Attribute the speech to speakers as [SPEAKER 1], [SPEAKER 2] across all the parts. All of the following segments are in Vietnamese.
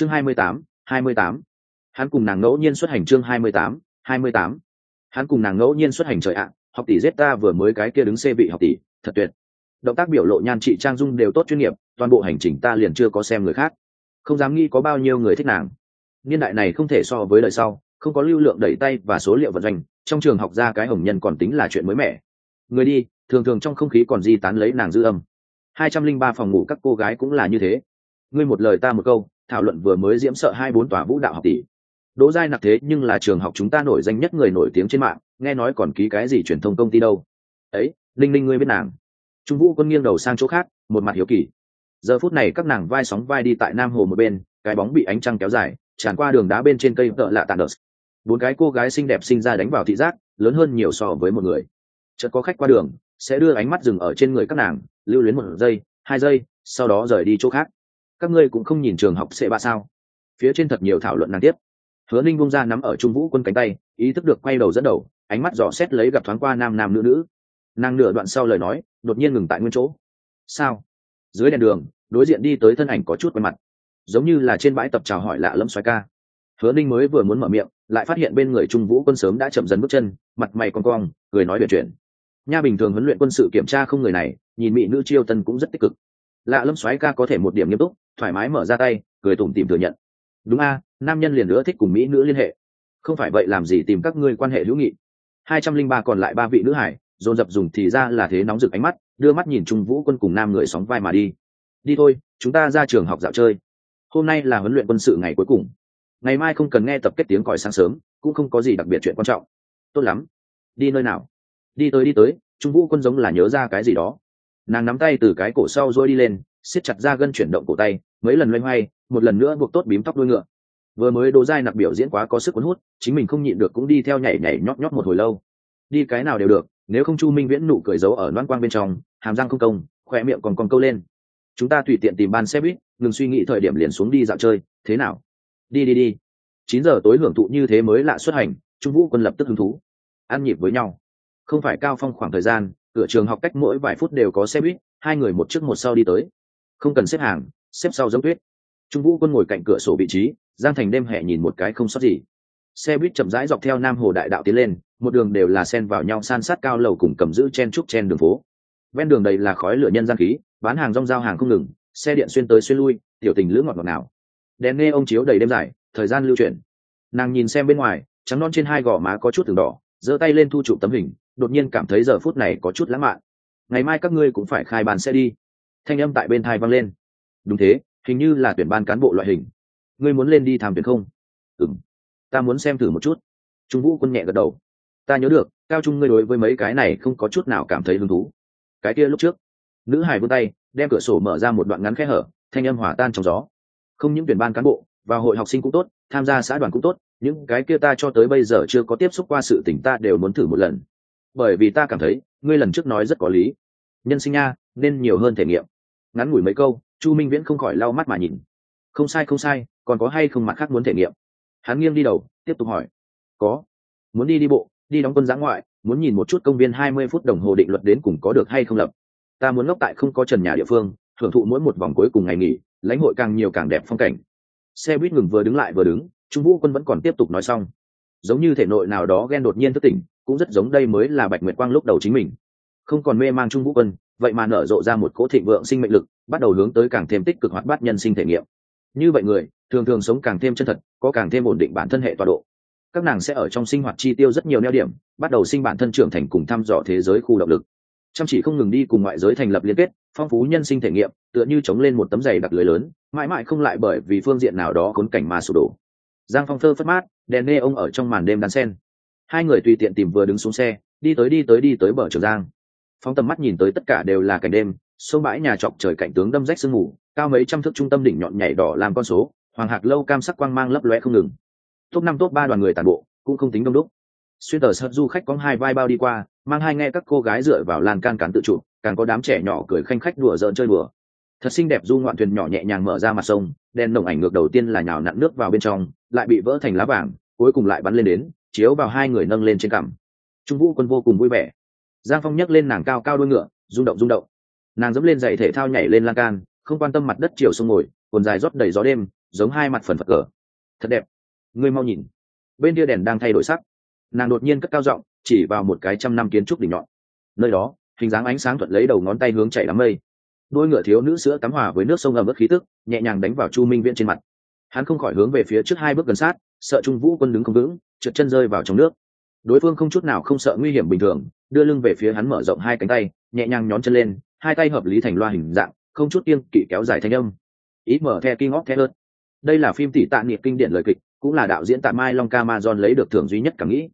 [SPEAKER 1] chương hai mươi tám, hai mươi tám. Hắn cùng nàng ngẫu nhiên xuất hành chương hai mươi tám, hai mươi tám. Hắn cùng nàng ngẫu nhiên xuất hành trời ạ, học tỷ giết ta vừa mới cái kia đứng xê vị học tỷ, thật tuyệt. Động tác biểu lộ, nhan trị, trang dung đều tốt chuyên nghiệp, toàn bộ hành trình ta liền chưa có xem người khác. Không dám nghĩ có bao nhiêu người thích nàng. Niên đại này không thể so với đời sau, không có lưu lượng đẩy tay và số liệu vận doanh, trong trường học ra cái hồng nhân còn tính là chuyện mới mẻ. Người đi, thường thường trong không khí còn di tán lấy nàng dư âm. Hai trăm linh ba phòng ngủ các cô gái cũng là như thế. Ngươi một lời ta một câu thảo luận vừa mới diễm sợ hai bốn tòa vũ đạo học tỷ. Đỗ giai nặc thế nhưng là trường học chúng ta nổi danh nhất người nổi tiếng trên mạng, nghe nói còn ký cái gì truyền thông công ty đâu. Ấy, linh linh ngươi biết nàng. Trung vũ quân nghiêng đầu sang chỗ khác, một mặt hiếu kỳ. Giờ phút này các nàng vai sóng vai đi tại nam hồ một bên, cái bóng bị ánh trăng kéo dài, tràn qua đường đá bên trên cây tợ lạ tàn đợt bốn cái cô gái xinh đẹp sinh ra đánh vào thị giác, lớn hơn nhiều so với một người. Chợt có khách qua đường, sẽ đưa ánh mắt dừng ở trên người các nàng, lưu luyến một giây, hai giây, sau đó rời đi chỗ khác các ngươi cũng không nhìn trường học sẽ ba sao? Phía trên thật nhiều thảo luận năng tiếp. Hứa ninh bung ra nắm ở trung vũ quân cánh tay, ý thức được quay đầu dẫn đầu, ánh mắt dò xét lấy gặp thoáng qua nam nam nữ nữ. Nàng nửa đoạn sau lời nói, đột nhiên ngừng tại nguyên chỗ. Sao? Dưới đèn đường, đối diện đi tới thân ảnh có chút quen mặt. Giống như là trên bãi tập chào hỏi lạ lẫm xoáy ca. Hứa ninh mới vừa muốn mở miệng, lại phát hiện bên người trung vũ quân sớm đã chậm dần bước chân, mặt mày con cong, cười nói chuyện chuyện nha bình thường huấn luyện quân sự kiểm tra không người này, nhìn mỹ nữ chiêu tân cũng rất tích cực. Lạ lâm xoáy ca có thể một điểm nghiêm túc thoải mái mở ra tay, cười tủm tìm thừa nhận. Đúng a, nam nhân liền nữa thích cùng mỹ nữ liên hệ. Không phải vậy làm gì tìm các ngươi quan hệ hữu nghị. Hai trăm linh ba còn lại ba vị nữ hải, dồn dập dùng thì ra là thế nóng rực ánh mắt, đưa mắt nhìn trung vũ quân cùng nam người sóng vai mà đi. Đi thôi, chúng ta ra trường học dạo chơi. Hôm nay là huấn luyện quân sự ngày cuối cùng. Ngày mai không cần nghe tập kết tiếng còi sáng sớm, cũng không có gì đặc biệt chuyện quan trọng. Tốt lắm. Đi nơi nào? Đi tới đi tới, trung vũ quân giống là nhớ ra cái gì đó. Nàng nắm tay từ cái cổ sau rồi đi lên siết chặt ra gân chuyển động cổ tay, mấy lần loay hoay, một lần nữa buộc tốt bím tóc đuôi ngựa. Vừa mới đồ dai nặc biểu diễn quá có sức cuốn hút, chính mình không nhịn được cũng đi theo nhảy nhảy nhót nhót một hồi lâu. Đi cái nào đều được, nếu không chu minh viễn nụ cười giấu ở loan quang bên trong, hàm răng không công khỏe miệng còn còn câu lên. Chúng ta tùy tiện tìm ban xe buýt ngừng suy nghĩ thời điểm liền xuống đi dạo chơi, thế nào? Đi đi đi. Chín giờ tối hưởng thụ như thế mới lạ xuất hành, trung vũ quân lập tức hứng thú. Ăn nhịp với nhau. Không phải cao phong khoảng thời gian, cửa trường học cách mỗi vài phút đều có xe buýt, hai người một trước một sau đi tới không cần xếp hàng, xếp sau giống tuyết. Trung vũ quân ngồi cạnh cửa sổ vị trí, giang thành đêm hẹ nhìn một cái không sót gì. Xe buýt chậm rãi dọc theo nam hồ đại đạo tiến lên, một đường đều là sen vào nhau san sát cao lầu cùng cầm giữ chen trúc chen đường phố. Ven đường đầy là khói lửa nhân gian khí, bán hàng rong giao hàng không ngừng, xe điện xuyên tới xuyên lui, tiểu tình lữ ngọt ngọt nào. Đèn nghe ông chiếu đầy đêm dài, thời gian lưu chuyển. Nàng nhìn xem bên ngoài, trắng non trên hai gò má có chút từng đỏ, giơ tay lên thu chụp tấm hình, đột nhiên cảm thấy giờ phút này có chút lãng mạn. Ngày mai các ngươi cũng phải khai bàn xe đi thanh âm tại bên thai vang lên. Đúng thế, hình như là tuyển ban cán bộ loại hình. Ngươi muốn lên đi tham tuyển không? Ừng ta muốn xem thử một chút. Trung vũ quân nhẹ gật đầu. Ta nhớ được, cao trung ngươi đối với mấy cái này không có chút nào cảm thấy hứng thú. Cái kia lúc trước, nữ hải vươn tay, đem cửa sổ mở ra một đoạn ngắn khe hở, thanh âm hỏa tan trong gió. Không những tuyển ban cán bộ, và hội học sinh cũng tốt, tham gia xã đoàn cũng tốt, những cái kia ta cho tới bây giờ chưa có tiếp xúc qua sự tỉnh ta đều muốn thử một lần. Bởi vì ta cảm thấy, ngươi lần trước nói rất có lý. Nhân sinh nha, nên nhiều hơn thể nghiệm ngắn ngủi mấy câu, chu minh viễn không khỏi lau mắt mà nhìn. Không sai không sai, còn có hay không mặt khác muốn thể nghiệm? Hắn nghiêng đi đầu, tiếp tục hỏi. Có. Muốn đi đi bộ, đi đóng quân giã ngoại, muốn nhìn một chút công viên hai mươi phút đồng hồ định luật đến cùng có được hay không lập. Ta muốn ngốc tại không có trần nhà địa phương hưởng thụ mỗi một vòng cuối cùng ngày nghỉ, lãnh hội càng nhiều càng đẹp phong cảnh. Xe buýt ngừng vừa đứng lại vừa đứng, trung vũ quân vẫn còn tiếp tục nói xong. Giống như thể nội nào đó ghen đột nhiên thức tỉnh, cũng rất giống đây mới là bạch nguyệt quang lúc đầu chính mình. Không còn mê mang trung vũ quân vậy mà nở rộ ra một cỗ thịnh vượng sinh mệnh lực, bắt đầu hướng tới càng thêm tích cực hoạt bát nhân sinh thể nghiệm. Như vậy người, thường thường sống càng thêm chân thật, có càng thêm ổn định bản thân hệ tọa độ. Các nàng sẽ ở trong sinh hoạt chi tiêu rất nhiều neo điểm, bắt đầu sinh bản thân trưởng thành cùng thăm dò thế giới khu động lực. Chăm chỉ không ngừng đi cùng ngoại giới thành lập liên kết, phong phú nhân sinh thể nghiệm, tựa như chống lên một tấm giày đặc lưới lớn, mãi mãi không lại bởi vì phương diện nào đó khốn cảnh mà sụp đổ. Giang phong thơ phất mát, đèn nê ông ở trong màn đêm đan sen. Hai người tùy tiện tìm vừa đứng xuống xe, đi tới đi tới đi tới bờ trường giang phóng tầm mắt nhìn tới tất cả đều là cảnh đêm, sông bãi nhà trọc trời cảnh tướng đâm rách sương mù, cao mấy trăm thước trung tâm đỉnh nhọn nhảy đỏ làm con số, hoàng hạc lâu cam sắc quang mang lấp loe không ngừng. Top năm, top ba đoàn người tàn bộ, cũng không tính đông đúc. Xuyên tờ sợt du khách có hai vai bao đi qua, mang hai nghe các cô gái dựa vào lan can cán tự chủ, càng có đám trẻ nhỏ cười khanh khách đùa giỡn chơi đùa. Thật xinh đẹp du ngoạn thuyền nhỏ nhẹ nhàng mở ra mặt sông đen nồng ảnh ngược đầu tiên là nhào nặn nước vào bên trong, lại bị vỡ thành lá vàng, cuối cùng lại bắn lên đến, chiếu vào hai người nâng lên trên cằm. Trung vũ quân vô cùng vui vẻ giang phong nhấc lên nàng cao cao đuôi ngựa, rung động rung động. Nàng dẫm lên giày thể thao nhảy lên lan can, không quan tâm mặt đất chiều sông ngồi còn dài rót đầy gió đêm, giống hai mặt phần phật cờ. Thật đẹp. Ngươi mau nhìn. Bên kia đèn đang thay đổi sắc. Nàng đột nhiên cất cao giọng, chỉ vào một cái trăm năm kiến trúc đỉnh nhọn. Nơi đó, hình dáng ánh sáng thuận lấy đầu ngón tay hướng chảy đám mây. Đôi ngựa thiếu nữ sữa tắm hòa với nước sông ẩm ướt khí tức, nhẹ nhàng đánh vào chu minh viễn trên mặt. Hắn không khỏi hướng về phía trước hai bước gần sát, sợ trung vũ quân đứng không vững, trượt chân rơi vào trong nước. Đối phương không chút nào không sợ nguy hiểm bình thường đưa lưng về phía hắn mở rộng hai cánh tay, nhẹ nhàng nhón chân lên, hai tay hợp lý thành loa hình dạng, không chút kiêng kỵ kéo dài thanh âm. Ít mở the king of the đây là phim tỷ tạ niệm kinh điển lời kịch, cũng là đạo diễn tạ mai long ca ma lấy được thưởng duy nhất cảm nghĩ.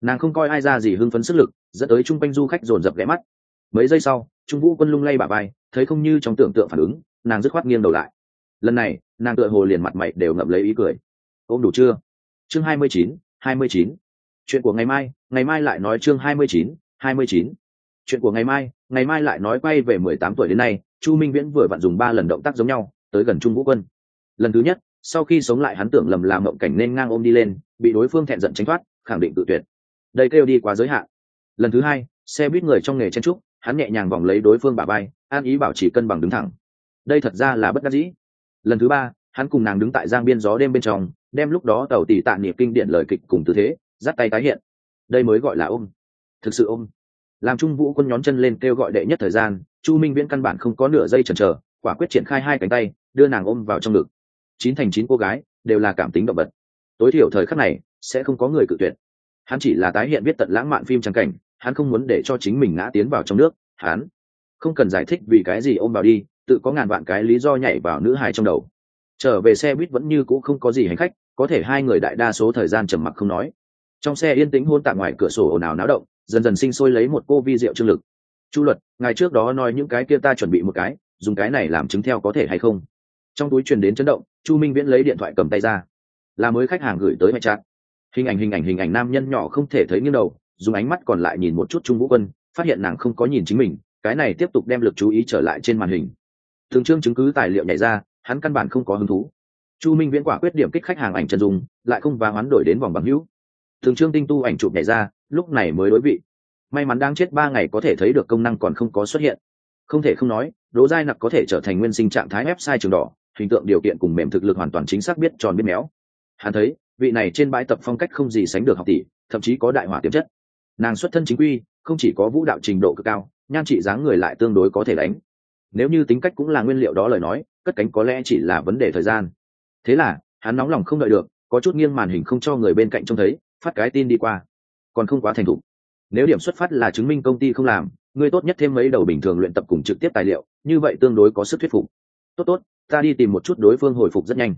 [SPEAKER 1] Nàng không coi ai ra gì hưng phấn sức lực, dẫn tới chung quanh du khách dồn dập ghé mắt. Mấy giây sau, trung vũ quân lung lay bà bay thấy không như trong tưởng tượng phản ứng, nàng dứt khoát nghiêng đầu lại. Lần này, nàng tựa hồ liền mặt mày đều ngậm lấy ý cười. Ôm đủ chưa? Chương hai mươi chín, hai mươi chín. Chuyện của ngày mai ngày mai lại nói chương hai mươi chín hai mươi chín. Chuyện của ngày mai ngày mai lại nói quay về mười tám tuổi đến nay, chu minh viễn vừa vặn dùng ba lần động tác giống nhau, tới gần trung vũ quân. Lần thứ nhất, sau khi sống lại hắn tưởng lầm làm mộng cảnh nên ngang ôm đi lên, bị đối phương thẹn giận tránh thoát, khẳng định tự tuyệt. Đây kêu đi quá giới hạn. Lần thứ hai, xe buýt người trong nghề chen trúc, hắn nhẹ nhàng vòng lấy đối phương bà bay an ý bảo chỉ cân bằng đứng thẳng. Đây thật ra là bất đắc dĩ. Lần thứ ba, hắn cùng nàng đứng tại giang biên gió đêm bên trong, đem lúc đó tàu tỷ tạ niệm kinh điển lời kịch cùng tư thế, dắt tay tái hiện. Đây mới gọi là ôm thực sự ôm. Làm trung vũ quân nhón chân lên kêu gọi đệ nhất thời gian, chu minh viễn căn bản không có nửa giây chần chờ, quả quyết triển khai hai cánh tay, đưa nàng ôm vào trong ngực. Chín thành chín cô gái, đều là cảm tính động vật. Tối thiểu thời khắc này, sẽ không có người cự tuyệt. Hắn chỉ là tái hiện biết tận lãng mạn phim trắng cảnh, hắn không muốn để cho chính mình ngã tiến vào trong nước, hắn không cần giải thích vì cái gì ôm vào đi, tự có ngàn vạn cái lý do nhảy vào nữ hài trong đầu. Trở về xe buýt vẫn như c ũ không có gì hành khách, có thể hai người đại đa số thời gian trầm mặc không nói. Trong xe yên tĩnh hôn tạng ngoài cửa sổ ồn ào náo động dần dần sinh sôi lấy một cô vi diệu trương lực. Chu luật ngày trước đó nói những cái kia ta chuẩn bị một cái, dùng cái này làm chứng theo có thể hay không? Trong túi truyền đến chấn động, chu minh viễn lấy điện thoại cầm tay ra. Là mới khách hàng gửi tới mẹ trạng hình ảnh hình ảnh hình ảnh nam nhân nhỏ không thể thấy nghiêng đầu, dùng ánh mắt còn lại nhìn một chút trung vũ quân, phát hiện nàng không có nhìn chính mình, cái này tiếp tục đem lực chú ý trở lại trên màn hình. Thường trương chứng cứ tài liệu nhảy ra, hắn căn bản không có hứng thú. Chu minh viễn quả quyết điểm kích khách hàng ảnh chân dung, lại không và hoán đổi đến vòng bằng hữu thường trương tinh tu ảnh chụp nhảy ra, lúc này mới đối vị. May mắn đang chết ba ngày có thể thấy được công năng còn không có xuất hiện. Không thể không nói đố giai nặc có thể trở thành nguyên sinh trạng thái website trường đỏ, hình tượng điều kiện cùng mềm thực lực hoàn toàn chính xác biết tròn biết méo. Hắn thấy, vị này trên bãi tập phong cách không gì sánh được học tỷ, thậm chí có đại hỏa tiềm chất. Nàng xuất thân chính quy, không chỉ có vũ đạo trình độ cực cao, nhan trị dáng người lại tương đối có thể đánh. Nếu như tính cách cũng là nguyên liệu đó lời nói, cất cánh có lẽ chỉ là vấn đề thời gian. Thế là, hắn nóng lòng không đợi được, có chút nghiêng màn hình không cho người bên cạnh trông thấy phát cái tin đi qua. Còn không quá thành thục. Nếu điểm xuất phát là chứng minh công ty không làm, ngươi tốt nhất thêm mấy đầu bình thường luyện tập cùng trực tiếp tài liệu, như vậy tương đối có sức thuyết phục. Tốt tốt, ta đi tìm một chút đối phương hồi phục rất nhanh.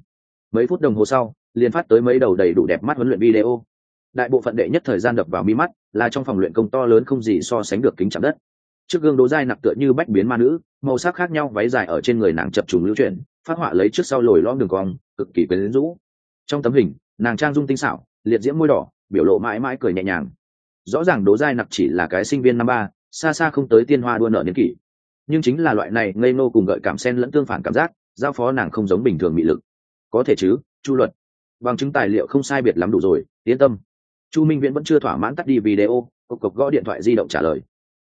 [SPEAKER 1] Mấy phút đồng hồ sau, liền phát tới mấy đầu đầy đủ đẹp mắt huấn luyện video. Đại bộ phận đệ nhất thời gian đập vào mi mắt, là trong phòng luyện công to lớn không gì so sánh được kính chạm đất. Trước gương đố dai nặc tựa như bách biến ma nữ, màu sắc khác nhau váy dài ở trên người nàng chập trùng lưu chuyển, phát họa lấy trước sau lồi lõm đường cong, cực kỳ quyến rũ. Trong tấm hình, nàng trang dung tinh xảo, liệt diễm môi đỏ biểu lộ mãi mãi cười nhẹ nhàng. Rõ ràng đố dai nặc chỉ là cái sinh viên năm ba, xa xa không tới tiên hoa đua nợ niên kỷ. Nhưng chính là loại này ngây nô cùng gợi cảm sen lẫn tương phản cảm giác, giao phó nàng không giống bình thường mị lực. Có thể chứ, chu luật. Bằng chứng tài liệu không sai biệt lắm đủ rồi, yên tâm. Chu minh viễn vẫn chưa thỏa mãn tắt đi video cộc cộc gõ điện thoại di động trả lời.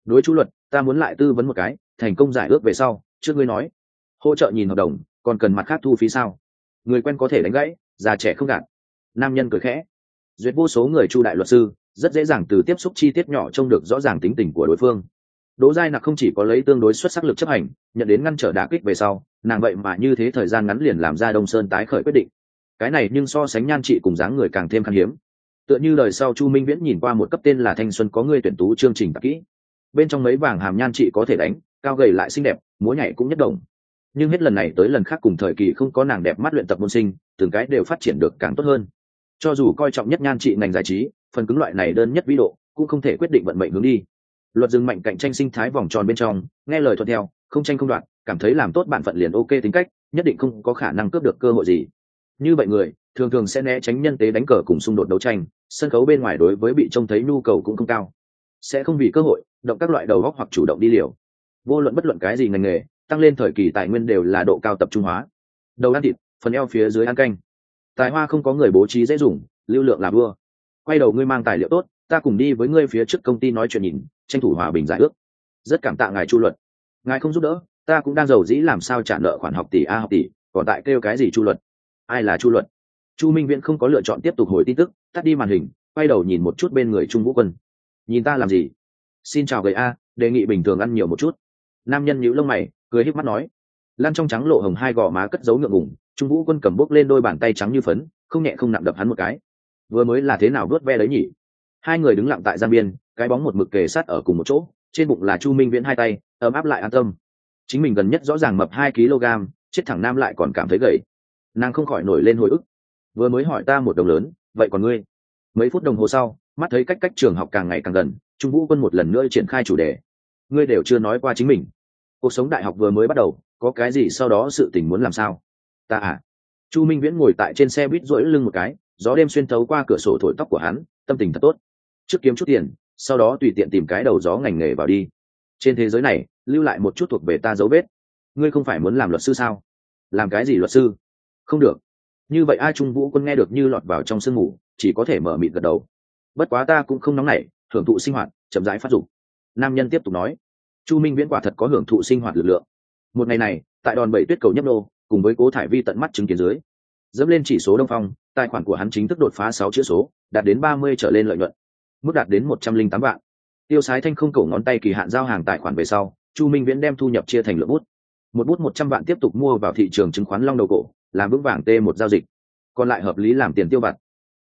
[SPEAKER 1] Đối chu luật, ta muốn lại tư vấn một cái, thành công giải ước về sau, trước ngươi nói. Hỗ trợ nhìn hợp đồng, còn cần mặt khác thu phí sao? Người quen có thể đánh gãy, già trẻ không gạt. Nam nhân cười khẽ duyệt vô số người chu đại luật sư, rất dễ dàng từ tiếp xúc chi tiết nhỏ trông được rõ ràng tính tình của đối phương. Đỗ giai nặc không chỉ có lấy tương đối xuất sắc lực chấp hành, nhận đến ngăn trở đả kích về sau, nàng vậy mà như thế thời gian ngắn liền làm ra đông sơn tái khởi quyết định. Cái này nhưng so sánh nhan trị cùng dáng người càng thêm khan hiếm. Tựa như lời sau chu minh viễn nhìn qua một cấp tên là thanh xuân có người tuyển tú chương trình tạp kỹ. Bên trong mấy vàng hàm nhan trị có thể đánh, cao gầy lại xinh đẹp, múa nhảy cũng nhất đồng nhưng hết lần này tới lần khác cùng thời kỳ không có nàng đẹp mắt luyện tập môn sinh, từng cái đều phát triển được càng tốt hơn cho dù coi trọng nhất nhan trị ngành giải trí, phần cứng loại này đơn nhất vĩ độ cũng không thể quyết định vận mệnh hướng đi. Luật dừng mạnh cạnh tranh sinh thái vòng tròn bên trong, nghe lời thuận theo, không tranh không đoạn cảm thấy làm tốt bản phận liền ok tính cách, nhất định không có khả năng cướp được cơ hội gì. Như vậy người, thường thường sẽ né tránh nhân tế đánh cờ cùng xung đột đấu tranh, sân khấu bên ngoài đối với bị trông thấy nhu cầu cũng không cao. Sẽ không vì cơ hội, động các loại đầu góc hoặc chủ động đi liều. Vô luận bất luận cái gì ngành nghề, tăng lên thời kỳ tài nguyên đều là độ cao tập trung hóa. Đầu ăn thịt, phần eo phía dưới ăn canh tài hoa không có người bố trí dễ dùng, lưu lượng là vua. Quay đầu ngươi mang tài liệu tốt, ta cùng đi với ngươi phía trước công ty nói chuyện nhìn, tranh thủ hòa bình giải ước. Rất cảm tạ ngài chu luật. Ngài không giúp đỡ, ta cũng đang giàu dĩ làm sao trả nợ khoản học tỷ a học tỷ, còn tại kêu cái gì chu luật? Ai là chu luận chu minh viễn không có lựa chọn tiếp tục hồi tin tức, tắt đi màn hình, quay đầu nhìn một chút bên người trung vũ quân. Nhìn ta làm gì? Xin chào gầy a, đề nghị bình thường ăn nhiều một chút. Nam nhân nhíu lông mày, cười híp mắt nói. Lan trong trắng lộ hồng hai gò má cất giấu ngượng ngùng trung vũ quân cầm bốc lên đôi bàn tay trắng như phấn, không nhẹ không nặng đập hắn một cái. Vừa mới là thế nào vớt ve đấy nhỉ? Hai người đứng lặng tại giang biên, cái bóng một mực kề sát ở cùng một chỗ, trên bụng là chu minh viễn hai tay, ấm áp lại an tâm. Chính mình gần nhất rõ ràng mập hai kg, chết thẳng nam lại còn cảm thấy gầy. Nàng không khỏi nổi lên hồi ức. Vừa mới hỏi ta một đồng lớn, vậy còn ngươi? Mấy phút đồng hồ sau, mắt thấy cách cách trường học càng ngày càng gần, trung vũ quân một lần nữa triển khai chủ đề. Ngươi đều chưa nói qua chính mình. Cuộc sống đại học vừa mới bắt đầu, có cái gì sau đó sự tình muốn làm sao? Ta à. Chu minh viễn ngồi tại trên xe buýt rỗi lưng một cái, gió đêm xuyên thấu qua cửa sổ thổi tóc của hắn, tâm tình thật tốt. Trước kiếm chút tiền, sau đó tùy tiện tìm cái đầu gió ngành nghề vào đi. Trên thế giới này, lưu lại một chút thuộc về ta dấu vết. Ngươi không phải muốn làm luật sư sao? Làm cái gì luật sư? Không được. Như vậy ai trung vũ quân nghe được như lọt vào trong sương mù chỉ có thể mở mịt gật đầu. Bất quá ta cũng không nóng nảy, hưởng thụ sinh hoạt, chậm rãi phát dục. Nam nhân tiếp tục nói. Chu minh viễn quả thật có hưởng thụ sinh hoạt lực lượng. Một ngày này, tại đòn bẩy tuyết cầu nhấp đô cùng với cố thải vi tận mắt chứng kiến dưới. Dẫm lên chỉ số đông phong, tài khoản của hắn chính thức đột phá sáu chữ số, đạt đến ba mươi trở lên lợi nhuận. Mức đạt đến một trăm linh tám vạn. Tiêu sái thanh không cổ ngón tay kỳ hạn giao hàng tài khoản về sau, chu minh viễn đem thu nhập chia thành lượng bút. Một bút một trăm vạn tiếp tục mua vào thị trường chứng khoán long đầu cổ, làm vững vàng t một giao dịch. Còn lại hợp lý làm tiền tiêu vặt.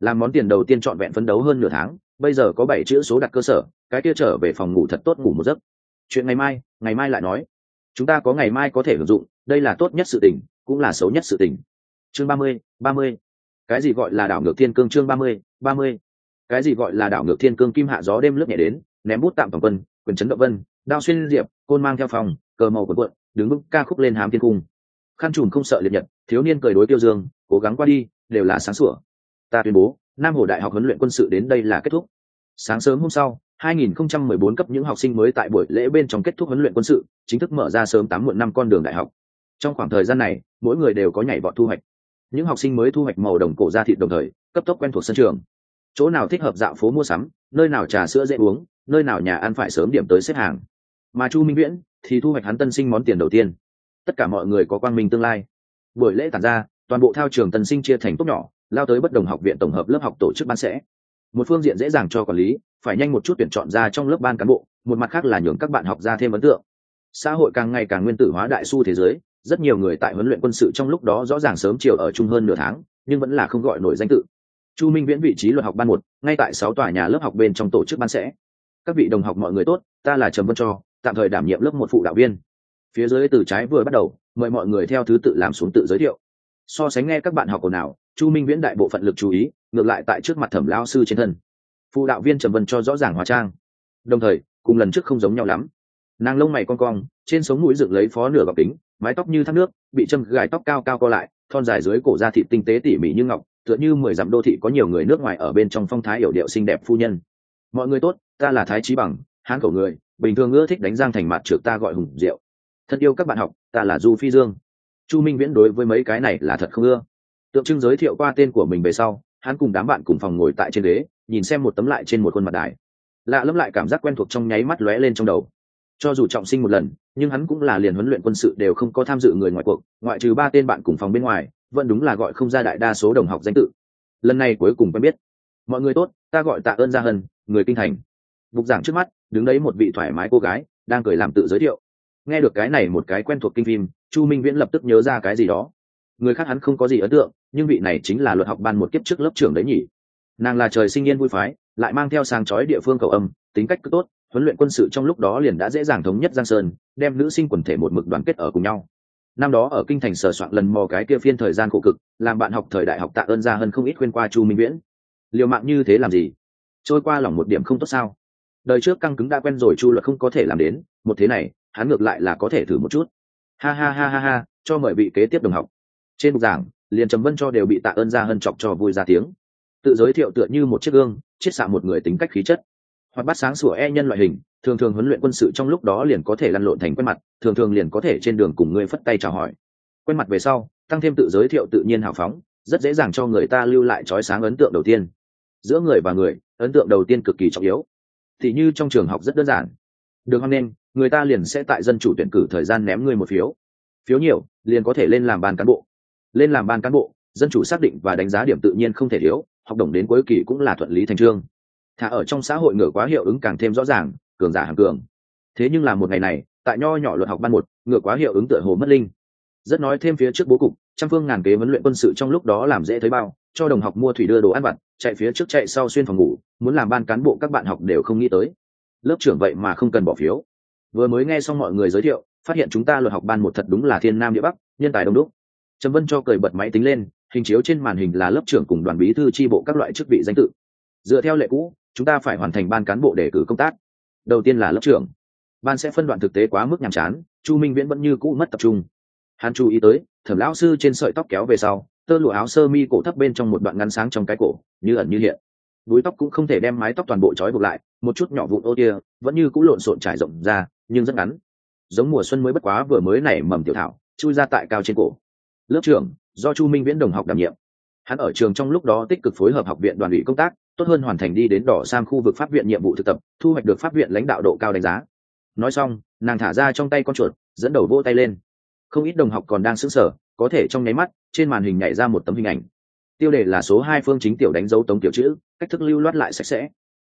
[SPEAKER 1] Làm món tiền đầu tiên trọn vẹn phấn đấu hơn nửa tháng, bây giờ có bảy chữ số đặt cơ sở, cái kia trở về phòng ngủ thật tốt ngủ một giấc. Chuyện ngày mai ngày mai lại nói. Chúng ta có ngày mai có thể hưởng dụng đây là tốt nhất sự tình, cũng là xấu nhất sự tình. Chương ba mươi ba mươi. Cái gì gọi là đảo ngược thiên cương chương ba mươi ba mươi. Cái gì gọi là đảo ngược thiên cương kim hạ gió đêm lướt nhẹ đến, ném bút tạm tổng quân, quyền chấn động vân, đao xuyên diệp, côn mang theo phòng, cờ màu của quận, đứng bức ca khúc lên hám thiên cung. Khăn trùn không sợ liệt nhật, thiếu niên cười đối tiêu dương, cố gắng qua đi, đều là sáng sủa. Ta tuyên bố, nam hồ đại học huấn luyện quân sự đến đây là kết thúc. Sáng sớm hôm sau 2014 cấp những học sinh mới tại buổi lễ bên trong kết thúc huấn luyện quân sự, chính thức mở ra sớm tám muộn năm con đường đại học trong khoảng thời gian này, mỗi người đều có nhảy vọt thu hoạch. Những học sinh mới thu hoạch màu đồng cổ ra thịt đồng thời, cấp tốc quen thuộc sân trường. Chỗ nào thích hợp dạo phố mua sắm, nơi nào trà sữa dễ uống, nơi nào nhà ăn phải sớm điểm tới xếp hàng. Mà chu minh viễn thì thu hoạch hắn tân sinh món tiền đầu tiên. Tất cả mọi người có quang minh tương lai. Buổi lễ tản ra, toàn bộ thao trường tân sinh chia thành tốt nhỏ, lao tới bất đồng học viện tổng hợp lớp học tổ chức ban sẽ. Một phương diện dễ dàng cho quản lý, phải nhanh một chút tuyển chọn ra trong lớp ban cán bộ, một mặt khác là nhường các bạn học ra thêm ấn tượng. Xã hội càng ngày càng nguyên tử hóa đại su thế giới rất nhiều người tại huấn luyện quân sự trong lúc đó rõ ràng sớm chiều ở chung hơn nửa tháng, nhưng vẫn là không gọi nổi danh tự. Chu minh viễn vị trí luật học ban một, ngay tại sáu tòa nhà lớp học bên trong tổ chức ban sẽ. Các vị đồng học mọi người tốt, ta là trầm vân cho, tạm thời đảm nhiệm lớp một phụ đạo viên. Phía dưới từ trái vừa bắt đầu, mời mọi người theo thứ tự làm xuống tự giới thiệu. So sánh nghe các bạn học ồn nào chu minh viễn đại bộ phận lực chú ý, ngược lại tại trước mặt thẩm lao sư trên thân. Phụ đạo viên trầm vân cho rõ ràng hóa trang. Đồng thời, cùng lần trước không giống nhau lắm. Nàng lông mày con cong, trên sống mũi dựng lấy phó nửa gọc tính mái tóc như thác nước, bị châm gài tóc cao cao co lại, thon dài dưới cổ da thịt tinh tế tỉ mỉ như ngọc, tựa như mười dặm đô thị có nhiều người nước ngoài ở bên trong phong thái yểu điệu xinh đẹp phu nhân. Mọi người tốt, ta là thái trí bằng, hán khẩu người, bình thường ưa thích đánh giang thành mặt trượt ta gọi hùng diệu Thật yêu các bạn học, ta là du phi dương. Chu minh viễn đối với mấy cái này là thật không ưa. Tượng trưng giới thiệu qua tên của mình về sau, hắn cùng đám bạn cùng phòng ngồi tại trên ghế, nhìn xem một tấm lại trên một khuôn mặt đài. Lạ lẫm lại cảm giác quen thuộc trong nháy mắt lóe lên trong đầu. Cho dù trọng sinh một lần nhưng hắn cũng là liền huấn luyện quân sự đều không có tham dự người ngoại cuộc, ngoại trừ ba tên bạn cùng phòng bên ngoài, vẫn đúng là gọi không ra đại đa số đồng học danh tự. Lần này cuối cùng quen biết. Mọi người tốt, ta gọi tạ ơn gia hân, người kinh thành. Bục giảng trước mắt, đứng đấy một vị thoải mái cô gái, đang cười làm tự giới thiệu. Nghe được cái này một cái quen thuộc kinh phim, chu minh viễn lập tức nhớ ra cái gì đó. Người khác hắn không có gì ấn tượng, nhưng vị này chính là luật học ban một kiếp trước lớp trưởng đấy nhỉ. Nàng là trời sinh yên vui phái, lại mang theo sang chói địa phương cầu âm, tính cách cứ tốt huấn luyện quân sự trong lúc đó liền đã dễ dàng thống nhất giang sơn, đem nữ sinh quần thể một mực đoàn kết ở cùng nhau. Năm đó ở kinh thành sờ soạn lần mò cái kia phiên thời gian khổ cực, làm bạn học thời đại học tạ ơn ra hơn không ít khuyên qua chu minh viễn. Liều mạng như thế làm gì? Trôi qua lòng một điểm không tốt sao? Đời trước căng cứng đã quen rồi chu luật không có thể làm đến, một thế này, hắn ngược lại là có thể thử một chút. Ha ha ha ha ha, cho mời vị kế tiếp đồng học. Trên bục giảng, liền trầm vân cho đều bị tạ ơn ra hân chọc cho vui ra tiếng. Tự giới thiệu tựa như một chiếc gương, chiết xạ một người tính cách khí chất hoặc bắt sáng sủa e nhân loại hình, thường thường huấn luyện quân sự trong lúc đó liền có thể lăn lộn thành quen mặt, thường thường liền có thể trên đường cùng người phất tay chào hỏi. Quen mặt về sau, tăng thêm tự giới thiệu tự nhiên hào phóng, rất dễ dàng cho người ta lưu lại trói sáng ấn tượng đầu tiên. Giữa người và người, ấn tượng đầu tiên cực kỳ trọng yếu. Thì như trong trường học rất đơn giản. Được hoan nên, người ta liền sẽ tại dân chủ tuyển cử thời gian ném người một phiếu. Phiếu nhiều, liền có thể lên làm ban cán bộ. Lên làm ban cán bộ, dân chủ xác định và đánh giá điểm tự nhiên không thể thiếu, học đồng đến cuối kỳ cũng là thuận lý thành trương thả ở trong xã hội ngựa quá hiệu ứng càng thêm rõ ràng, cường giả hàng cường. Thế nhưng là một ngày này, tại nho nhỏ luật học ban một, ngựa quá hiệu ứng tựa hồ mất linh. Rất nói thêm phía trước bố cục, trăm phương ngàn kế huấn luyện quân sự trong lúc đó làm dễ thấy bao, cho đồng học mua thủy đưa đồ ăn vặt, chạy phía trước chạy sau xuyên phòng ngủ, muốn làm ban cán bộ các bạn học đều không nghĩ tới. Lớp trưởng vậy mà không cần bỏ phiếu. Vừa mới nghe xong mọi người giới thiệu, phát hiện chúng ta luật học ban một thật đúng là thiên nam địa bắc, nhân tài đông đúc. Trầm vân cho cười bật máy tính lên, hình chiếu trên màn hình là lớp trưởng cùng đoàn bí thư tri bộ các loại chức vị danh tự. Dựa theo lệ cũ chúng ta phải hoàn thành ban cán bộ để cử công tác. Đầu tiên là lớp trưởng. Ban sẽ phân đoạn thực tế quá mức nhàm chán, chu minh viễn vẫn như cũ mất tập trung. Hắn chú ý tới, thẩm lão sư trên sợi tóc kéo về sau, tơ lụa áo sơ mi cổ thấp bên trong một đoạn ngắn sáng trong cái cổ, như ẩn như hiện. Búi tóc cũng không thể đem mái tóc toàn bộ trói buộc lại, một chút nhỏ vụn ô tia vẫn như cũ lộn xộn trải rộng ra, nhưng rất ngắn. Giống mùa xuân mới bất quá vừa mới nảy mầm tiểu thảo, chui ra tại cao trên cổ. Lớp trưởng, do chu minh viễn đồng học đảm nhiệm hắn ở trường trong lúc đó tích cực phối hợp học viện đoàn ủy công tác, tốt hơn hoàn thành đi đến đỏ sang khu vực pháp viện nhiệm vụ thực tập, thu hoạch được pháp viện lãnh đạo độ cao đánh giá. Nói xong, nàng thả ra trong tay con chuột, dẫn đầu vỗ tay lên. Không ít đồng học còn đang sững sờ, có thể trong nháy mắt, trên màn hình nhảy ra một tấm hình ảnh. Tiêu đề là số hai phương chính tiểu đánh dấu tống tiểu chữ, cách thức lưu loát lại sạch sẽ.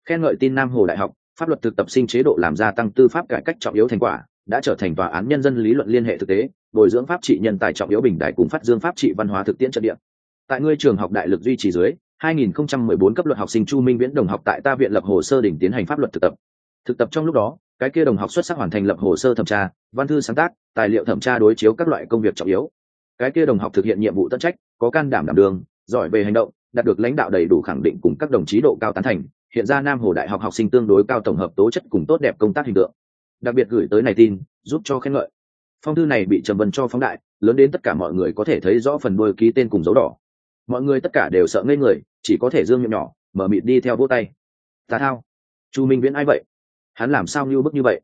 [SPEAKER 1] Khen ngợi tin nam hồ đại học, pháp luật thực tập sinh chế độ làm gia tăng tư pháp cải cách trọng yếu thành quả, đã trở thành tòa án nhân dân lý luận liên hệ thực tế, bồi dưỡng pháp trị nhân tài trọng yếu bình đại cùng phát dương pháp trị văn hóa thực tiễn trận địa tại ngươi trường học đại lực duy trì dưới 2014 cấp luật học sinh Chu Minh Viễn đồng học tại ta viện lập hồ sơ đỉnh tiến hành pháp luật thực tập. Thực tập trong lúc đó, cái kia đồng học xuất sắc hoàn thành lập hồ sơ thẩm tra, văn thư sáng tác, tài liệu thẩm tra đối chiếu các loại công việc trọng yếu. Cái kia đồng học thực hiện nhiệm vụ tận trách, có can đảm đảm đường, giỏi về hành động, đạt được lãnh đạo đầy đủ khẳng định cùng các đồng chí độ cao tán thành, hiện ra Nam Hồ Đại học học sinh tương đối cao tổng hợp tố chất cùng tốt đẹp công tác hình tượng. Đặc biệt gửi tới này tin, giúp cho khen ngợi. Phong thư này bị Trầm Vân cho phóng đại, lớn đến tất cả mọi người có thể thấy rõ phần đuôi ký tên cùng dấu đỏ. Mọi người tất cả đều sợ ngây người, chỉ có thể dương miệng nhỏ, mở mịt đi theo vỗ tay. Ta thao, Chu Minh Viễn ai vậy? Hắn làm sao như bức như vậy?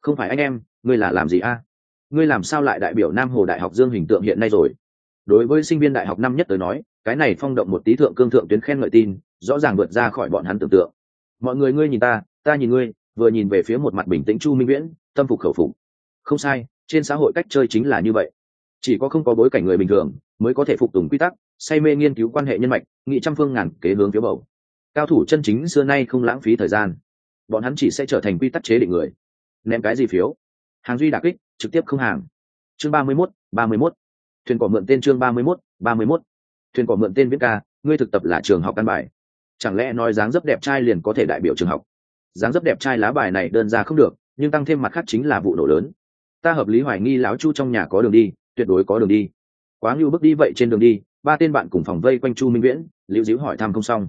[SPEAKER 1] Không phải anh em, ngươi là làm gì a? Ngươi làm sao lại đại biểu Nam Hồ Đại học Dương hình tượng hiện nay rồi? Đối với sinh viên đại học năm nhất tới nói, cái này phong động một tí thượng cương thượng tuyến khen ngợi tin, rõ ràng vượt ra khỏi bọn hắn tưởng tượng. Mọi người ngươi nhìn ta, ta nhìn ngươi, vừa nhìn về phía một mặt bình tĩnh chu minh viễn tâm phục khẩu phục không sai trên xã hội cách chơi chính là như vậy chỉ có không có bối cảnh người bình thường mới có thể phục tùng quy tắc say mê nghiên cứu quan hệ nhân mạch, nghị trăm phương ngàn kế hướng phiếu bầu. Cao thủ chân chính xưa nay không lãng phí thời gian. Bọn hắn chỉ sẽ trở thành quy tắc chế định người. Ném cái gì phiếu? Hàng duy đà kích, trực tiếp không hàng. Chương ba mươi mốt, ba mươi mốt. Thuyền cỏ mượn tên chương ba mươi mốt, ba mươi mốt. Thuyền cỏ mượn tên viết ca, ngươi thực tập là trường học căn bài. Chẳng lẽ nói dáng dấp đẹp trai liền có thể đại biểu trường học? Dáng dấp đẹp trai lá bài này đơn ra không được, nhưng tăng thêm mặt khác chính là vụ nổ lớn. Ta hợp lý hoài nghi láo chu trong nhà có đường đi, tuyệt đối có đường đi. Quá ngưu bước đi vậy trên đường đi ba tên bạn cùng phòng vây quanh chu minh viễn, liễu diễu hỏi thăm không xong.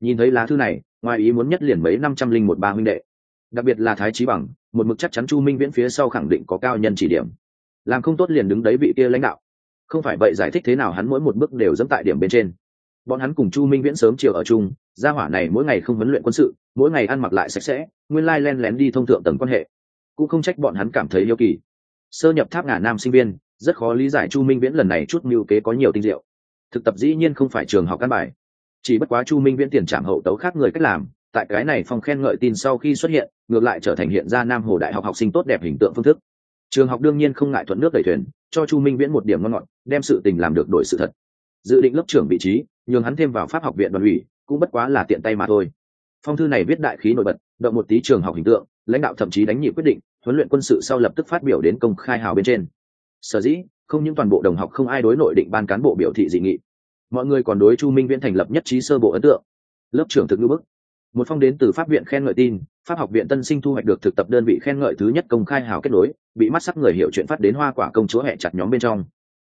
[SPEAKER 1] Nhìn thấy lá thư này, ngoài ý muốn nhất liền mấy năm trăm linh một ba huynh đệ. Đặc biệt là thái trí bằng, một mực chắc chắn chu minh viễn phía sau khẳng định có cao nhân chỉ điểm. Làm không tốt liền đứng đấy bị kia lãnh đạo. Không phải vậy giải thích thế nào hắn mỗi một bước đều dẫm tại điểm bên trên. Bọn hắn cùng chu minh viễn sớm chiều ở chung, gia hỏa này mỗi ngày không huấn luyện quân sự, mỗi ngày ăn mặc lại sạch sẽ, nguyên lai len lén đi thông thượng tầng quan hệ. Cũng không trách bọn hắn cảm thấy yêu kỳ. Sơ nhập tháp ngả nam sinh viên, rất khó lý giải chu minh viễn lần này chút mưu kế có nhiều tinh diệu thực tập dĩ nhiên không phải trường học căn bài. Chỉ bất quá chu minh viễn tiền trảm hậu tấu khác người cách làm, tại cái này phong khen ngợi tin sau khi xuất hiện, ngược lại trở thành hiện ra nam hồ đại học học sinh tốt đẹp hình tượng phương thức. Trường học đương nhiên không ngại thuận nước đẩy thuyền, cho chu minh viễn một điểm ngon ngọt, đem sự tình làm được đổi sự thật. Dự định lớp trưởng vị trí, nhường hắn thêm vào pháp học viện đoàn ủy, cũng bất quá là tiện tay mà thôi. Phong thư này viết đại khí nổi bật, động một tí trường học hình tượng, lãnh đạo thậm chí đánh nhị quyết định, huấn luyện quân sự sau lập tức phát biểu đến công khai hào bên trên. Sở dĩ không những toàn bộ đồng học không ai đối nội định ban cán bộ biểu thị dị nghị. Mọi người còn đối chu minh viễn thành lập nhất trí sơ bộ ấn tượng. Lớp trưởng thực ngữ bức. Một phong đến từ pháp viện khen ngợi tin, pháp học viện tân sinh thu hoạch được thực tập đơn vị khen ngợi thứ nhất công khai hào kết nối, bị mắt sắc người hiểu chuyện phát đến hoa quả công chúa hẹ chặt nhóm bên trong.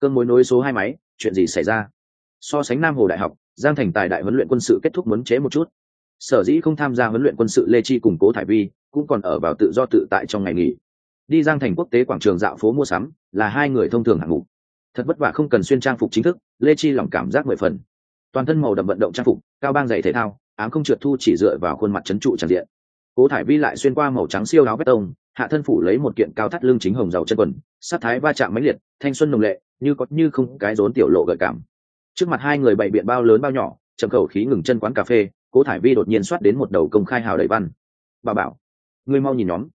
[SPEAKER 1] Cơn mối nối số hai máy, chuyện gì xảy ra? So sánh nam hồ đại học, giang thành tài đại huấn luyện quân sự kết thúc muốn chế một chút. Sở dĩ không tham gia huấn luyện quân sự lê chi củng cố thải vi, cũng còn ở vào tự do tự tại trong ngày nghỉ đi giang thành quốc tế quảng trường dạo phố mua sắm là hai người thông thường hạng mục. Thật vất vả không cần xuyên trang phục chính thức, lê chi lòng cảm giác mười phần. Toàn thân màu đậm vận động trang phục, cao bang dày thể thao, ám không trượt thu chỉ dựa vào khuôn mặt trấn trụ tràn diện. Cố thải vi lại xuyên qua màu trắng siêu áo vét tông, hạ thân phủ lấy một kiện cao thắt lưng chính hồng dầu chân quần sát thái va chạm mãnh liệt, thanh xuân nồng lệ, như có như không cái rốn tiểu lộ gợi cảm. Trước mặt hai người bày biện bao lớn bao nhỏ, chậm khẩu khí ngừng chân quán cà phê, cố thải vi đột nhiên soát đến một đầu công khai hào đầy văn. Bà bảo ngươi mau nhìn nhóm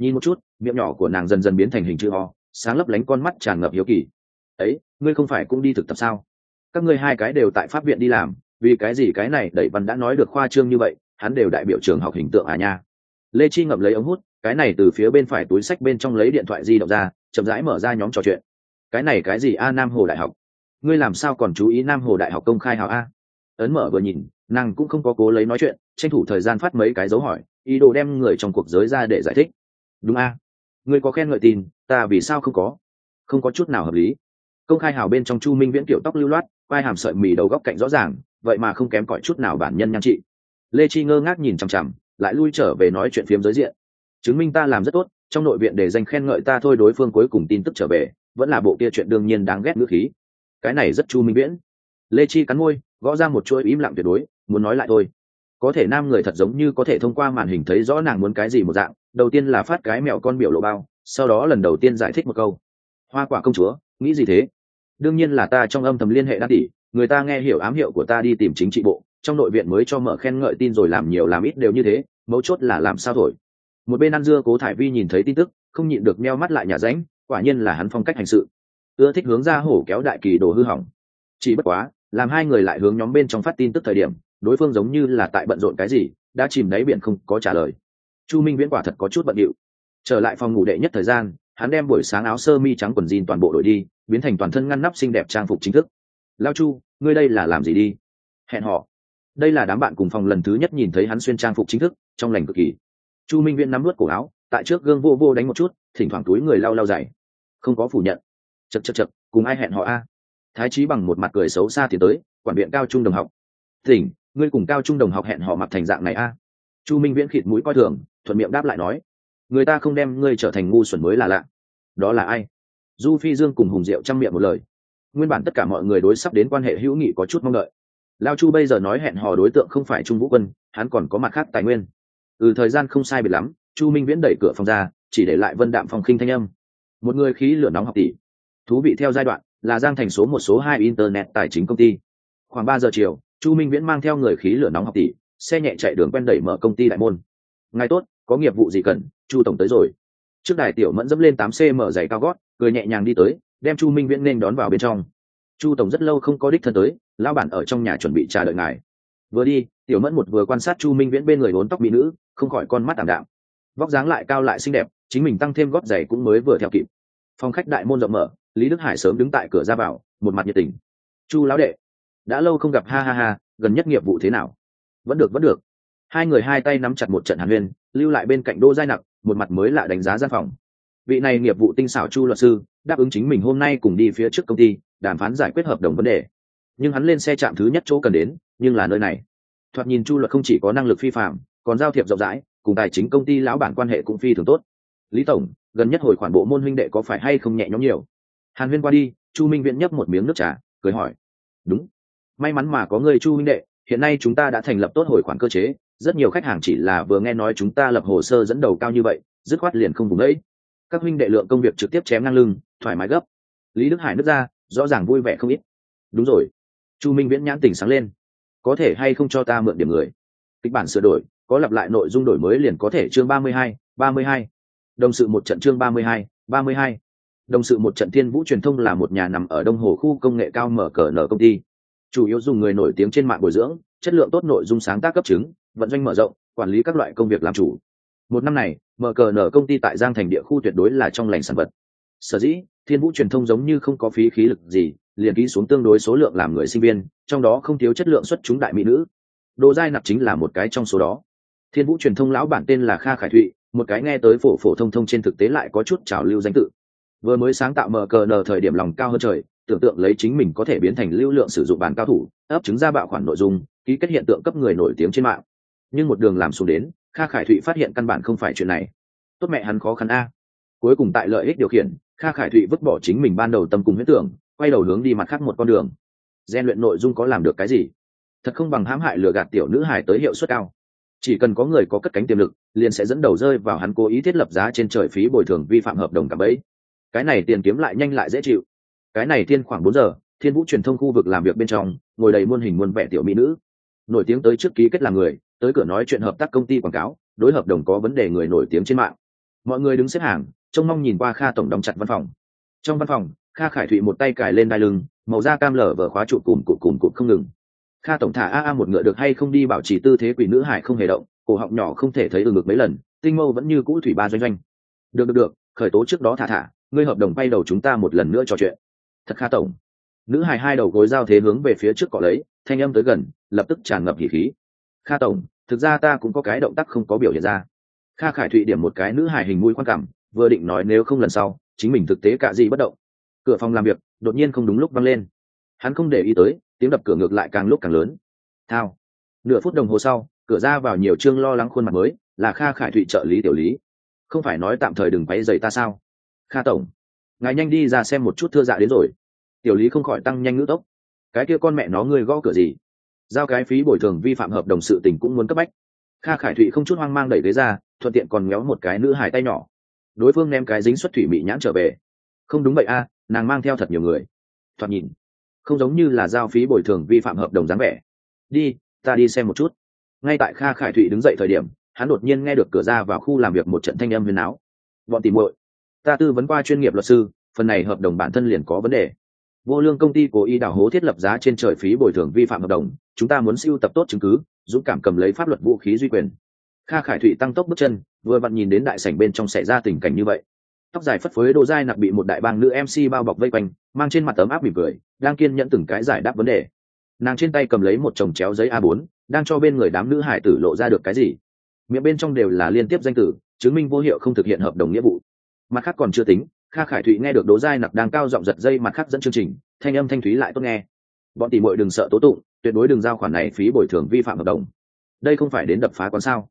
[SPEAKER 1] nhìn một chút, miệng nhỏ của nàng dần dần biến thành hình chữ ho sáng lấp lánh con mắt tràn ngập hiếu kỳ. Ấy, ngươi không phải cũng đi thực tập sao? Các ngươi hai cái đều tại pháp viện đi làm, vì cái gì cái này đẩy văn đã nói được khoa trương như vậy, hắn đều đại biểu trường học hình tượng à nha? Lê chi ngậm lấy ống hút, cái này từ phía bên phải túi sách bên trong lấy điện thoại di động ra, chậm rãi mở ra nhóm trò chuyện. Cái này cái gì a nam hồ đại học? Ngươi làm sao còn chú ý nam hồ đại học công khai hào a? Ấn mở vừa nhìn, nàng cũng không có cố lấy nói chuyện, tranh thủ thời gian phát mấy cái dấu hỏi, ý đồ đem người trong cuộc giới ra để giải thích đúng a. Ngươi có khen ngợi tin, ta vì sao không có? Không có chút nào hợp lý. Công khai hào bên trong chu minh viễn kiểu tóc lưu loát, vai hàm sợi mì đầu góc cạnh rõ ràng, vậy mà không kém cỏi chút nào bản nhân nhan trị. Lê chi ngơ ngác nhìn chằm chằm, lại lui trở về nói chuyện phiếm giới diện. Chứng minh ta làm rất tốt, trong nội viện để danh khen ngợi ta thôi đối phương cuối cùng tin tức trở về, vẫn là bộ kia chuyện đương nhiên đáng ghét ngữ khí. Cái này rất chu minh viễn. Lê chi cắn môi, gõ ra một chuỗi im lặng tuyệt đối, muốn nói lại thôi có thể nam người thật giống như có thể thông qua màn hình thấy rõ nàng muốn cái gì một dạng. Đầu tiên là phát cái mẹo con biểu lộ bao, sau đó lần đầu tiên giải thích một câu. Hoa quả công chúa, nghĩ gì thế? Đương nhiên là ta trong âm thầm liên hệ đa tỷ người ta nghe hiểu ám hiệu của ta đi tìm chính trị bộ, trong nội viện mới cho mở khen ngợi tin rồi làm nhiều làm ít đều như thế, mấu chốt là làm sao thổi. Một bên ăn dưa cố thải vi nhìn thấy tin tức, không nhịn được meo mắt lại nhà ránh, quả nhiên là hắn phong cách hành sự. Ưa thích hướng ra hổ kéo đại kỳ đồ hư hỏng. Chỉ bất quá, làm hai người lại hướng nhóm bên trong phát tin tức thời điểm đối phương giống như là tại bận rộn cái gì, đã chìm đáy biển không có trả lời. Chu minh viễn quả thật có chút bận điệu. Trở lại phòng ngủ đệ nhất thời gian, hắn đem buổi sáng áo sơ mi trắng quần jean toàn bộ đội đi, biến thành toàn thân ngăn nắp xinh đẹp trang phục chính thức. Lao chu, ngươi đây là làm gì đi? Hẹn họ đây là đám bạn cùng phòng lần thứ nhất nhìn thấy hắn xuyên trang phục chính thức, trong lành cực kỳ. Chu minh viễn nắm nuốt cổ áo, tại trước gương vô vô đánh một chút, thỉnh thoảng túi người lau lau dày không có phủ nhận. Chật chật chật cùng ai hẹn họ a? Thái trí bằng một mặt cười xấu xa thì tới, quản viện cao trung đồng học. Thỉnh ngươi cùng cao trung đồng học hẹn họ mặc thành dạng này a? Chu minh viễn khịt mũi coi thường, thuận miệng đáp lại nói, người ta không đem ngươi trở thành ngu xuẩn mới là lạ. Đó là ai? Du phi dương cùng hùng diệu chăm miệng một lời. Nguyên bản tất cả mọi người đối sắp đến quan hệ hữu nghị có chút mong đợi. Lao chu bây giờ nói hẹn hò đối tượng không phải trung vũ quân, hắn còn có mặt khác tài nguyên. Ừ thời gian không sai biệt lắm, chu minh viễn đẩy cửa phòng ra, chỉ để lại vân đạm phòng khinh thanh âm. Một người khí lửa nóng học tỷ. Thú vị theo giai đoạn, là giang thành số một, số hai internet tài chính công ty. Khoảng ba giờ chiều chu minh viễn mang theo người khí lửa nóng học tỷ, xe nhẹ chạy đường quen đẩy mở công ty đại môn. Ngài tốt, có nghiệp vụ gì cần, chu tổng tới rồi. Trước đài tiểu mẫn dẫm lên tám cm giày cao gót, cười nhẹ nhàng đi tới, đem chu minh viễn nên đón vào bên trong. Chu tổng rất lâu không có đích thân tới, lão bản ở trong nhà chuẩn bị trả đợi ngài. Vừa đi, tiểu mẫn một vừa quan sát chu minh viễn bên người bốn tóc mỹ nữ, không khỏi con mắt ảm đạm. Vóc dáng lại cao lại xinh đẹp, chính mình tăng thêm gót giày cũng mới vừa theo kịp. Phòng khách đại môn rộng mở, lý đức hải sớm đứng tại cửa ra vào, một mặt nhiệt tình. Chu lão đệ đã lâu không gặp, ha ha ha, gần nhất nghiệp vụ thế nào? Vẫn được vẫn được. Hai người hai tay nắm chặt một trận hàn huyên, lưu lại bên cạnh đô giai nặc, một mặt mới lạ đánh giá gian phòng. Vị này nghiệp vụ tinh xảo chu luật sư, đáp ứng chính mình hôm nay cùng đi phía trước công ty, đàm phán giải quyết hợp đồng vấn đề. Nhưng hắn lên xe chạm thứ nhất chỗ cần đến, nhưng là nơi này. Thoạt nhìn chu luật không chỉ có năng lực phi phạm, còn giao thiệp rộng rãi, cùng tài chính công ty lão bản quan hệ cũng phi thường tốt. Lý tổng, gần nhất hồi khoản bộ môn huynh đệ có phải hay không nhẹ nhõm nhiều? Hàn huyên qua đi, chu minh viễn nhấp một miếng nước trà, cười hỏi. Đúng may mắn mà có người chu huynh đệ, hiện nay chúng ta đã thành lập tốt hồi khoản cơ chế. Rất nhiều khách hàng chỉ là vừa nghe nói chúng ta lập hồ sơ dẫn đầu cao như vậy, dứt khoát liền không vùng đấy các huynh đệ lượng công việc trực tiếp chém ngang lưng, thoải mái gấp. Lý đức hải nước ra, rõ ràng vui vẻ không ít. Đúng rồi. Chu minh viễn nhãn tỉnh sáng lên. Có thể hay không cho ta mượn điểm người? Kịch bản sửa đổi, có lặp lại nội dung đổi mới liền có thể chương ba mươi hai, ba mươi hai. Đồng sự một trận chương ba mươi hai, ba mươi hai. Đồng sự một trận thiên vũ truyền thông là một nhà nằm ở đông hồ khu công nghệ cao mở cờ nở công ty chủ yếu dùng người nổi tiếng trên mạng bồi dưỡng, chất lượng tốt nội dung sáng tác cấp chứng, vận doanh mở rộng, quản lý các loại công việc làm chủ. Một năm này, mở cờ nở công ty tại giang thành địa khu tuyệt đối là trong lành sản vật. Sở dĩ, thiên vũ truyền thông giống như không có phí khí lực gì, liền ký xuống tương đối số lượng làm người sinh viên, trong đó không thiếu chất lượng xuất chúng đại mỹ nữ. Đồ giai nạp chính là một cái trong số đó. Thiên vũ truyền thông lão bản tên là kha khải thụy, một cái nghe tới phổ phổ thông thông trên thực tế lại có chút trào lưu danh tự. Vừa mới sáng tạo mở cờ nở thời điểm lòng cao hơn trời tưởng tượng lấy chính mình có thể biến thành lưu lượng sử dụng bàn cao thủ, ấp chứng ra bạo khoản nội dung, ký kết hiện tượng cấp người nổi tiếng trên mạng. Nhưng một đường làm xuống đến, kha khải thụy phát hiện căn bản không phải chuyện này. Tốt mẹ hắn khó khăn a. Cuối cùng tại lợi ích điều khiển, kha khải thụy vứt bỏ chính mình ban đầu tâm cùng huyết tưởng, quay đầu hướng đi mặt khác một con đường. Gian luyện nội dung có làm được cái gì? Thật không bằng hãm hại lừa gạt tiểu nữ hài tới hiệu suất cao. Chỉ cần có người có cất cánh tiềm lực, liền sẽ dẫn đầu rơi vào hắn cố ý thiết lập giá trên trời phí bồi thường vi phạm hợp đồng cả bấy cái này tiền kiếm lại nhanh lại dễ chịu cái này thiên khoảng bốn giờ, thiên vũ truyền thông khu vực làm việc bên trong, ngồi đầy muôn hình muôn vẻ tiểu mỹ nữ. Nổi tiếng tới trước ký kết là người, tới cửa nói chuyện hợp tác công ty quảng cáo, đối hợp đồng có vấn đề người nổi tiếng trên mạng. Mọi người đứng xếp hàng, trông mong nhìn qua kha tổng đóng chặt văn phòng. Trong văn phòng, kha khải thụy một tay cài lên đai lưng, màu da cam lở vờ khóa trụ cùm cụm cùm cụm không ngừng. Kha tổng thả a a một ngựa được hay không đi bảo trì tư thế quỷ nữ hải không hề động, cổ họng nhỏ không thể thấy ừ ngực mấy lần, tinh mâu vẫn như cũ thủy ba doanh doanh. Được được được, khởi tố trước đó thả thả, ngươi hợp đồng bay đầu chúng ta một lần nữa trò chuyện thật kha tổng. Nữ hài hai đầu gối giao thế hướng về phía trước cọ lấy, thanh âm tới gần, lập tức tràn ngập hỉ khí. Kha tổng, thực ra ta cũng có cái động tác không có biểu hiện ra. Kha khải thụy điểm một cái nữ hài hình mũi quan cảm vừa định nói nếu không lần sau, chính mình thực tế cả gì bất động. Cửa phòng làm việc, đột nhiên không đúng lúc văng lên. Hắn không để ý tới, tiếng đập cửa ngược lại càng lúc càng lớn. Thao. Nửa phút đồng hồ sau, cửa ra vào nhiều chương lo lắng khuôn mặt mới, là kha khải thụy trợ lý tiểu lý. Không phải nói tạm thời đừng quấy dày ta sao? Kha tổng ngài nhanh đi ra xem một chút thưa dạ đến rồi. Tiểu lý không khỏi tăng nhanh ngữ tốc. Cái kia con mẹ nó ngươi gõ cửa gì? Giao cái phí bồi thường vi phạm hợp đồng sự tình cũng muốn cấp bách. Kha khải thụy không chút hoang mang đẩy ghế ra, thuận tiện còn méo một cái nữ hải tay nhỏ. Đối phương ném cái dính xuất thủy bị nhãn trở về. Không đúng vậy a, nàng mang theo thật nhiều người. Thoạt nhìn, không giống như là giao phí bồi thường vi phạm hợp đồng dáng vẻ. Đi, ta đi xem một chút. Ngay tại kha khải thụy đứng dậy thời điểm, hắn đột nhiên nghe được cửa ra vào khu làm việc một trận thanh âm huyền áo. Bọn tìm muội ta tư vấn qua chuyên nghiệp luật sư, phần này hợp đồng bản thân liền có vấn đề. Vô lương công ty cố ý đảo hố thiết lập giá trên trời phí bồi thường vi phạm hợp đồng, chúng ta muốn siêu tập tốt chứng cứ, dũng cảm cầm lấy pháp luật vũ khí duy quyền. Kha khải thụy tăng tốc bước chân, vừa vặn nhìn đến đại sảnh bên trong xảy ra tình cảnh như vậy. Tóc dài phất phới đồ dai nặc bị một đại bang nữ mc bao bọc vây quanh, mang trên mặt tấm áp mỉm cười, đang kiên nhẫn từng cái giải đáp vấn đề. Nàng trên tay cầm lấy một chồng chéo giấy a 4 đang cho bên người đám nữ hải tử lộ ra được cái gì. Miệng bên trong đều là liên tiếp danh tử chứng minh vô hiệu không thực hiện hợp đồng nghĩa vụ mặt khác còn chưa tính, kha khải thụy nghe được đố giai nặc đang cao giọng giật dây mặt khác dẫn chương trình, thanh âm thanh thúy lại tốt nghe. Bọn tỷ muội đừng sợ tố tụng, tuyệt đối đừng giao khoản này phí bồi thường vi phạm hợp đồng. Đây không phải đến đập phá quán sao?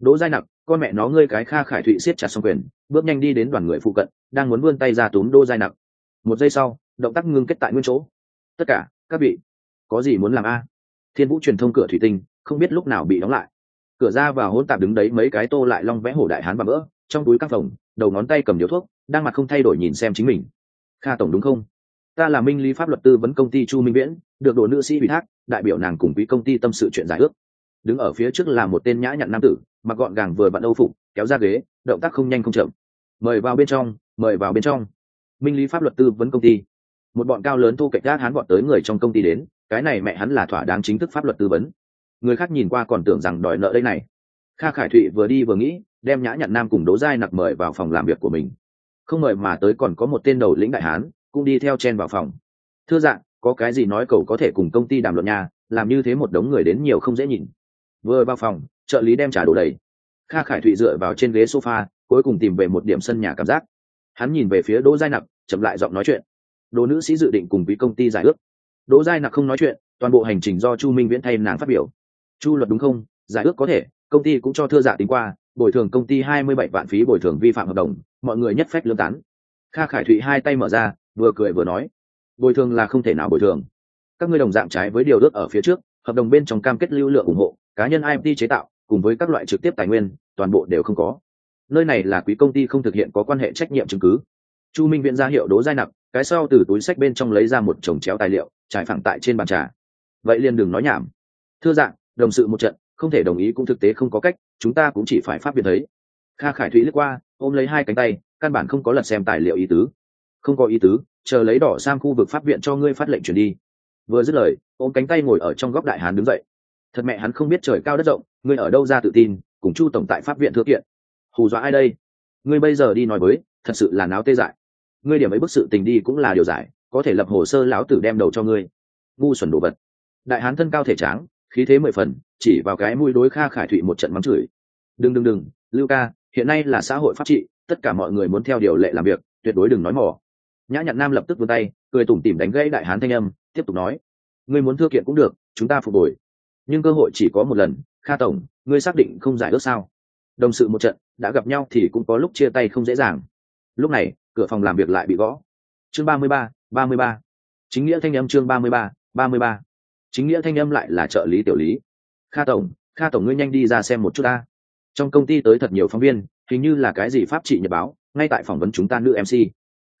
[SPEAKER 1] Đố giai nặc, con mẹ nó ngươi cái kha khải thụy siết chặt xong quyền, bước nhanh đi đến đoàn người phụ cận, đang muốn vươn tay ra túm đô giai nặc. Một giây sau, động tác ngưng kết tại nguyên chỗ. Tất cả, các vị, có gì muốn làm a? Thiên vũ truyền thông cửa thủy tinh, không biết lúc nào bị đóng lại. Cửa ra và hỗn tạp đứng đấy mấy cái tô lại long vẽ hổ đại hán và mỡ trong túi các phòng đầu ngón tay cầm điếu thuốc, đang mặt không thay đổi nhìn xem chính mình. Kha tổng đúng không? Ta là minh lý pháp luật tư vấn công ty chu minh viễn, được đồ nữ sĩ ủy thác, đại biểu nàng cùng quý công ty tâm sự chuyện giải ước. Đứng ở phía trước là một tên nhã nhặn nam tử, mặc gọn gàng vừa vặn âu phục, kéo ra ghế, động tác không nhanh không chậm. Mời vào bên trong, mời vào bên trong. Minh lý pháp luật tư vấn công ty. Một bọn cao lớn thu cạnh gác hắn bọn tới người trong công ty đến, cái này mẹ hắn là thỏa đáng chính thức pháp luật tư vấn. Người khác nhìn qua còn tưởng rằng đòi nợ đây này. Kha khải thụy vừa đi vừa nghĩ đem nhã nhặn nam cùng đố giai nặc mời vào phòng làm việc của mình. Không mời mà tới còn có một tên đầu lĩnh đại hán, cũng đi theo chen vào phòng. Thưa dạng có cái gì nói cầu có thể cùng công ty đàm luận nhà làm như thế một đống người đến nhiều không dễ nhìn. Vừa vào phòng, trợ lý đem trả đồ đầy. Kha khải thụy dựa vào trên ghế sofa, cuối cùng tìm về một điểm sân nhà cảm giác. Hắn nhìn về phía đỗ giai nặc, chậm lại giọng nói chuyện. Đỗ nữ sĩ dự định cùng với công ty giải ước. Đỗ giai nặc không nói chuyện, toàn bộ hành trình do chu minh viễn thay nàng phát biểu. Chu luật đúng không? Giải ước có thể, công ty cũng cho thưa giả tính qua bồi thường công ty hai mươi bảy vạn phí bồi thường vi phạm hợp đồng, mọi người nhất phép lương tán. Kha khải thụy hai tay mở ra, vừa cười vừa nói, bồi thường là không thể nào bồi thường. Các ngươi đồng dạng trái với điều ước ở phía trước, hợp đồng bên trong cam kết lưu lượng ủng hộ, cá nhân imt chế tạo, cùng với các loại trực tiếp tài nguyên, toàn bộ đều không có. Nơi này là quý công ty không thực hiện có quan hệ trách nhiệm chứng cứ. Chu minh viện ra hiệu đố giai nặng cái sau từ túi sách bên trong lấy ra một chồng chéo tài liệu, trải phẳng tại trên bàn trà. Vậy liền đừng nói nhảm. Thưa dạng, đồng sự một trận không thể đồng ý cũng thực tế không có cách, chúng ta cũng chỉ phải phát biệt thấy. Kha khải thụy lướt qua, ôm lấy hai cánh tay, căn bản không có lật xem tài liệu ý tứ. Không có ý tứ, chờ lấy đỏ sang khu vực pháp viện cho ngươi phát lệnh chuyển đi. Vừa dứt lời, ôm cánh tay ngồi ở trong góc đại hán đứng dậy. Thật mẹ hắn không biết trời cao đất rộng, ngươi ở đâu ra tự tin, cùng chu tổng tại pháp viện thừa kiện. Hù dọa ai đây? Ngươi bây giờ đi nói với, thật sự là náo tê dại. Ngươi điểm ấy bức sự tình đi cũng là điều giải, có thể lập hồ sơ lão tử đem đầu cho ngươi. Ngu xuẩn đồ vật. Đại hán thân cao thể tráng khí thế mười phần, chỉ vào cái mũi đối kha khải thụy một trận mắng chửi. Đừng đừng đừng, lưu ca, hiện nay là xã hội pháp trị, tất cả mọi người muốn theo điều lệ làm việc, tuyệt đối đừng nói mỏ nhã nhặn nam lập tức vươn tay, cười tủm tỉm đánh gãy đại hán thanh âm, tiếp tục nói, ngươi muốn thưa kiện cũng được, chúng ta phục hồi. Nhưng cơ hội chỉ có một lần, kha tổng, ngươi xác định không giải ước sao? Đồng sự một trận, đã gặp nhau thì cũng có lúc chia tay không dễ dàng. Lúc này, cửa phòng làm việc lại bị gõ. Chương ba mươi ba ba mươi ba. Chính nghĩa thanh âm chương ba mươi ba ba mươi ba chính nghĩa thanh âm lại là trợ lý tiểu lý. Kha tổng kha tổng ngươi nhanh đi ra xem một chút ta. Trong công ty tới thật nhiều phóng viên, hình như là cái gì pháp trị nhật báo, ngay tại phỏng vấn chúng ta nữ mc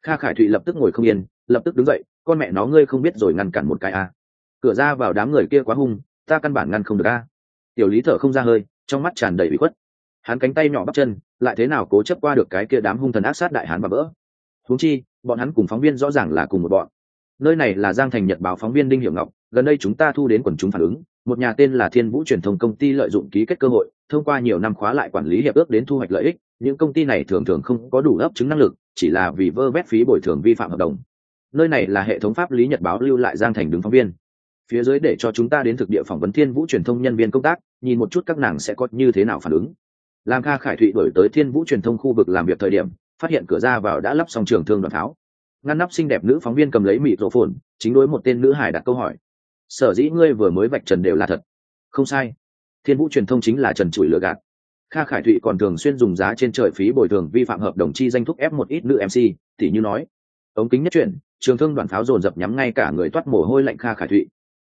[SPEAKER 1] kha khải thụy lập tức ngồi không yên, lập tức đứng dậy, con mẹ nó ngươi không biết rồi ngăn cản một cái a cửa ra vào đám người kia quá hung, ta căn bản ngăn không được a tiểu lý thở không ra hơi, trong mắt tràn đầy bị khuất. Hắn cánh tay nhỏ bắp chân, lại thế nào cố chấp qua được cái kia đám hung thần ác sát đại hán và vỡ huống chi, bọn hắn cùng phóng viên rõ ràng là cùng một bọn nơi này là giang thành nhật báo phóng viên đinh hiểu ngọc, gần đây chúng ta thu đến quần chúng phản ứng, một nhà tên là thiên vũ truyền thông công ty lợi dụng ký kết cơ hội, thông qua nhiều năm khóa lại quản lý hiệp ước đến thu hoạch lợi ích, những công ty này thường thường không có đủ ấp chứng năng lực, chỉ là vì vơ vét phí bồi thường vi phạm hợp đồng. Nơi này là hệ thống pháp lý nhật báo lưu lại giang thành đứng phóng viên. Phía dưới để cho chúng ta đến thực địa phỏng vấn thiên vũ truyền thông nhân viên công tác, nhìn một chút các nàng sẽ có như thế nào phản ứng. Làm kha khải thụy đổi tới thiên vũ truyền thông khu vực làm việc thời điểm, phát hiện cửa ra vào đã lắp xong trường thương đoàn tháo ngăn nắp xinh đẹp nữ phóng viên cầm lấy mịt rổ phồn, chính đối một tên nữ hải đặt câu hỏi. Sở dĩ ngươi vừa mới vạch trần đều là thật? Không sai. Thiên vũ truyền thông chính là trần trụi lừa gạt. Kha khải thụy còn thường xuyên dùng giá trên trời phí bồi thường vi phạm hợp đồng chi danh thúc ép một ít nữ mc thì như nói. Ống kính nhất chuyển trường thương đoàn pháo dồn dập nhắm ngay cả người toát mồ hôi lạnh kha khải thụy.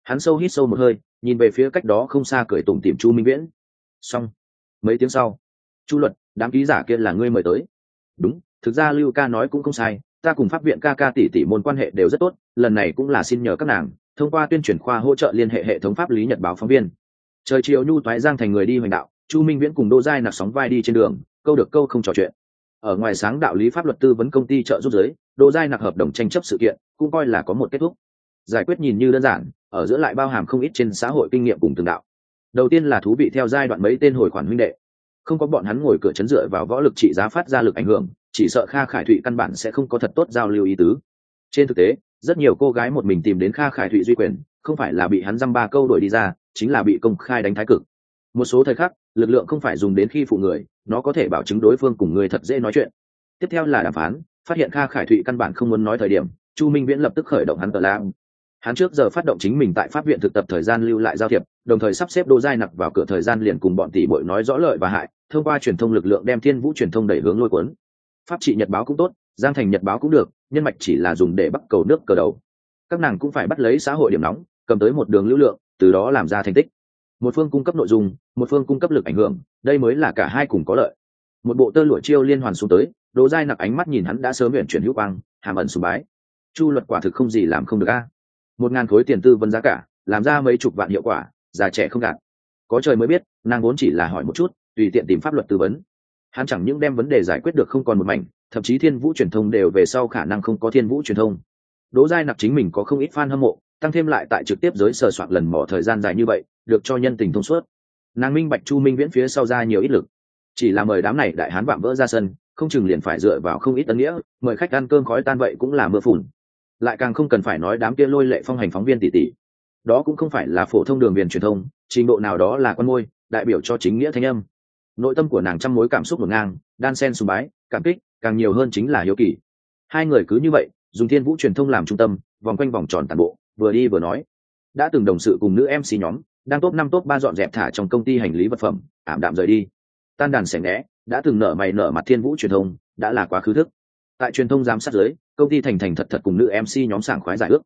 [SPEAKER 1] Hắn sâu hít sâu một hơi, nhìn về phía cách đó không xa cười tủm tìm chu minh viễn. Xong. Mấy tiếng sau. Chu luật, đám ký giả kia là ngươi mời tới. Đúng, thực ra lưu ca nói cũng không sai ta cùng pháp viện ca ca tỷ tỷ môn quan hệ đều rất tốt, lần này cũng là xin nhờ các nàng, thông qua tuyên truyền khoa hỗ trợ liên hệ hệ thống pháp lý nhật báo phóng viên. Trời chiều nhu toái giang thành người đi hoành đạo, chu minh viễn cùng đô giai nạp sóng vai đi trên đường, câu được câu không trò chuyện. Ở ngoài sáng đạo lý pháp luật tư vấn công ty trợ giúp giới đô giai nạp hợp đồng tranh chấp sự kiện, cũng coi là có một kết thúc. Giải quyết nhìn như đơn giản, ở giữa lại bao hàm không ít trên xã hội kinh nghiệm cùng từng đạo. Đầu tiên là thú vị theo giai đoạn mấy tên hồi khoản huynh đệ. Không có bọn hắn ngồi cửa chấn dựa vào võ lực trị giá phát ra lực ảnh hưởng chỉ sợ kha khải thụy căn bản sẽ không có thật tốt giao lưu ý tứ. Trên thực tế, rất nhiều cô gái một mình tìm đến kha khải thụy duy quyền, không phải là bị hắn dăm ba câu đuổi đi ra, chính là bị công khai đánh thái cực. Một số thời khắc, lực lượng không phải dùng đến khi phụ người, nó có thể bảo chứng đối phương cùng người thật dễ nói chuyện. Tiếp theo là đàm phán, phát hiện kha khải thụy căn bản không muốn nói thời điểm, chu minh viễn lập tức khởi động hắn tờ lam hắn trước giờ phát động chính mình tại pháp viện thực tập thời gian lưu lại giao thiệp, đồng thời sắp xếp đô giai nặc vào cửa thời gian liền cùng bọn tỷ bội nói rõ lợi và hại, thông qua truyền thông lực lượng đem thiên vũ truyền thông đẩy hướng lôi cuốn pháp trị nhật báo cũng tốt, giang thành nhật báo cũng được, nhân mạch chỉ là dùng để bắt cầu nước cờ đầu. Các nàng cũng phải bắt lấy xã hội điểm nóng, cầm tới một đường lưu lượng, từ đó làm ra thành tích. Một phương cung cấp nội dung, một phương cung cấp lực ảnh hưởng, đây mới là cả hai cùng có lợi. Một bộ tơ lụa chiêu liên hoàn xuống tới, đỗ giai nặc ánh mắt nhìn hắn đã sớm luyện chuyển hữu quang, hàm ẩn sùng bái. Chu luật quả thực không gì làm không được a. Một ngàn khối tiền tư vấn giá cả, làm ra mấy chục vạn hiệu quả, già trẻ không gạt có trời mới biết, nàng vốn chỉ là hỏi một chút, tùy tiện tìm pháp luật tư vấn hắn chẳng những đem vấn đề giải quyết được không còn một mảnh, thậm chí thiên vũ truyền thông đều về sau khả năng không có thiên vũ truyền thông. Đỗ giai nặc chính mình có không ít fan hâm mộ, tăng thêm lại tại trực tiếp giới sờ soạn lần mỏ thời gian dài như vậy, được cho nhân tình thông suốt. Nàng minh bạch chu minh viễn phía sau ra nhiều ít lực. Chỉ là mời đám này đại hán vạm vỡ ra sân, không chừng liền phải dựa vào không ít ân nghĩa, mời khách ăn cơm khói tan vậy cũng là mưa phùn. Lại càng không cần phải nói đám kia lôi lệ phong hành phóng viên tỷ tỷ đó cũng không phải là phổ thông đường viền truyền thông, trình độ nào đó là con môi, đại biểu cho chính nghĩa thanh âm nội tâm của nàng trăm mối cảm xúc ngổn ngang, đan sen sùng bái, cảm kích, càng nhiều hơn chính là hiếu kỳ. Hai người cứ như vậy, dùng thiên vũ truyền thông làm trung tâm, vòng quanh vòng tròn tàn bộ, vừa đi vừa nói. Đã từng đồng sự cùng nữ mc nhóm, đang top năm top ba dọn dẹp thả trong công ty hành lý vật phẩm, ảm đạm rời đi. Tan đàn sẻ né đã từng nở mày nở mặt thiên vũ truyền thông, đã là quá khứ thức. Tại truyền thông giám sát giới công ty thành thành thật thật cùng nữ mc nhóm sảng khoái giải ước.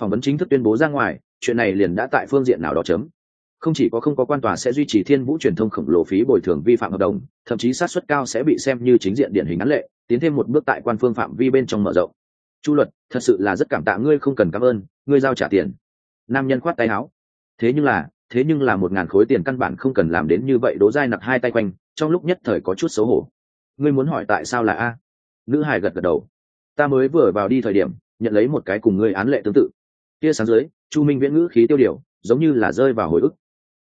[SPEAKER 1] Phỏng vấn chính thức tuyên bố ra ngoài, chuyện này liền đã tại phương diện nào đó chấm không chỉ có không có quan tòa sẽ duy trì thiên vũ truyền thông khổng lồ phí bồi thường vi phạm hợp đồng, thậm chí sát xuất cao sẽ bị xem như chính diện điển hình án lệ, tiến thêm một bước tại quan phương phạm vi bên trong mở rộng. Chu luật, thật sự là rất cảm tạ ngươi không cần cảm ơn, ngươi giao trả tiền. Nam nhân khoát tay áo. Thế nhưng là, thế nhưng là một ngàn khối tiền căn bản không cần làm đến như vậy, đố dai nặc hai tay quanh, trong lúc nhất thời có chút xấu hổ. Ngươi muốn hỏi tại sao là a? Nữ hài gật gật đầu. Ta mới vừa vào đi thời điểm, nhận lấy một cái cùng ngươi án lệ tương tự. Kia sáng dưới, chu minh viễn ngữ khí tiêu điều, giống như là rơi vào hồi ức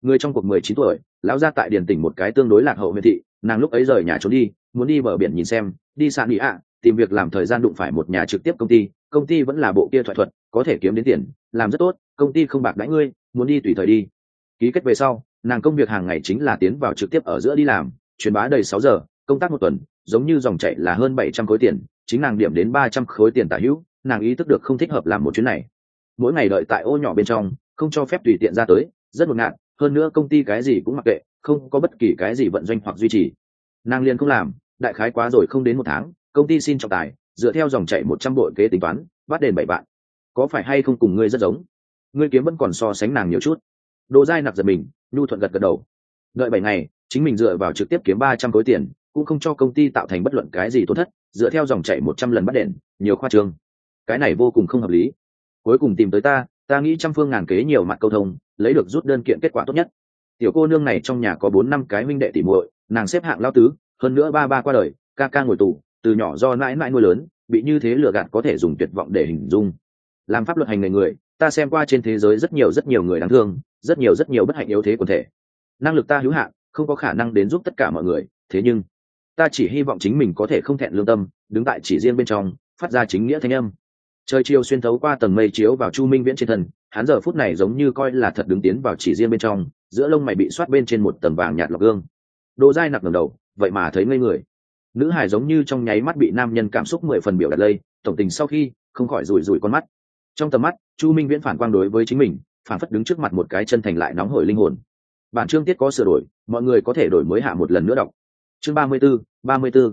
[SPEAKER 1] người trong cuộc mười chín tuổi, lão ra tại điền tỉnh một cái tương đối lạc hậu huyện thị, nàng lúc ấy rời nhà trốn đi, muốn đi bờ biển nhìn xem, đi sạn đi ạ, tìm việc làm thời gian đụng phải một nhà trực tiếp công ty công ty vẫn là bộ kia thoại thuật, có thể kiếm đến tiền, làm rất tốt, công ty không bạc đãi ngươi, muốn đi tùy thời đi. Ký kết về sau, nàng công việc hàng ngày chính là tiến vào trực tiếp ở giữa đi làm, truyền bá đầy sáu giờ, công tác một tuần, giống như dòng chạy là hơn bảy trăm khối tiền, chính nàng điểm đến ba trăm khối tiền tả hữu, nàng ý thức được không thích hợp làm một chuyến này. Mỗi ngày đợi tại ô nhỏ bên trong, không cho phép tùy tiện ra tới, rất ngột ngạt hơn nữa công ty cái gì cũng mặc kệ, không có bất kỳ cái gì vận doanh hoặc duy trì. Nàng liền không làm, đại khái quá rồi không đến một tháng, công ty xin trọng tài, dựa theo dòng chạy một trăm bộ kế tính toán, bắt đền bảy bạn có phải hay không cùng ngươi rất giống? Ngươi kiếm vẫn còn so sánh nàng nhiều chút. Đồ dai nặc giật mình, nhu thuận gật gật đầu. Đợi bảy ngày, chính mình dựa vào trực tiếp kiếm ba trăm khối tiền, cũng không cho công ty tạo thành bất luận cái gì tổn thất, dựa theo dòng chạy một trăm lần bắt đền, nhiều khoa trương. Cái này vô cùng không hợp lý. Cuối cùng tìm tới ta ta nghĩ trăm phương ngàn kế nhiều mặt câu thông, lấy được rút đơn kiện kết quả tốt nhất. Tiểu cô nương này trong nhà có bốn năm cái minh đệ tỉ muội, nàng xếp hạng lao tứ, hơn nữa ba ba qua đời, ca ca ngồi tù, từ nhỏ do mãi mãi nuôi lớn, bị như thế lừa gạt có thể dùng tuyệt vọng để hình dung. Làm pháp luật hành nghề người, ta xem qua trên thế giới rất nhiều rất nhiều người đáng thương, rất nhiều rất nhiều bất hạnh yếu thế quần thể. Năng lực ta hữu hạn, không có khả năng đến giúp tất cả mọi người, thế nhưng, ta chỉ hy vọng chính mình có thể không thẹn lương tâm, đứng tại chỉ riêng bên trong, phát ra chính nghĩa thanh âm trời chiều xuyên thấu qua tầng mây chiếu vào chu minh viễn trên thân, hắn giờ phút này giống như coi là thật đứng tiến vào chỉ riêng bên trong, giữa lông mày bị soát bên trên một tầng vàng nhạt lọc gương. Đồ dai nặc ngầm đầu, vậy mà thấy ngây người. Nữ hải giống như trong nháy mắt bị nam nhân cảm xúc mười phần biểu đặt lây, tổng tình sau khi, không khỏi rủi rủi con mắt. Trong tầm mắt, chu minh viễn phản quang đối với chính mình, phản phất đứng trước mặt một cái chân thành lại nóng hổi linh hồn. Bản chương tiết có sửa đổi, mọi người có thể đổi mới hạ một lần nữa đọc. Chương ba mươi b ố ba mươi b ố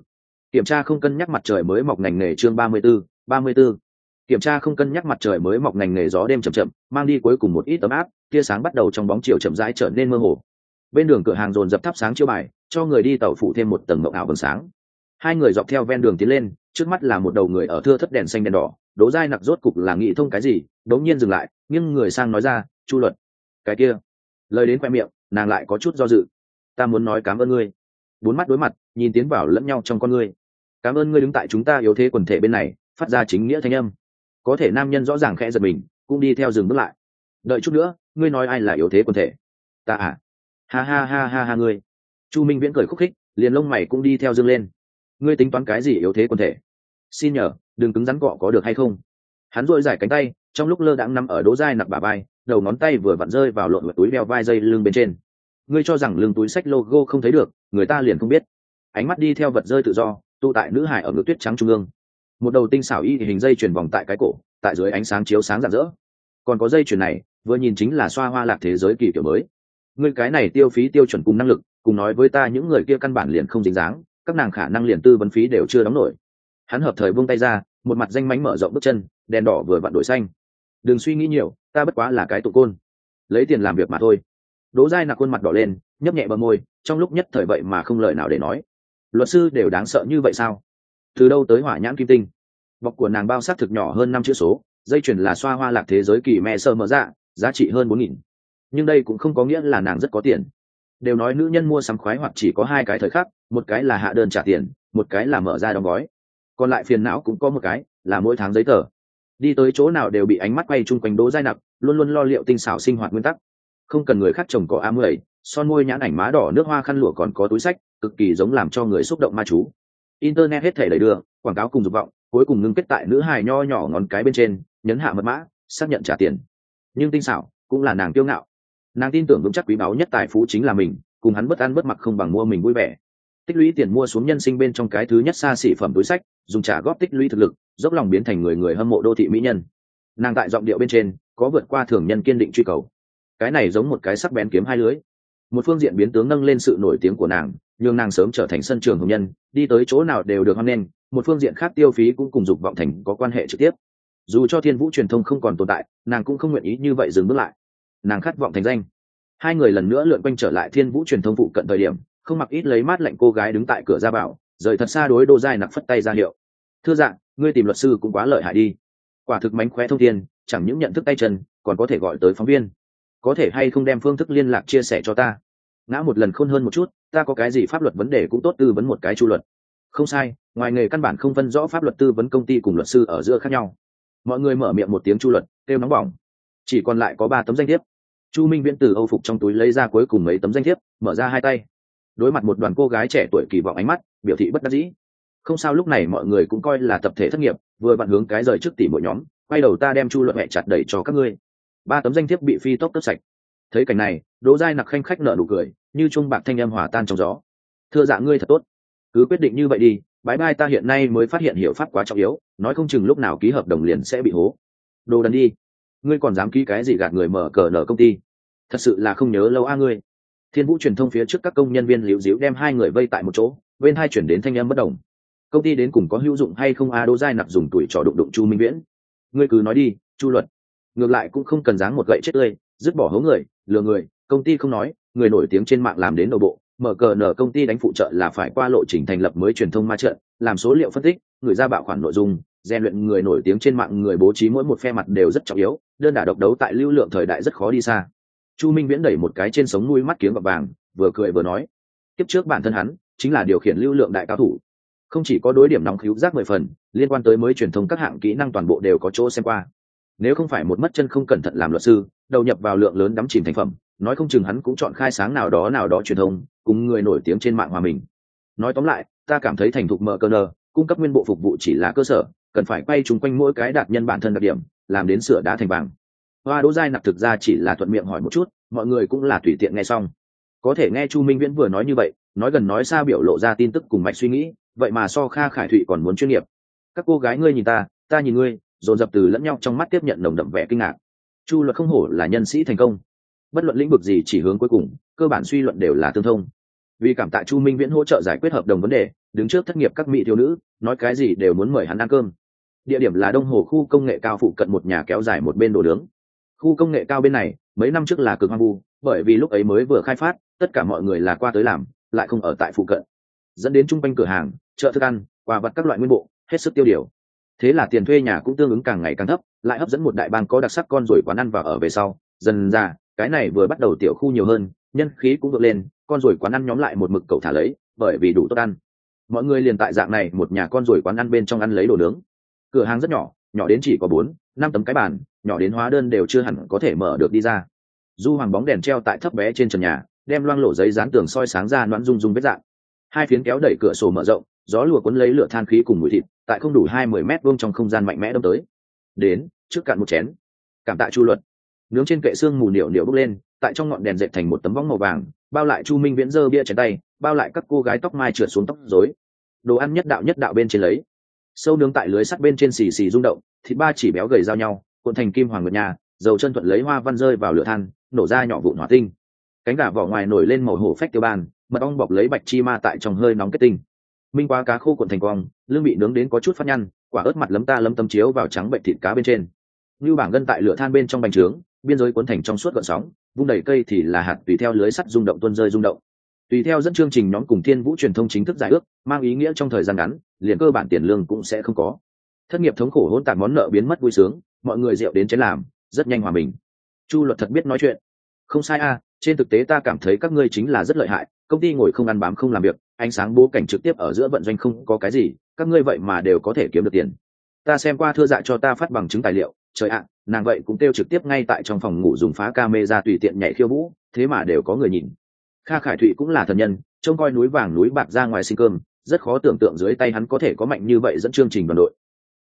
[SPEAKER 1] kiểm tra không cân nhắc mặt trời mới mọc ngành nghề chương ba mươi b ố ba mươi b ố kiểm tra không cân nhắc mặt trời mới mọc ngành nghề gió đêm chậm chậm, mang đi cuối cùng một ít tấm áp, tia sáng bắt đầu trong bóng chiều chậm rãi trở nên mơ hồ. Bên đường cửa hàng dồn dập thắp sáng chiêu bài, cho người đi tàu phủ thêm một tầng mộng ảo vầng sáng. Hai người dọc theo ven đường tiến lên, trước mắt là một đầu người ở thưa thất đèn xanh đèn đỏ, đố dai nặc rốt cục là nghĩ thông cái gì, đống nhiên dừng lại nhưng người sang nói ra, chu luật, cái kia. Lời đến khoe miệng, nàng lại có chút do dự. Ta muốn nói cảm ơn ngươi. Bốn mắt đối mặt, nhìn tiến vào lẫn nhau trong con ngươi. Cảm ơn ngươi đứng tại chúng ta yếu thế quần thể bên này, phát ra chính nghĩa thanh âm có thể nam nhân rõ ràng khẽ giật mình, cũng đi theo dừng bước lại. Đợi chút nữa, ngươi nói ai là yếu thế quần thể? Ta à? Ha ha ha ha ha ngươi. Chu minh viễn cười khúc khích, liền lông mày cũng đi theo dâng lên. Ngươi tính toán cái gì yếu thế quần thể? Xin nhờ, đừng cứng rắn cọ có được hay không? Hắn dội dài cánh tay, trong lúc lơ đãng nằm ở đỗ dai nặc bà vai, đầu ngón tay vừa vặn rơi vào lộn vật túi đeo vai dây lưng bên trên. Ngươi cho rằng lưng túi sách logo không thấy được, người ta liền không biết. Ánh mắt đi theo vật rơi tự do, tụ tại nữ hải ở ngực tuyết trắng trung ương một đầu tinh xảo y hình dây chuyền vòng tại cái cổ, tại dưới ánh sáng chiếu sáng rạng rỡ. Còn có dây chuyền này, vừa nhìn chính là xoa hoa lạc thế giới kỳ kiểu mới. Người cái này tiêu phí tiêu chuẩn cùng năng lực, cùng nói với ta những người kia căn bản liền không dính dáng, các nàng khả năng liền tư vấn phí đều chưa đóng nổi. Hắn hợp thời buông tay ra, một mặt danh mánh mở rộng bước chân, đèn đỏ vừa vặn đổi xanh. Đừng suy nghĩ nhiều, ta bất quá là cái tụ côn. Lấy tiền làm việc mà thôi. Đỗ dai nạc khuôn mặt đỏ lên, nhấp nhẹ bờ môi, trong lúc nhất thời vậy mà không lời nào để nói. Luật sư đều đáng sợ như vậy sao? Từ đâu tới hỏa nhãn kim tinh? Bọc của nàng bao s thực nhỏ hơn năm chữ số, dây chuyền là xoa hoa lạc thế giới kỳ mẹ sơ mở ra giá trị hơn bốn nghìn. Nhưng đây cũng không có nghĩa là nàng rất có tiền. Đều nói nữ nhân mua sắm khoái hoặc chỉ có hai cái thời khắc, một cái là hạ đơn trả tiền, một cái là mở ra đóng gói. Còn lại phiền não cũng có một cái, là mỗi tháng giấy tờ. Đi tới chỗ nào đều bị ánh mắt quay chung quanh đố dai nặc, luôn luôn lo liệu tinh xảo sinh hoạt nguyên tắc. Không cần người khác trồng có a mười, son môi nhãn ảnh má đỏ nước hoa khăn lụa còn có túi sách, cực kỳ giống làm cho người xúc động ma chú internet hết thể đẩy đưa, quảng cáo cùng dục vọng, cuối cùng ngưng kết tại nữ hài nho nhỏ ngón cái bên trên, nhấn hạ mật mã, xác nhận trả tiền. Nhưng tinh xảo cũng là nàng kiêu ngạo. Nàng tin tưởng vững chắc quý báu nhất tài phú chính là mình, cùng hắn bất ăn bất mặc không bằng mua mình vui vẻ. Tích lũy tiền mua xuống nhân sinh bên trong cái thứ nhất xa xỉ phẩm túi sách, dùng trả góp tích lũy thực lực, dốc lòng biến thành người người hâm mộ đô thị mỹ nhân. Nàng tại giọng điệu bên trên, có vượt qua thường nhân kiên định truy cầu. Cái này giống một cái sắc bén kiếm hai lưới. Một phương diện biến tướng nâng lên sự nổi tiếng của nàng nhường nàng sớm trở thành sân trường hồng nhân, đi tới chỗ nào đều được hoan nghênh, một phương diện khác tiêu phí cũng cùng dục vọng thành có quan hệ trực tiếp. Dù cho thiên vũ truyền thông không còn tồn tại, nàng cũng không nguyện ý như vậy dừng bước lại. Nàng khát vọng thành danh. Hai người lần nữa lượn quanh trở lại thiên vũ truyền thông phụ cận thời điểm, không mặc ít lấy mát lạnh cô gái đứng tại cửa ra bảo rời thật xa đối đô dài nặc phất tay ra hiệu. Thưa dạng, ngươi tìm luật sư cũng quá lợi hại đi. Quả thực mánh khóe thông tin chẳng những nhận thức tay chân, còn có thể gọi tới phóng viên. Có thể hay không đem phương thức liên lạc chia sẻ cho ta? Ngã một lần khôn hơn một chút, ta có cái gì pháp luật vấn đề cũng tốt tư vấn một cái chu luật. Không sai, ngoài nghề căn bản không phân rõ pháp luật tư vấn công ty cùng luật sư ở giữa khác nhau. Mọi người mở miệng một tiếng chu luật, kêu nóng bỏng. Chỉ còn lại có ba tấm danh thiếp. Chu minh viễn từ âu phục trong túi lấy ra cuối cùng mấy tấm danh thiếp, mở ra hai tay. Đối mặt một đoàn cô gái trẻ tuổi kỳ vọng ánh mắt, biểu thị bất đắc dĩ. Không sao lúc này mọi người cũng coi là tập thể thất nghiệp, vừa vặn hướng cái rời trước tỷ mỗi nhóm, quay đầu ta đem chu luận mẹ chặt đẩy cho các ngươi. Ba tấm danh thiếp bị phi tốc tấp sạch thấy cảnh này, đỗ giai nặc khanh khách nợ nụ cười, như trung bạc thanh âm hòa tan trong gió. Thưa dạ ngươi thật tốt. Cứ quyết định như vậy đi bãi bai ta hiện nay mới phát hiện hiệu pháp quá trọng yếu, nói không chừng lúc nào ký hợp đồng liền sẽ bị hố. Đồ đần đi. Ngươi còn dám ký cái gì gạt người mở cờ nở công ty? Thật sự là không nhớ lâu a ngươi. Thiên vũ truyền thông phía trước các công nhân viên liễu diễu đem hai người vây tại một chỗ, bên hai chuyển đến thanh âm bất đồng. Công ty đến cùng có hữu dụng hay không a? Đỗ giai nặc dùng tuổi trò đụng đụng chu minh viễn. Ngươi cứ nói đi, chu luật. Ngược lại cũng không cần dáng một gậy chết tươi dứt bỏ hố người, lừa người, công ty không nói, người nổi tiếng trên mạng làm đến nội bộ, mở cờ nở công ty đánh phụ trợ là phải qua lộ trình thành lập mới truyền thông ma trận, làm số liệu phân tích, người ra bạo khoản nội dung, rèn luyện người nổi tiếng trên mạng, người bố trí mỗi một phe mặt đều rất trọng yếu, đơn đả độc đấu tại lưu lượng thời đại rất khó đi xa. Chu minh viễn đẩy một cái trên sống nuôi mắt kiếm và vàng, vừa cười vừa nói tiếp trước bản thân hắn chính là điều khiển lưu lượng đại cao thủ. Không chỉ có đối điểm nóng cứu giác mười phần, liên quan tới mới truyền thông các hạng kỹ năng toàn bộ đều có chỗ xem qua nếu không phải một mất chân không cẩn thận làm luật sư, đầu nhập vào lượng lớn đắm chìm thành phẩm, nói không chừng hắn cũng chọn khai sáng nào đó nào đó truyền thông, cùng người nổi tiếng trên mạng hòa mình. Nói tóm lại, ta cảm thấy thành thục mở cơ nơ, cung cấp nguyên bộ phục vụ chỉ là cơ sở, cần phải quay chung quanh mỗi cái đạt nhân bản thân đặc điểm, làm đến sửa đá thành vàng. Hoa đỗ giai nặc thực ra chỉ là thuận miệng hỏi một chút, mọi người cũng là tùy tiện nghe xong. Có thể nghe chu minh viễn vừa nói như vậy, nói gần nói xa biểu lộ ra tin tức cùng mạch suy nghĩ, vậy mà so kha khải thụy còn muốn chuyên nghiệp. Các cô gái ngươi nhìn ta ta nhìn ngươi dồn dập từ lẫn nhau trong mắt tiếp nhận nồng đậm vẻ kinh ngạc. Chu luật không hổ là nhân sĩ thành công. Bất luận lĩnh vực gì chỉ hướng cuối cùng, cơ bản suy luận đều là tương thông. Vì cảm tạ chu minh viễn hỗ trợ giải quyết hợp đồng vấn đề, đứng trước thất nghiệp các mỹ thiếu nữ, nói cái gì đều muốn mời hắn ăn cơm. Địa điểm là đông hồ khu công nghệ cao phụ cận một nhà kéo dài một bên đồ nướng. Khu công nghệ cao bên này, mấy năm trước là cực hoang vu, bởi vì lúc ấy mới vừa khai phát, tất cả mọi người là qua tới làm, lại không ở tại phụ cận. Dẫn đến chung quanh cửa hàng, chợ thức ăn, quà vật các loại nguyên bộ, hết sức tiêu điều thế là tiền thuê nhà cũng tương ứng càng ngày càng thấp, lại hấp dẫn một đại bang có đặc sắc con rồi quán ăn vào ở về sau. Dần ra, cái này vừa bắt đầu tiểu khu nhiều hơn, nhân khí cũng vượt lên, con rồi quán ăn nhóm lại một mực cậu thả lấy, bởi vì đủ tốt ăn. Mọi người liền tại dạng này, một nhà con rồi quán ăn bên trong ăn lấy đồ nướng. Cửa hàng rất nhỏ nhỏ đến chỉ có bốn, năm tấm cái bàn, nhỏ đến hóa đơn đều chưa hẳn có thể mở được đi ra. Du hoàng bóng đèn treo tại thấp bé trên trần nhà, đem loang lổ giấy dán tường soi sáng ra loãng rung rung vết dạng. Hai phiến kéo đẩy cửa sổ mở rộng gió lùa cuốn lấy lửa than khí cùng mùi thịt, tại không đủ hai mươi mét vuông trong không gian mạnh mẽ đâm tới. Đến, trước cạn một chén. Cảm tạ chu luật. Nướng trên kệ xương mù niệu niệu bốc lên, tại trong ngọn đèn dệt thành một tấm vóng màu vàng, bao lại chu minh viễn dơ bia chén tay, bao lại các cô gái tóc mai trượt xuống tóc rối. Đồ ăn nhất đạo nhất đạo bên trên lấy. Sâu nướng tại lưới sắt bên trên xì xì rung động, thịt ba chỉ béo gầy giao nhau, cuộn thành kim hoàng ngược nhà, dầu chân thuận lấy hoa văn rơi vào lửa than, nổ ra nhỏ vụn hỏa tinh. Cánh gà vỏ ngoài nổi lên màu hổ phách tiêu bàn mật ong bọc lấy bạch chi ma tại trong hơi nóng kết tinh minh quá cá khô cuộn thành quang lương bị nướng đến có chút phát nhăn, quả ớt mặt lấm ta lấm tâm chiếu vào trắng bệnh thịt cá bên trên. Như bảng gân tại lửa than bên trong bánh trướng, biên giới cuốn thành trong suốt gợn sóng, vung đầy cây thì là hạt tùy theo lưới sắt rung động tuôn rơi rung động. Tùy theo dẫn chương trình nhóm cùng thiên vũ truyền thông chính thức giải ước, mang ý nghĩa trong thời gian ngắn, liền cơ bản tiền lương cũng sẽ không có. Thất nghiệp thống khổ hỗn tạc món nợ biến mất vui sướng, mọi người rượu đến chế làm, rất nhanh hòa mình. Chu luật thật biết nói chuyện. Không sai a, trên thực tế ta cảm thấy các ngươi chính là rất lợi hại, công ty ngồi không ăn bám không làm việc ánh sáng bố cảnh trực tiếp ở giữa vận doanh không có cái gì, các ngươi vậy mà đều có thể kiếm được tiền. Ta xem qua thưa dạ cho ta phát bằng chứng tài liệu, trời ạ, nàng vậy cũng kêu trực tiếp ngay tại trong phòng ngủ dùng phá ca mê ra tùy tiện nhảy khiêu vũ, thế mà đều có người nhìn. Kha khải thụy cũng là thần nhân, trông coi núi vàng núi bạc ra ngoài sinh cơm, rất khó tưởng tượng dưới tay hắn có thể có mạnh như vậy dẫn chương trình đoàn đội.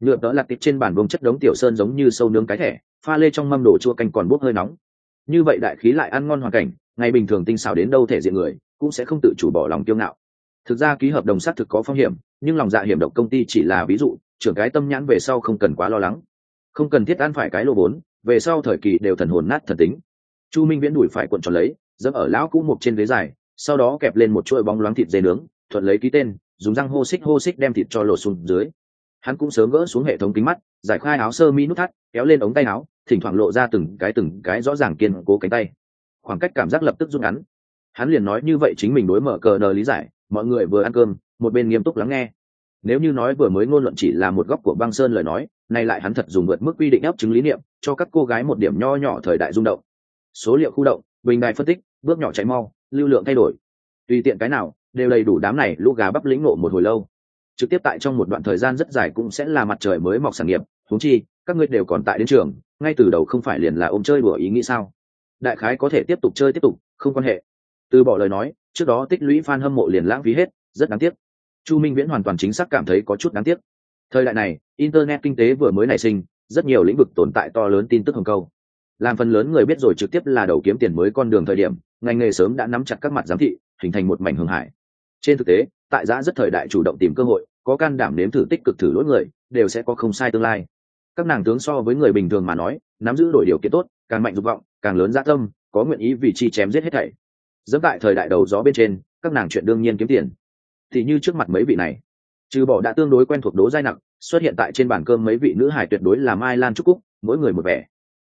[SPEAKER 1] Nhựa đỡ lạc tịch trên bàn bông chất đống tiểu sơn giống như sâu nướng cái thẻ, pha lê trong mâm đồ chua canh còn bốc hơi nóng. Như vậy đại khí lại ăn ngon hoàn cảnh, ngày bình thường tinh xảo đến đâu thể diện người, cũng sẽ không tự chủ bỏ lòng kiêu ngạo thực ra ký hợp đồng xác thực có phong hiểm, nhưng lòng dạ hiểm độc công ty chỉ là ví dụ, trưởng cái tâm nhãn về sau không cần quá lo lắng. Không cần thiết ăn phải cái lô vốn, về sau thời kỳ đều thần hồn nát thần tính. Chu minh viễn đuổi phải cuộn tròn lấy, dẫm ở lão cũ mục trên ghế dài, sau đó kẹp lên một chuỗi bóng loáng thịt dê nướng, thuận lấy ký tên, dùng răng hô xích hô xích đem thịt cho lột xuống dưới. Hắn cũng sớm gỡ xuống hệ thống kính mắt, giải khai áo sơ mi nút thắt, kéo lên ống tay áo, thỉnh thoảng lộ ra từng cái từng cái rõ ràng kiên cố cánh tay. Khoảng cách cảm giác lập tức rút ngắn. Hắn liền nói như vậy chính mình đối mở cờ đờ lý giải mọi người vừa ăn cơm, một bên nghiêm túc lắng nghe. Nếu như nói vừa mới ngôn luận chỉ là một góc của băng sơn lời nói, nay lại hắn thật dùng vượt mức quy định ấp chứng lý niệm, cho các cô gái một điểm nho nhỏ thời đại rung động. Số liệu khu động, bình đài phân tích, bước nhỏ cháy mau, lưu lượng thay đổi. Tùy tiện cái nào, đều đầy đủ đám này lũ gà bắp lĩnh nộ một hồi lâu. Trực tiếp tại trong một đoạn thời gian rất dài cũng sẽ là mặt trời mới mọc sản nghiệp thú chi, các ngươi đều còn tại đến trường, ngay từ đầu không phải liền là ôm chơi đùa ý nghĩ sao? Đại khái có thể tiếp tục chơi tiếp tục, không quan hệ. Từ bỏ lời nói trước đó tích lũy fan hâm mộ liền lãng phí hết, rất đáng tiếc. Chu minh viễn hoàn toàn chính xác cảm thấy có chút đáng tiếc. Thời đại này, internet kinh tế vừa mới nảy sinh, rất nhiều lĩnh vực tồn tại to lớn tin tức hồng câu. Làm phần lớn người biết rồi trực tiếp là đầu kiếm tiền mới con đường thời điểm, ngành nghề sớm đã nắm chặt các mặt giám thị, hình thành một mảnh hưng hải. Trên thực tế, tại giá rất thời đại chủ động tìm cơ hội, có can đảm nếm thử tích cực thử lỗi người, đều sẽ có không sai tương lai. Các nàng tướng so với người bình thường mà nói, nắm giữ đổi điều kiện tốt, càng mạnh dục vọng, càng lớn dạ tâm, có nguyện ý vì chi chém giết hết thảy dẫm tại thời đại đầu gió bên trên các nàng chuyện đương nhiên kiếm tiền. Thì như trước mặt mấy vị này trừ bỏ đã tương đối quen thuộc đố giai nặng xuất hiện tại trên bàn cơm mấy vị nữ hải tuyệt đối là mai lan trúc cúc mỗi người một vẻ.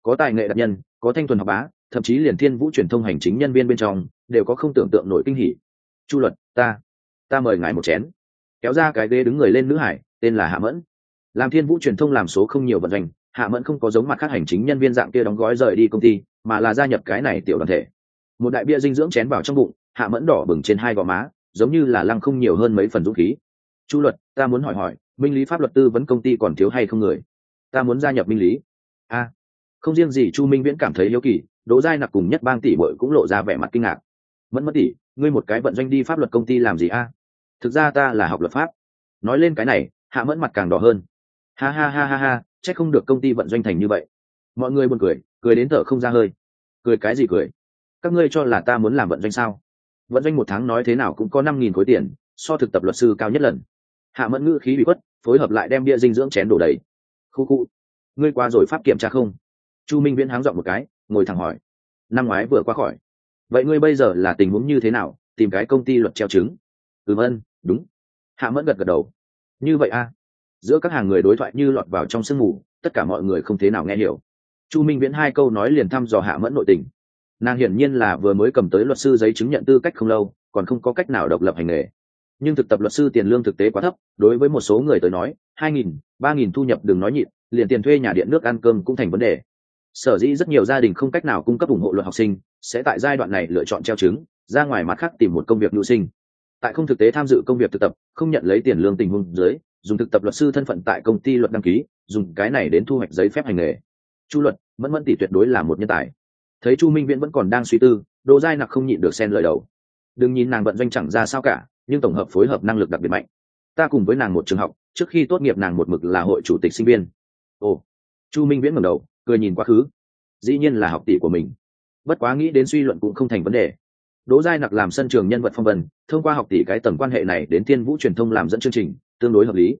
[SPEAKER 1] Có tài nghệ đặc nhân có thanh thuần học bá thậm chí liền thiên vũ truyền thông hành chính nhân viên bên trong đều có không tưởng tượng nổi kinh hỉ. Chu luật ta ta mời ngài một chén. Kéo ra cái ghế đứng người lên nữ hải tên là hạ mẫn. Làm thiên vũ truyền thông làm số không nhiều vận hành, hạ mẫn không có giống mặt khác hành chính nhân viên dạng kia đóng gói rời đi công ty mà là gia nhập cái này tiểu đoàn thể một đại bia dinh dưỡng chén vào trong bụng, hạ mẫn đỏ bừng trên hai gò má, giống như là lăng không nhiều hơn mấy phần dũng khí. Chu luật, ta muốn hỏi hỏi, minh lý pháp luật tư vấn công ty còn thiếu hay không người? Ta muốn gia nhập minh lý. A. Không riêng gì chu minh viễn cảm thấy hiếu kỳ, đỗ giai nặc cùng nhất bang tỷ bội cũng lộ ra vẻ mặt kinh ngạc. Mẫn mất tỷ, ngươi một cái vận doanh đi pháp luật công ty làm gì a? Thực ra ta là học luật pháp. Nói lên cái này, hạ mẫn mặt càng đỏ hơn. Ha ha ha ha ha c h ắ c không được công ty vận doanh thành như vậy. Mọi người buồn cười cười đến thở không ra hơi. Cười cái gì cười? Các ngươi cho là ta muốn làm vận doanh sao? Vận doanh một tháng nói thế nào cũng có năm nghìn khối tiền, so thực tập luật sư cao nhất lần. Hạ mẫn ngữ khí bị khuất, phối hợp lại đem bia dinh dưỡng chén đổ đầy. Khu khu, ngươi qua rồi pháp kiểm tra không? Chu minh viễn háng dọn một cái, ngồi thẳng hỏi. Năm ngoái vừa qua khỏi. Vậy ngươi bây giờ là tình huống như thế nào? Tìm cái công ty luật treo chứng. Ừm vân, đúng. Hạ mẫn gật gật đầu. Như vậy a. Giữa các hàng người đối thoại như lọt vào trong sương mù, tất cả mọi người không thế nào nghe hiểu. Chu minh viễn hai câu nói liền thăm dò hạ mẫn nội tình nàng hiển nhiên là vừa mới cầm tới luật sư giấy chứng nhận tư cách không lâu, còn không có cách nào độc lập hành nghề. Nhưng thực tập luật sư tiền lương thực tế quá thấp, đối với một số người tới nói, hai nghìn, ba nghìn thu nhập đừng nói nhịn, liền tiền thuê nhà điện nước ăn cơm cũng thành vấn đề. Sở dĩ rất nhiều gia đình không cách nào cung cấp ủng hộ luật học sinh, sẽ tại giai đoạn này lựa chọn treo chứng, ra ngoài mặt khác tìm một công việc nhu sinh. Tại không thực tế tham dự công việc thực tập, không nhận lấy tiền lương tình huống dưới, dùng thực tập luật sư thân phận tại công ty luật đăng ký, dùng cái này đến thu hoạch giấy phép hành nghề. Chu luật, mẫn mẫn tỷ tuyệt đối là một nhân tài thấy chu minh viễn vẫn còn đang suy tư, đỗ giai nặc không nhịn được xen lời đầu. đừng nhìn nàng vận doanh chẳng ra sao cả, nhưng tổng hợp phối hợp năng lực đặc biệt mạnh. ta cùng với nàng một trường học, trước khi tốt nghiệp nàng một mực là hội chủ tịch sinh viên. ồ, chu minh viễn ngẩng đầu, cười nhìn quá khứ. dĩ nhiên là học tỷ của mình. bất quá nghĩ đến suy luận cũng không thành vấn đề. đỗ giai nặc làm sân trường nhân vật phong vân, thông qua học tỷ cái tầm quan hệ này đến thiên vũ truyền thông làm dẫn chương trình, tương đối hợp lý.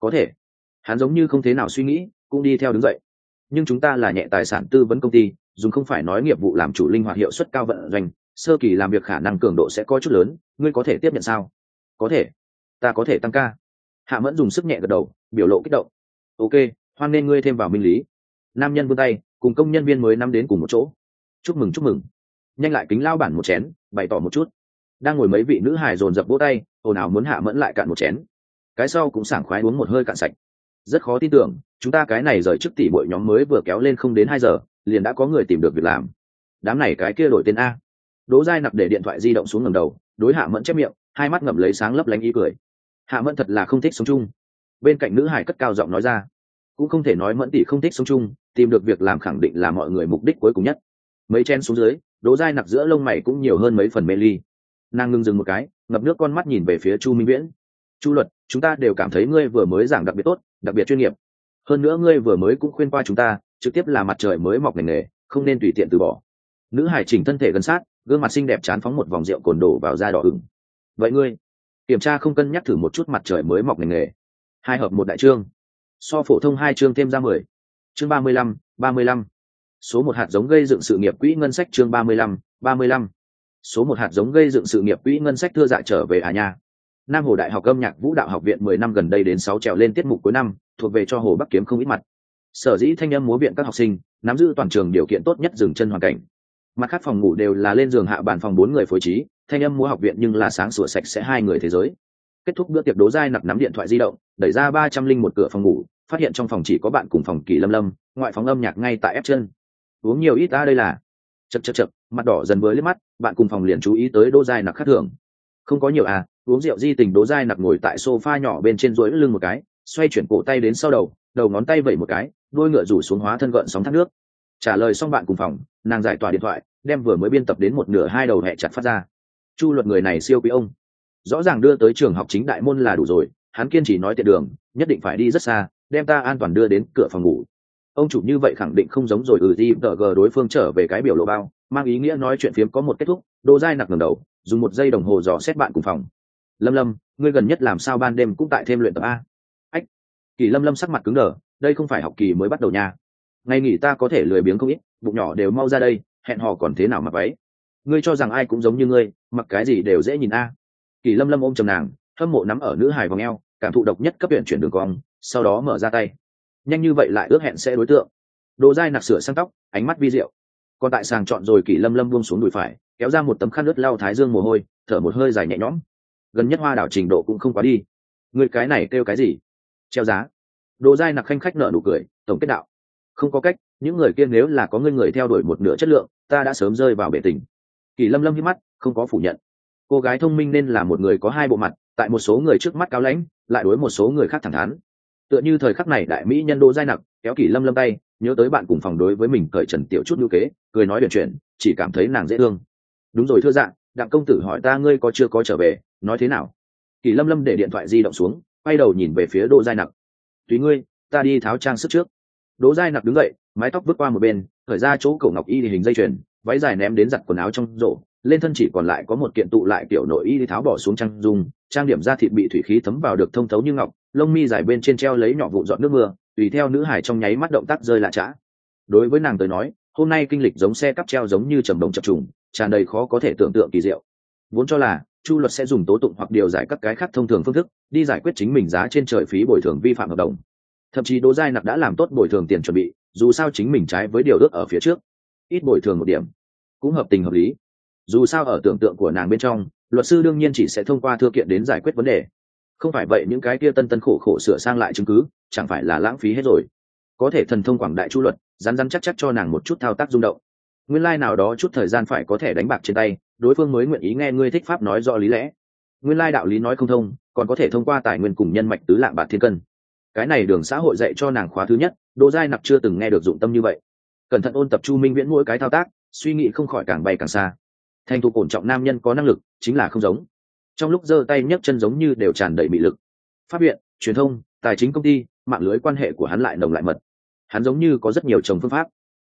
[SPEAKER 1] có thể. hắn giống như không thế nào suy nghĩ, cũng đi theo đứng dậy. nhưng chúng ta là nhẹ tài sản tư vấn công ty dùng không phải nói nghiệp vụ làm chủ linh hoạt hiệu suất cao vận doanh, sơ kỳ làm việc khả năng cường độ sẽ có chút lớn, ngươi có thể tiếp nhận sao? Có thể. Ta có thể tăng ca. Hạ mẫn dùng sức nhẹ gật đầu, biểu lộ kích động. Ok, hoan nên ngươi thêm vào minh lý. Nam nhân vươn tay, cùng công nhân viên mới nắm đến cùng một chỗ. Chúc mừng chúc mừng. Nhanh lại kính lao bản một chén, bày tỏ một chút. Đang ngồi mấy vị nữ hài dồn dập vỗ tay, ồn ào muốn hạ mẫn lại cạn một chén. Cái sau cũng sảng khoái uống một hơi cạn sạch. Rất khó tin tưởng, chúng ta cái này rời trước tỷ bội nhóm mới vừa kéo lên không đến hai giờ liền đã có người tìm được việc làm. Đám này cái kia đổi tên a. Đỗ giai nặc để điện thoại di động xuống ngầm đầu, đối hạ mẫn chép miệng, hai mắt ngậm lấy sáng lấp lánh ý cười. Hạ mẫn thật là không thích sống chung. Bên cạnh nữ hải cất cao giọng nói ra, cũng không thể nói mẫn tỷ không thích sống chung, tìm được việc làm khẳng định là mọi người mục đích cuối cùng nhất. Mấy chen xuống dưới, đỗ dai nặc giữa lông mày cũng nhiều hơn mấy phần mê ly. Nàng ngưng dừng một cái, ngập nước con mắt nhìn về phía chu minh viễn. Chu luật, chúng ta đều cảm thấy ngươi vừa mới giảng đặc biệt tốt, đặc biệt chuyên nghiệp. Hơn nữa ngươi vừa mới cũng khuyên qua chúng ta trực tiếp là mặt trời mới mọc ngành nghề, không nên tùy tiện từ bỏ. Nữ hải chỉnh thân thể gần sát, gương mặt xinh đẹp chán phóng một vòng rượu cồn đổ vào da đỏ ửng. Vậy ngươi, kiểm tra không cân nhắc thử một chút mặt trời mới mọc ngành nghề. Hai hợp một đại trương. So phổ thông hai chương thêm ra mười. Chương ba mươi lăm, ba mươi lăm. Số một hạt giống gây dựng sự nghiệp quỹ ngân sách chương ba mươi lăm, ba mươi lăm. Số một hạt giống gây dựng sự nghiệp quỹ ngân sách thưa dạ trở về à nha. Nam hồ đại học âm nhạc vũ đạo học viện mười năm gần đây đến sáu trèo lên tiết mục cuối năm, thuộc về cho hồ bắc kiếm không ít mặt sở dĩ thanh âm múa viện các học sinh, nắm giữ toàn trường điều kiện tốt nhất dừng chân hoàn cảnh. Mặt khác phòng ngủ đều là lên giường hạ bàn phòng bốn người phối trí, thanh âm múa học viện nhưng là sáng sủa sạch sẽ hai người thế giới. Kết thúc bữa tiệc đố dai nặc nắm điện thoại di động, đẩy ra ba trăm linh một cửa phòng ngủ, phát hiện trong phòng chỉ có bạn cùng phòng kỳ lâm lâm, ngoại phóng âm nhạc ngay tại ép chân. Uống nhiều ít ta đây là. Chật chật chật mặt đỏ dần với liếc mắt, bạn cùng phòng liền chú ý tới đỗ dai nặc khác thường. Không có nhiều à uống rượu di tình đỗ dai nặc ngồi tại sofa nhỏ bên trên rối lưng một cái, xoay chuyển cổ tay đến sau đầu đầu ngón tay vẩy một cái đôi ngựa rủ xuống hóa thân gợn sóng thác nước. Trả lời xong bạn cùng phòng, nàng giải tỏa điện thoại, đem vừa mới biên tập đến một nửa hai đầu hẹ chặt phát ra. Chu luật người này siêu quý ông. Rõ ràng đưa tới trường học chính đại môn là đủ rồi, hắn kiên trì nói tiện đường, nhất định phải đi rất xa, đem ta an toàn đưa đến cửa phòng ngủ. Ông chủ như vậy khẳng định không giống rồi ừ di tờ gờ đối phương trở về cái biểu lộ bao, mang ý nghĩa nói chuyện phiếm có một kết thúc, đô dai nặc ngầm đầu, dùng một giây đồng hồ dò xét bạn cùng phòng. Lâm lâm, ngươi gần nhất làm sao ban đêm cũng tại thêm luyện tập a? Ách, kỳ lâm lâm sắc mặt cứng đờ đây không phải học kỳ mới bắt đầu nha. Ngày nghỉ ta có thể lười biếng không ít, bụng nhỏ đều mau ra đây, hẹn hò còn thế nào mà váy. Ngươi cho rằng ai cũng giống như ngươi, mặc cái gì đều dễ nhìn a. Kỳ lâm lâm ôm chầm nàng, hâm mộ nắm ở nữ hài vòng eo, cảm thụ độc nhất cấp huyện chuyển đường cong, sau đó mở ra tay. Nhanh như vậy lại ước hẹn sẽ đối tượng. Đồ dai nặc sửa sang tóc, ánh mắt vi diệu. Còn tại sàng chọn rồi kỷ lâm lâm buông xuống đùi phải, kéo ra một tấm khăn ướt lau thái dương mồ hôi, thở một hơi dài nhẹ nhõm. Gần nhất hoa đảo trình độ cũng không quá đi. Người cái này kêu cái gì? Treo giá đồ dai nặc khanh khách nợ nụ cười, tổng kết đạo. Không có cách, những người kia nếu là có người người theo đuổi một nửa chất lượng, ta đã sớm rơi vào bể tình. Kỳ lâm lâm hít mắt, không có phủ nhận. Cô gái thông minh nên là một người có hai bộ mặt, tại một số người trước mắt cao lãnh, lại đối một số người khác thẳng thắn. Tựa như thời khắc này đại mỹ nhân đỗ dai nặc, kéo kỷ lâm lâm tay, nhớ tới bạn cùng phòng đối với mình cởi trần tiểu chút ngữ kế, cười nói chuyện chuyện chỉ cảm thấy nàng dễ thương. Đúng rồi thưa dạng đặng công tử hỏi ta ngươi có chưa có trở về, nói thế nào? Kỳ lâm lâm để điện thoại di động xuống, quay đầu nhìn về phía đỗ dai nặc tùy ngươi, ta đi tháo trang sức trước. Đỗ giai nặc đứng dậy, mái tóc vứt qua một bên khởi ra chỗ cổ ngọc y thì hình dây chuyền, váy dài ném đến giặt quần áo trong rổ, lên thân chỉ còn lại có một kiện tụ lại kiểu nội y tháo bỏ xuống trang dung, trang điểm da thịt bị thủy khí thấm vào được thông thấu như ngọc, lông mi dài bên trên treo lấy nhỏ vụ dọn nước mưa, tùy theo nữ hải trong nháy mắt động tác rơi lạ trã. Đối với nàng tới nói, hôm nay kinh lịch giống xe cắp treo giống như trầm đồng chập trùng, tràn đầy khó có thể tưởng tượng kỳ diệu. Vốn cho là chu luật sẽ dùng tố tụng hoặc điều giải các cái khác thông thường phương thức, đi giải quyết chính mình giá trên trời phí bồi thường vi phạm hợp đồng. Thậm chí đỗ giai nặc đã làm tốt bồi thường tiền chuẩn bị, dù sao chính mình trái với điều ước ở phía trước. Ít bồi thường một điểm, cũng hợp tình hợp lý. Dù sao ở tưởng tượng của nàng bên trong, luật sư đương nhiên chỉ sẽ thông qua thư kiện đến giải quyết vấn đề. Không phải vậy những cái kia tân tân khổ khổ sửa sang lại chứng cứ, chẳng phải là lãng phí hết rồi. Có thể thần thông quảng đại chu luật, rắn rắn chắc chắc cho nàng một chút thao tác rung động. Nguyên lai、like、nào đó chút thời gian phải có thể đánh bạc trên tay đối phương mới nguyện ý nghe ngươi thích pháp nói rõ lý lẽ. Nguyên lai đạo lý nói không thông, còn có thể thông qua tài nguyên cùng nhân mạch tứ lạng bạc thiên cân. Cái này đường xã hội dạy cho nàng khóa thứ nhất, đỗ giai nặc chưa từng nghe được dụng tâm như vậy. Cẩn thận ôn tập chu minh viễn mỗi cái thao tác, suy nghĩ không khỏi càng bay càng xa. Thành thục ổn trọng nam nhân có năng lực, chính là không giống. Trong lúc giơ tay nhấc chân giống như đều tràn đầy bị lực. Pháp viện, truyền thông, tài chính công ty, mạng lưới quan hệ của hắn lại nồng lại mật. Hắn giống như có rất nhiều chồng phương pháp.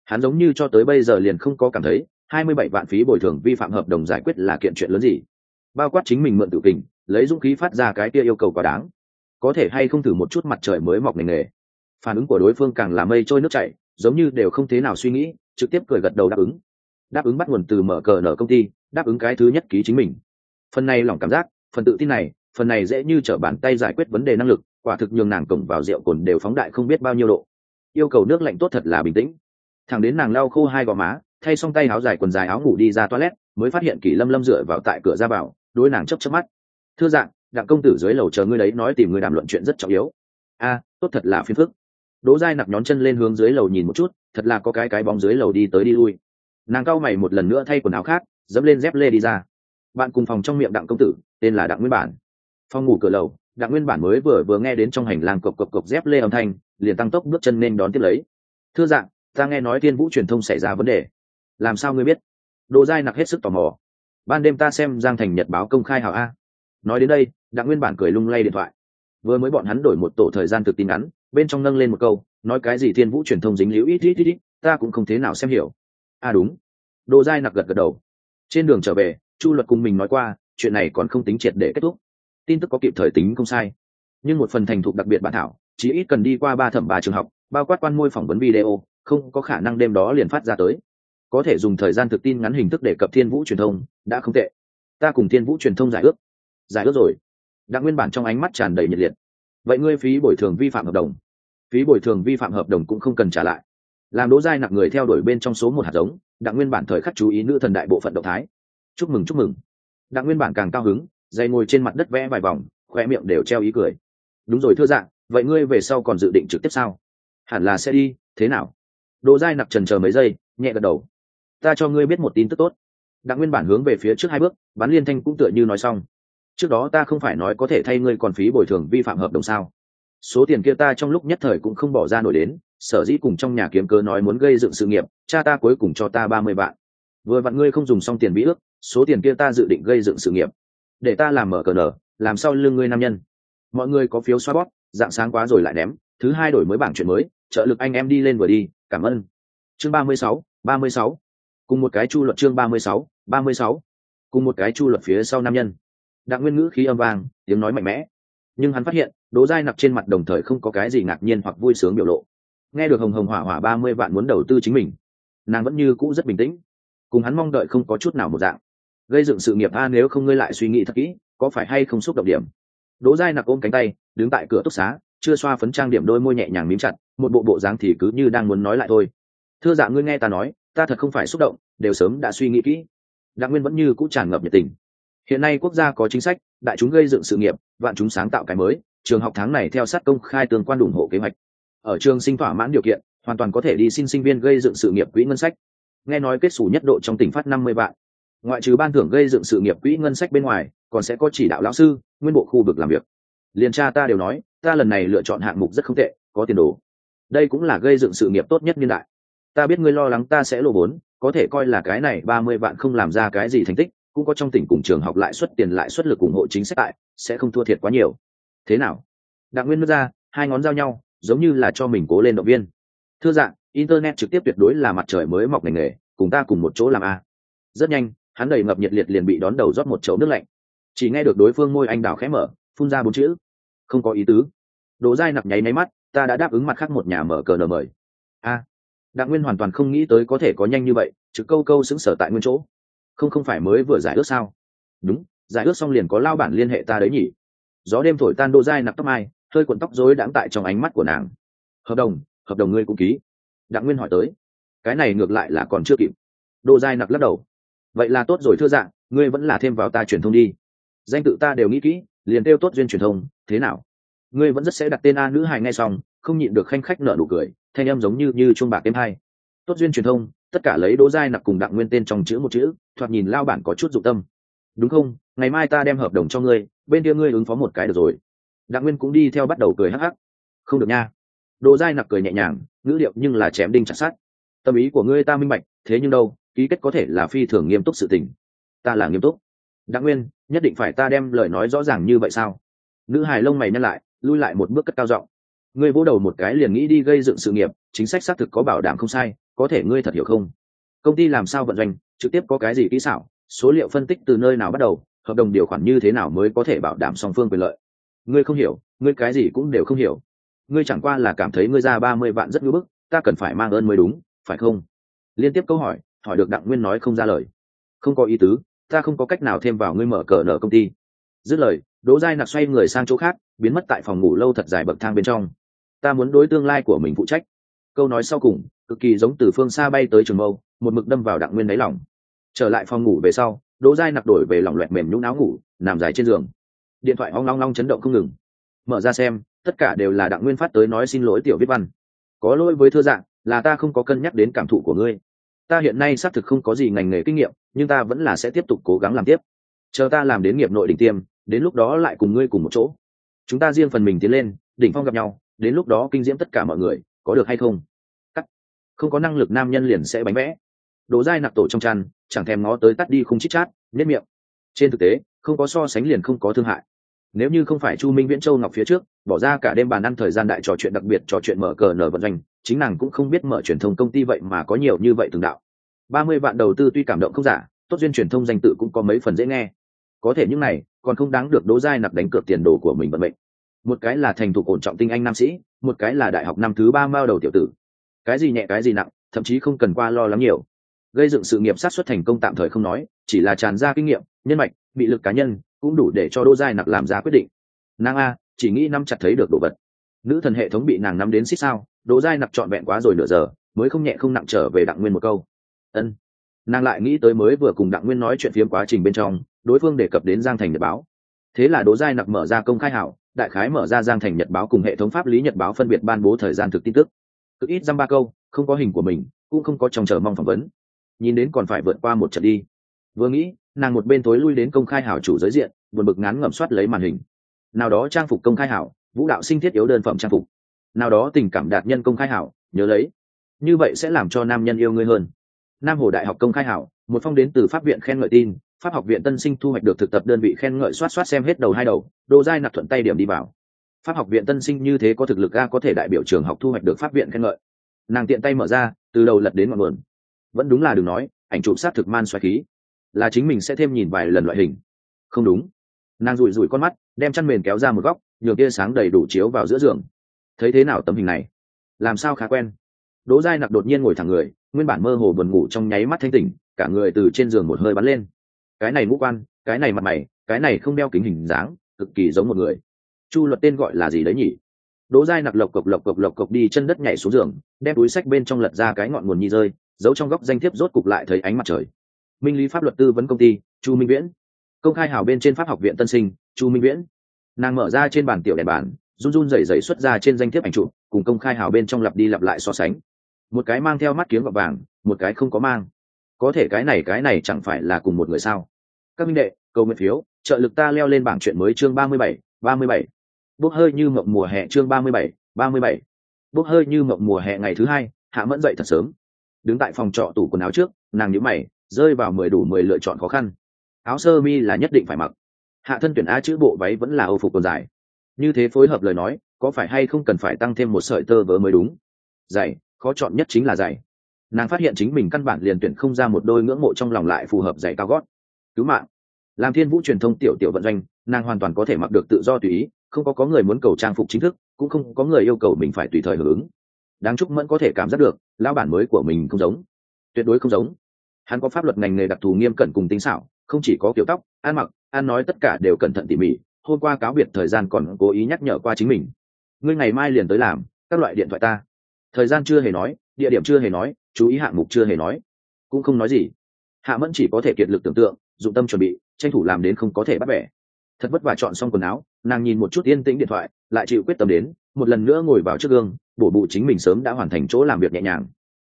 [SPEAKER 1] Hắn giống như cho tới bây giờ liền không có cảm thấy hai mươi bảy vạn phí bồi thường vi phạm hợp đồng giải quyết là kiện chuyện lớn gì? Bao quát chính mình mượn tự kình, lấy dũng khí phát ra cái kia yêu cầu quá đáng. Có thể hay không thử một chút mặt trời mới mọc ngành nghề? Phản ứng của đối phương càng là mây trôi nước chảy, giống như đều không thế nào suy nghĩ, trực tiếp cười gật đầu đáp ứng. Đáp ứng bắt nguồn từ mở cờ nở công ty, đáp ứng cái thứ nhất ký chính mình. Phần này lòng cảm giác, phần tự tin này, phần này dễ như trở bàn tay giải quyết vấn đề năng lực, quả thực nhường nàng cổng vào rượu cồn đều phóng đại không biết bao nhiêu độ. Yêu cầu nước lạnh tốt thật là bình tĩnh. Thẳng đến nàng lau khô hai gò má thay xong tay áo dài quần dài áo ngủ đi ra toilet, mới phát hiện kỷ lâm lâm dựa vào tại cửa ra vào đôi nàng chấp chấp mắt. Thưa dạng, đặng công tử dưới lầu chờ ngươi đấy, nói tìm người đàm luận chuyện rất trọng yếu. A, tốt thật là phiền phức. Đỗ giai nặc nhón chân lên hướng dưới lầu nhìn một chút, thật là có cái cái bóng dưới lầu đi tới đi lui. Nàng cau mày một lần nữa thay quần áo khác, dẫm lên dép lê đi ra. Bạn cùng phòng trong miệng đặng công tử, tên là đặng nguyên bản. Phòng ngủ cửa lầu, đặng nguyên bản mới vừa vừa nghe đến trong hành lang cộc cộc cộc dép lê âm thanh, liền tăng tốc bước chân nên đón tiếp lấy. Thưa dạng, ta nghe nói thiên vũ truyền thông xảy ra vấn đề làm sao ngươi biết? Đồ dai nặc hết sức tò mò. Ban đêm ta xem giang thành nhật báo công khai hảo a. Nói đến đây, đặng nguyên bản cười lung lay điện thoại. Vừa mới bọn hắn đổi một tổ thời gian thực tin ngắn, bên trong nâng lên một câu, nói cái gì thiên vũ truyền thông dính liễu ít ít ít ít, ta cũng không thế nào xem hiểu. À đúng. Đồ dai nặc gật gật đầu. Trên đường trở về, chu luật cùng mình nói qua, chuyện này còn không tính triệt để kết thúc. Tin tức có kịp thời tính không sai. Nhưng một phần thành thục đặc biệt bản thảo, chỉ ít cần đi qua ba thẩm ba trường học, bao quát quan môi phỏng vấn video, không có khả năng đêm đó liền phát ra tới có thể dùng thời gian thực tin ngắn hình thức để cập thiên vũ truyền thông, đã không tệ. Ta cùng thiên vũ truyền thông giải ước. Giải ước rồi. Đặng nguyên bản trong ánh mắt tràn đầy nhiệt liệt. Vậy ngươi phí bồi thường vi phạm hợp đồng. Phí bồi thường vi phạm hợp đồng cũng không cần trả lại. Làm đỗ giai nặc người theo đuổi bên trong số một hạt giống, đặng nguyên bản thời khắc chú ý nữ thần đại bộ phận động thái. Chúc mừng chúc mừng. Đặng nguyên bản càng cao hứng dày ngồi trên mặt đất vẽ vài vòng khoe miệng đều treo ý cười. Đúng rồi thưa dạng vậy ngươi về sau còn dự định trực tiếp sao? Hẳn là sẽ đi, thế nào? Đỗ giai nặc trần chờ mấy giây, nhẹ gật đầu ta cho ngươi biết một tin tức tốt. Đặng nguyên bản hướng về phía trước hai bước bắn liên thanh cũng tựa như nói xong. Trước đó ta không phải nói có thể thay ngươi còn phí bồi thường vi phạm hợp đồng sao? Số tiền kia ta trong lúc nhất thời cũng không bỏ ra nổi đến, sở dĩ cùng trong nhà kiếm cớ nói muốn gây dựng sự nghiệp, cha ta cuối cùng cho ta ba mươi vạn. Vừa vặn ngươi không dùng xong tiền mỹ ước, số tiền kia ta dự định gây dựng sự nghiệp. Để ta làm mở cờ nở, làm sao lương ngươi nam nhân. Mọi người có phiếu xoa bót dạng sáng quá rồi lại ném, thứ hai đổi mới bảng chuyện mới, trợ lực anh em đi lên vừa đi, cảm ơn. Chương ba mươi sáu, ba mươi sáu cùng một cái chu luật chương ba mươi sáu, ba mươi sáu. Cùng một cái chu luật phía sau nam nhân. Đặng nguyên ngữ khí âm vang, tiếng nói mạnh mẽ. Nhưng hắn phát hiện đố dai nặc trên mặt đồng thời không có cái gì ngạc nhiên hoặc vui sướng biểu lộ. Nghe được hồng hồng hỏa hỏa ba mươi vạn muốn đầu tư chính mình, nàng vẫn như cũ rất bình tĩnh. Cùng hắn mong đợi không có chút nào một dạng. Gây dựng sự nghiệp, a, nếu không ngươi lại suy nghĩ thật kỹ, có phải hay không xúc động điểm? Đỗ giai nặc ôm cánh tay, đứng tại cửa túc xá, chưa xoa phấn trang điểm đôi môi nhẹ nhàng mím chặt, một bộ bộ dáng thì cứ như đang muốn nói lại thôi. Thưa dạ ngươi nghe ta nói ta thật không phải xúc động, đều sớm đã suy nghĩ kỹ. Đặng nguyên vẫn như cũng tràn ngập nhiệt tình. Hiện nay quốc gia có chính sách, đại chúng gây dựng sự nghiệp, vạn chúng sáng tạo cái mới, trường học tháng này theo sát công khai tương quan ủng hộ kế hoạch. Ở trường sinh thỏa mãn điều kiện, hoàn toàn có thể đi xin sinh viên gây dựng sự nghiệp quỹ ngân sách. Nghe nói kết xù nhất độ trong tỉnh phát năm mươi vạn. Ngoại trừ ban thưởng gây dựng sự nghiệp quỹ ngân sách bên ngoài, còn sẽ có chỉ đạo lão sư, nguyên bộ khu vực làm việc. Liền cha ta đều nói, ta lần này lựa chọn hạng mục rất không tệ, có tiền đồ. Đây cũng là gây dựng sự nghiệp tốt nhất niên đại ta biết ngươi lo lắng ta sẽ lộ vốn, có thể coi là cái này ba mươi vạn không làm ra cái gì thành tích, cũng có trong tỉnh cùng trường học lại xuất tiền lại xuất lực ủng hộ chính sách tại, sẽ không thua thiệt quá nhiều. Thế nào? Đặng nguyên nước ra, hai ngón giao nhau, giống như là cho mình cố lên động viên. Thưa dạng, internet trực tiếp tuyệt đối là mặt trời mới mọc ngành nghề, cùng ta cùng một chỗ làm a. Rất nhanh, hắn đầy ngập nhiệt liệt liền bị đón đầu rót một chậu nước lạnh. Chỉ nghe được đối phương môi anh đào khẽ mở, phun ra bốn chữ. Không có ý tứ. Đồ dai nặc nháy máy mắt, ta đã đáp ứng mặt khác một nhà mở cờ nờ mời. A đặng nguyên hoàn toàn không nghĩ tới có thể có nhanh như vậy chứ câu câu xứng sở tại nguyên chỗ. Không không phải mới vừa giải ước sao? Đúng, giải ước xong liền có lao bản liên hệ ta đấy nhỉ. Gió đêm thổi tan đô dai nặc tóc mai, hơi cuộn tóc rối đãng tại trong ánh mắt của nàng. Hợp đồng hợp đồng ngươi cũng ký. Đặng nguyên hỏi tới. Cái này ngược lại là còn chưa kịp. Đô dai nặc lắc đầu. Vậy là tốt rồi thưa dạng, ngươi vẫn là thêm vào ta truyền thông đi. Danh tự ta đều nghĩ kỹ, liền kêu tốt duyên truyền thông, thế nào? Ngươi vẫn rất sẽ đặt tên a nữ hài ngay xong không nhịn được khanh khách nợ nụ cười, thanh em giống như như chuông bạc đêm hai. Tốt duyên truyền thông, tất cả lấy đỗ giai nặc cùng đặng nguyên tên trong chữ một chữ, thoạt nhìn lao bản có chút dụng tâm. Đúng không? Ngày mai ta đem hợp đồng cho ngươi, bên kia ngươi ứng phó một cái được rồi. Đặng nguyên cũng đi theo bắt đầu cười hắc hắc. Không được nha. Đỗ giai nặc cười nhẹ nhàng, ngữ liệu nhưng là chém đinh chặt sát tâm ý của ngươi ta minh bạch, thế nhưng đâu, ký kết có thể là phi thường nghiêm túc sự tình. Ta là nghiêm túc. Đặng nguyên, nhất định phải ta đem lời nói rõ ràng như vậy sao? Nữ hài lông mày nhăn lại, lui lại một bước cất cao giọng ngươi vỗ đầu một cái liền nghĩ đi gây dựng sự nghiệp, chính sách xác thực có bảo đảm không sai, có thể ngươi thật hiểu không? Công ty làm sao vận doanh, trực tiếp có cái gì kỹ xảo, số liệu phân tích từ nơi nào bắt đầu, hợp đồng điều khoản như thế nào mới có thể bảo đảm song phương quyền lợi? Ngươi không hiểu, ngươi cái gì cũng đều không hiểu. Ngươi chẳng qua là cảm thấy ngươi ra ba mươi vạn rất ngưỡng bức, ta cần phải mang ơn mới đúng, phải không? Liên tiếp câu hỏi hỏi được đặng nguyên nói không ra lời. Không có ý tứ, ta không có cách nào thêm vào ngươi mở cờ nở công ty. Dứt lời, đỗ giai nặc xoay người sang chỗ khác, biến mất tại phòng ngủ lâu thật dài bậc thang bên trong ta muốn đối tương lai của mình phụ trách. Câu nói sau cùng, cực kỳ giống từ phương xa bay tới trường mâu, một mực đâm vào đặng nguyên đáy lòng. Trở lại phòng ngủ về sau, đỗ giai nặc đổi về lòng loẹt mềm nhũng áo ngủ, nằm dài trên giường. Điện thoại hoang long long chấn động không ngừng. Mở ra xem, tất cả đều là đặng nguyên phát tới nói xin lỗi tiểu viết văn. Có lỗi với thưa dạng, là ta không có cân nhắc đến cảm thụ của ngươi. Ta hiện nay xác thực không có gì ngành nghề kinh nghiệm, nhưng ta vẫn là sẽ tiếp tục cố gắng làm tiếp. Chờ ta làm đến nghiệp nội đỉnh tiêm, đến lúc đó lại cùng ngươi cùng một chỗ. Chúng ta riêng phần mình tiến lên, đỉnh phong gặp nhau đến lúc đó kinh diễm tất cả mọi người, có được hay không? Cắt. Không có năng lực nam nhân liền sẽ bánh vẽ. Đổ dai nặc tổ trong chăn, chẳng thèm ngó tới tắt đi không chít chát nhất miệng. Trên thực tế, không có so sánh liền không có thương hại. Nếu như không phải chu minh viễn châu ngọc phía trước, bỏ ra cả đêm bàn ăn thời gian đại trò chuyện đặc biệt, trò chuyện mở cờ nở vận doanh, chính nàng cũng không biết mở truyền thông công ty vậy mà có nhiều như vậy từng đạo. Ba mươi vạn đầu tư tuy cảm động không giả, tốt duyên truyền thông danh tự cũng có mấy phần dễ nghe. Có thể những này, còn không đáng được đỗ giai nặc đánh cược tiền đồ của mình vận mệnh một cái là thành thục ổn trọng tinh anh nam sĩ, một cái là đại học năm thứ ba mao đầu tiểu tử. Cái gì nhẹ, cái gì nặng, thậm chí không cần qua lo lắng nhiều. Gây dựng sự nghiệp sát xuất thành công tạm thời không nói, chỉ là tràn ra kinh nghiệm, nhân mạch, bị lực cá nhân, cũng đủ để cho đỗ giai nặc làm ra quyết định. Nàng a, chỉ nghĩ năm chặt thấy được đồ vật. Nữ thần hệ thống bị nàng nắm đến xích sao, đỗ giai nặc trọn vẹn quá rồi nửa giờ, mới không nhẹ không nặng trở về đặng nguyên một câu. Ân. Nàng lại nghĩ tới mới vừa cùng đặng nguyên nói chuyện phiếm quá trình bên trong, đối phương đề cập đến giang thành nhật báo. Thế là đỗ giai nặc mở ra công khai hảo đại khái mở ra giang thành nhật báo cùng hệ thống pháp lý nhật báo phân biệt ban bố thời gian thực tin tức. Cực ít dăm ba câu, không có hình của mình, cũng không có trông chờ mong phỏng vấn. Nhìn đến còn phải vượt qua một trận đi. Vừa nghĩ, nàng một bên tối lui đến công khai hảo chủ giới diện, buồn bực ngán ngẩm soát lấy màn hình. Nào đó trang phục công khai hảo, vũ đạo sinh thiết yếu đơn phẩm trang phục. Nào đó tình cảm đạt nhân công khai hảo, nhớ lấy. Như vậy sẽ làm cho nam nhân yêu ngươi hơn. Nam hồ đại học công khai hảo, một phong đến từ pháp viện khen ngợi tin pháp học viện tân sinh thu hoạch được thực tập đơn vị khen ngợi soát soát xem hết đầu hai đầu đồ dai nạp thuận tay điểm đi vào. Pháp học viện tân sinh như thế có thực lực ga có thể đại biểu trường học thu hoạch được pháp viện khen ngợi. Nàng tiện tay mở ra, từ đầu lật đến ngọn nguồn. Vẫn đúng là đừng nói, ảnh chụp sát thực man xoáy khí. Là chính mình sẽ thêm nhìn vài lần loại hình. Không đúng. Nàng rủi rủi con mắt, đem chăn mền kéo ra một góc, nhường tia sáng đầy đủ chiếu vào giữa giường. Thấy thế nào tấm hình này? Làm sao khá quen? Đỗ giai nặc đột nhiên ngồi thẳng người, nguyên bản mơ hồ buồn ngủ trong nháy mắt thanh tỉnh, cả người từ trên giường một hơi bắn lên cái này ngũ quan, cái này mặt mày, cái này không đeo kính hình dáng, cực kỳ giống một người. Chu luật tên gọi là gì đấy nhỉ? Đỗ dai nặc lộc cộc lộc cộc lộc cộc đi chân đất nhảy xuống giường, đem túi sách bên trong lật ra cái ngọn nguồn nhi rơi, giấu trong góc danh thiếp rốt cục lại thấy ánh mặt trời. Minh lý pháp luật tư vấn công ty, chu minh viễn. Công khai hào bên trên pháp học viện tân sinh, chu minh viễn. Nàng mở ra trên bàn tiểu đèn bàn, run run rẩy rẩy xuất ra trên danh thiếp ảnh chụp, cùng công khai hào bên trong lặp đi lặp lại so sánh. Một cái mang theo mắt kiếm gọt vàng, một cái không có mang có thể cái này cái này chẳng phải là cùng một người sao? Các minh đệ, cầu nguyện phiếu, trợ lực ta leo lên bảng chuyện mới chương ba mươi bảy, ba mươi bảy. Bốc hơi như mộng mùa hè chương ba mươi bảy, ba mươi bảy. Bốc hơi như mộng mùa hè ngày thứ hai, hạ mẫn dậy thật sớm. Đứng tại phòng trọ tủ quần áo trước, nàng nhíu mày, rơi vào mười đủ mười lựa chọn khó khăn. Áo sơ mi là nhất định phải mặc. Hạ thân tuyển a chữ bộ váy vẫn là âu phục còn dài. Như thế phối hợp lời nói, có phải hay không cần phải tăng thêm một sợi tơ vớ mới đúng? Dày khó chọn nhất chính là dày nàng phát hiện chính mình căn bản liền tuyển không ra một đôi ngưỡng mộ trong lòng lại phù hợp giày cao gót. Cứu mạng. Làm thiên vũ truyền thông tiểu tiểu vận doanh, nàng hoàn toàn có thể mặc được tự do tùy ý, không có có người muốn cầu trang phục chính thức, cũng không có người yêu cầu mình phải tùy thời hưởng ứng. Đáng chúc mẫn có thể cảm giác được lao bản mới của mình không giống. Tuyệt đối không giống. Hắn có pháp luật ngành nghề đặc thù nghiêm cẩn cùng tinh xảo, không chỉ có kiểu tóc, ăn mặc, ăn nói tất cả đều cẩn thận tỉ mỉ, hôm qua cáo biệt thời gian còn cố ý nhắc nhở qua chính mình. Ngươi ngày mai liền tới làm, các loại điện thoại ta. Thời gian chưa hề nói, địa điểm chưa hề nói chú ý hạng mục chưa hề nói. Cũng không nói gì. Hạ mẫn chỉ có thể kiệt lực tưởng tượng, dụng tâm chuẩn bị, tranh thủ làm đến không có thể bắt bẻ. Thật vất vả chọn xong quần áo, nàng nhìn một chút yên tĩnh điện thoại, lại chịu quyết tâm đến, một lần nữa ngồi vào trước gương, bổ bụ chính mình sớm đã hoàn thành chỗ làm việc nhẹ nhàng.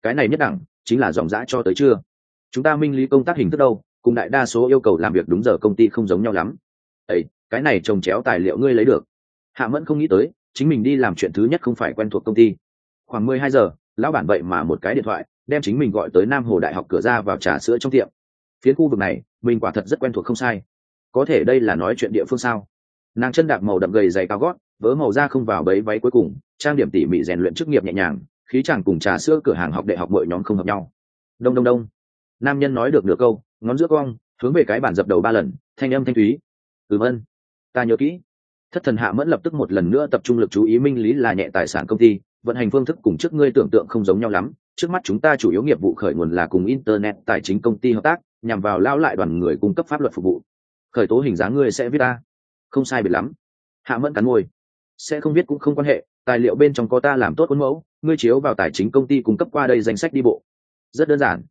[SPEAKER 1] Cái này nhất đẳng, chính là dòng dã cho tới trưa. Chúng ta minh lý công tác hình thức đâu, cùng đại đa số yêu cầu làm việc đúng giờ công ty không giống nhau lắm. Ấy cái này trồng chéo tài liệu ngươi lấy được. Hạ mẫn không nghĩ tới, chính mình đi làm chuyện thứ nhất không phải quen thuộc công ty. Khoảng mười hai giờ lão bản vậy mà một cái điện thoại, đem chính mình gọi tới nam hồ đại học cửa ra vào trà sữa trong tiệm. Phiến khu vực này, mình quả thật rất quen thuộc không sai. Có thể đây là nói chuyện địa phương sao? Nàng chân đạp màu đậm gầy dày cao gót, vớ màu da không vào bấy váy cuối cùng, trang điểm tỉ mỉ rèn luyện chức nghiệp nhẹ nhàng, khí chàng cùng trà sữa cửa hàng học đại học mọi nhóm không hợp nhau. Đông đông đông. Nam nhân nói được nửa câu, ngón giữa cong, hướng về cái bản dập đầu ba lần, thanh âm thanh thúy. Ừm ân. Ta nhớ kỹ. Thất thần hạ mẫn lập tức một lần nữa tập trung lực chú ý minh lý là nhẹ tài sản công ty vận hành phương thức cùng trước ngươi tưởng tượng không giống nhau lắm. Trước mắt chúng ta chủ yếu nghiệp vụ khởi nguồn là cùng internet, tài chính công ty hợp tác, nhằm vào lao lại đoàn người cung cấp pháp luật phục vụ. Khởi tố hình dáng ngươi sẽ viết ta. Không sai biệt lắm. Hạ mẫn cắn môi. Sẽ không viết cũng không quan hệ, tài liệu bên trong có ta làm tốt khuôn mẫu, ngươi chiếu vào tài chính công ty cung cấp qua đây danh sách đi bộ. Rất đơn giản.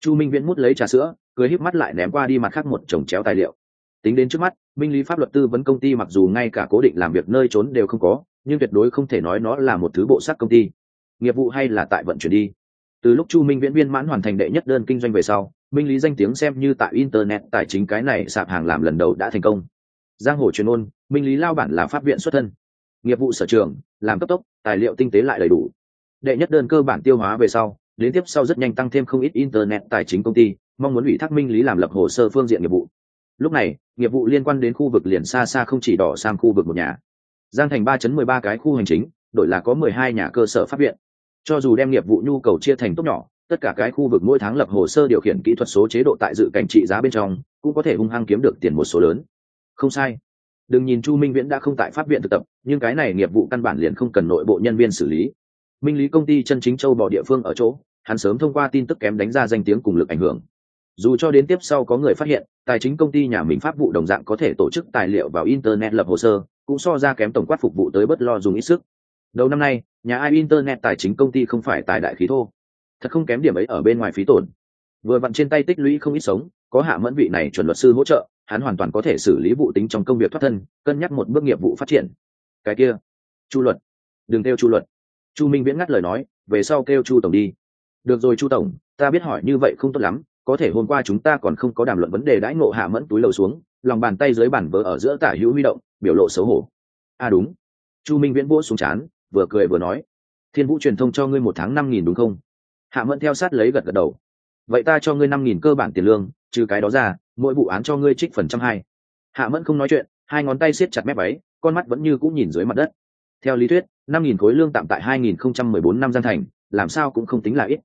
[SPEAKER 1] Chu minh viễn mút lấy trà sữa, cười híp mắt lại ném qua đi mặt khác một chồng chéo tài liệu. Tính đến trước mắt, minh lý pháp luật tư vấn công ty mặc dù ngay cả cố định làm việc nơi trốn đều không có nhưng tuyệt đối không thể nói nó là một thứ bộ sắc công ty. Nghiệp vụ hay là tại vận chuyển đi. Từ lúc chu minh viễn viên mãn hoàn thành đệ nhất đơn kinh doanh về sau, minh lý danh tiếng xem như tại internet tài chính cái này sạp hàng làm lần đầu đã thành công. Giang hồ truyền ôn, minh lý lao bản là pháp viện xuất thân. Nghiệp vụ sở trường, làm cấp tốc, tài liệu tinh tế lại đầy đủ. Đệ nhất đơn cơ bản tiêu hóa về sau đến tiếp sau rất nhanh tăng thêm không ít internet tài chính công ty, mong muốn ủy thác minh lý làm lập hồ sơ phương diện nghiệp vụ. Lúc này, nghiệp vụ liên quan đến khu vực liền xa xa không chỉ đỏ sang khu vực một nhà giang thành ba chấn mười ba cái khu hành chính, đội là có mười hai nhà cơ sở pháp viện. Cho dù đem nghiệp vụ nhu cầu chia thành tốt nhỏ, tất cả cái khu vực mỗi tháng lập hồ sơ điều khiển kỹ thuật số chế độ tại dự cảnh trị giá bên trong, cũng có thể hung hăng kiếm được tiền một số lớn. Không sai. Đừng nhìn chu minh viễn đã không tại pháp viện thực tập, nhưng cái này nghiệp vụ căn bản liền không cần nội bộ nhân viên xử lý. Minh lý công ty chân chính châu bỏ địa phương ở chỗ, hắn sớm thông qua tin tức kém đánh ra danh tiếng cùng lực ảnh hưởng dù cho đến tiếp sau có người phát hiện, tài chính công ty nhà mình pháp vụ đồng dạng có thể tổ chức tài liệu vào internet lập hồ sơ, cũng so ra kém tổng quát phục vụ tới bất lo dùng ít sức. Đầu năm nay, nhà ai internet tài chính công ty không phải tài đại khí thô. Thật không kém điểm ấy ở bên ngoài phí tổn. Vừa vặn trên tay tích lũy không ít sống, có hạ mẫn vị này chuẩn luật sư hỗ trợ, hắn hoàn toàn có thể xử lý vụ tính trong công việc thoát thân, cân nhắc một bước nghiệp vụ phát triển. Cái kia, chu luật. Đừng kêu chu luật. Chu minh viễn ngắt lời nói, về sau kêu chu tổng đi. Được rồi chu tổng, ta biết hỏi như vậy không tốt lắm có thể hôm qua chúng ta còn không có đàm luận vấn đề đãi ngộ hạ mẫn túi lầu xuống, lòng bàn tay dưới bản vỡ ở giữa tả hữu huy động, biểu lộ xấu hổ. À đúng. Chu minh viễn vỗ xuống chán, vừa cười vừa nói, thiên vũ truyền thông cho ngươi một tháng năm nghìn đúng không? Hạ mẫn theo sát lấy gật gật đầu. Vậy ta cho ngươi năm nghìn cơ bản tiền lương, trừ cái đó ra, mỗi vụ án cho ngươi trích phần trăm hai. Hạ mẫn không nói chuyện, hai ngón tay siết chặt mép váy, con mắt vẫn như cũng nhìn dưới mặt đất. Theo lý thuyết, năm nghìn khối lương tạm tại hai nghìn không trăm mười bốn năm gian thành, làm sao cũng không tính là ít.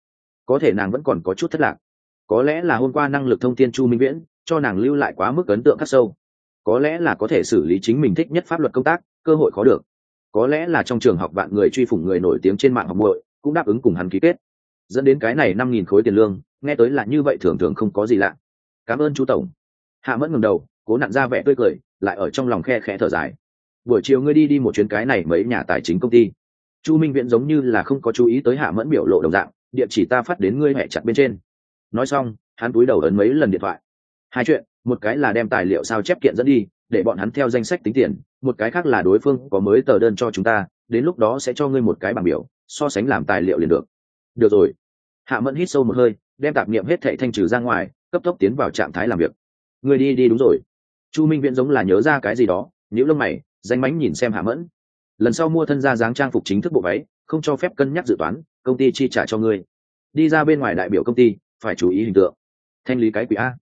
[SPEAKER 1] Có thể nàng vẫn còn có chút thất lạc có lẽ là hôm qua năng lực thông tin chu minh viễn, cho nàng lưu lại quá mức ấn tượng khắc sâu. Có lẽ là có thể xử lý chính mình thích nhất pháp luật công tác, cơ hội khó được. Có lẽ là trong trường học bạn người truy phủng người nổi tiếng trên mạng học bội cũng đáp ứng cùng hắn ký kết. Dẫn đến cái này năm nghìn khối tiền lương, nghe tới là như vậy thường thường không có gì lạ. Cảm ơn chú tổng. Hạ mẫn ngầm đầu, cố nặn ra vẻ tươi cười, lại ở trong lòng khe khẽ thở dài. Buổi chiều ngươi đi đi một chuyến cái này mấy nhà tài chính công ty. Chu minh viễn giống như là không có chú ý tới hạ mẫn biểu lộ đồng dạng, địa chỉ ta phát đến ngươi hẹ chặt bên trên nói xong, hắn túi đầu ấn mấy lần điện thoại. Hai chuyện, một cái là đem tài liệu sao chép kiện dẫn đi, để bọn hắn theo danh sách tính tiền, một cái khác là đối phương có mới tờ đơn cho chúng ta, đến lúc đó sẽ cho ngươi một cái bảng biểu, so sánh làm tài liệu liền được. Được rồi. Hạ mẫn hít sâu một hơi, đem tạp niệm hết thệ thanh trừ ra ngoài, cấp tốc tiến vào trạng thái làm việc. Người đi đi đúng rồi. Chu minh viễn giống là nhớ ra cái gì đó nhữ lông mày, danh mánh nhìn xem hạ mẫn. Lần sau mua thân gia dáng trang phục chính thức bộ váy, không cho phép cân nhắc dự toán, công ty chi trả cho ngươi. Đi ra bên ngoài đại biểu công ty phải chú ý hình tượng. Thanh lý cái quỷ a.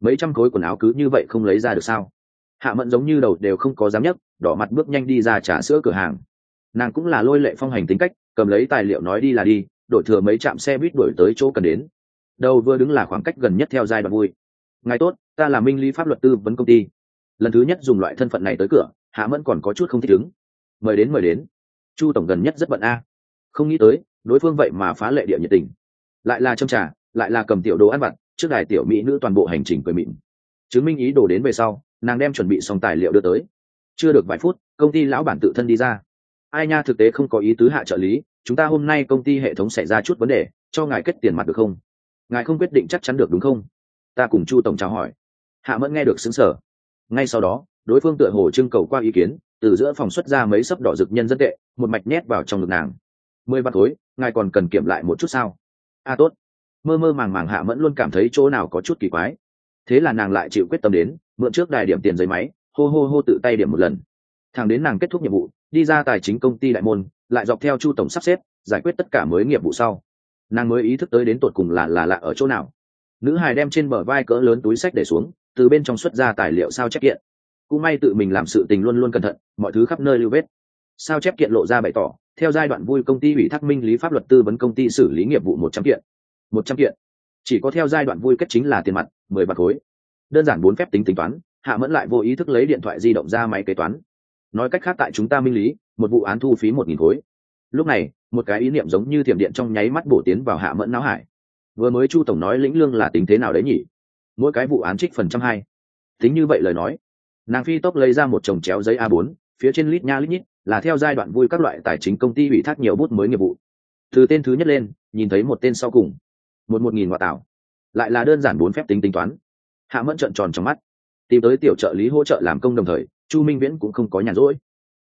[SPEAKER 1] Mấy trăm khối quần áo cứ như vậy không lấy ra được sao? Hạ mẫn giống như đầu đều không có dám nhấc, đỏ mặt bước nhanh đi ra trả sữa cửa hàng. Nàng cũng là lôi lệ phong hành tính cách, cầm lấy tài liệu nói đi là đi, đổi thừa mấy trạm xe buýt đuổi tới chỗ cần đến. Đầu vừa đứng là khoảng cách gần nhất theo giai đoạn vui. Ngài tốt, ta là minh lý pháp luật tư vấn công ty. Lần thứ nhất dùng loại thân phận này tới cửa, hạ mẫn còn có chút không thích ứng. Mời đến mời đến. Chu tổng gần nhất rất bận a. Không nghĩ tới, đối phương vậy mà phá lệ địa nhiệt tình. Lại là châm trả lại là cầm tiểu đồ ăn vặt, trước đài tiểu mỹ nữ toàn bộ hành trình cười mịn. Chứng minh ý đồ đến về sau, nàng đem chuẩn bị xong tài liệu đưa tới. Chưa được vài phút, công ty lão bản tự thân đi ra. Ai nha, thực tế không có ý tứ hạ trợ lý, chúng ta hôm nay công ty hệ thống xảy ra chút vấn đề, cho ngài kết tiền mặt được không? Ngài không quyết định chắc chắn được đúng không? Ta cùng chu tổng chào hỏi. Hạ mẫn nghe được xứng sở ngay sau đó, đối phương tựa hồ trưng cầu qua ý kiến, từ giữa phòng xuất ra mấy sấp đỏ rực nhân dân tệ, một mạch nhét vào trong ngực nàng. Mười bát khối, ngài còn cần kiểm lại một chút sao? A tốt mơ mơ màng màng hạ mẫn luôn cảm thấy chỗ nào có chút kỳ quái. Thế là nàng lại chịu quyết tâm đến, mượn trước đài điểm tiền giấy máy, hô hô hô tự tay điểm một lần. Thẳng đến nàng kết thúc nhiệm vụ, đi ra tài chính công ty đại môn, lại dọc theo chu tổng sắp xếp, giải quyết tất cả mới nghiệp vụ sau. Nàng mới ý thức tới đến tột cùng là là lạ ở chỗ nào. Nữ hài đem trên bờ vai cỡ lớn túi sách để xuống, từ bên trong xuất ra tài liệu sao chép kiện. Cũng may tự mình làm sự tình luôn luôn cẩn thận, mọi thứ khắp nơi lưu vết. Sao chép kiện lộ ra bày tỏ, theo giai đoạn vui công ty ủy thác minh lý pháp luật tư vấn công ty xử lý nghiệp vụ một trăm kiện một trăm kiện. Chỉ có theo giai đoạn vui kết chính là tiền mặt, mười bạc khối. Đơn giản bốn phép tính tính toán, hạ mẫn lại vô ý thức lấy điện thoại di động ra máy kế toán. Nói cách khác tại chúng ta minh lý, một vụ án thu phí một nghìn khối. Lúc này, một cái ý niệm giống như thiểm điện trong nháy mắt bổ tiến vào hạ mẫn não hải. Vừa mới chu tổng nói lĩnh lương là tính thế nào đấy nhỉ? Mỗi cái vụ án trích phần trăm hai. Tính như vậy lời nói, nàng phi tốc lấy ra một chồng chéo giấy a 4 phía trên lít nha lít nhít, là theo giai đoạn vui các loại tài chính công ty ủy thác nhiều bút mới nghiệp vụ. Từ tên thứ nhất lên, nhìn thấy một tên sau cùng một một nghìn ngoại tảo. Lại là đơn giản bốn phép tính tính toán. Hạ mẫn trợn tròn trong mắt. Tìm tới tiểu trợ lý hỗ trợ làm công đồng thời, chu minh viễn cũng không có nhàn rỗi.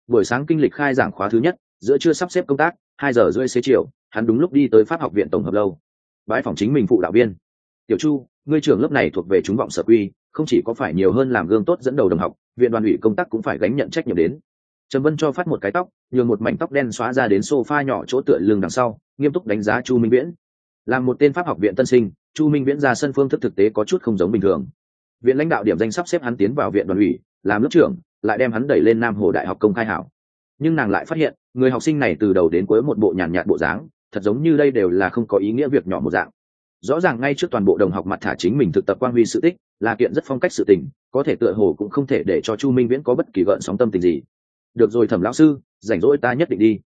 [SPEAKER 1] Buổi sáng kinh lịch khai giảng khóa thứ nhất, giữa chưa sắp xếp công tác, hai giờ rưỡi xế chiều, hắn đúng lúc đi tới pháp học viện tổng hợp lâu. Bãi phòng chính mình phụ đạo viên. Tiểu chu, ngươi trưởng lớp này thuộc về chúng vọng sở quy, không chỉ có phải nhiều hơn làm gương tốt dẫn đầu đồng học, viện đoàn ủy công tác cũng phải gánh nhận trách nhiệm đến. Trần vân cho phát một cái tóc, nhường một mảnh tóc đen xóa ra đến sofa nhỏ chỗ tựa lưng đằng sau, nghiêm túc đánh giá chu minh viễn làm một tên pháp học viện tân sinh, chu minh viễn ra sân phương thức thực tế có chút không giống bình thường. Viện lãnh đạo điểm danh sắp xếp hắn tiến vào viện đoàn ủy, làm lớp trưởng, lại đem hắn đẩy lên nam hồ đại học công khai hảo. Nhưng nàng lại phát hiện, người học sinh này từ đầu đến cuối một bộ nhàn nhạt bộ dáng, thật giống như đây đều là không có ý nghĩa việc nhỏ một dạng. Rõ ràng ngay trước toàn bộ đồng học mặt thả chính mình thực tập quan huy sự tích, là kiện rất phong cách sự tình, có thể tựa hồ cũng không thể để cho chu minh viễn có bất kỳ gợn sóng tâm tình gì. Được rồi thẩm lão sư, rảnh rỗi ta nhất định đi.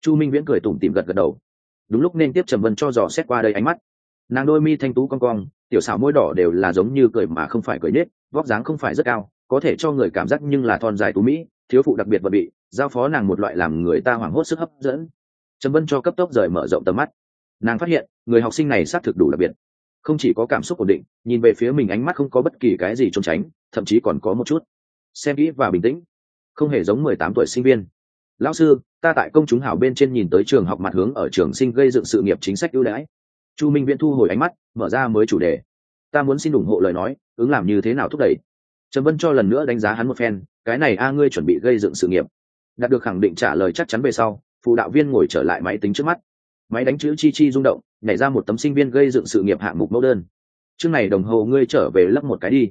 [SPEAKER 1] Chu minh viễn cười tủm tỉm gật gật đầu đúng lúc nên tiếp trầm vân cho dò xét qua đây ánh mắt. Nàng đôi mi thanh tú cong cong, tiểu xảo môi đỏ đều là giống như cười mà không phải cười nết vóc dáng không phải rất cao, có thể cho người cảm giác nhưng là thon dài tú mỹ, thiếu phụ đặc biệt vật bị, giao phó nàng một loại làm người ta hoảng hốt sức hấp dẫn. Trầm vân cho cấp tốc rời mở rộng tầm mắt. Nàng phát hiện, người học sinh này xác thực đủ đặc biệt. Không chỉ có cảm xúc ổn định, nhìn về phía mình ánh mắt không có bất kỳ cái gì trốn tránh, thậm chí còn có một chút xem kỹ và bình tĩnh. Không hề giống mười tám tuổi sinh viên lão sư, ta tại công chúng hảo bên trên nhìn tới trường học mặt hướng ở trường sinh gây dựng sự nghiệp chính sách ưu đãi. Chu minh viễn thu hồi ánh mắt, mở ra mới chủ đề. Ta muốn xin ủng hộ lời nói, ứng làm như thế nào thúc đẩy? Trần vân cho lần nữa đánh giá hắn một phen, cái này a, ngươi chuẩn bị gây dựng sự nghiệp. Đạt được khẳng định trả lời chắc chắn về sau, phụ đạo viên ngồi trở lại máy tính trước mắt. Máy đánh chữ chi chi rung động, nhảy ra một tấm sinh viên gây dựng sự nghiệp hạng mục mẫu đơn. Chương này đồng hồ ngươi trở về lấp một cái đi.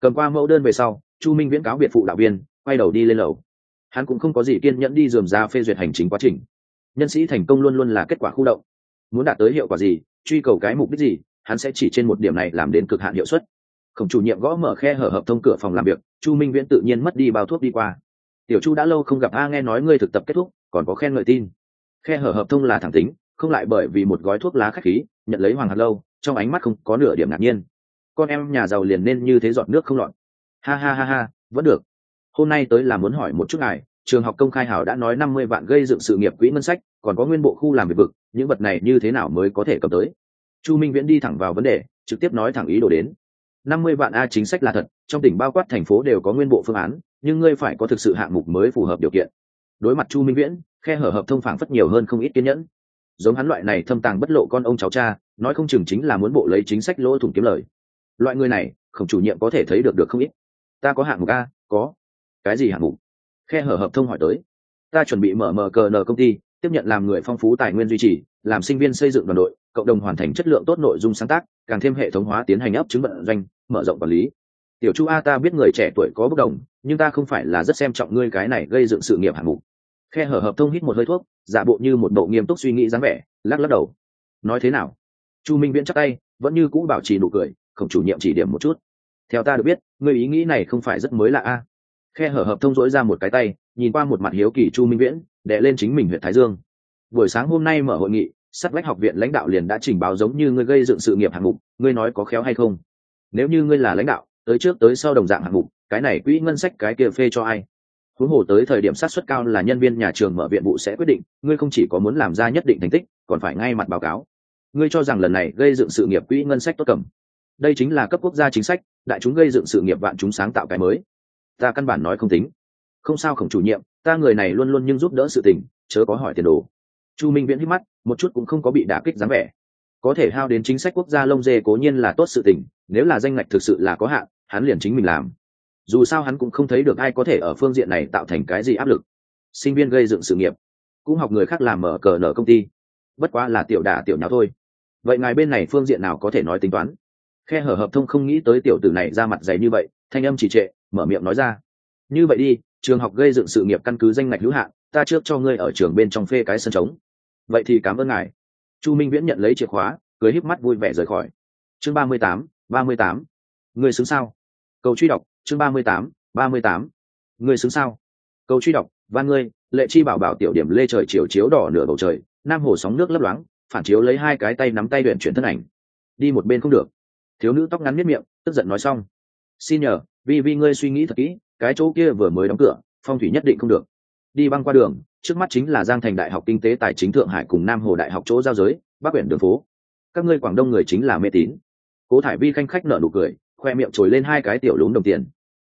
[SPEAKER 1] Cầm qua mẫu đơn về sau, chu minh viễn cáo biệt phụ đạo viên, quay đầu đi lên lầu hắn cũng không có gì kiên nhẫn đi dườm ra phê duyệt hành chính quá trình. Nhân sĩ thành công luôn luôn là kết quả khu động. Muốn đạt tới hiệu quả gì, truy cầu cái mục đích gì, hắn sẽ chỉ trên một điểm này làm đến cực hạn hiệu suất. Khổng chủ nhiệm gõ mở khe hở hợp thông cửa phòng làm việc, chu minh viễn tự nhiên mất đi bao thuốc đi qua. Tiểu chu đã lâu không gặp a, nghe nói ngươi thực tập kết thúc, còn có khen ngợi tin. Khe hở hợp thông là thẳng tính, không lại bởi vì một gói thuốc lá khách khí, nhận lấy hoàng hạt lâu, trong ánh mắt không có nửa điểm ngạc nhiên. Con em nhà giàu liền nên như thế giọt nước không lọt. Ha ha ha ha, vẫn được hôm nay tới là muốn hỏi một chút ngài, trường học công khai hảo đã nói năm mươi vạn gây dựng sự nghiệp quỹ ngân sách, còn có nguyên bộ khu làm việc vực, những vật này như thế nào mới có thể cầm tới? Chu minh viễn đi thẳng vào vấn đề, trực tiếp nói thẳng ý đồ đến. Năm mươi vạn a chính sách là thật, trong tỉnh bao quát thành phố đều có nguyên bộ phương án, nhưng ngươi phải có thực sự hạng mục mới phù hợp điều kiện. Đối mặt chu minh viễn, khe hở hợp thông phản phất nhiều hơn không ít kiên nhẫn. Giống hắn loại này thâm tàng bất lộ con ông cháu cha, nói không chừng chính là muốn bộ lấy chính sách lỗ thủng kiếm lời. Loại người này, khổng chủ nhiệm có thể thấy được được không ít. Ta có hạng mục a, có cái gì hạng mục? Khe hở hợp thông hỏi tới. Ta chuẩn bị mở mở cờ nờ công ty, tiếp nhận làm người phong phú tài nguyên duy trì, làm sinh viên xây dựng đoàn đội, cộng đồng hoàn thành chất lượng tốt nội dung sáng tác, càng thêm hệ thống hóa tiến hành ấp chứng vận doanh, mở rộng quản lý. Tiểu chu a, ta biết người trẻ tuổi có bất đồng, nhưng ta không phải là rất xem trọng ngươi cái này gây dựng sự nghiệp hạng mục. Khe hở hợp thông hít một hơi thuốc, giả bộ như một bộ nghiêm túc suy nghĩ dáng vẻ, lắc lắc đầu. Nói thế nào? Chu minh viễn chắc tay, vẫn như cũ bảo trì nụ cười khổng chủ nhiệm chỉ điểm một chút. Theo ta được biết người ý nghĩ này không phải rất mới lạ a khe hở hợp thông dỗi ra một cái tay, nhìn qua một mặt hiếu kỳ chu minh viễn đệ lên chính mình huyện thái dương. Buổi sáng hôm nay mở hội nghị, sắt vách học viện lãnh đạo liền đã trình báo giống như ngươi gây dựng sự nghiệp hạng mục, ngươi nói có khéo hay không? Nếu như ngươi là lãnh đạo, tới trước tới sau đồng dạng hạng mục, cái này quỹ ngân sách cái kia phê cho ai? Huống hồ tới thời điểm sát xuất cao là nhân viên nhà trường mở viện vụ sẽ quyết định, ngươi không chỉ có muốn làm ra nhất định thành tích, còn phải ngay mặt báo cáo. Ngươi cho rằng lần này gây dựng sự nghiệp quỹ ngân sách tốt cầm. Đây chính là cấp quốc gia chính sách, đại chúng gây dựng sự nghiệp vạn chúng sáng tạo cái mới ta căn bản nói không tính. Không sao khổng chủ nhiệm, ta người này luôn luôn nhưng giúp đỡ sự tình, chớ có hỏi tiền đồ. Chu minh viễn hít mắt, một chút cũng không có bị đả kích dáng vẻ. Có thể hao đến chính sách quốc gia lông dê cố nhiên là tốt sự tình, nếu là danh ngạch thực sự là có hạn, hắn liền chính mình làm. Dù sao hắn cũng không thấy được ai có thể ở phương diện này tạo thành cái gì áp lực. Sinh viên gây dựng sự nghiệp. Cũng học người khác làm mở cờ nở công ty. Bất quá là tiểu đả tiểu nháo thôi. Vậy ngài bên này phương diện nào có thể nói tính toán? Khe hở hợp thông không nghĩ tới tiểu tử này ra mặt dày như vậy, thanh âm chỉ trệ mở miệng nói ra. Như vậy đi, trường học gây dựng sự nghiệp căn cứ danh ngạch hữu hạn, ta trước cho ngươi ở trường bên trong phê cái sân trống. Vậy thì cảm ơn ngài. Chu minh viễn nhận lấy chìa khóa, cười híp mắt vui vẻ rời khỏi. Chương ba mươi tám, ba mươi tám. Người xứng sao? Cầu truy đọc, chương ba mươi tám, ba mươi tám. Người xứng sao? Cầu truy đọc và ngươi, lệ chi bảo bảo tiểu điểm lê trời chiều chiếu đỏ nửa bầu trời, nam hồ sóng nước lấp loáng, phản chiếu lấy hai cái tay nắm tay luyện chuyển thân ảnh. Đi một bên không được. Thiếu nữ tóc ngắn miết miệng, tức giận nói xong. Xin nhờ vì vì ngươi suy nghĩ thật kỹ, cái chỗ kia vừa mới đóng cửa, phong thủy nhất định không được. Đi băng qua đường, trước mắt chính là giang thành đại học kinh tế tài chính thượng hải cùng nam hồ đại học chỗ giao giới, bắc quyển đường phố. Các ngươi quảng đông người chính là mê tín. Cố thải vi khanh khách nở nụ cười, khoe miệng trồi lên hai cái tiểu lún đồng tiền.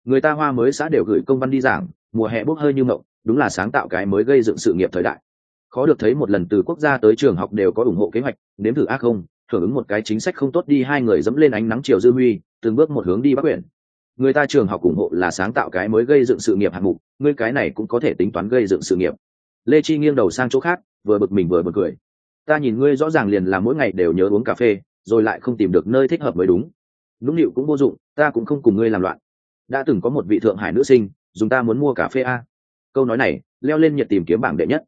[SPEAKER 1] Người ta hoa mới xã đều gửi công văn đi giảng, mùa hè bốc hơi như mộng, đúng là sáng tạo cái mới gây dựng sự nghiệp thời đại. Khó được thấy một lần từ quốc gia tới trường học đều có ủng hộ kế hoạch, nếm thử ác không hưởng ứng một cái chính sách không tốt đi hai người dẫm lên ánh nắng chiều dư huy, từng bước một hướng đi bắc quyển người ta trường học ủng hộ là sáng tạo cái mới gây dựng sự nghiệp hạng mục, ngươi cái này cũng có thể tính toán gây dựng sự nghiệp. Lê chi nghiêng đầu sang chỗ khác, vừa bực mình vừa bực cười. Ta nhìn ngươi rõ ràng liền là mỗi ngày đều nhớ uống cà phê, rồi lại không tìm được nơi thích hợp mới đúng. Nũng nịu cũng vô dụng, ta cũng không cùng ngươi làm loạn. Đã từng có một vị thượng hải nữ sinh, dùng ta muốn mua cà phê a. Câu nói này, leo lên nhiệt tìm kiếm bảng đệ nhất.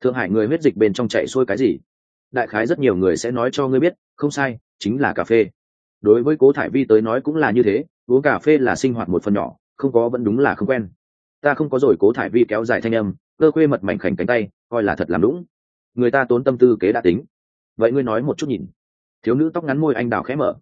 [SPEAKER 1] Thượng hải người huyết dịch bên trong chạy xuôi cái gì? Đại khái rất nhiều người sẽ nói cho ngươi biết, không sai, chính là cà phê đối với cố thải vi tới nói cũng là như thế, uống cà phê là sinh hoạt một phần nhỏ, không có vẫn đúng là không quen. Ta không có rồi cố thải vi kéo dài thanh âm, cơ khuê mật mảnh khảnh cánh tay, coi là thật làm lũng người ta tốn tâm tư kế đã tính. Vậy ngươi nói một chút nhìn. Thiếu nữ tóc ngắn môi anh đào khẽ mở.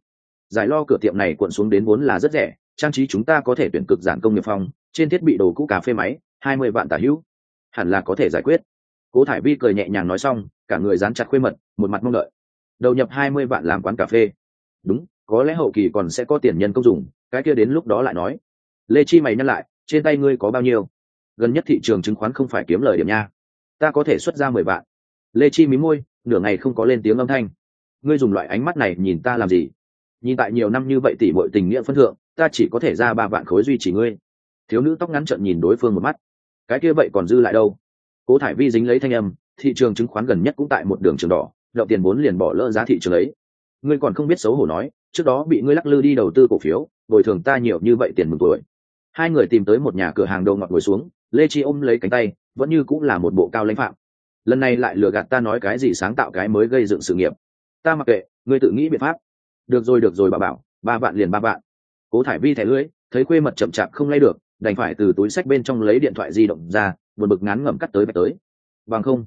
[SPEAKER 1] Giải lo cửa tiệm này cuộn xuống đến vốn là rất rẻ, trang trí chúng ta có thể tuyển cực giản công nghiệp phong, trên thiết bị đồ cũ cà phê máy, hai mươi vạn tả hữu. Hẳn là có thể giải quyết. Cố thải vi cười nhẹ nhàng nói xong, cả người dán chặt khuê mật, một mặt mong đợi. Đầu nhập hai mươi vạn làm quán cà phê. Đúng có lẽ hậu kỳ còn sẽ có tiền nhân công dùng cái kia đến lúc đó lại nói. Lê chi mày nhắc lại, trên tay ngươi có bao nhiêu? Gần nhất thị trường chứng khoán không phải kiếm lời điểm nha. Ta có thể xuất ra mười vạn. Lê chi mí môi, nửa ngày không có lên tiếng âm thanh. Ngươi dùng loại ánh mắt này nhìn ta làm gì? Nhìn tại nhiều năm như vậy tỷ muội tình nghĩa phân thượng, ta chỉ có thể ra ba vạn khối duy trì ngươi. Thiếu nữ tóc ngắn trợn nhìn đối phương một mắt. Cái kia vậy còn dư lại đâu? Cố thải vi dính lấy thanh âm, thị trường chứng khoán gần nhất cũng tại một đường trường đỏ đậu tiền vốn liền bỏ lỡ giá thị trường ấy. Ngươi còn không biết xấu hổ nói trước đó bị ngươi lắc lư đi đầu tư cổ phiếu, bồi thường ta nhiều như vậy tiền mừng tuổi. Hai người tìm tới một nhà cửa hàng đầu ngọt ngồi xuống, lê chi ôm lấy cánh tay, vẫn như cũng là một bộ cao lãnh phạm. Lần này lại lừa gạt ta nói cái gì sáng tạo cái mới gây dựng sự nghiệp. Ta mặc kệ, ngươi tự nghĩ biện pháp. Được rồi được rồi, bà bảo, ba bạn liền ba bạn cố thải vi thẻ lưỡi thấy khuê mật chậm chạp không lấy được, đành phải từ túi sách bên trong lấy điện thoại di động ra, buồn bực ngán ngẩm cắt tới bạch tới. Bằng không.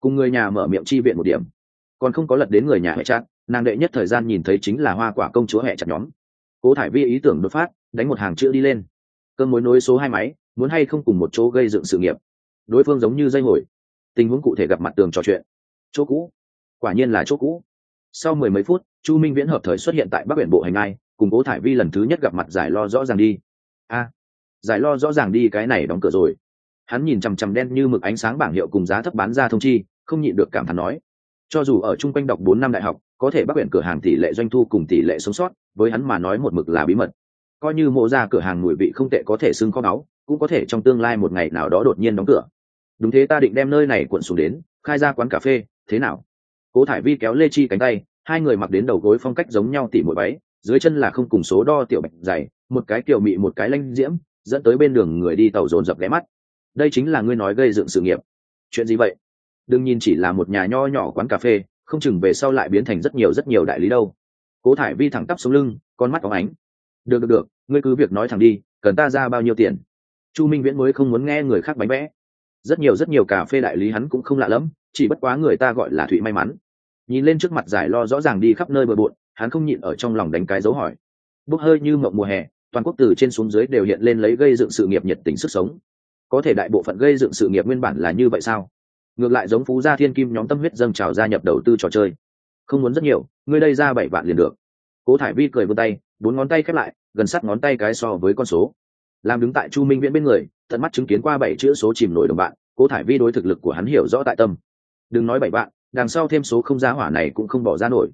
[SPEAKER 1] Cùng người nhà mở miệng chi viện một điểm. Còn không có lật đến người nhà hệ chát nàng đệ nhất thời gian nhìn thấy chính là hoa quả công chúa hẹ chặt nhóm. Cố thải vi ý tưởng đột phát, đánh một hàng chữ đi lên. Cơn mối nối số hai máy, muốn hay không cùng một chỗ gây dựng sự nghiệp. Đối phương giống như dây hồi. Tình huống cụ thể gặp mặt tường trò chuyện. Chỗ cũ. Quả nhiên là chỗ cũ. Sau mười mấy phút, chu minh viễn hợp thời xuất hiện tại bắc biển bộ hành ai, cùng cố thải vi lần thứ nhất gặp mặt giải lo rõ ràng đi. A, giải lo rõ ràng đi cái này đóng cửa rồi. Hắn nhìn chằm chằm đen như mực ánh sáng bảng hiệu cùng giá thấp bán ra thông chi, không nhịn được cảm thán nói cho dù ở chung quanh đọc bốn năm đại học, có thể bắc huyện cửa hàng tỷ lệ doanh thu cùng tỷ lệ sống sót, với hắn mà nói một mực là bí mật. Coi như mộ ra cửa hàng mùi vị không tệ có thể xưng kho báu, cũng có thể trong tương lai một ngày nào đó đột nhiên đóng cửa. Đúng thế ta định đem nơi này cuộn xuống đến, khai ra quán cà phê, thế nào? Cố thải vi kéo lê chi cánh tay, hai người mặc đến đầu gối phong cách giống nhau tỉ mỗi váy, dưới chân là không cùng số đo tiểu bạch dày, một cái kiểu mị một cái lanh diễm, dẫn tới bên đường người đi tàu dồn dập ghé mắt. Đây chính là ngươi nói gây dựng sự nghiệp. Chuyện gì vậy? Đừng nhìn chỉ là một nhà nho nhỏ quán cà phê, không chừng về sau lại biến thành rất nhiều rất nhiều đại lý đâu. Cố thải vi thẳng tắp xuống lưng, con mắt có ánh. Được được được, ngươi cứ việc nói thẳng đi, cần ta ra bao nhiêu tiền? Chu minh viễn mới không muốn nghe người khác bánh vẽ. Rất nhiều rất nhiều cà phê đại lý hắn cũng không lạ lẫm, chỉ bất quá người ta gọi là thụy may mắn. Nhìn lên trước mặt giải lo rõ ràng đi khắp nơi bừa bộn, hắn không nhịn ở trong lòng đánh cái dấu hỏi. Bốc hơi như mộng mùa hè, toàn quốc từ trên xuống dưới đều hiện lên lấy gây dựng sự nghiệp nhiệt tình sức sống. Có thể đại bộ phận gây dựng sự nghiệp nguyên bản là như vậy sao? Ngược lại giống phú gia thiên kim nhóm tâm huyết dâng trào gia nhập đầu tư trò chơi. Không muốn rất nhiều, ngươi đây ra bảy vạn liền được. Cố thải vi cười vươn tay, bốn ngón tay khép lại, gần sát ngón tay cái so với con số. Làm đứng tại chu minh viễn bên người, tận mắt chứng kiến qua bảy chữ số chìm nổi đồng bạn, cố thải vi đối thực lực của hắn hiểu rõ tại tâm. Đừng nói bảy vạn, đằng sau thêm số không giá hỏa này cũng không bỏ ra nổi.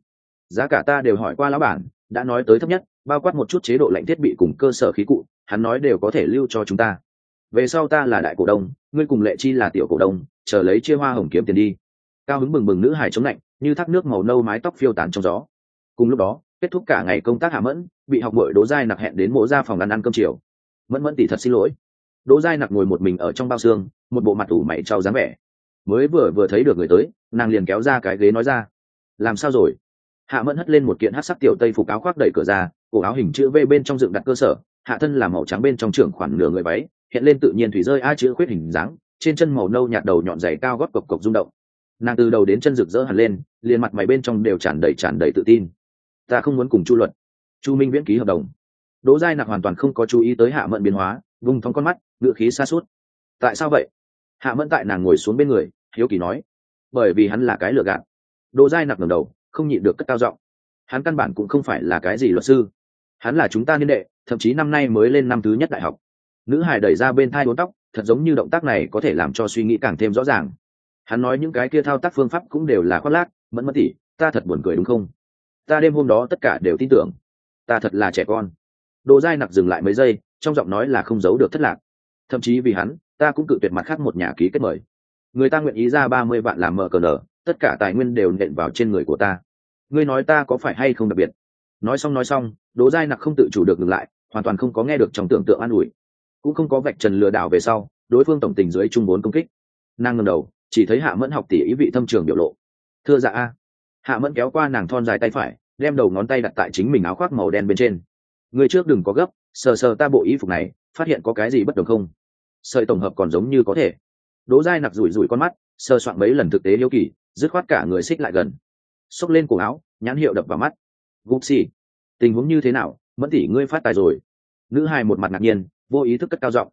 [SPEAKER 1] Giá cả ta đều hỏi qua lão bản, đã nói tới thấp nhất, bao quát một chút chế độ lạnh thiết bị cùng cơ sở khí cụ, hắn nói đều có thể lưu cho chúng ta về sau ta là đại cổ đông, ngươi cùng lệ chi là tiểu cổ đông, chờ lấy chia hoa hồng kiếm tiền đi. Cao hứng bừng bừng nữ hải chống lạnh, như thác nước màu nâu mái tóc phiêu tán trong gió. Cùng lúc đó, kết thúc cả ngày công tác hạ mẫn, bị học bội đỗ giai nặc hẹn đến mộ ra phòng ăn ăn cơm chiều. Mẫn mẫn tỷ thật xin lỗi. Đỗ giai nặc ngồi một mình ở trong bao xương, một bộ mặt ủ mày trao dáng vẻ. Mới vừa vừa thấy được người tới, nàng liền kéo ra cái ghế nói ra, làm sao rồi? Hạ mẫn hất lên một kiện hát sắc tiểu tây phục áo khoác đẩy cửa ra, cổ áo hình chữ v bên trong dựng đặt cơ sở, hạ thân là màu trắng bên trong trưởng khoản nửa người váy hiện lên tự nhiên thủy rơi a chữ khuyết hình dáng, trên chân màu nâu nhạt đầu nhọn dày cao gót cộc cộc rung động. Nàng từ đầu đến chân rực rỡ hẳn lên, liền mặt mày bên trong đều tràn đầy tràn đầy tự tin. Ta không muốn cùng chu luật, chu minh viễn ký hợp đồng. Đỗ giai nặc hoàn toàn không có chú ý tới hạ mẫn biến hóa, vùng thong con mắt, ngựa khí xa suốt tại sao vậy? Hạ mẫn tại nàng ngồi xuống bên người, hiếu kỳ nói. Bởi vì hắn là cái lựa gạt. Đỗ giai nặc ngầm đầu, không nhịn được cất cao giọng. Hắn căn bản cũng không phải là cái gì luật sư. Hắn là chúng ta niên đệ, thậm chí năm nay mới lên năm thứ nhất đại học nữ hải đẩy ra bên thai đốn tóc, thật giống như động tác này có thể làm cho suy nghĩ càng thêm rõ ràng. Hắn nói những cái kia thao tác phương pháp cũng đều là khoác lác, mẫn mất tỉ, ta thật buồn cười đúng không? Ta đêm hôm đó tất cả đều tin tưởng. Ta thật là trẻ con. Đồ dai nặc dừng lại mấy giây, trong giọng nói là không giấu được thất lạc. Thậm chí vì hắn, ta cũng cự tuyệt mặt khác một nhà ký kết mời. Người ta nguyện ý ra ba mươi vạn làm mở cờ nở, tất cả tài nguyên đều nện vào trên người của ta. Ngươi nói ta có phải hay không đặc biệt? Nói xong nói xong, đỗ dai nặc không tự chủ được ngừng lại, hoàn toàn không có nghe được trong tưởng tượng an ủi cũng không có vạch trần lừa đảo về sau, đối phương tổng tình dưới trung bốn công kích. Nàng ngầm đầu, chỉ thấy hạ mẫn học tỷ ý vị thâm trường biểu lộ. Thưa dạ a. Hạ mẫn kéo qua nàng thon dài tay phải, đem đầu ngón tay đặt tại chính mình áo khoác màu đen bên trên. Người trước đừng có gấp, sờ sờ ta bộ y phục này, phát hiện có cái gì bất đồng không? Sợi tổng hợp còn giống như có thể. Đỗ dai nặc rủi rủi con mắt sơ soạn mấy lần thực tế yêu kỳ, dứt khoát cả người xích lại gần. Xốc lên cổ áo, nhãn hiệu đập vào mắt. Gục xì. Tình huống như thế nào? Mẫn tỷ ngươi phát tài rồi. Nữ hài một mặt ngạc nhiên vô ý thức cất cao giọng.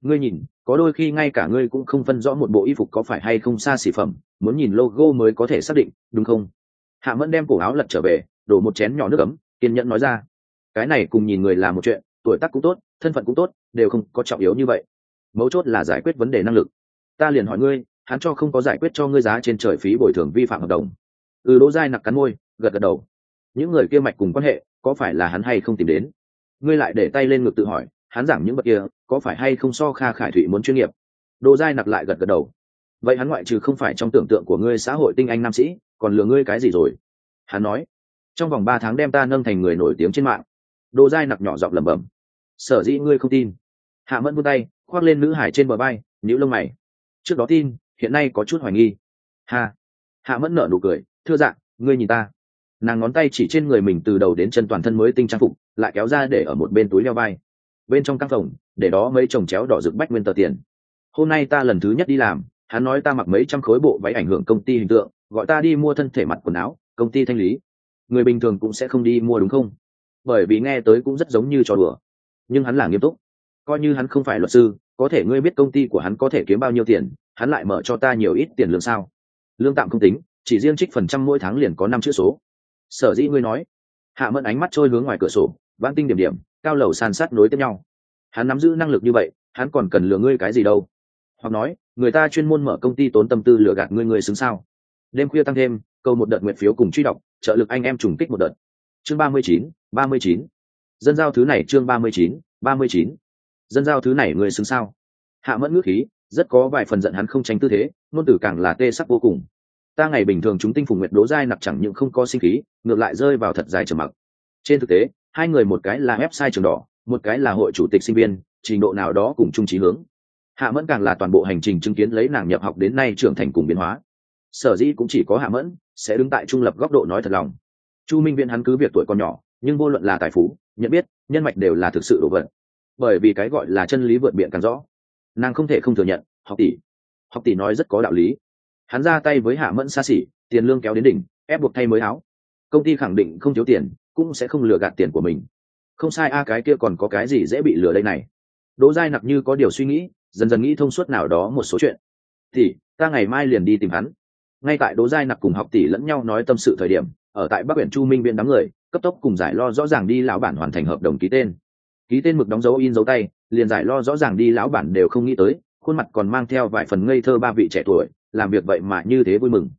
[SPEAKER 1] Ngươi nhìn, có đôi khi ngay cả ngươi cũng không phân rõ một bộ y phục có phải hay không xa xỉ phẩm, muốn nhìn logo mới có thể xác định, đúng không? Hạ mẫn đem cổ áo lật trở về, đổ một chén nhỏ nước ấm, kiên nhẫn nói ra. Cái này cùng nhìn người là một chuyện, tuổi tác cũng tốt, thân phận cũng tốt, đều không có trọng yếu như vậy. Mấu chốt là giải quyết vấn đề năng lực. Ta liền hỏi ngươi, hắn cho không có giải quyết cho ngươi giá trên trời phí bồi thường vi phạm hợp đồng. Ừ đỗ dai nặc cắn môi, gật gật đầu. Những người kia mạch cùng quan hệ, có phải là hắn hay không tìm đến? Ngươi lại để tay lên ngực tự hỏi hắn giảng những bậc kia có phải hay không so kha khải thụy muốn chuyên nghiệp? Đồ dai nặc lại gật gật đầu. Vậy hắn ngoại trừ không phải trong tưởng tượng của ngươi xã hội tinh anh nam sĩ còn lừa ngươi cái gì rồi? Hắn nói. Trong vòng ba tháng đem ta nâng thành người nổi tiếng trên mạng. Đồ dai nặc nhỏ giọng lẩm bẩm. Sở dĩ ngươi không tin? Hạ mẫn vươn tay khoác lên nữ hải trên bờ bay nhữ lông mày. Trước đó tin hiện nay có chút hoài nghi. Hà, hạ mẫn nở nụ cười. Thưa dạng ngươi nhìn ta. Nàng ngón tay chỉ trên người mình từ đầu đến chân toàn thân mới tinh trang phục lại kéo ra để ở một bên túi leo vai bên trong căn phòng, để đó mấy chồng chéo đỏ rực bách nguyên tờ tiền. Hôm nay ta lần thứ nhất đi làm, hắn nói ta mặc mấy trăm khối bộ váy ảnh hưởng công ty hình tượng, gọi ta đi mua thân thể mặt quần áo, công ty thanh lý. Người bình thường cũng sẽ không đi mua đúng không? Bởi vì nghe tới cũng rất giống như trò đùa. Nhưng hắn là nghiêm túc. Coi như hắn không phải luật sư, có thể ngươi biết công ty của hắn có thể kiếm bao nhiêu tiền, hắn lại mở cho ta nhiều ít tiền lương sao? Lương tạm không tính, chỉ riêng trích phần trăm mỗi tháng liền có năm chữ số. Sở dĩ ngươi nói, hạ mẫn ánh mắt trôi hướng ngoài cửa sổ vãng tinh điểm điểm cao lầu san sát nối tiếp nhau. Hắn nắm giữ năng lực như vậy, hắn còn cần lừa ngươi cái gì đâu? Hoặc nói, người ta chuyên môn mở công ty tốn tâm tư lừa gạt ngươi người xứng sao? Đêm khuya tăng thêm, câu một đợt nguyện phiếu cùng truy đọc, trợ lực anh em trùng kích một đợt. Chương ba mươi chín, ba mươi chín. Dân giao thứ này chương ba mươi chín, ba mươi chín. Dân giao thứ này người xứng sao? Hạ mẫn ngước khí, rất có vài phần giận hắn không tránh tư thế, ngôn tử càng là tê sắc vô cùng. Ta ngày bình thường chúng tinh phùng nguyệt đố dai nặc chẳng những không có sinh khí, ngược lại rơi vào thật dài trầm mặc. Trên thực tế hai người một cái là website trường đỏ, một cái là hội chủ tịch sinh viên, trình độ nào đó cùng chung trí hướng. Hạ mẫn càng là toàn bộ hành trình chứng kiến lấy nàng nhập học đến nay trưởng thành cùng biến hóa. Sở dĩ cũng chỉ có hạ mẫn sẽ đứng tại trung lập góc độ nói thật lòng. Chu minh viễn hắn cứ việc tuổi còn nhỏ, nhưng vô luận là tài phú, nhận biết, nhân mạch đều là thực sự đồ vật. Bởi vì cái gọi là chân lý vượt biện càng rõ. Nàng không thể không thừa nhận, học tỷ. Học tỷ nói rất có đạo lý. Hắn ra tay với hạ mẫn xa xỉ, tiền lương kéo đến đỉnh, ép buộc thay mới áo. Công ty khẳng định không thiếu tiền cũng sẽ không lừa gạt tiền của mình. Không sai a, cái kia còn có cái gì dễ bị lừa đây này? Đỗ giai nặc như có điều suy nghĩ, dần dần nghĩ thông suốt nào đó một số chuyện. Thì ta ngày mai liền đi tìm hắn. Ngay tại đỗ giai nặc cùng học tỷ lẫn nhau nói tâm sự thời điểm, ở tại bắc huyện chu minh viện đám người, cấp tốc cùng giải lo rõ ràng đi lão bản hoàn thành hợp đồng ký tên. Ký tên mực đóng dấu in dấu tay, liền giải lo rõ ràng đi lão bản đều không nghĩ tới, khuôn mặt còn mang theo vài phần ngây thơ ba vị trẻ tuổi, làm việc vậy mà như thế vui mừng.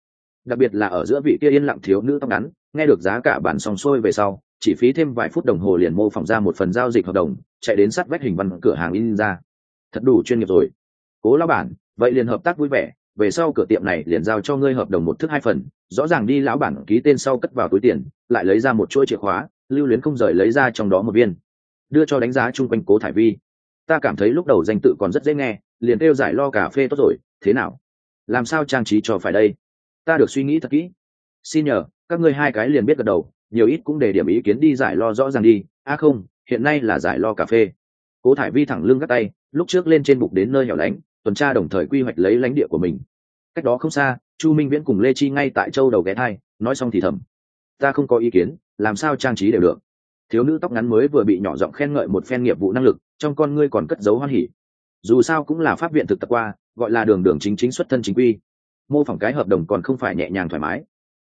[SPEAKER 1] Đặc biệt là ở giữa vị kia yên lặng thiếu nữ tóc ngắn nghe được giá cả bản xong xuôi về sau, chỉ phí thêm vài phút đồng hồ liền mô phỏng ra một phần giao dịch hợp đồng, chạy đến sát vách hình văn cửa hàng in ra. Thật đủ chuyên nghiệp rồi. Cố lão bản, vậy liền hợp tác vui vẻ, về sau cửa tiệm này liền giao cho ngươi hợp đồng một thức hai phần, rõ ràng đi lão bản ký tên sau cất vào túi tiền, lại lấy ra một chuỗi chìa khóa, lưu luyến không rời lấy ra trong đó một viên. Đưa cho đánh giá chung quanh cố thải vi. Ta cảm thấy lúc đầu danh tự còn rất dễ nghe, liền kêu giải lo cà phê tốt rồi, thế nào? Làm sao trang trí cho phải đây? Ta được suy nghĩ thật kỹ. Xin nhờ các ngươi hai cái liền biết gật đầu, nhiều ít cũng để điểm ý kiến đi giải lo rõ ràng đi. A không, hiện nay là giải lo cà phê. Cố thải vi thẳng lưng gắt tay, lúc trước lên trên bục đến nơi hẻo lánh, tuần tra đồng thời quy hoạch lấy lãnh địa của mình. Cách đó không xa, chu minh viễn cùng lê chi ngay tại châu đầu ghé thai, nói xong thì thầm. Ta không có ý kiến, làm sao trang trí đều được. Thiếu nữ tóc ngắn mới vừa bị nhỏ giọng khen ngợi một phen nghiệp vụ năng lực, trong con ngươi còn cất dấu hoan hỉ. Dù sao cũng là pháp viện thực tập qua, gọi là đường đường chính chính xuất thân chính quy. Mô phỏng cái hợp đồng còn không phải nhẹ nhàng thoải mái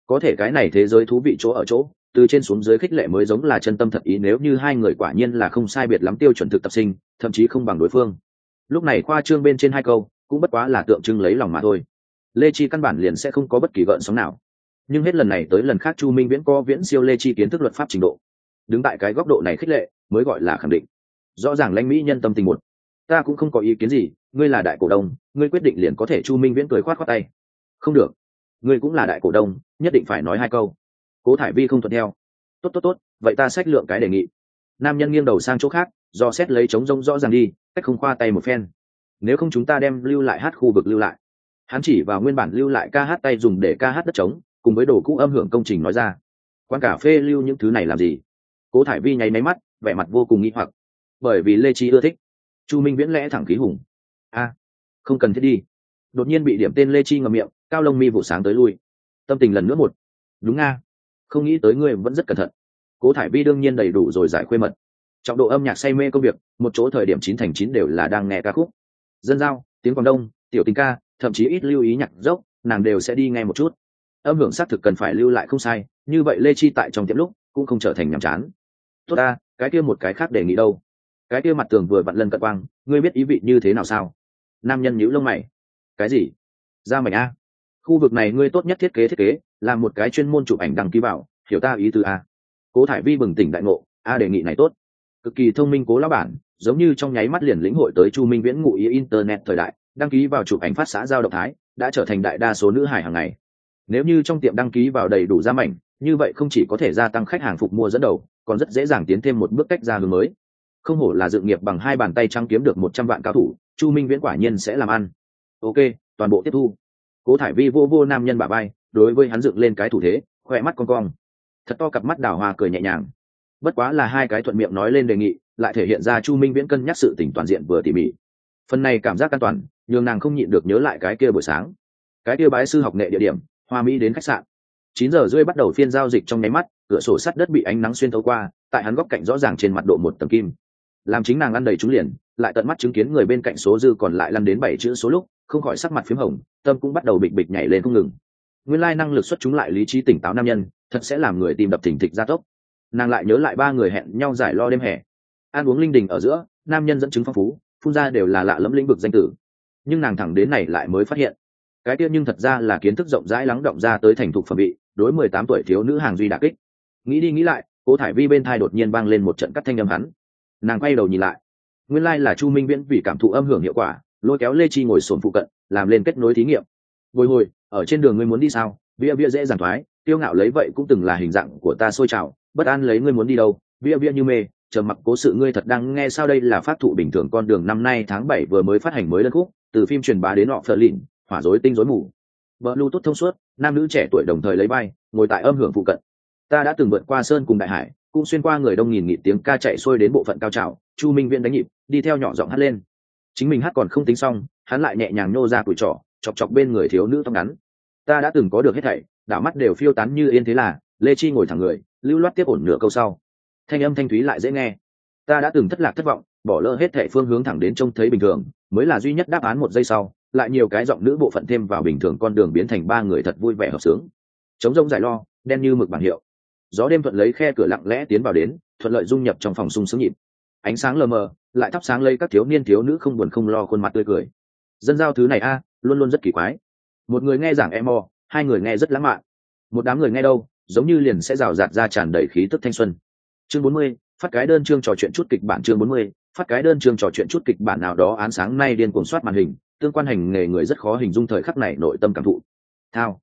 [SPEAKER 1] có thể cái này thế giới thú vị chỗ ở chỗ, từ trên xuống dưới khích lệ mới giống là chân tâm thật ý nếu như hai người quả nhiên là không sai biệt lắm tiêu chuẩn thực tập sinh, thậm chí không bằng đối phương. Lúc này khoa trương bên trên hai câu, cũng bất quá là tượng trưng lấy lòng mà thôi. Lê chi căn bản liền sẽ không có bất kỳ gợn sóng nào. Nhưng hết lần này tới lần khác chu minh viễn co viễn siêu lê chi kiến thức luật pháp trình độ. Đứng tại cái góc độ này khích lệ, mới gọi là khẳng định. Rõ ràng lãnh mỹ nhân tâm tình một. Ta cũng không có ý kiến gì, ngươi là đại cổ đông, ngươi quyết định liền có thể chu minh viễn cười khoát khoát tay. Không được ngươi cũng là đại cổ đông, nhất định phải nói hai câu. Cố thải vi không thuận theo. Tốt tốt tốt, vậy ta sách lượng cái đề nghị. Nam nhân nghiêng đầu sang chỗ khác, do xét lấy trống rông rõ ràng đi, cách không khoa tay một phen. Nếu không chúng ta đem lưu lại hát khu vực lưu lại. Hắn chỉ vào nguyên bản lưu lại ca hát tay dùng để ca hát đất trống, cùng với đồ cũ âm hưởng công trình nói ra. Quán cà phê lưu những thứ này làm gì? Cố thải vi nháy máy mắt, vẻ mặt vô cùng nghi hoặc. Bởi vì lê trí ưa thích. Chu minh viễn lẽ thẳng khí hùng. A, không cần thiết đi. Đột nhiên bị điểm tên lê chi ngầm miệng cao lông mi vụ sáng tới lui. Tâm tình lần nữa một. Đúng nga. Không nghĩ tới ngươi vẫn rất cẩn thận. Cố thải vi đương nhiên đầy đủ rồi giải khuê mật. Trọng độ âm nhạc say mê công việc, một chỗ thời điểm chín thành chín đều là đang nghe ca khúc. Dân giao, tiếng quảng đông, tiểu tình ca, thậm chí ít lưu ý nhạc dốc, nàng đều sẽ đi nghe một chút. Âm hưởng xác thực cần phải lưu lại không sai, như vậy lê chi tại trong tiệm lúc cũng không trở thành nhàm chán. Tốt ta, cái kia một cái khác đề nghị đâu? Cái kia mặt tường vừa vặn lân cận quang, ngươi biết ý vị như thế nào sao? Nam nhân nhíu lông mày. Cái gì? Ra mảnh a khu vực này ngươi tốt nhất thiết kế thiết kế, làm một cái chuyên môn chụp ảnh đăng ký vào, hiểu ta ý từ a. Cố thải vi bừng tỉnh đại ngộ, a đề nghị này tốt. Cực kỳ thông minh cố lão bản, giống như trong nháy mắt liền lĩnh hội tới chu minh viễn ngụ ý internet thời đại, đăng ký vào chụp ảnh phát xã giao động thái, đã trở thành đại đa số nữ hải hàng ngày. Nếu như trong tiệm đăng ký vào đầy đủ gia mảnh, như vậy không chỉ có thể gia tăng khách hàng phục mua dẫn đầu, còn rất dễ dàng tiến thêm một bước cách ra hướng mới. Không hổ là dự nghiệp bằng hai bàn tay trắng kiếm được một trăm vạn cao thủ, chu minh viễn quả nhiên sẽ làm ăn. Ok, toàn bộ tiếp thu cố thải vi vô vô nam nhân bà bay đối với hắn dựng lên cái thủ thế khoe mắt con cong. Thật to cặp mắt đào hoa cười nhẹ nhàng. Bất quá là hai cái thuận miệng nói lên đề nghị, lại thể hiện ra chu minh viễn cân nhắc sự tỉnh toàn diện vừa tỉ mỉ. Phần này cảm giác an toàn, nhường nàng không nhịn được nhớ lại cái kia buổi sáng. Cái kia bái sư học nghệ địa điểm, hoa mỹ đến khách sạn. Chín giờ rưỡi bắt đầu phiên giao dịch trong nháy mắt, cửa sổ sắt đất bị ánh nắng xuyên thấu qua, tại hắn góc cạnh rõ ràng trên mặt độ một tầng kim. Làm chính nàng ăn đầy trúng liền, lại tận mắt chứng kiến người bên cạnh số dư còn lại lăn đến bảy chữ số lúc, không khỏi sắc mặt p h í m hồng tâm cũng bắt đầu bịch bịch nhảy lên không ngừng. Nguyên lai năng lực xuất chúng lại lý trí tỉnh táo nam nhân, thật sẽ làm người tìm đập thỉnh thịch gia tốc. Nàng lại nhớ lại ba người hẹn nhau giải lo đêm hè. Ăn uống linh đình ở giữa, nam nhân dẫn chứng phong phú, phun ra đều là lạ lẫm lĩnh vực danh tử. Nhưng nàng thẳng đến này lại mới phát hiện. Cái kia nhưng thật ra là kiến thức rộng rãi lắng động ra tới thành thục phẩm bị đối mười tám tuổi thiếu nữ hàng duy đà kích. Nghĩ đi nghĩ lại, cố thải vi bên thai đột nhiên vang lên một trận cắt thanh âm hắn. Nàng quay đầu nhìn lại. Nguyên lai là chu minh viễn vì cảm thụ âm hưởng hiệu quả, lôi kéo lê chi ngồi sồn phụ cận làm lên kết nối thí nghiệm. Bồi hồi, ở trên đường ngươi muốn đi sao? Bia bia dễ giản thoái tiêu ngạo lấy vậy cũng từng là hình dạng của ta sôi trào, bất an lấy ngươi muốn đi đâu? Bia bia như mê, chờ mặc cố sự ngươi thật đang nghe sao đây là phát thụ bình thường con đường năm nay tháng bảy vừa mới phát hành mới đơn khúc, từ phim truyền bá đến họ phờ lịn, hỏa rối tinh rối mù. Vợ lưu tốt thông suốt, nam nữ trẻ tuổi đồng thời lấy bay ngồi tại âm hưởng phụ cận. Ta đã từng vượt qua sơn cùng đại hải, cũng xuyên qua người đông nghìn nghị tiếng ca chạy xuôi đến bộ phận cao trào, chu minh viễn đánh nhịp, đi theo nhỏ giọng hát lên chính mình hát còn không tính xong, hắn lại nhẹ nhàng nô ra cùi trỏ chọc chọc bên người thiếu nữ tóc ngắn. Ta đã từng có được hết thảy đảo mắt đều phiêu tán như yên thế là, lê chi ngồi thẳng người, lưu loát tiếp ổn nửa câu sau. Thanh âm thanh thúy lại dễ nghe. Ta đã từng thất lạc thất vọng, bỏ lỡ hết thảy phương hướng thẳng đến trông thấy bình thường, mới là duy nhất đáp án một giây sau, lại nhiều cái giọng nữ bộ phận thêm vào bình thường con đường biến thành ba người thật vui vẻ hợp sướng. Chống rông giải lo, đen như mực bản hiệu. Gió đêm thuận lấy khe cửa lặng lẽ tiến vào đến, thuận lợi dung nhập trong phòng sung sướng nhịp. Ánh sáng lờ mờ lại thắp sáng lấy các thiếu niên thiếu nữ không buồn không lo khuôn mặt tươi cười. Dân giao thứ này a, luôn luôn rất kỳ quái. Một người nghe giảng em mò hai người nghe rất lãng mạn. Một đám người nghe đâu, giống như liền sẽ rào rạt ra tràn đầy khí tức thanh xuân. Chương bốn mươi, phát cái đơn chương trò chuyện chút kịch bản chương bốn mươi, phát cái đơn chương trò chuyện chút kịch bản nào đó án sáng nay điên cuồng soát màn hình, tương quan hành nghề người rất khó hình dung thời khắc này nội tâm cảm thụ. Thao.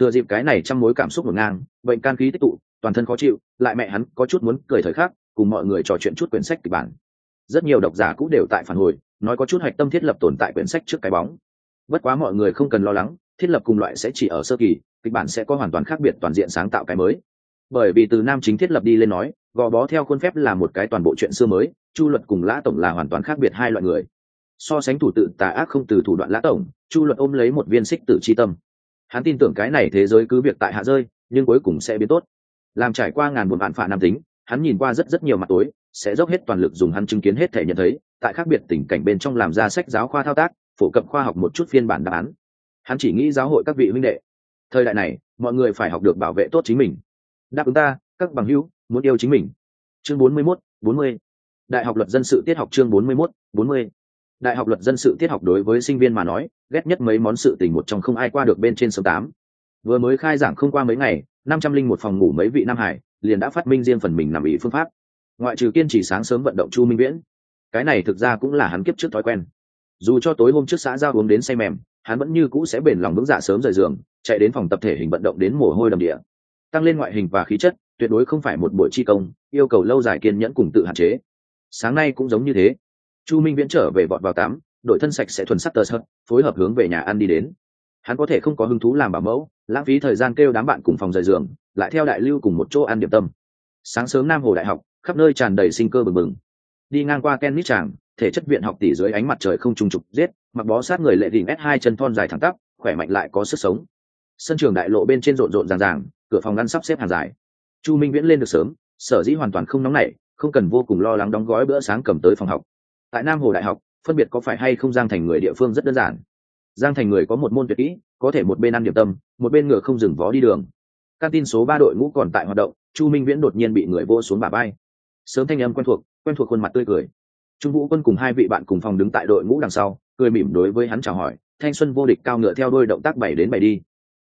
[SPEAKER 1] Thừa dịp cái này trong mối cảm xúc ngổn ngang, bệnh can khí tích tụ, toàn thân khó chịu, lại mẹ hắn có chút muốn cười thời khắc, cùng mọi người trò chuyện chút quyển sách kịch bản rất nhiều độc giả cũng đều tại phản hồi, nói có chút hạch tâm thiết lập tồn tại quyển sách trước cái bóng. Bất quá mọi người không cần lo lắng, thiết lập cùng loại sẽ chỉ ở sơ kỳ, kịch bản sẽ có hoàn toàn khác biệt toàn diện sáng tạo cái mới. Bởi vì từ nam chính thiết lập đi lên nói, gò bó theo khuôn phép là một cái toàn bộ chuyện xưa mới, chu luật cùng lã tổng là hoàn toàn khác biệt hai loại người. So sánh thủ tự tà ác không từ thủ đoạn lã tổng, chu luật ôm lấy một viên xích tử c h i tâm. Hắn tin tưởng cái này thế giới cứ việc tại hạ rơi, nhưng cuối cùng sẽ biến tốt. Làm trải qua ngàn buồn bạn phạ nam tính hắn nhìn qua rất rất nhiều mặt tối sẽ dốc hết toàn lực dùng hắn chứng kiến hết thể nhận thấy tại khác biệt tình cảnh bên trong làm ra sách giáo khoa thao tác phổ cập khoa học một chút phiên bản đáp án. Hắn chỉ nghĩ giáo hội các vị huynh đệ. Thời đại này mọi người phải học được bảo vệ tốt chính mình. Đáp ứng ta các bằng hữu muốn yêu chính mình. Chương bốn mươi 41, 40. đại học luật dân sự tiết học chương bốn mươi 41, 40. đại học luật dân sự tiết học đối với sinh viên mà nói ghét nhất mấy món sự tình một trong không ai qua được bên trên số tám. Vừa mới khai giảng không qua mấy ngày năm trăm linh một phòng ngủ mấy vị nam hải liền đã phát minh riêng phần mình nằm ý phương pháp. Ngoại trừ kiên trì sáng sớm vận động chu minh viễn, cái này thực ra cũng là hắn kiếp trước thói quen. Dù cho tối hôm trước xã giao uống đến say mềm, hắn vẫn như cũ sẽ bền lòng vững dạ sớm rời giường, chạy đến phòng tập thể hình vận động đến mồ hôi đầm địa. Tăng lên ngoại hình và khí chất, tuyệt đối không phải một buổi chi công, yêu cầu lâu dài kiên nhẫn cùng tự hạn chế. Sáng nay cũng giống như thế. Chu minh viễn trở về vọt vào tắm đội thân sạch sẽ thuần sắc tờ sợt phối hợp hướng về nhà ăn đi đến hắn có thể không có hứng thú làm bảo mẫu, lãng phí thời gian kêu đám bạn cùng phòng rời giường, lại theo đại lưu cùng một chỗ ăn điểm tâm. Sáng sớm nam hồ đại học, khắp nơi tràn đầy sinh cơ bừng bừng. Đi ngang qua ken nít tràng, thể chất viện học tỷ dưới ánh mặt trời không trung trục, giết, mặc bó sát người lệ đỉnh s hai chân thon dài thẳng tắp, khỏe mạnh lại có sức sống. Sân trường đại lộ bên trên rộn rộn ràng ràng, cửa phòng ngăn sắp xếp hàng dài. Chu minh viễn lên được sớm, sở dĩ hoàn toàn không nóng nảy, không cần vô cùng lo lắng đóng gói bữa sáng cầm tới phòng học. Tại nam hồ đại học, phân biệt có phải hay không giang thành người địa phương rất đơn giản giang thành người có một môn tuyệt kỹ, có thể một bên ăn điểm tâm, một bên ngựa không dừng vó đi đường. Căn tin số ba đội ngũ còn tại hoạt động, chu minh viễn đột nhiên bị người vô xuống bà bay sớm thanh âm quen thuộc quen thuộc khuôn mặt tươi cười. Trung vũ quân cùng hai vị bạn cùng phòng đứng tại đội ngũ đằng sau, cười mỉm đối với hắn chào hỏi, thanh xuân vô địch cao ngựa theo đôi động tác bảy đến bảy đi.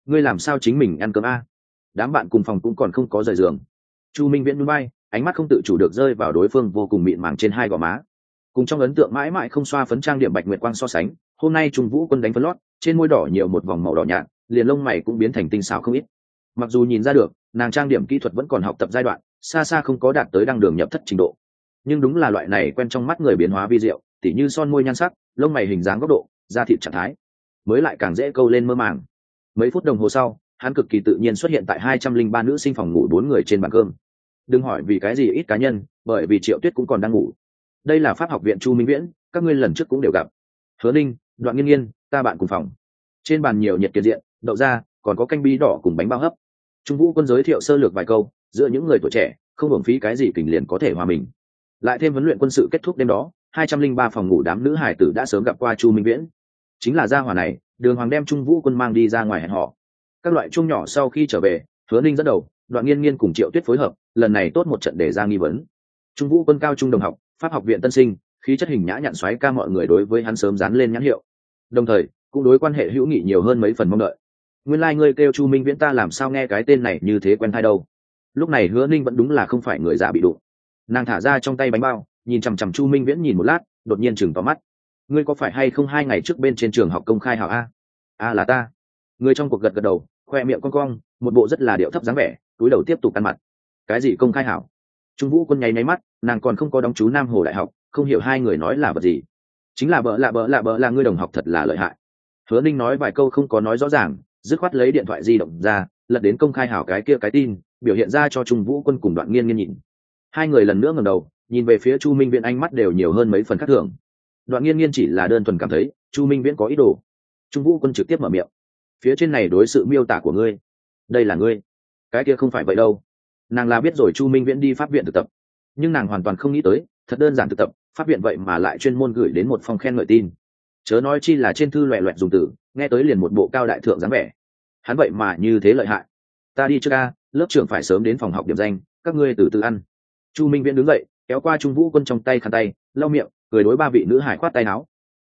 [SPEAKER 1] Ngươi làm sao chính mình ăn cơm a? Đám bạn cùng phòng cũng còn không có rời giường. Chu minh viễn núi bay, ánh mắt không tự chủ được rơi vào đối phương vô cùng mịn màng trên hai gò má cùng trong ấn tượng mãi mãi không xoa phấn trang điểm bạch nguyệt quang so sánh, hôm nay trung vũ quân đánh phấn lót, trên môi đỏ nhiều một vòng màu đỏ nhạt, liền lông mày cũng biến thành tinh xảo không ít. Mặc dù nhìn ra được, nàng trang điểm kỹ thuật vẫn còn học tập giai đoạn, xa xa không có đạt tới đăng đường nhập thất trình độ. Nhưng đúng là loại này quen trong mắt người biến hóa vi diệu, tỉ như son môi nhan sắc, lông mày hình dáng góc độ, da thịt trạng thái, mới lại càng dễ câu lên mơ màng. Mấy phút đồng hồ sau, hắn cực kỳ tự nhiên xuất hiện tại hai trăm linh ba nữ sinh phòng ngủ bốn người trên bàn cơm. Đừng hỏi vì cái gì ít cá nhân, bởi vì triệu tuyết cũng còn đang ngủ đây là pháp học viện chu minh viễn, các ngươi lần trước cũng đều gặp. Hứa ninh, đoạn nghiên nghiên, ta bạn cùng phòng. Trên bàn nhiều nhiệt kiệt diện, đậu ra còn có canh bi đỏ cùng bánh bao hấp. Trung vũ quân giới thiệu sơ lược vài câu, giữa những người tuổi trẻ, không hưởng phí cái gì kình liền có thể hòa mình. Lại thêm huấn luyện quân sự kết thúc đêm đó, hai trăm linh ba phòng ngủ đám nữ hải tử đã sớm gặp qua chu minh viễn. Chính là gia hòa này, đường hoàng đem trung vũ quân mang đi ra ngoài hẹn họ các loại chung nhỏ sau khi trở về, hứa ninh dẫn đầu, đoạn nghiên nghiên cùng triệu tuyết phối hợp, lần này tốt một trận để ra nghi vấn. Trung vũ quân cao trung đồng học pháp học viện tân sinh, khí chất hình nhã nhặn xoáy ca mọi người đối với hắn sớm dán lên nhãn hiệu. Đồng thời, cũng đối quan hệ hữu nghị nhiều hơn mấy phần mong đợi. Nguyên lai、like、ngươi kêu chu minh viễn ta làm sao nghe cái tên này như thế quen thai đâu. Lúc này hứa ninh vẫn đúng là không phải người già bị đụng. Nàng thả ra trong tay bánh bao, nhìn chằm chằm chu minh viễn nhìn một lát, đột nhiên chừng tóm mắt. Ngươi có phải hay không hai ngày trước bên trên trường học công khai hảo a? A là ta. Người trong cuộc gật gật đầu, khoe miệng con cong, một bộ rất là điệu thấp dáng vẻ, túi đầu tiếp tục ăn mặt. Cái gì công khai hảo? Trung vũ quân nháy nháy mắt, nàng còn không có đóng chú nam hồ đại học, không hiểu hai người nói là vật gì. Chính là bợ lạ bợ lạ bợ là ngươi đồng học thật là lợi hại. Hứa ninh nói vài câu không có nói rõ ràng, dứt khoát lấy điện thoại di động ra, lật đến công khai hảo cái kia cái tin, biểu hiện ra cho trung vũ quân cùng đoạn nghiên nghiên nhìn. Hai người lần nữa ngầm đầu, nhìn về phía chu minh viễn ánh mắt đều nhiều hơn mấy phần khác thường. Đoạn nghiên nghiên chỉ là đơn thuần cảm thấy, chu minh viễn có ý đồ. Trung vũ quân trực tiếp mở miệng. Phía trên này đối sự miêu tả của ngươi. Đây là ngươi. Cái kia không phải vậy đâu nàng là biết rồi chu minh viễn đi pháp viện thực tập. Nhưng nàng hoàn toàn không nghĩ tới, thật đơn giản thực tập, pháp viện vậy mà lại chuyên môn gửi đến một phòng khen ngợi tin. Chớ nói chi là trên thư loẹ loẹt dùng từ, nghe tới liền một bộ cao đại thượng dáng vẻ. Hắn vậy mà như thế lợi hại. Ta đi trước ca lớp trưởng phải sớm đến phòng học điểm danh, các ngươi từ từ ăn. Chu minh viễn đứng dậy, kéo qua trung vũ quân trong tay khăn tay, lau miệng, cười đối ba vị nữ hải khoát tay áo.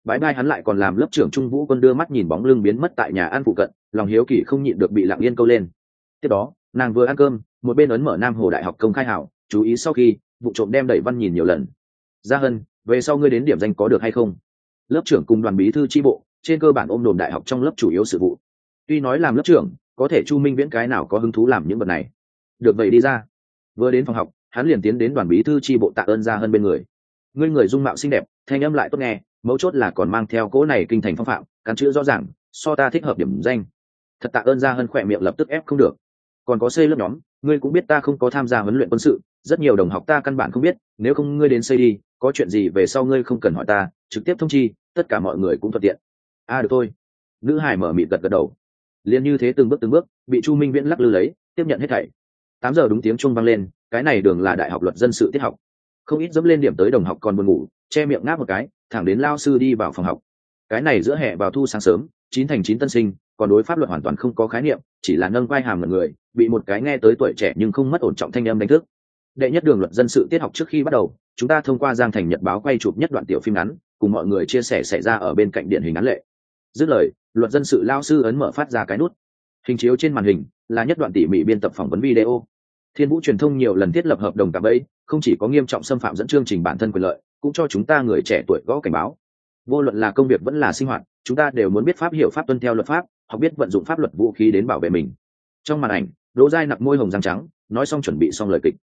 [SPEAKER 1] Bãi bay hắn lại còn làm lớp trưởng trung vũ quân đưa mắt nhìn bóng lưng biến mất tại nhà ăn phụ cận, lòng hiếu kỳ không nhịn được bị lặng yên câu lên. Tiếp đó, nàng vừa ăn cơm một bên ấn mở nam hồ đại học công khai hảo, chú ý sau khi, vụ trộm đem đẩy văn nhìn nhiều lần. Ra hân, về sau ngươi đến điểm danh có được hay không? Lớp trưởng cùng đoàn bí thư tri bộ, trên cơ bản ôm đồn đại học trong lớp chủ yếu sự vụ. Tuy nói làm lớp trưởng, có thể chu minh viễn cái nào có hứng thú làm những vật này. Được vậy đi ra. Vừa đến phòng học, hắn liền tiến đến đoàn bí thư tri bộ tạ ơn ra hơn bên người. Ngươi người dung mạo xinh đẹp, thanh âm lại tốt nghe, mấu chốt là còn mang theo cỗ này kinh thành phong phạm, cắn chữ rõ ràng, so ta thích hợp điểm danh. Thật tạ ơn ra hơn khỏe miệng lập tức ép không được. Còn có xây lớp nhóm ngươi cũng biết ta không có tham gia huấn luyện quân sự rất nhiều đồng học ta căn bản không biết nếu không ngươi đến xây đi có chuyện gì về sau ngươi không cần hỏi ta trực tiếp thông chi tất cả mọi người cũng thuận tiện. A à, được thôi. Nữ hải mở mịt gật gật đầu. Liền như thế từng bước từng bước bị chu minh viễn lắc lư lấy tiếp nhận hết thảy. Tám giờ đúng tiếng chuông vang lên cái này đường là đại học luật dân sự tiết học. Không ít dẫm lên điểm tới đồng học còn buồn ngủ che miệng ngáp một cái thẳng đến lao sư đi vào phòng học. Cái này giữa hè vào thu sáng sớm chín thành chín tân sinh còn đối pháp luật hoàn toàn không có khái niệm chỉ là nâng vai hàm một người bị một cái nghe tới tuổi trẻ nhưng không mất ổn trọng thanh âm đánh thức. Đệ nhất đường luật dân sự tiết học trước khi bắt đầu, chúng ta thông qua giang thành nhật báo quay chụp nhất đoạn tiểu phim ngắn, cùng mọi người chia sẻ xảy ra ở bên cạnh điện hình án lệ. Dứt lời, luật dân sự lao sư ấn mở phát ra cái nút. Hình chiếu trên màn hình là nhất đoạn tỉ mỉ biên tập phỏng vấn video. Thiên vũ truyền thông nhiều lần thiết lập hợp đồng cả bẫy, không chỉ có nghiêm trọng xâm phạm dẫn chương trình bản thân quyền lợi, cũng cho chúng ta người trẻ tuổi gõ cảnh báo. Vô luận là công việc vẫn là sinh hoạt, chúng ta đều muốn biết pháp hiểu pháp tuân theo luật pháp, học biết vận dụng pháp luật vũ khí đến bảo vệ mình. Trong màn ảnh đỗ dai nặc môi hồng răng trắng nói xong chuẩn bị xong lời kịch.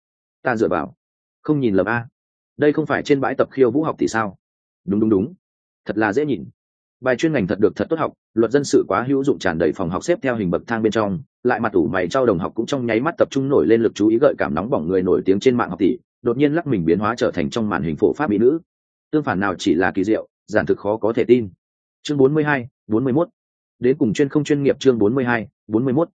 [SPEAKER 1] Ta dựa vào. Không nhìn lầm a. Đây không phải trên bãi tập khiêu vũ học thì sao? Đúng đúng đúng. Thật là dễ nhìn. Bài chuyên ngành thật được thật tốt học luật dân sự quá hữu dụng tràn đầy phòng học xếp theo hình bậc thang bên trong lại mặt ủ mày trao đồng học cũng trong nháy mắt tập trung nổi lên lực chú ý gợi cảm nóng bỏng người nổi tiếng trên mạng học tỷ đột nhiên lắc mình biến hóa trở thành trong màn hình phổ pháp mỹ nữ. Tương phản nào chỉ là kỳ diệu giản thực khó có thể tin. Chương 42, 41. đến cùng chuyên không chuyên nghiệp chương 42, 41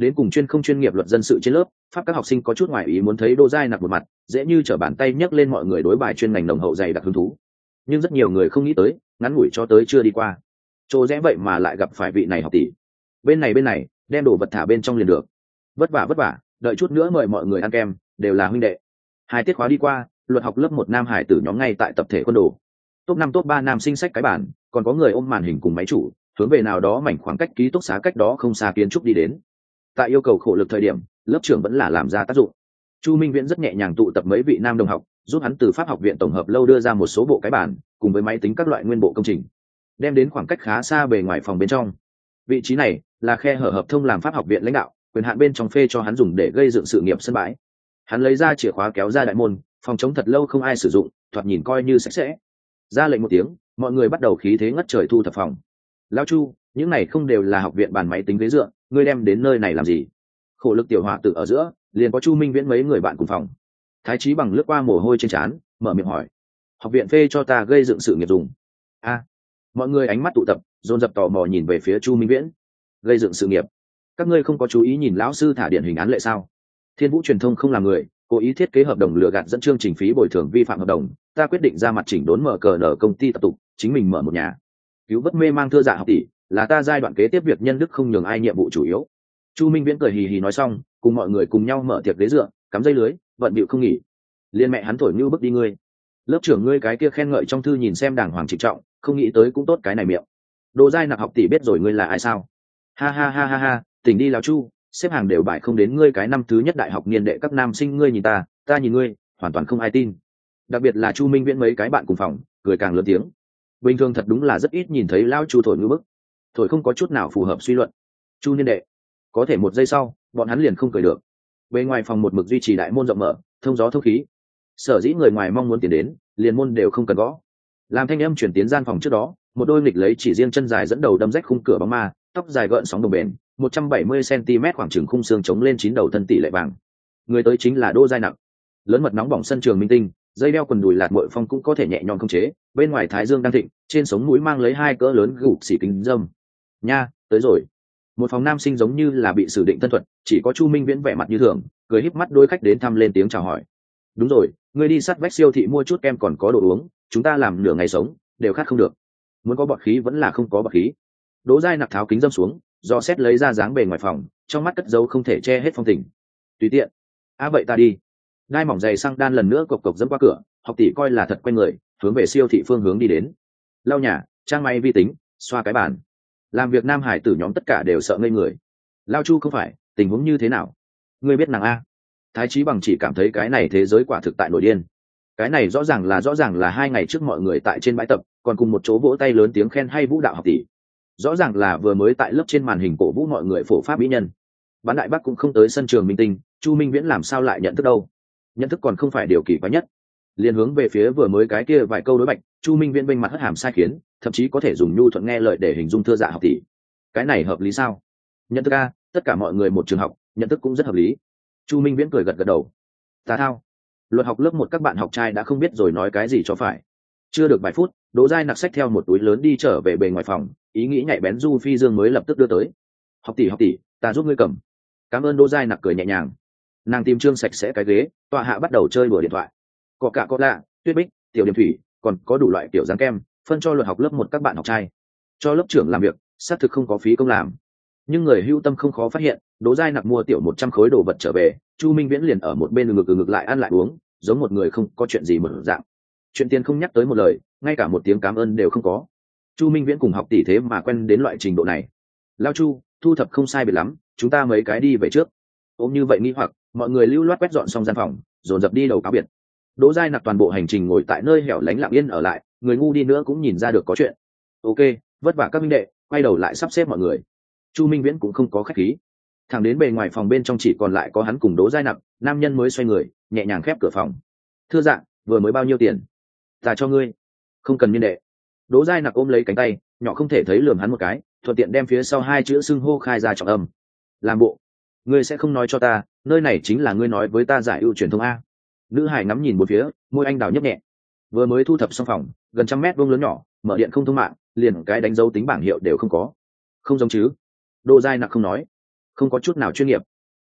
[SPEAKER 1] đến cùng chuyên không chuyên nghiệp luật dân sự trên lớp, pháp các học sinh có chút ngoại ý muốn thấy đô giai nặc một mặt, dễ như trở bàn tay nhấc lên mọi người đối bài chuyên ngành đồng hậu dày đặc hứng thú. Nhưng rất nhiều người không nghĩ tới, ngắn ngủi cho tới chưa đi qua. Chỗ rẽ vậy mà lại gặp phải vị này học tỷ. Bên này bên này, đem đồ vật thả bên trong liền được. Vất vả vất vả, đợi chút nữa mời mọi người ăn kem, đều là huynh đệ. Hai tiết khóa đi qua, luật học lớp một nam hải tử nhóm ngay tại tập thể quân đồ. Top năm, top ba nam sinh sách cái bản, còn có người ôm màn hình cùng máy chủ, hướng về nào đó mảnh khoảng cách ký túc xá cách đó không xa kiến trúc đi đến tại yêu cầu khổ lực thời điểm, lớp trưởng vẫn là làm ra tác dụng. Chu minh viễn rất nhẹ nhàng tụ tập mấy vị nam đồng học, giúp hắn từ pháp học viện tổng hợp lâu đưa ra một số bộ cái bản, cùng với máy tính các loại nguyên bộ công trình, đem đến khoảng cách khá xa bề ngoài phòng bên trong. Vị trí này là khe hở hợp thông làm pháp học viện lãnh đạo, quyền hạn bên trong phê cho hắn dùng để gây dựng sự nghiệp sân bãi. Hắn lấy ra chìa khóa kéo ra đại môn, phòng chống thật lâu không ai sử dụng, thoạt nhìn coi như sạch sẽ. Ra lệnh một tiếng, mọi người bắt đầu khí thế ngất trời thu thập phòng. Lao chu, những này không đều là học viện bàn máy tính ghế dựa ngươi đem đến nơi này làm gì? Khổ lực tiểu họa tự ở giữa, liền có chu minh viễn mấy người bạn cùng phòng. Thái trí bằng lướt qua mồ hôi trên trán, mở miệng hỏi, học viện phê cho ta gây dựng sự nghiệp dùng. A. Mọi người ánh mắt tụ tập, dồn dập tò mò nhìn về phía chu minh viễn. Gây dựng sự nghiệp? Các ngươi không có chú ý nhìn lão sư thả điện hình án lệ sao? Thiên vũ truyền thông không làm người, cố ý thiết kế hợp đồng lừa gạt dẫn chương trình phí bồi thường vi phạm hợp đồng, ta quyết định ra mặt chỉnh đốn mở cờ nở công ty tập tục, chính mình mở một nhà. Cứu vớt mê mang thưa dạ học tỷ là ta giai đoạn kế tiếp việc nhân đức không nhường ai nhiệm vụ chủ yếu. Chu minh viễn cười hì hì nói xong, cùng mọi người cùng nhau mở tiệc ghế dựa, cắm dây lưới vận bịu không nghỉ. Liên mẹ hắn thổi như bước đi ngươi. Lớp trưởng ngươi cái kia khen ngợi trong thư nhìn xem đàng hoàng trịnh trọng, không nghĩ tới cũng tốt cái này miệng. Đồ giai nặc học tỷ biết rồi ngươi là ai sao? Ha ha ha ha ha, tỉnh đi lão chu, xếp hàng đều bại không đến ngươi cái năm thứ nhất đại học niên đệ các nam sinh ngươi nhìn ta ta nhìn ngươi, hoàn toàn không ai tin. Đặc biệt là chu minh viễn mấy cái bạn cùng phòng, cười càng lớn tiếng. Bình thường thật đúng là rất ít nhìn thấy lao chu thổi ngư bức thổi không có chút nào phù hợp suy luận. Chu niên đệ, có thể một giây sau, bọn hắn liền không cười được. Bên ngoài phòng một mực duy trì đại môn rộng mở, thông gió thông khí. Sở dĩ người ngoài mong muốn tiến đến, liền môn đều không cần gõ. Làm thanh âm chuyển tiến gian phòng trước đó, một đôi nghịch lấy chỉ riêng chân dài dẫn đầu đâm rách khung cửa bóng ma, tóc dài gợn sóng đồng bền, một trăm bảy mươi cm khoảng trừng khung xương chống lên chín đầu thân tỷ lệ vàng. Người tới chính là đô giai nặng. Lớn mật nóng bỏng sân trường minh tinh, dây đeo quần đùi lạt mội phong cũng có thể nhẹ nhõm không chế, bên ngoài thái dương đang thịnh, trên sống mũi mang lấy hai cỡ lớn gục xỉ kính dâm nha, tới rồi. Một phòng nam sinh giống như là bị xử định thân thuật, chỉ có chu minh viễn vẻ mặt như thường, cười híp mắt đôi khách đến thăm lên tiếng chào hỏi. Đúng rồi, ngươi đi sắt vách siêu thị mua chút kem còn có đồ uống, chúng ta làm nửa ngày sống, đều khát không được. Muốn có bọt khí vẫn là không có bọt khí. Đỗ giai nặc tháo kính dâm xuống, do xét lấy ra dáng bề ngoài phòng, trong mắt cất dấu không thể che hết phong tình. Tùy tiện. A à vậy ta đi. Đai mỏng dày sang đan lần nữa cộc cộc dẫm qua cửa, học tỷ coi là thật q u a n người, hướng về siêu thị phương hướng đi đến. Lau nhà, trang may vi tính, xoa cái bàn làm việc nam hải tử nhóm tất cả đều sợ ngây người. Lao chu không phải, tình huống như thế nào? Ngươi biết nàng a. Thái trí bằng chỉ cảm thấy cái này thế giới quả thực tại nổi điên. Cái này rõ ràng là rõ ràng là hai ngày trước mọi người tại trên bãi tập, còn cùng một chỗ vỗ tay lớn tiếng khen hay vũ đạo học tỷ. Rõ ràng là vừa mới tại lớp trên màn hình cổ vũ mọi người phổ pháp mỹ nhân. Bán đại bắc cũng không tới sân trường minh tinh, chu minh viễn làm sao lại nhận thức đâu? Nhận thức còn không phải điều kỳ quái nhất liền hướng về phía vừa mới cái kia vài câu đối bạch, chu minh viễn bênh mặt hất hàm sai khiến, thậm chí có thể dùng nhu thuận nghe lời để hình dung thưa dạ học tỷ. Cái này hợp lý sao? Nhận thức a, tất cả mọi người một trường học, nhận thức cũng rất hợp lý. Chu minh viễn cười gật gật đầu. Tà thao. Luật học lớp một các bạn học trai đã không biết rồi nói cái gì cho phải. Chưa được vài phút, đỗ giai nặc sách theo một túi lớn đi trở về bề ngoài phòng, ý nghĩ nhạy bén du phi dương mới lập tức đưa tới. Học tỷ học tỷ, ta giúp ngươi cầm. Cảm ơn đỗ giai nặc cười nhẹ nhàng. Nàng tìm trương sạch sẽ cái ghế, tọa hạ bắt đầu chơi đùa điện thoại có cả có lạ, tuyết bích, tiểu điểm thủy, còn có đủ loại kiểu dáng kem, phân cho luật học lớp một các bạn học trai. Cho lớp trưởng làm việc, xác thực không có phí công làm. Nhưng người hưu tâm không khó phát hiện, đỗ giai nặc mua tiểu một trăm khối đồ vật trở về, chu minh viễn liền ở một bên ngực ngực lại ăn lại uống, giống một người không có chuyện gì mở dạng. Chuyện tiền không nhắc tới một lời, ngay cả một tiếng cảm ơn đều không có. Chu minh viễn cùng học tỷ thế mà quen đến loại trình độ này. Lao chu, thu thập không sai biệt lắm, chúng ta mấy cái đi về trước. Ôm như vậy nghĩ hoặc, mọi người lưu loát quét dọn xong gian phòng, dồn dập đi đầu cáo biệt đỗ giai nặc toàn bộ hành trình ngồi tại nơi hẻo lánh lặng yên ở lại, người ngu đi nữa cũng nhìn ra được có chuyện. Ok, vất vả các minh đệ, quay đầu lại sắp xếp mọi người. Chu minh viễn cũng không có khách khí. Thẳng đến bề ngoài phòng bên trong chỉ còn lại có hắn cùng đỗ giai nặc, nam nhân mới xoay người, nhẹ nhàng khép cửa phòng. Thưa dạng vừa mới bao nhiêu tiền? Ta cho ngươi. Không cần niên đệ. Đỗ giai nặc ôm lấy cánh tay, nhỏ không thể thấy lườm hắn một cái, thuận tiện đem phía sau hai chữ xưng hô khai ra trọng âm. Làm bộ, ngươi sẽ không nói cho ta, nơi này chính là ngươi nói với ta giải ưu truyền thông a nữ hải ngắm nhìn một phía, môi anh đào nhấp nhẹ. Vừa mới thu thập xong phòng, gần trăm mét vuông lớn nhỏ, mở điện không thông mạng, liền cái đánh dấu tính bảng hiệu đều không có. Không giống chứ? Đô giai nặc không nói. Không có chút nào chuyên nghiệp.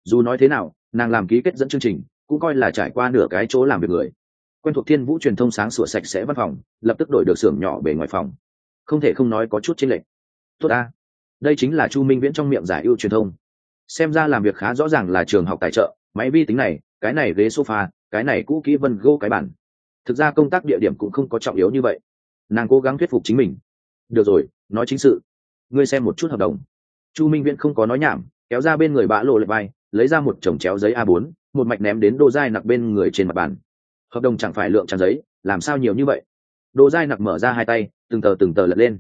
[SPEAKER 1] Dù nói thế nào, nàng làm ký kết dẫn chương trình, cũng coi là trải qua nửa cái chỗ làm việc người. Quen thuộc thiên vũ truyền thông sáng sủa sạch sẽ văn phòng, lập tức đổi được xưởng nhỏ bề ngoài phòng. Không thể không nói có chút chênh lệch. Tốt a đây chính là chu minh viễn trong miệng giải ưu truyền thông. Xem ra làm việc khá rõ ràng là trường học tài trợ, máy vi tính này, cái này ghế sofa cái này cũ kỹ vân gô cái bản. Thực ra công tác địa điểm cũng không có trọng yếu như vậy. Nàng cố gắng thuyết phục chính mình. Được rồi, nói chính sự. Ngươi xem một chút hợp đồng. Chu minh viễn không có nói nhảm, kéo ra bên người bã lộ lệ bay lấy ra một chồng chéo giấy a 4 một mạch ném đến đô giai nặc bên người trên mặt bàn. Hợp đồng chẳng phải lượng trang giấy, làm sao nhiều như vậy? Đô giai nặc mở ra hai tay, từng tờ từng tờ lật lên.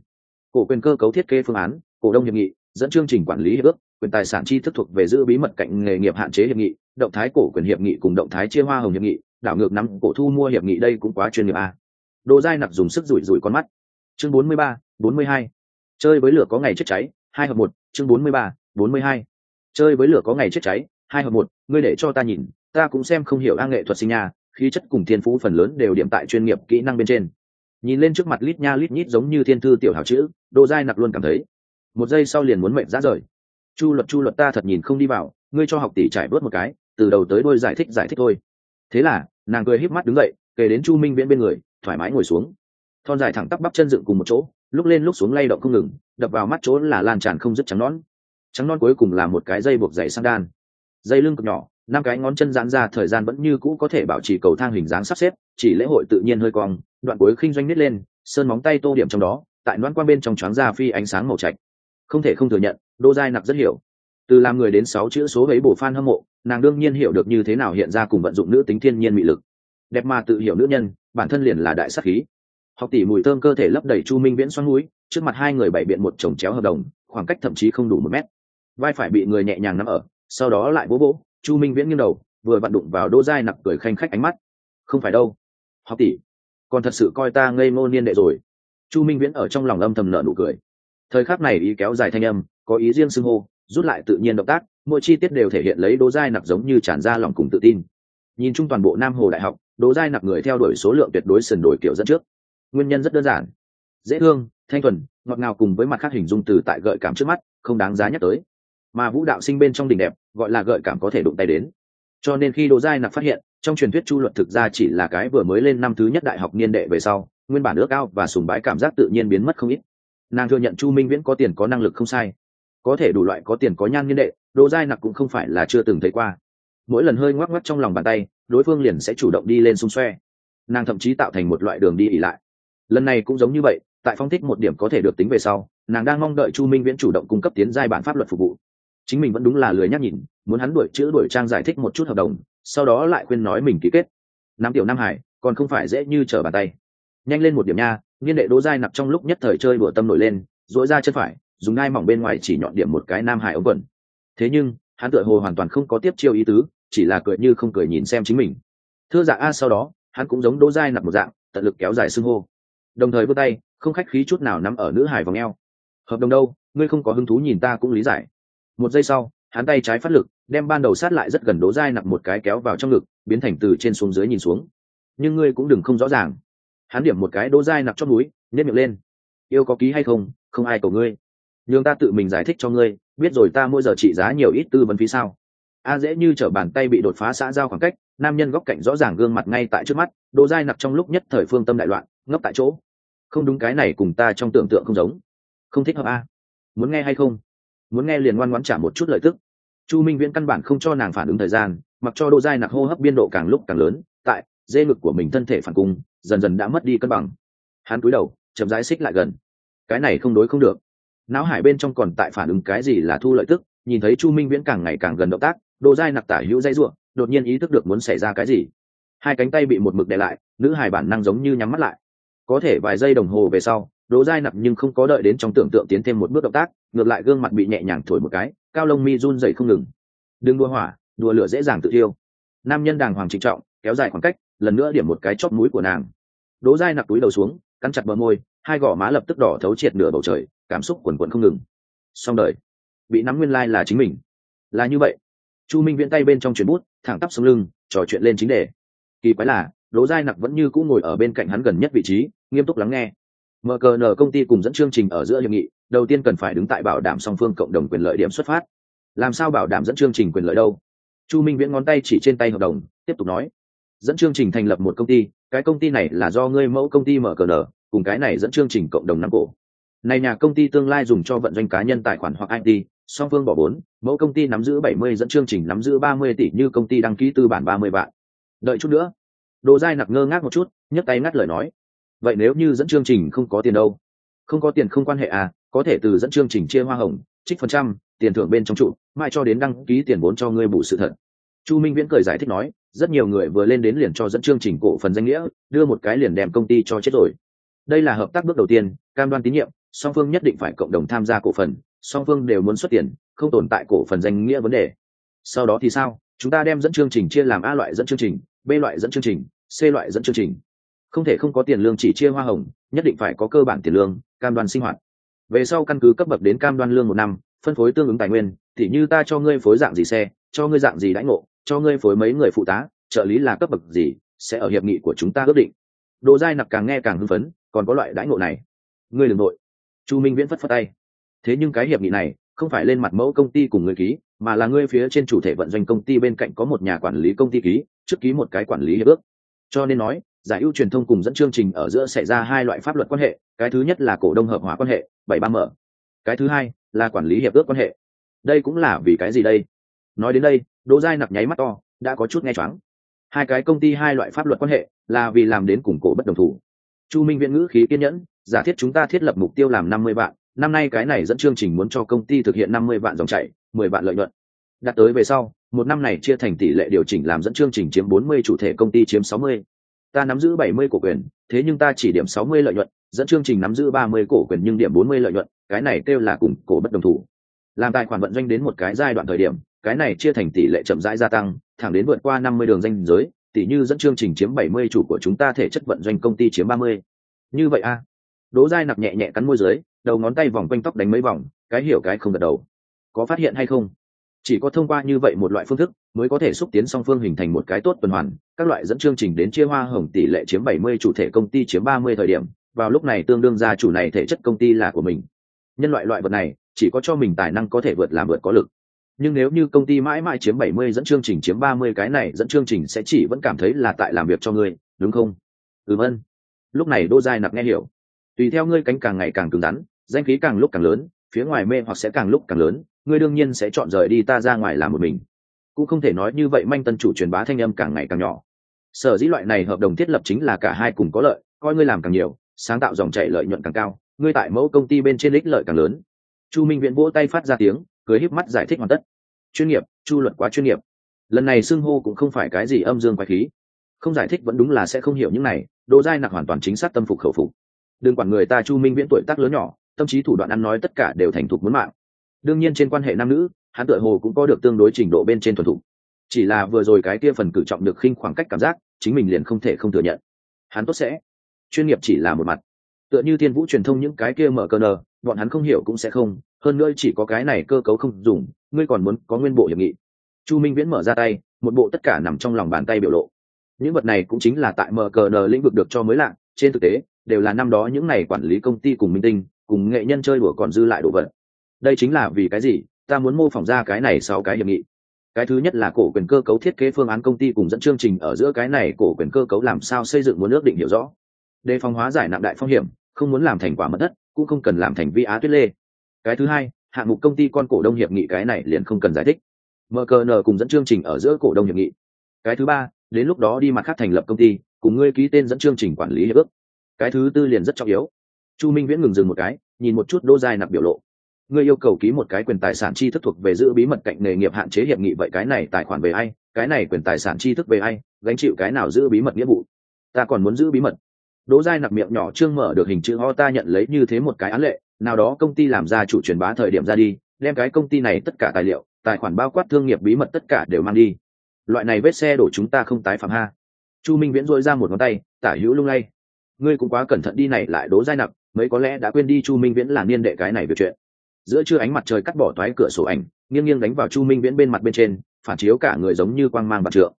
[SPEAKER 1] Cổ quyền cơ cấu thiết kế phương án, cổ đông hiệp nghị, dẫn chương trình quản lý hiệp ước, quyền tài sản chi thức thuộc về giữ bí mật cạnh nghề nghiệp hạn chế hiệp nghị động thái cổ quyền hiệp nghị cùng động thái chia hoa hồng hiệp nghị đảo ngược nắm cổ thu mua hiệp nghị đây cũng quá chuyên nghiệp à. a đô dai nặc dùng sức rủi rủi con mắt. Chương 43, 42. chơi với lửa có ngày chết cháy hai hợp một chương 43, 42. chơi với lửa có ngày chết cháy hai hợp một ngươi để cho ta nhìn ta cũng xem không hiểu a nghệ thuật sinh nha khí chất cùng thiên phú phần lớn đều điểm tại chuyên nghiệp kỹ năng bên trên. Nhìn lên trước mặt lít nha lít nhít giống như thiên thư tiểu hào chữ đô dai nặc luôn cảm thấy một giây sau liền muốn mệnh ra rời. Chu luật chu luật ta thật nhìn không đi vào ngươi cho học tỷ trải bớt một cái từ đầu tới đôi giải thích giải thích thôi. Thế là, nàng cười híp mắt đứng dậy kể đến chu minh viễn bên người, thoải mái ngồi xuống. Thon dài thẳng tắp bắp chân dựng cùng một chỗ, lúc lên lúc xuống lay động không ngừng, đập vào mắt chỗ là lan tràn không dứt trắng nón trắng non cuối cùng là một cái dây buộc dày sang đan. Dây lưng cực nhỏ, năm cái ngón chân giãn ra thời gian vẫn như cũ có thể bảo trì cầu thang hình dáng sắp xếp, chỉ lễ hội tự nhiên hơi cong, đoạn cuối khinh doanh nít lên, sơn móng tay tô điểm trong đó, tại đoán quan bên trong choáng ra phi ánh sáng màu trạch. Không thể không thừa nhận, đô giai nặc rất hiểu. Từ làm người đến sáu chữ số ấy bổ fan hâm mộ nàng đương nhiên hiểu được như thế nào hiện ra cùng vận dụng nữ tính thiên nhiên mị lực. Đẹp mà tự hiểu nữ nhân, bản thân liền là đại sắc khí. Học tỷ mùi thơm cơ thể lấp đầy chu minh viễn xoắn núi, trước mặt hai người bày biện một chồng chéo hợp đồng, khoảng cách thậm chí không đủ một mét. Vai phải bị người nhẹ nhàng nắm ở, sau đó lại vỗ vỗ, chu minh viễn nghiêng đầu, vừa vặn đụng vào đỗ giai nặc cười khanh khách ánh mắt. Không phải đâu. Học tỷ, còn thật sự coi ta ngây ngô niên đệ rồi. Chu minh viễn ở trong lòng âm thầm nợ nụ cười. Thời khắc này ý kéo dài thanh âm, có ý riêng xưng hô, rút lại tự nhiên động tác mỗi chi tiết đều thể hiện lấy đỗ giai nặc giống như tràn ra lòng cùng tự tin. Nhìn chung toàn bộ nam hồ đại học đỗ giai nặc người theo đuổi số lượng tuyệt đối sần đổi kiểu dẫn trước. Nguyên nhân rất đơn giản. Dễ thương, thanh thuần, ngọt ngào cùng với mặt khác hình dung từ tại gợi cảm trước mắt, không đáng giá nhắc tới. Mà vũ đạo sinh bên trong đỉnh đẹp, gọi là gợi cảm có thể đụng tay đến. Cho nên khi đỗ giai nặc phát hiện, trong truyền thuyết chu luận thực ra chỉ là cái vừa mới lên năm thứ nhất đại học niên đệ về sau, nguyên bản ước ao và sùng bái cảm giác tự nhiên biến mất không ít. Nàng thừa nhận chu minh viễn có tiền có năng lực không sai có thể đủ loại có tiền có nhan nhân đệ đồ dai nặc cũng không phải là chưa từng thấy qua. Mỗi lần hơi ngoắc ngoắc trong lòng bàn tay, đối phương liền sẽ chủ động đi lên xung xoe. Nàng thậm chí tạo thành một loại đường đi ỉ lại. Lần này cũng giống như vậy, tại phong thích một điểm có thể được tính về sau, nàng đang mong đợi chu minh viễn chủ động cung cấp tiến giai bản pháp luật phục vụ. Chính mình vẫn đúng là lười nhắc nhìn, muốn hắn đuổi chữ đuổi trang giải thích một chút hợp đồng, sau đó lại khuyên nói mình ký kết. Nam tiểu nam hải, còn không phải dễ như trở bàn tay. Nhanh lên một điểm nha niên đệ đỗ giai nặc trong lúc nhất thời chơi đùa tâm nổi lên dỗi ra chân phải dùng ngai mỏng bên ngoài chỉ nhọn điểm một cái nam hải ống quần. Thế nhưng, hắn tựa hồ hoàn toàn không có tiếp chiêu ý tứ, chỉ là cười như không cười nhìn xem chính mình. Thưa dạ a, sau đó, hắn cũng giống đỗ giai nặc một dạng, tận lực kéo dài xưng hô. Đồng thời vươn tay, không khách khí chút nào nắm ở nữ hải vòng eo. Hợp đồng đâu, ngươi không có hứng thú nhìn ta cũng lý giải. Một giây sau, hắn tay trái phát lực, đem ban đầu sát lại rất gần đố dai nặng một cái kéo vào trong ngực, biến thành từ trên xuống dưới nhìn xuống. Nhưng ngươi cũng đừng không rõ ràng. Hắn điểm một cái đố dai nặng chót núi nếp miệng lên. Yêu có ký hay không không ai cầu ngươi nhưng ta tự mình giải thích cho ngươi, biết rồi ta mỗi giờ trị giá nhiều ít tư vấn phí sao? A dễ như t bàn tay bị đột phá xã giao khoảng cách, nam nhân góc cạnh rõ ràng gương mặt ngay tại trước mắt đồ dai nặc trong lúc nhất thời phương tâm đại loạn ngấp tại chỗ. Không đúng cái này cùng ta trong tưởng tượng không giống. Không thích hợp a. Muốn nghe hay không? Muốn nghe liền ngoan ngoãn trả một chút lợi tức. Chu minh viễn căn bản không cho nàng phản ứng thời gian, mặc cho đồ dai nặc hô hấp biên độ càng lúc càng lớn, tại dê ngực của mình thân thể phản cung, dần dần đã mất đi cân bằng. Hắn cúi đầu, chậm rãi xích lại gần. Cái này không đối không được não hải bên trong còn tại phản ứng cái gì là thu lợi tức, nhìn thấy chu minh viễn càng ngày càng gần động tác, đỗ giai nặc tả hữu dây ruộng đột nhiên ý thức được muốn xảy ra cái gì. Hai cánh tay bị một mực đè lại, nữ hải bản năng giống như nhắm mắt lại. Có thể vài giây đồng hồ về sau, đỗ giai nặc nhưng không có đợi đến trong tưởng tượng tiến thêm một bước động tác, ngược lại gương mặt bị nhẹ nhàng thổi một cái, cao lông mi run dậy không ngừng. Đừng đua hỏa, đùa lửa dễ dàng tự thiêu. Nam nhân đàng hoàng trịnh trọng, kéo dài khoảng cách, lần nữa điểm một cái chóp mũi của nàng. Đỗ dai nặc túi đầu xuống, cắn chặt bờ môi, hai gò má lập tức đỏ thấu triệt nửa bầu trời cảm xúc quần quận không ngừng. Xong đời. Bị nắm nguyên lai là chính mình. Là như vậy. Chu minh viễn tay bên trong chuyển bút, thẳng tắp xuống lưng, trò chuyện lên chính đề. Kỳ quái là, đỗ giai nặc vẫn như cũng ngồi ở bên cạnh hắn gần nhất vị trí, nghiêm túc lắng nghe. Mở cờ nở công ty cùng dẫn chương trình ở giữa hiệp nghị, đầu tiên cần phải đứng tại bảo đảm song phương cộng đồng quyền lợi điểm xuất phát. Làm sao bảo đảm dẫn chương trình quyền lợi đâu? Chu minh viễn ngón tay chỉ trên tay hợp đồng, tiếp tục nói. Dẫn chương trình thành lập một công ty, cái công ty này là do ngươi mẫu công ty mở cờ nở, cùng cái này dẫn chương trình cộng đồng nắm cổ này nhà công ty tương lai dùng cho vận doanh cá nhân tài khoản hoặc it song phương bỏ vốn, mẫu công ty nắm giữ bảy mươi dẫn chương trình nắm giữ ba mươi tỷ như công ty đăng ký tư bản ba mươi vạn. Đợi chút nữa. Đồ dai nặc ngơ ngác một chút, nhấc tay ngắt lời nói. Vậy nếu như dẫn chương trình không có tiền đâu? Không có tiền không quan hệ à có thể từ dẫn chương trình chia hoa hồng, trích phần trăm, tiền thưởng bên trong trụ mai cho đến đăng ký tiền vốn cho ngươi bù sự thật. Chu minh viễn cười giải thích nói, rất nhiều người vừa lên đến liền cho dẫn chương trình cổ phần danh nghĩa, đưa một cái liền đem công ty cho chết rồi. Đây là hợp tác bước đầu tiên, cam đoan tín nhiệm song phương nhất định phải cộng đồng tham gia cổ phần, song phương đều muốn xuất tiền, không tồn tại cổ phần danh nghĩa vấn đề. Sau đó thì sao? Chúng ta đem dẫn chương trình chia làm a loại dẫn chương trình, b loại dẫn chương trình, c loại dẫn chương trình. Không thể không có tiền lương chỉ chia hoa hồng, nhất định phải có cơ bản tiền lương, cam đoan sinh hoạt. Về sau căn cứ cấp bậc đến cam đoan lương một năm, phân phối tương ứng tài nguyên, thì như ta cho ngươi phối dạng gì xe, cho ngươi dạng gì đãi ngộ, cho ngươi phối mấy người phụ tá, trợ lý là cấp bậc gì, sẽ ở hiệp nghị của chúng ta ước định. Độ dai nặc càng nghe càng hưng phấn, còn có loại đãi ngộ này. Ngươi đ ừ n g nội chu minh viễn phất phất tay. Thế nhưng cái hiệp nghị này không phải lên mặt mẫu công ty cùng người ký, mà là ngươi phía trên chủ thể vận doanh công ty bên cạnh có một nhà quản lý công ty ký, trước ký một cái quản lý hiệp ước. Cho nên nói, giải ưu truyền thông cùng dẫn chương trình ở giữa xảy ra hai loại pháp luật quan hệ, cái thứ nhất là cổ đông hợp hóa quan hệ, bảy ba mở cái thứ hai là quản lý hiệp ước quan hệ. Đây cũng là vì cái gì đây? Nói đến đây, đỗ giai nặc nháy mắt to, đã có chút nghe choáng. Hai cái công ty hai loại pháp luật quan hệ là vì làm đến củng cổ bất đồng thủ. Chu minh viễn ngữ khí kiên nhẫn giả thiết chúng ta thiết lập mục tiêu làm năm mươi vạn, năm nay cái này dẫn chương trình muốn cho công ty thực hiện năm mươi vạn dòng chảy, mười vạn lợi nhuận. Đạt tới về sau, một năm này chia thành tỷ lệ điều chỉnh làm dẫn chương trình chiếm bốn mươi, chủ thể công ty chiếm sáu mươi. Ta nắm giữ bảy mươi cổ quyền, thế nhưng ta chỉ điểm sáu mươi lợi nhuận, dẫn chương trình nắm giữ ba mươi cổ quyền nhưng điểm bốn mươi lợi nhuận, cái này kêu là cùng cổ bất đồng thủ. Làm tài khoản vận doanh đến một cái giai đoạn thời điểm, cái này chia thành tỷ lệ chậm rãi gia tăng, thẳng đến vượt qua năm mươi đường danh giới, tỷ như dẫn chương trình chiếm bảy mươi, chủ của chúng ta thể chất vận doanh công ty chiếm ba mươi. Như vậy a đỗ giai nặc nhẹ nhẹ cắn môi dưới, đầu ngón tay vòng quanh tóc đánh mấy vòng, cái hiểu cái không gật đầu. Có phát hiện hay không? Chỉ có thông qua như vậy một loại phương thức, mới có thể xúc tiến song phương hình thành một cái tốt tuần hoàn, các loại dẫn chương trình đến chia hoa hồng tỷ lệ chiếm 70 chủ thể công ty chiếm 30 thời điểm, vào lúc này tương đương gia chủ này thể chất công ty là của mình. Nhân loại loại vật này, chỉ có cho mình tài năng có thể vượt làm vượt có lực. Nhưng nếu như công ty mãi mãi chiếm 70 dẫn chương trình chiếm 30 cái này dẫn chương trình sẽ chỉ vẫn cảm thấy là tại làm việc cho ngươi, đúng không? Ừ vân lúc này đô giai nặc nghe hiểu tùy theo ngươi cánh càng ngày càng cứng rắn, danh khí càng lúc càng lớn, phía ngoài mê hoặc sẽ càng lúc càng lớn, ngươi đương nhiên sẽ chọn rời đi ta ra ngoài làm một mình. Cũng không thể nói như vậy manh tân chủ truyền bá thanh âm càng ngày càng nhỏ. Sở dĩ loại này hợp đồng thiết lập chính là cả hai cùng có lợi, coi ngươi làm càng nhiều, sáng tạo dòng chảy lợi nhuận càng cao, ngươi tại mẫu công ty bên trên lích lợi càng lớn. Chu minh viễn vỗ tay phát ra tiếng, cười híp mắt giải thích hoàn tất. Chuyên nghiệp, chu luật quá chuyên nghiệp. Lần này xưng hô cũng không phải cái gì âm dương quái khí. Không giải thích vẫn đúng là sẽ không hiểu những này, đồ giai nặc hoàn toàn chính xác tâm phục khẩu phục đừng quản người ta chu minh viễn tuổi tác lớn nhỏ, tâm trí thủ đoạn ăn nói tất cả đều thành thục muốn mạng. Đương nhiên trên quan hệ nam nữ, hắn tựa hồ cũng có được tương đối trình độ bên trên thuần thục. Chỉ là vừa rồi cái kia phần cử trọng được khinh khoảng cách cảm giác, chính mình liền không thể không thừa nhận. Hắn tốt sẽ. Chuyên nghiệp chỉ là một mặt. Tựa như thiên vũ truyền thông những cái kia mở cơ nờ, bọn hắn không hiểu cũng sẽ không, hơn nữa chỉ có cái này cơ cấu không dùng, ngươi còn muốn có nguyên bộ hiệp nghị. Chu minh viễn mở ra tay, một bộ tất cả nằm trong lòng bàn tay biểu lộ. Những vật này cũng chính là tại mở cờ nờ lĩnh vực được cho mới lạ, trên thực tế đều là năm đó những này quản lý công ty cùng minh tinh, cùng nghệ nhân chơi đùa còn dư lại đồ vật. Đây chính là vì cái gì? Ta muốn mô phỏng ra cái này sau cái hiệp nghị. Cái thứ nhất là cổ quyền cơ cấu thiết kế phương án công ty cùng dẫn chương trình ở giữa cái này cổ quyền cơ cấu làm sao xây dựng muốn ước định hiểu rõ. Đề phòng hóa giải nặng đại phong hiểm, không muốn làm thành quả mất đất cũng không cần làm thành vi á tuyết lê. Cái thứ hai, hạng mục công ty con cổ đông hiệp nghị cái này liền không cần giải thích. Mkn cùng dẫn chương trình ở giữa cổ đông hiệp nghị. Cái thứ ba, đến lúc đó đi mặt khác thành lập công ty, cùng ngươi ký tên dẫn chương trình quản lý hiệp ước cái thứ tư liền rất trọng yếu. Chu minh viễn ngừng dừng một cái, nhìn một chút đỗ dài nặc biểu lộ. Ngươi yêu cầu ký một cái quyền tài sản chi thức thuộc về giữ bí mật cạnh nghề nghiệp hạn chế hiệp nghị, vậy cái này tài khoản về ai? Cái này quyền tài sản chi thức về ai? Gánh chịu cái nào giữ bí mật nghĩa vụ? Ta còn muốn giữ bí mật. Đỗ giai nặc miệng nhỏ trương mở được hình chữ ho ta nhận lấy như thế một cái án lệ. Nào đó công ty làm ra chủ truyền bá thời điểm ra đi, đem cái công ty này tất cả tài liệu, tài khoản bao quát thương nghiệp bí mật tất cả đều mang đi. Loại này vết xe đổ chúng ta không tái phạm ha. Chu minh viễn dội ra một ngón tay, tả hữu lung lay ngươi cũng quá cẩn thận đi này lại đố dai nặc, mấy có lẽ đã quên đi chu minh viễn là niên đệ cái này việc chuyện. Giữa trưa ánh mặt trời cắt bỏ toái cửa sổ ảnh, nghiêng nghiêng đánh vào chu minh viễn bên mặt bên trên, phản chiếu cả người giống như quang mang bạc trượng.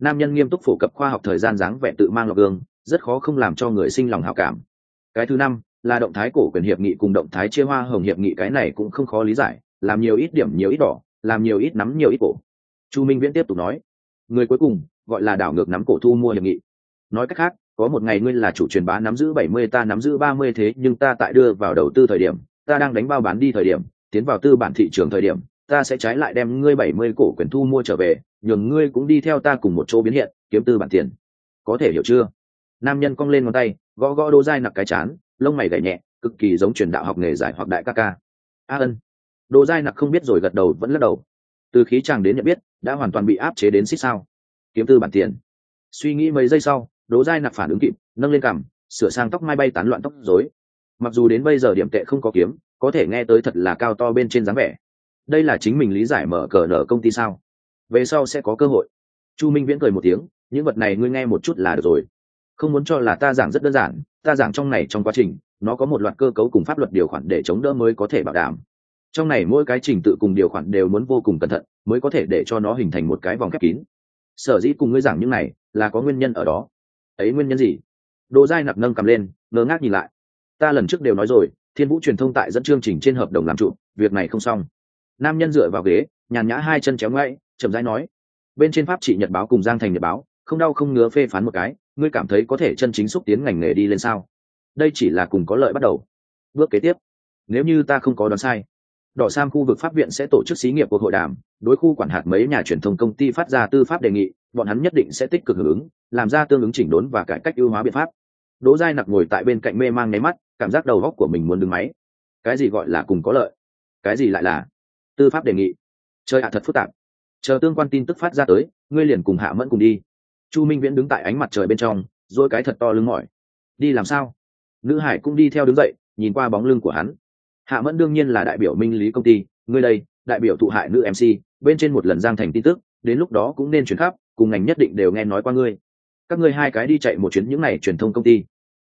[SPEAKER 1] Nam nhân nghiêm túc phổ cập khoa học thời gian dáng vẻ tự mang lọc gương, rất khó không làm cho người sinh lòng hào cảm. Cái thứ năm, là động thái cổ quyền hiệp nghị cùng động thái chia hoa hồng hiệp nghị cái này cũng không khó lý giải, làm nhiều ít điểm nhiều ít đỏ, làm nhiều ít nắm nhiều ít cổ. Chu minh viễn tiếp tục nói, người cuối cùng gọi là đảo ngược nắm cổ thu mua hiệp nghị. Nói cách khác có một ngày ngươi là chủ truyền bá nắm giữ bảy mươi, ta nắm giữ ba mươi thế, nhưng ta tại đưa vào đầu tư thời điểm, ta đang đánh bao bán đi thời điểm, tiến vào tư bản thị trường thời điểm, ta sẽ trái lại đem ngươi bảy mươi cổ quyền thu mua trở về, nhường ngươi cũng đi theo ta cùng một chỗ biến hiện, kiếm tư bản tiền. Có thể hiểu chưa? Nam nhân cong lên ngón tay, gõ gõ đô dai nặc cái chán, lông mày gảy nhẹ, cực kỳ giống truyền đạo học nghề giải hoặc đại ca ca. A ân. Đô dai nặc không biết rồi gật đầu, vẫn lắc đầu. Từ khí chàng đến nhận biết, đã hoàn toàn bị áp chế đến xích sao. Kiếm tư bản tiền. Suy nghĩ mấy giây sau đỗ giai nặc phản ứng kịp, nâng lên cằm, sửa sang tóc mai bay tán loạn tóc rối. Mặc dù đến bây giờ điểm tệ không có kiếm, có thể nghe tới thật là cao to bên trên dáng vẻ. Đây là chính mình lý giải mở cờ nở công ty sao? Về sau sẽ có cơ hội. Chu minh viễn cười một tiếng, những vật này ngươi nghe một chút là được rồi. Không muốn cho là ta giảng rất đơn giản, ta giảng trong này trong quá trình, nó có một loạt cơ cấu cùng pháp luật điều khoản để chống đỡ mới có thể bảo đảm. Trong này mỗi cái trình tự cùng điều khoản đều muốn vô cùng cẩn thận, mới có thể để cho nó hình thành một cái vòng khép kín. Sở dĩ cùng ngươi giảng những này là có nguyên nhân ở đó ấy nguyên nhân gì? Đồ dai nặc nâng cầm lên, ngơ ngác nhìn lại. Ta lần trước đều nói rồi, thiên vũ truyền thông tại dẫn chương trình trên hợp đồng làm trụ việc này không xong. Nam nhân dựa vào ghế, nhàn nhã hai chân chéo ngoay chậm rãi nói. Bên trên pháp trị nhật báo cùng giang thành nhật báo, không đau không ngứa phê phán một cái, ngươi cảm thấy có thể chân chính xúc tiến ngành nghề đi lên sao? Đây chỉ là cùng có lợi bắt đầu. Bước kế tiếp. Nếu như ta không có đoán sai, đỏ sam khu vực pháp viện sẽ tổ chức xí nghiệp cuộc hội đàm, đối khu quản hạt mấy nhà truyền thông công ty phát ra tư pháp đề nghị bọn hắn nhất định sẽ tích cực hưởng ứng, làm ra tương ứng chỉnh đốn và cải cách ưu hóa biện pháp. Đỗ giai nặc ngồi tại bên cạnh mê mang nháy mắt, cảm giác đầu góc của mình muốn đứng máy. Cái gì gọi là cùng có lợi? Cái gì lại là? Tư pháp đề nghị. Chơi ạ, thật phức tạp. Chờ tương quan tin tức phát ra tới, ngươi liền cùng hạ mẫn cùng đi. Chu minh viễn đứng tại ánh mặt trời bên trong rồi cái thật to lưng mỏi. Đi làm sao? Nữ hải cũng đi theo đứng dậy, nhìn qua bóng lưng của hắn. Hạ mẫn đương nhiên là đại biểu minh lý công ty, ngươi đây, đại biểu thụ hại nữ mc bên trên một lần giang thành tin tức, đến lúc đó cũng nên chuyển khắp cùng ngành nhất định đều nghe nói qua ngươi. Các ngươi hai cái đi chạy một chuyến những n à y truyền thông công ty.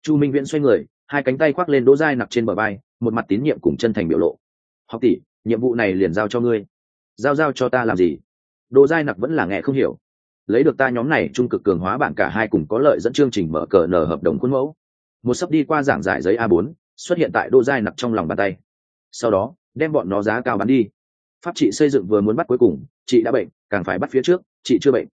[SPEAKER 1] Chu minh viễn xoay người, hai cánh tay khoác lên đỗ dai nặc trên bờ vai, một mặt tín nhiệm cùng chân thành biểu lộ. Học tỷ, nhiệm vụ này liền giao cho ngươi. Giao giao cho ta làm gì? Đỗ dai nặc vẫn là nghe không hiểu. Lấy được ta nhóm này trung cực cường hóa bản cả hai cùng có lợi dẫn chương trình mở cờ nở hợp đồng khuôn mẫu. Một sấp đi qua giảng giải giấy a 4 xuất hiện tại đỗ dai nặc trong lòng bàn tay. Sau đó, đem bọn nó giá cao bán đi. Pháp trị xây dựng vừa muốn bắt cuối cùng, chị đã bệnh, càng phải bắt phía trước, chị chưa bệnh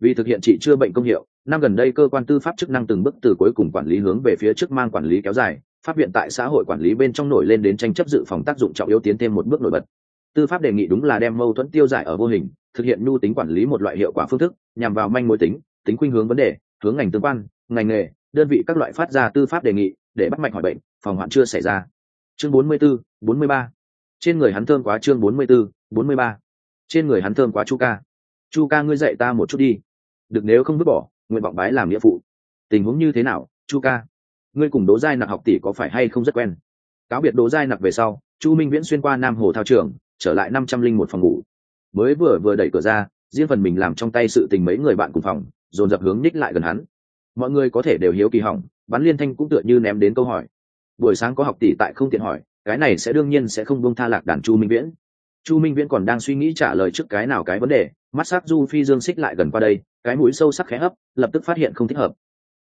[SPEAKER 1] vì thực hiện trị chưa bệnh công hiệu năm gần đây cơ quan tư pháp chức năng từng bước từ cuối cùng quản lý hướng về phía trước mang quản lý kéo dài pháp viện tại xã hội quản lý bên trong nổi lên đến tranh chấp dự phòng tác dụng trọng yếu tiến thêm một bước nổi bật tư pháp đề nghị đúng là đem mâu thuẫn tiêu giải ở vô hình thực hiện nhu tính quản lý một loại hiệu quả phương thức nhằm vào manh mối tính tính khuynh hướng vấn đề hướng ngành tương quan ngành nghề đơn vị các loại phát ra tư pháp đề nghị để bắt mạch hỏi bệnh phòng hoạn chưa xảy ra chương 44, 43. trên người hắn thơm quá chương 44, 43. trên người hắn thơm quá chu ca chu ca ngươi dạy ta một chút đi. Được nếu không vứt bỏ, nguyện vọng bái làm nghĩa phụ. Tình huống như thế nào, chu ca? Ngươi cùng đố giai nặc học tỷ có phải hay không rất quen? Cáo biệt đố giai nặc về sau, chu minh viễn xuyên qua nam hồ thao trường, trở lại năm trăm linh một phòng ngủ. Mới vừa vừa đẩy cửa ra, riêng phần mình làm trong tay sự tình mấy người bạn cùng phòng, dồn dập hướng ních lại gần hắn. Mọi người có thể đều hiếu kỳ hỏng bắn liên thanh cũng tựa như ném đến câu hỏi. Buổi sáng có học tỷ tại không tiện hỏi, cái này sẽ đương nhiên sẽ không bông tha lạc đàn chu minh viễn. Chu minh viễn còn đang suy nghĩ trả lời trước cái nào cái vấn đề mắt s á c du phi dương xích lại gần qua đây, cái mũi sâu sắc khẽ hấp, lập tức phát hiện không thích hợp.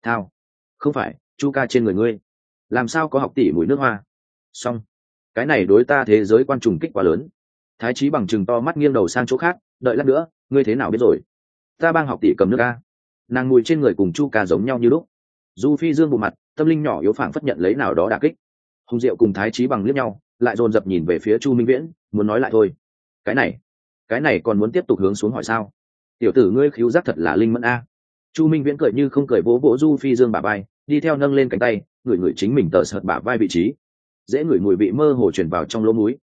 [SPEAKER 1] Thao. Không phải, chu ca trên người ngươi. Làm sao có học tỷ mũi nước hoa? Xong. Cái này đối ta thế giới quan trùng kích quá lớn. Thái trí bằng chừng to mắt nghiêng đầu sang chỗ khác, đợi lát nữa, ngươi thế nào biết rồi? Ta bang học tỷ cầm nước ca nàng mùi trên người cùng chu ca giống nhau như lúc. Du phi dương bộ mặt, tâm linh nhỏ yếu phảng phất nhận lấy nào đó đà kích. Hùng diệu cùng thái trí bằng liếc nhau, lại dồn dập nhìn về phía chu minh viễn, muốn nói lại thôi. Cái này cái này còn muốn tiếp tục hướng xuống hỏi sao? Tiểu tử ngươi khiếu giác thật là linh mẫn a. Chu minh viễn cười như không cười vỗ vỗ du phi dương bà vai, đi theo nâng lên cánh tay, ngửi ngửi chính mình tờ sợt bả vai vị trí. Dễ ngửi mùi vị mơ hồ chuyển vào trong lỗ múi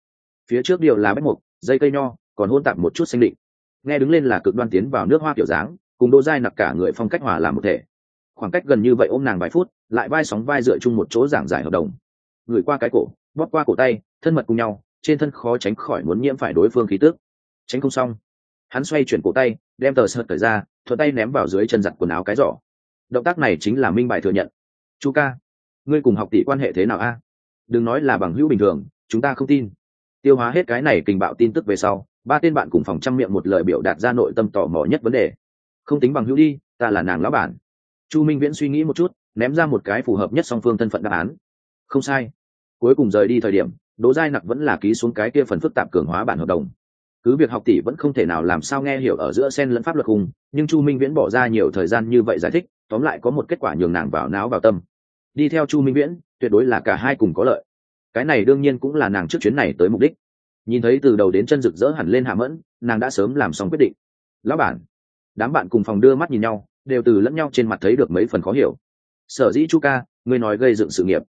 [SPEAKER 1] phía trước điều là bách mục, dây cây nho, còn hôn tạp một chút xanh định nghe đứng lên là cực đoan tiến vào nước hoa kiểu dáng, cùng đô dai nặc cả người phong cách hòa làm một thể. Khoảng cách gần như vậy ôm nàng vài phút, lại vai sóng vai dựa chung một chỗ giảng giải hợp đồng. Gửi qua cái cổ, bóp qua cổ tay, thân mật cùng nhau, trên thân khó tránh khỏi muốn nhiễm phải đối phương khí tước tránh không xong. Hắn xoay chuyển cổ tay, đem tờ sợt thời ra, thuận tay ném vào dưới chân giặt quần áo cái giỏ. Động tác này chính là minh bài thừa nhận. Chu ca, ngươi cùng học tỷ quan hệ thế nào a? Đừng nói là bằng hữu bình thường, chúng ta không tin. Tiêu hóa hết cái này kình bạo tin tức về sau, ba tên bạn cùng phòng trăm miệng một lời biểu đạt ra nội tâm tò mò nhất vấn đề. Không tính bằng hữu đi, ta là nàng lão bản. Chu minh viễn suy nghĩ một chút, ném ra một cái phù hợp nhất song phương thân phận đáp án. Không sai. Cuối cùng rời đi thời điểm, đỗ giai nặc vẫn là ký xuống cái kia phần phức tạp cường hóa bản hợp đồng cứ việc học tỷ vẫn không thể nào làm sao nghe hiểu ở giữa sen lẫn pháp luật hùng nhưng chu minh viễn bỏ ra nhiều thời gian như vậy giải thích, tóm lại có một kết quả nhường nàng vào não vào tâm. Đi theo chu minh viễn, tuyệt đối là cả hai cùng có lợi. Cái này đương nhiên cũng là nàng trước chuyến này tới mục đích. Nhìn thấy từ đầu đến chân rực rỡ hẳn lên hạ mẫn, nàng đã sớm làm xong quyết định. Lão bản. Đám bạn cùng phòng đưa mắt nhìn nhau, đều từ lẫn nhau trên mặt thấy được mấy phần khó hiểu. Sở dĩ chu ca, ngươi nói gây dựng sự nghiệp,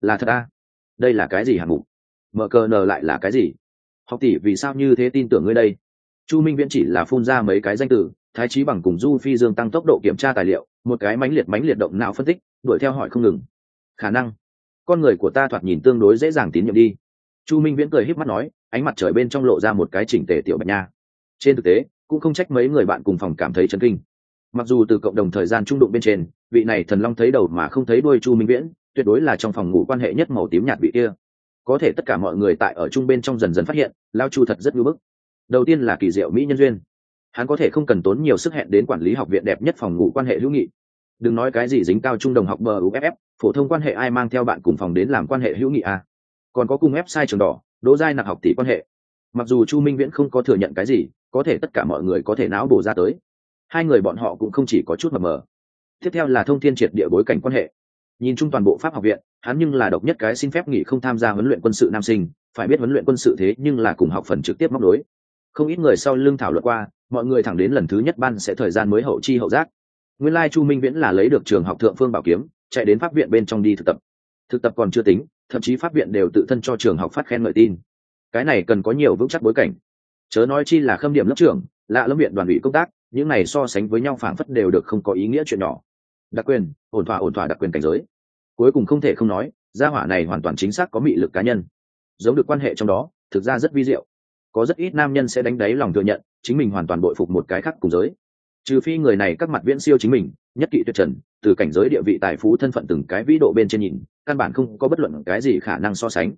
[SPEAKER 1] là thật à? đây là cái gì hạng mục? Mở cờ nờ lại là cái gì? Học tỷ, vì sao như thế tin tưởng ngươi đây? Chu minh viễn chỉ là phun ra mấy cái danh từ, thái trí bằng cùng du phi dương tăng tốc độ kiểm tra tài liệu, một cái mánh liệt mánh liệt động não phân tích, đuổi theo hỏi không ngừng. Khả năng, con người của ta thoạt nhìn tương đối dễ dàng tín nhiệm đi. Chu minh viễn cười h í p mắt nói, ánh mặt trời bên trong lộ ra một cái chỉnh tề tiểu bạch nha. Trên thực tế, cũng không trách mấy người bạn cùng phòng cảm thấy chấn kinh. Mặc dù từ cộng đồng thời gian trung đụng bên trên, vị này thần long thấy đầu mà không thấy đuôi chu minh viễn, tuyệt đối là trong phòng ngủ quan hệ nhất màu tím nhạt vị kia có thể tất cả mọi người tại ở chung bên trong dần dần phát hiện, lao chu thật rất ngưỡng bức. Đầu tiên là kỳ diệu mỹ nhân duyên. Hắn có thể không cần tốn nhiều sức hẹn đến quản lý học viện đẹp nhất phòng ngủ quan hệ hữu nghị. Đừng nói cái gì dính cao trung đồng học bờ uff phổ thông quan hệ ai mang theo bạn cùng phòng đến làm quan hệ hữu nghị à. còn có cùng website trường đỏ, đỗ giai nặc học tỷ quan hệ. Mặc dù chu minh viễn không có thừa nhận cái gì, có thể tất cả mọi người có thể não bổ ra tới. Hai người bọn họ cũng không chỉ có chút mập mờ. Tiếp theo là thông thiên triệt địa bối cảnh quan hệ nhìn chung toàn bộ pháp học viện, hắn nhưng là độc nhất cái xin phép nghỉ không tham gia huấn luyện quân sự nam sinh, phải biết huấn luyện quân sự thế nhưng là cùng học phần trực tiếp móc đối không ít người sau lưng thảo luận qua, mọi người thẳng đến lần thứ nhất ban sẽ thời gian mới hậu chi hậu giác. Nguyên lai chu minh viễn là lấy được trường học thượng phương bảo kiếm, chạy đến pháp viện bên trong đi thực tập. Thực tập còn chưa tính, thậm chí pháp viện đều tự thân cho trường học phát khen ngợi tin. Cái này cần có nhiều vững chắc bối cảnh. Chớ nói chi là khâm điểm lớp trưởng, lạ lâm viện đoàn ủy công tác, những này so sánh với nhau phảng phất đều được không có ý nghĩa chuyện nhỏ đặc quyền, ổn thỏa ổn thỏa đặc quyền cảnh giới. Cuối cùng không thể không nói, gia hỏa này hoàn toàn chính xác có mị lực cá nhân. Giống được quan hệ trong đó, thực ra rất vi diệu. Có rất ít nam nhân sẽ đánh đáy lòng thừa nhận, chính mình hoàn toàn bội phục một cái khác cùng giới. Trừ phi người này các mặt viễn siêu chính mình, nhất kỵ tuyệt trần, từ cảnh giới địa vị tài phú thân phận từng cái vĩ độ bên trên nhìn, căn bản không có bất luận cái gì khả năng so sánh.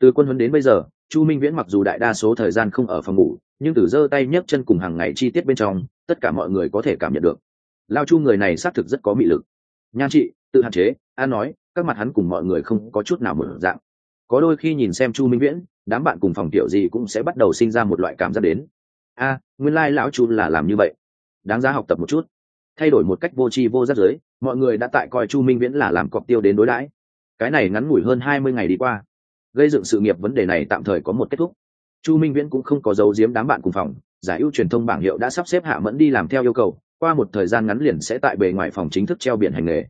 [SPEAKER 1] Từ quân huấn đến bây giờ, chu minh viễn mặc dù đại đa số thời gian không ở phòng ngủ, nhưng từ giơ tay nhấc chân cùng hàng ngày chi tiết bên trong, tất cả mọi người có thể cảm nhận được lao chu người này xác thực rất có mị lực. Nhan chị, tự hạn chế, an nói, các mặt hắn cùng mọi người không có chút nào mở dạng. Có đôi khi nhìn xem chu minh viễn, đám bạn cùng phòng tiểu gì cũng sẽ bắt đầu sinh ra một loại cảm giác đến. A, nguyên lai lão chu là làm như vậy. Đáng giá học tập một chút. Thay đổi một cách vô tri vô giác giới, mọi người đã tại coi chu minh viễn là làm cọc tiêu đến đối đãi. Cái này ngắn ngủi hơn hai mươi ngày đi qua, gây dựng sự nghiệp vấn đề này tạm thời có một kết thúc. Chu minh viễn cũng không có dấu giếm đám bạn cùng phòng, giải ưu truyền thông bảng hiệu đã sắp xếp hạ mẫn đi làm theo yêu cầu qua một thời gian ngắn liền sẽ tại bề ngoài phòng chính thức treo biển hành nghề.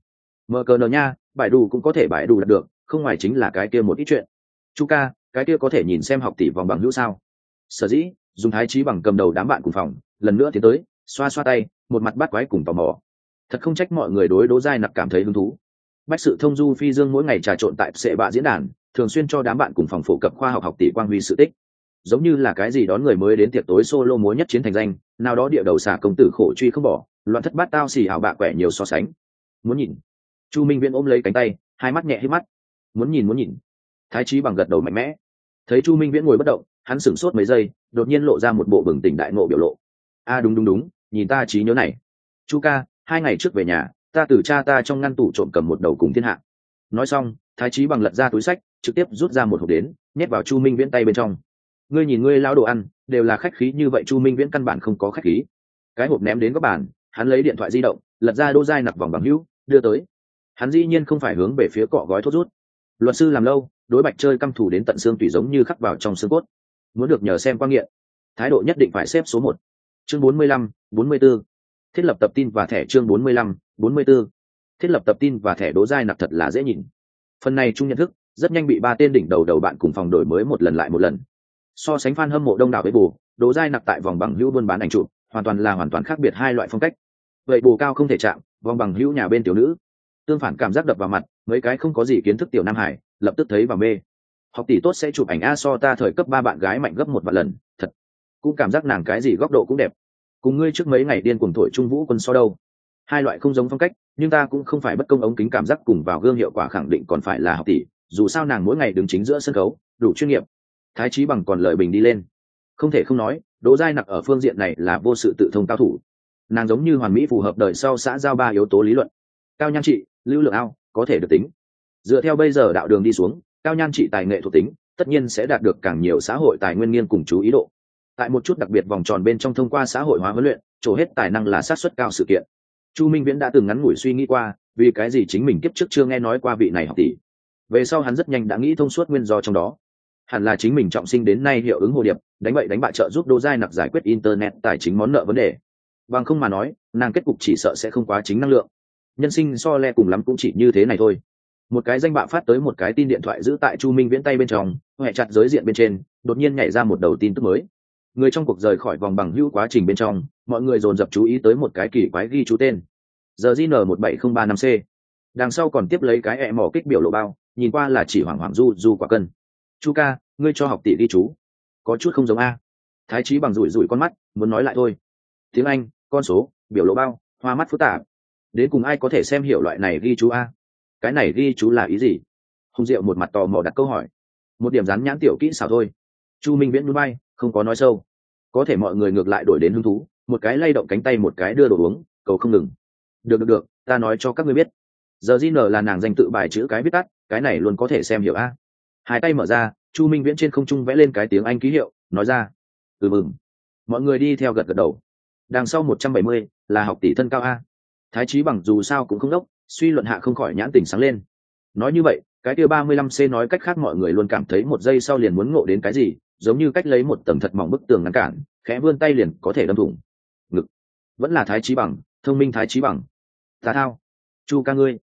[SPEAKER 1] Mờ cờ nờ nha, bài đủ cũng có thể bài đủ đạt được, không ngoài chính là cái kia một ít chuyện. Chu ca, cái kia có thể nhìn xem học tỷ vòng bằng hữu sao? Sở dĩ, dùng thái trí bằng cầm đầu đám bạn cùng phòng, lần nữa tiến tới, xoa xoa tay, một mặt bắt quái cùng tò mò. Thật không trách mọi người đối đố dai nặc cảm thấy hứng thú. Bách sự thông du phi dương mỗi ngày trà trộn tại sệ bạ diễn đàn, thường xuyên cho đám bạn cùng phòng phổ cập khoa học học tỷ quang huy sự tích giống như là cái gì đón người mới đến tiệc tối solo múa nhất chiến thành danh, nào đó địa đầu xả công tử khổ truy không bỏ, loạn thất bát tao xì hảo bạ quẻ nhiều so sánh. Muốn nhìn. Chu minh viễn ôm lấy cánh tay, hai mắt nhẹ hít mắt. Muốn nhìn muốn nhìn. Thái trí bằng gật đầu mạnh mẽ. Thấy chu minh viễn ngồi bất động, hắn sửng sốt mấy giây, đột nhiên lộ ra một bộ bừng tỉnh đại ngộ biểu lộ. A đúng đúng đúng, nhìn ta trí nhớ này. Chu ca, hai ngày trước về nhà, ta từ cha ta trong ngăn tủ trộm cầm một đầu cùng thiên hạ. Nói xong, thái trí bằng lật ra túi sách, trực tiếp rút ra một hộp đến, nhét vào chu minh viễn tay bên trong ngươi nhìn ngươi lao đồ ăn, đều là khách khí như vậy, chu minh viễn căn bản không có khách khí. Cái hộp ném đến các bàn, hắn lấy điện thoại di động, lật ra đô dai nặc vòng bằng hữu, đưa tới. Hắn dĩ nhiên không phải hướng về phía cọ gói thốt rút. Luật sư làm lâu, đối bạch chơi căm thù đến tận xương tùy giống như khắc vào trong xương cốt. Muốn được nhờ xem quan nghiện, thái độ nhất định phải xếp số một. Chương bốn mươi lăm, bốn mươi b ố thiết lập tập tin và thẻ chương bốn mươi lăm, bốn mươi b ố thiết lập tập tin và thẻ đố dai nặc thật là dễ nhìn. Phần này chung nhận thức, rất nhanh bị ba tên đỉnh đầu đầu bạn cùng phòng đổi mới một lần lại một lần so sánh fan hâm mộ đông đảo với bù đố dai nặc tại vòng bằng hữu buôn bán ảnh chụp, hoàn toàn là hoàn toàn khác biệt hai loại phong cách. Vậy bù cao không thể chạm, vòng bằng hữu nhà bên tiểu nữ. Tương phản cảm giác đập vào mặt, mấy cái không có gì kiến thức tiểu nam hải, lập tức thấy và mê. Học tỷ tốt sẽ chụp ảnh a so ta thời cấp ba bạn gái mạnh gấp một vạn lần, thật. Cũng cảm giác nàng cái gì góc độ cũng đẹp. Cùng ngươi trước mấy ngày điên cuồng thổi trung vũ quân so đâu. Hai loại không giống phong cách, nhưng ta cũng không phải bất công ống kính cảm giác cùng vào gương hiệu quả khẳng định còn phải là học tỷ. Dù sao nàng mỗi ngày đứng chính giữa sân khấu, đủ chuyên nghiệp thái trí bằng còn lời bình đi lên. Không thể không nói, đỗ giai nặc ở phương diện này là vô sự tự thông cao thủ. Nàng giống như hoàn mỹ phù hợp đời sau xã giao ba yếu tố lý luận. Cao nhan trị, lưu lượng ao, có thể được tính. Dựa theo bây giờ đạo đường đi xuống, cao nhan trị tài nghệ thuộc tính, tất nhiên sẽ đạt được càng nhiều xã hội tài nguyên nghiên cùng chú ý độ. Tại một chút đặc biệt vòng tròn bên trong thông qua xã hội hóa huấn luyện trổ hết tài năng là sát xuất cao sự kiện. Chu minh viễn đã từng ngắn ngủi suy nghĩ qua, vì cái gì chính mình kiếp trước chưa nghe nói qua vị này học tỷ. Về sau hắn rất nhanh đã nghĩ thông suốt nguyên do trong đó hẳn là chính mình trọng sinh đến nay hiệu ứng hồ điệp, đánh bậy đánh bại trợ giúp đô giai nặc giải quyết internet tài chính món nợ vấn đề. Bằng không mà nói, nàng kết cục chỉ sợ sẽ không quá chính năng lượng. Nhân sinh so le cùng lắm cũng chỉ như thế này thôi. Một cái danh bạ phát tới một cái tin điện thoại giữ tại chu minh viễn tay bên trong huệ chặt giới diện bên trên, đột nhiên nhảy ra một đầu tin tức mới. Người trong cuộc rời khỏi vòng bằng hữu quá trình bên trong, mọi người dồn dập chú ý tới một cái kỳ quái ghi chú tên. Giờ gn một bảy không ba năm c. Đằng sau còn tiếp lấy cái ẹ mỏ kích biểu lộ bao, nhìn qua là chỉ hoảng hoảng du du quả cân chu ca, ngươi cho học tỷ ghi chú. Có chút không giống a. Thái trí bằng rủi rủi con mắt, muốn nói lại thôi. Tiếng anh, con số, biểu lộ bao, hoa mắt phức tạp. Đến cùng ai có thể xem hiểu loại này ghi chú a? Cái này ghi chú là ý gì? Hùng diệu một mặt tò mò đặt câu hỏi. Một điểm rán nhãn tiểu kỹ xảo thôi. Chu minh viễn núi bay, không có nói sâu. Có thể mọi người ngược lại đổi đến hứng thú, một cái lay động cánh tay một cái đưa đồ uống, cầu không ngừng. Được được được, ta nói cho các ngươi biết. Giờ di nở là nàng danh tự bài chữ cái viết tắt, cái này luôn có thể xem hiểu a hai tay mở ra, chu minh viễn trên không trung vẽ lên cái tiếng anh ký hiệu, nói ra ừ mừng. Mọi người đi theo gật gật đầu. Đằng sau một trăm bảy mươi là học tỷ thân cao a. Thái trí bằng dù sao cũng không đốc, suy luận hạ không khỏi nhãn tình sáng lên. Nói như vậy, cái kia ba mươi lăm c nói cách khác mọi người luôn cảm thấy một giây sau liền muốn ngộ đến cái gì, giống như cách lấy một tầng thật mỏng bức tường ngăn cản, khẽ vươn tay liền có thể đâm thủng. Ngực. Vẫn là thái trí bằng, thông minh thái trí bằng. Tà thao. Chu ca ngươi.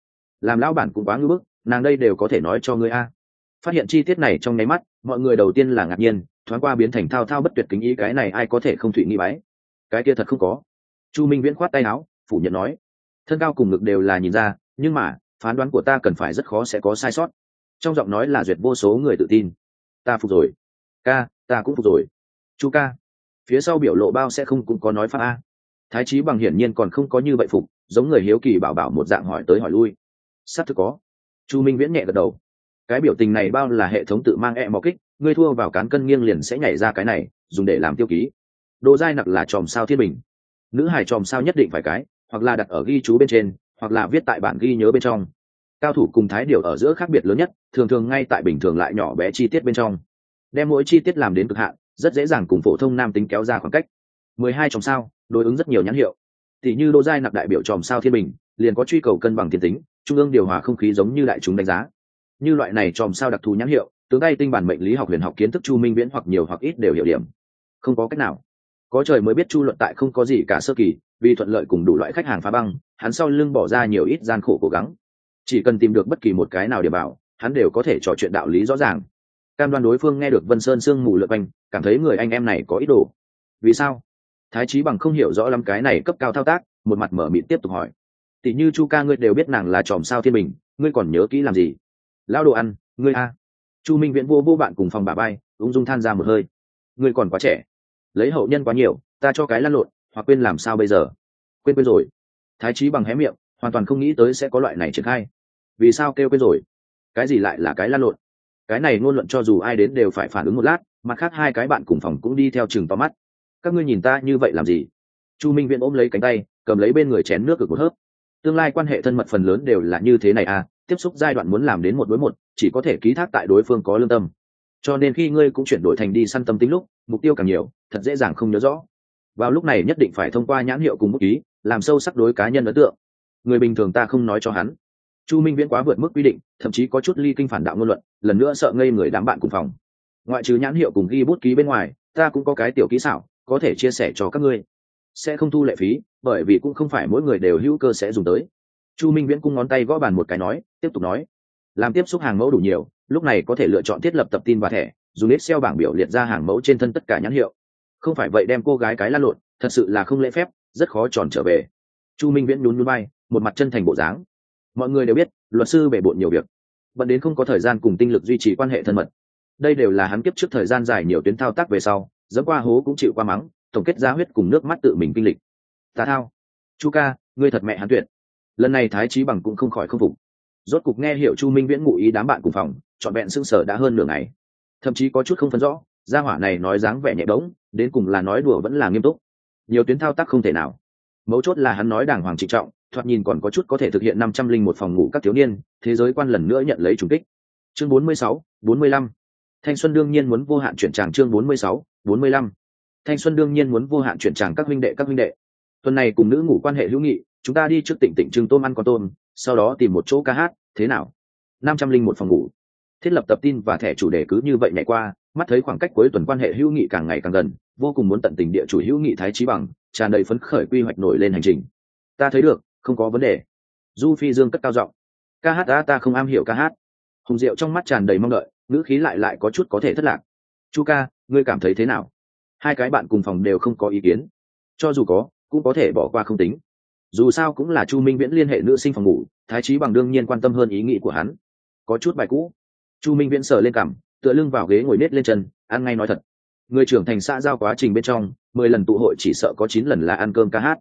[SPEAKER 1] Làm lão bản cũng quá ngưỡng bức, nàng đây đều có thể nói cho ngươi a phát hiện chi tiết này trong nháy mắt, mọi người đầu tiên là ngạc nhiên, thoáng qua biến thành thao thao bất tuyệt kính ý, cái này ai có thể không thụy nghi bái? Cái kia thật không có. Chu minh viễn khoát tay áo, phủ nhận nói, thân cao cùng ngực đều là nhìn ra, nhưng mà, phán đoán của ta cần phải rất khó sẽ có sai sót. Trong giọng nói là duyệt vô số người tự tin. Ta phục rồi. Ca, ta cũng phục rồi. Chu ca. Phía sau biểu lộ bao sẽ không cũng có nói pháp a. Thái trí bằng hiển nhiên còn không có như vậy phục, giống người hiếu kỳ bảo bảo một dạng hỏi tới hỏi lui. Sắp thực có. Chu minh viễn nhẹ gật đầu cái biểu tình này bao là hệ thống tự mang e mò kích, ngươi thua vào cán cân nghiêng liền sẽ nhảy ra cái này, dùng để làm tiêu ký. Đồ dai nặc là chòm sao thiên bình. Nữ hải chòm sao nhất định phải cái, hoặc là đặt ở ghi chú bên trên, hoặc là viết tại bản ghi nhớ bên trong. Cao thủ cùng thái điều ở giữa khác biệt lớn nhất, thường thường ngay tại bình thường lại nhỏ bé chi tiết bên trong. Đem mỗi chi tiết làm đến cực hạn, rất dễ dàng cùng phổ thông nam tính kéo ra khoảng cách. Mười hai chòm sao, đối ứng rất nhiều nhãn hiệu. Tỷ như đô giai nặc đại biểu chòm sao thiên bình, liền có truy cầu cân bằng thiên tính, trung ương điều hòa không khí giống như đại chúng đánh giá như loại này chòm sao đặc thù nhãn hiệu, tướng tay tinh bản mệnh lý học huyền học kiến thức chu minh viễn hoặc nhiều hoặc ít đều hiểu điểm. Không có cách nào. Có trời mới biết chu luận tại không có gì cả sơ kỳ, vì thuận lợi cùng đủ loại khách hàng phá băng, hắn sau lưng bỏ ra nhiều ít gian khổ cố gắng. Chỉ cần tìm được bất kỳ một cái nào để bảo, hắn đều có thể trò chuyện đạo lý rõ ràng. Cam đoan đối phương nghe được vân sơn sương mù lượt anh cảm thấy người anh em này có ý đồ. Vì sao? Thái trí bằng không hiểu rõ lắm cái này cấp cao thao tác, một mặt mở mịn tiếp tục hỏi. Tỷ như chu ca ngươi đều biết nàng là tròm sao thiên bình, ngươi còn nhớ kỹ làm gì? Lao đồ ăn, ngươi a. Chu minh viễn vô vô bạn cùng phòng bà bay ung dung than ra một hơi. Ngươi còn quá trẻ. Lấy hậu nhân quá nhiều, ta cho cái lăn lộn, hoặc quên làm sao bây giờ? Quên quên rồi. Thái trí bằng hé miệng, hoàn toàn không nghĩ tới sẽ có loại này triển khai. Vì sao kêu quên rồi? Cái gì lại là cái lăn lộn? Cái này ngôn luận cho dù ai đến đều phải phản ứng một lát, mặt khác hai cái bạn cùng phòng cũng đi theo chừng to mắt. Các ngươi nhìn ta như vậy làm gì? Chu minh viễn ôm lấy cánh tay, cầm lấy bên người chén nước cực một hớp. Tương lai quan hệ thân mật phần lớn đều là như thế này à? Tiếp xúc giai đoạn muốn làm đến một đối một, chỉ có thể ký thác tại đối phương có lương tâm. Cho nên khi ngươi cũng chuyển đổi thành đi săn tâm tính lúc, mục tiêu càng nhiều, thật dễ dàng không nhớ rõ. Vào lúc này nhất định phải thông qua nhãn hiệu cùng bút ký, làm sâu sắc đối cá nhân ấn tượng. Người bình thường ta không nói cho hắn. Chu minh viễn quá vượt mức quy định, thậm chí có chút ly kinh phản đạo ngôn luận, lần nữa sợ ngây người đám bạn cùng phòng. Ngoại trừ nhãn hiệu cùng ghi bút ký bên ngoài, ta cũng có cái tiểu kỹ xảo, có thể chia sẻ cho các ngươi. Sẽ không thu lệ phí, bởi vì cũng không phải mỗi người đều hữu cơ sẽ dùng tới chu minh viễn cung ngón tay gõ bàn một cái nói, tiếp tục nói, làm tiếp xúc hàng mẫu đủ nhiều, lúc này có thể lựa chọn thiết lập tập tin và thẻ, dùng excel bảng biểu liệt ra hàng mẫu trên thân tất cả nhãn hiệu. Không phải vậy đem cô gái cái lan lộn, thật sự là không lễ phép, rất khó tròn trở về. Chu minh viễn nhún nhún bay một mặt chân thành bộ dáng. Mọi người đều biết, luật sư bể bộn nhiều việc vẫn đến không có thời gian cùng tinh lực duy trì quan hệ thân mật. Đây đều là hắn kiếp trước thời gian dài nhiều tuyến thao tác về sau, dẫn qua hố cũng chịu qua mắng, tổng kết ra huyết cùng nước mắt tự mình kinh lịch. Tà thao, chu ca, ngươi thật mẹ hắn tuyệt lần này thái trí bằng cũng không khỏi không phục. Rốt cục nghe hiểu chu minh viễn ngụ ý đám bạn cùng phòng, trọn vẹn xưng sở đã hơn nửa ngày. Thậm chí có chút không phân rõ, gia hỏa này nói dáng vẻ nhẹ đống đến cùng là nói đùa vẫn là nghiêm túc. Nhiều tuyến thao tác không thể nào. Mấu chốt là hắn nói đàng hoàng trịnh trọng, thoạt nhìn còn có chút có thể thực hiện năm trăm linh một phòng ngủ các thiếu niên, thế giới quan lần nữa nhận lấy trùng kích. Chương bốn mươi sáu, bốn mươi lăm. Thanh xuân đương nhiên muốn vô hạn chuyển tràng chương bốn mươi sáu, bốn mươi lăm. Thanh xuân đương nhiên muốn vô hạn chuyển tràng các huynh đệ, các huynh đệ. Tuần này cùng nữ ngủ quan hệ hữu nghị chúng ta đi trước tỉnh tỉnh trưng tôm ăn con tôm, sau đó tìm một chỗ ca hát, thế nào? Năm trăm linh một phòng ngủ. Thiết lập tập tin và thẻ chủ đề cứ như vậy ngày qua, mắt thấy khoảng cách cuối tuần quan hệ hữu nghị càng ngày càng gần, vô cùng muốn tận tình địa chủ hữu nghị thái trí bằng, tràn đầy phấn khởi quy hoạch nổi lên hành trình. Ta thấy được, không có vấn đề. Du phi dương cất cao giọng. Ca hát ta ta không am hiểu ca hát. Hùng diệu trong mắt tràn đầy mong đợi, ngữ khí lại lại có chút có thể thất lạc. Chu ca, ngươi cảm thấy thế nào? Hai cái bạn cùng phòng đều không có ý kiến. Cho dù có, cũng có thể bỏ qua không tính dù sao cũng là chu minh viễn liên hệ nữ sinh phòng ngủ, thái trí bằng đương nhiên quan tâm hơn ý nghĩ của hắn. Có chút bài cũ. Chu minh viễn sờ lên cằm, tựa lưng vào ghế ngồi nết lên chân, ăn ngay nói thật. Người trưởng thành xã giao quá trình bên trong, mười lần tụ hội chỉ sợ có chín lần là ăn cơm ca hát.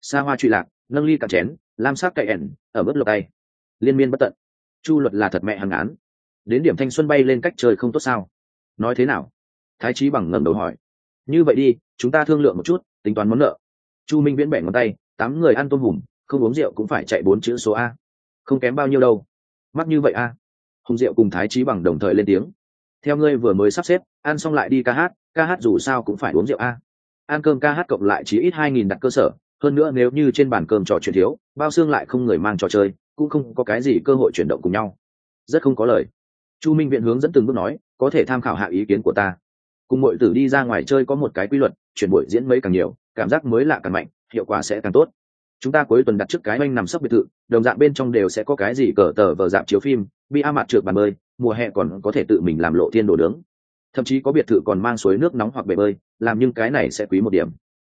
[SPEAKER 1] Xa hoa truy lạc, nâng ly cạn chén, lam sắc cậy ẻn ở mức lộc tay. Liên miên bất tận. Chu luật là thật mẹ hàng án. Đến điểm thanh xuân bay lên cách trời không tốt sao? Nói thế nào? Thái trí bằng ngẩng đầu hỏi. Như vậy đi, chúng ta thương lượng một chút, tính toán món nợ. Chu minh viễn bẻ ngón tay tám người ăn tôm hùm, không uống rượu cũng phải chạy bốn chữ số a. Không kém bao nhiêu đâu. Mắc như vậy a. Hùng rượu cùng thái trí bằng đồng thời lên tiếng. Theo ngươi vừa mới sắp xếp, ăn xong lại đi ca hát ca hát dù sao cũng phải uống rượu a. Ăn cơm ca hát cộng lại chỉ ít hai nghìn đặt cơ sở, hơn nữa nếu như trên bàn cơm trò chuyện thiếu, bao xương lại không người mang trò chơi, cũng không có cái gì cơ hội chuyển động cùng nhau. Rất không có lời. Chu minh viện hướng dẫn từng bước nói, có thể tham khảo hạ ý kiến của ta. Cùng mọi tử đi ra ngoài chơi có một cái quy luật, chuyển buổi diễn mấy càng nhiều, cảm giác mới lạ càng mạnh hiệu quả sẽ càng tốt. Chúng ta cuối tuần đặt trước cái oanh nằm sấp biệt thự, đồng dạng bên trong đều sẽ có cái gì cờ tờ vờ dạp chiếu phim, bi a mặt trượt bàn bơi, mùa hè còn có thể tự mình làm lộ thiên đồ nướng. Thậm chí có biệt thự còn mang suối nước nóng hoặc bể bơi, làm nhưng cái này sẽ quý một điểm.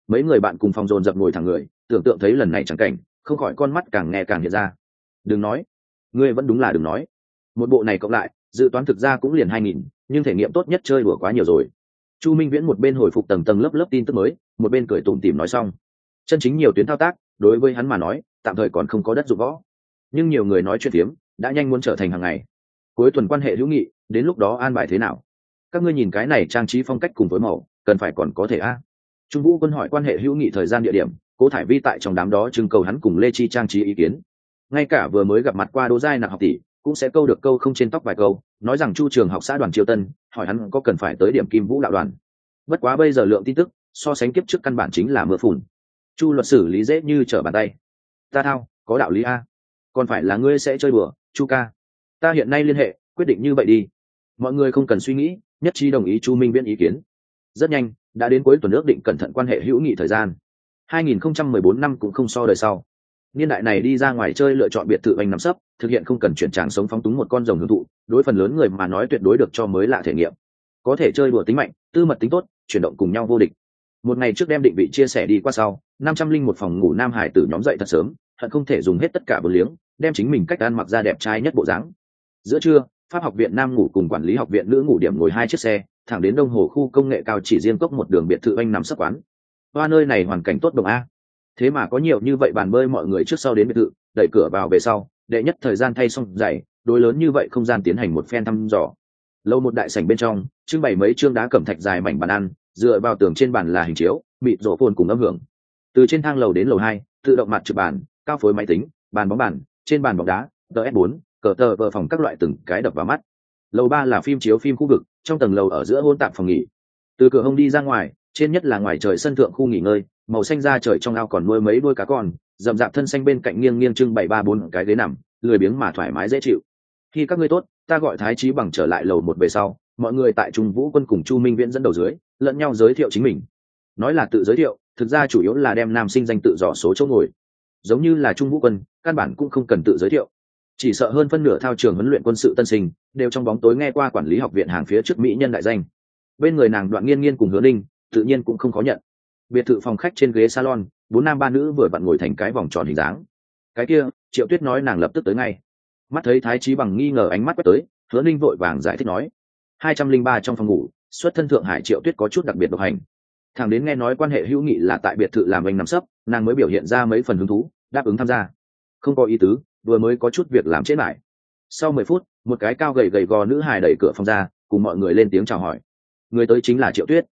[SPEAKER 1] Mấy người bạn cùng phòng dồn dập ngồi thẳng người, tưởng tượng thấy lần này chẳng cảnh, không khỏi con mắt càng nghe càng hiện ra. Đừng nói, ngươi vẫn đúng là đừng nói. Một bộ này cộng lại, dự toán thực ra cũng liền hai nghìn, nhưng thể nghiệm tốt nhất chơi đùa quá nhiều rồi. Chu minh viễn một bên hồi phục tầng tầng lớp lớp tin tức mới, một bên cười tủm tỉm nói xong chân chính nhiều tuyến thao tác, đối với hắn mà nói, tạm thời còn không có đất dụng võ. Nhưng nhiều người nói chuyện tiếm đã nhanh muốn trở thành hàng ngày. Cuối tuần quan hệ hữu nghị, đến lúc đó an bài thế nào? Các ngươi nhìn cái này trang trí phong cách cùng với màu, cần phải còn có thể a? Trung vũ quân hỏi quan hệ hữu nghị thời gian địa điểm, cố thải vi tại trong đám đó trưng cầu hắn cùng lê chi trang trí ý kiến. Ngay cả vừa mới gặp mặt qua đỗ giai nặng học tỷ, cũng sẽ câu được câu không trên tóc vài câu, nói rằng chu trường học xã đoàn triều tân, hỏi hắn có cần phải tới điểm kim vũ đạo đoàn. Bất quá bây giờ lượng tin tức, so sánh kiếp trước căn bản chính là mưa phùn chu luật xử lý dễ như trở bàn tay. Ta thao, có đạo lý a. Còn phải là ngươi sẽ chơi bừa chu ca. Ta hiện nay liên hệ, quyết định như vậy đi. Mọi người không cần suy nghĩ, nhất trí đồng ý chu minh viễn ý kiến. Rất nhanh, đã đến cuối tuần ước định cẩn thận quan hệ hữu nghị thời gian. 2014 năm cũng không so đời sau. Niên đại này đi ra ngoài chơi lựa chọn biệt thự anh nằm sấp, thực hiện không cần chuyển tràng sống phóng túng một con rồng hưởng thụ, đối phần lớn người mà nói tuyệt đối được cho mới lạ thể nghiệm. Có thể chơi đùa tính mạnh, tư mật tính tốt, chuyển động cùng nhau vô địch. Một ngày trước đem định vị chia sẻ đi qua sau năm trăm linh một phòng ngủ nam hải tử nhóm dậy thật sớm hận không thể dùng hết tất cả bờ liếng đem chính mình cách ăn mặc ra đẹp trai nhất bộ dáng. Giữa trưa pháp học viện nam ngủ cùng quản lý học viện nữ ngủ điểm ngồi hai chiếc xe thẳng đến đông hồ khu công nghệ cao chỉ riêng cốc một đường biệt thự anh nằm sấp quán. Qua nơi này hoàn cảnh tốt đồng a. Thế mà có nhiều như vậy bàn bơi mọi người trước sau đến biệt thự đẩy cửa vào về sau đệ nhất thời gian thay xong giày, đối lớn như vậy không gian tiến hành một phen thăm dò. Lâu một đại sảnh bên trong trưng bày mấy chương đá cẩm thạch dài mảnh bàn ăn dựa vào tường trên bàn là hình chiếu bị rổ phồn cùng âm hưởng từ trên thang lầu đến lầu hai, tự động mặt trực bàn, cao phối máy tính, bàn bóng bàn, trên bàn bóng đá ts 4 cờ tờ vợ phòng các loại từng cái đập vào mắt. Lầu ba là phim chiếu phim khu vực, trong tầng lầu ở giữa hôn tạm phòng nghỉ. Từ cửa hông đi ra ngoài, trên nhất là ngoài trời sân thượng khu nghỉ ngơi, màu xanh ra trời trong ao còn nuôi mấy đuôi cá con, rậm rạp thân xanh bên cạnh nghiêng nghiêng trưng bảy ba bốn cái ghế nằm, lười biếng mà thoải mái dễ chịu. Khi các ngươi tốt, ta gọi thái trí bằng trở lại lầu một về sau, mọi người tại trung vũ quân cùng chu minh viễn dẫn đầu dưới, lẫn nhau giới thiệu chính mình. Nói là tự giới thiệu thực ra chủ yếu là đem nam sinh danh tự dò số chỗ ngồi. Giống như là trung vũ quân, căn bản cũng không cần tự giới thiệu. Chỉ sợ hơn phân nửa thao trường huấn luyện quân sự tân sinh, đều trong bóng tối nghe qua quản lý học viện hàng phía trước mỹ nhân đại danh. Bên người nàng đoạn nghiên nghiên cùng hứa ninh, tự nhiên cũng không có nhận. Biệt thự phòng khách trên ghế salon, bốn nam ba nữ vừa vặn ngồi thành cái vòng tròn hình dáng. Cái kia, triệu tuyết nói nàng lập tức tới ngay. Mắt thấy thái trí bằng nghi ngờ ánh mắt quét tới, hứa ninh vội vàng giải thích nói. Hai trăm linh ba trong phòng ngủ, xuất thân thượng hải triệu tuyết có chút đặc biệt độc hành thằng đến nghe nói quan hệ hữu nghị là tại biệt thự làm anh nằm sấp, nàng mới biểu hiện ra mấy phần hứng thú, đáp ứng tham gia. Không có ý tứ, vừa mới có chút việc làm chết lại sau mười phút, một cái cao gầy gầy gò nữ hài đẩy cửa phòng ra, cùng mọi người lên tiếng chào hỏi. Người tới chính là triệu tuyết.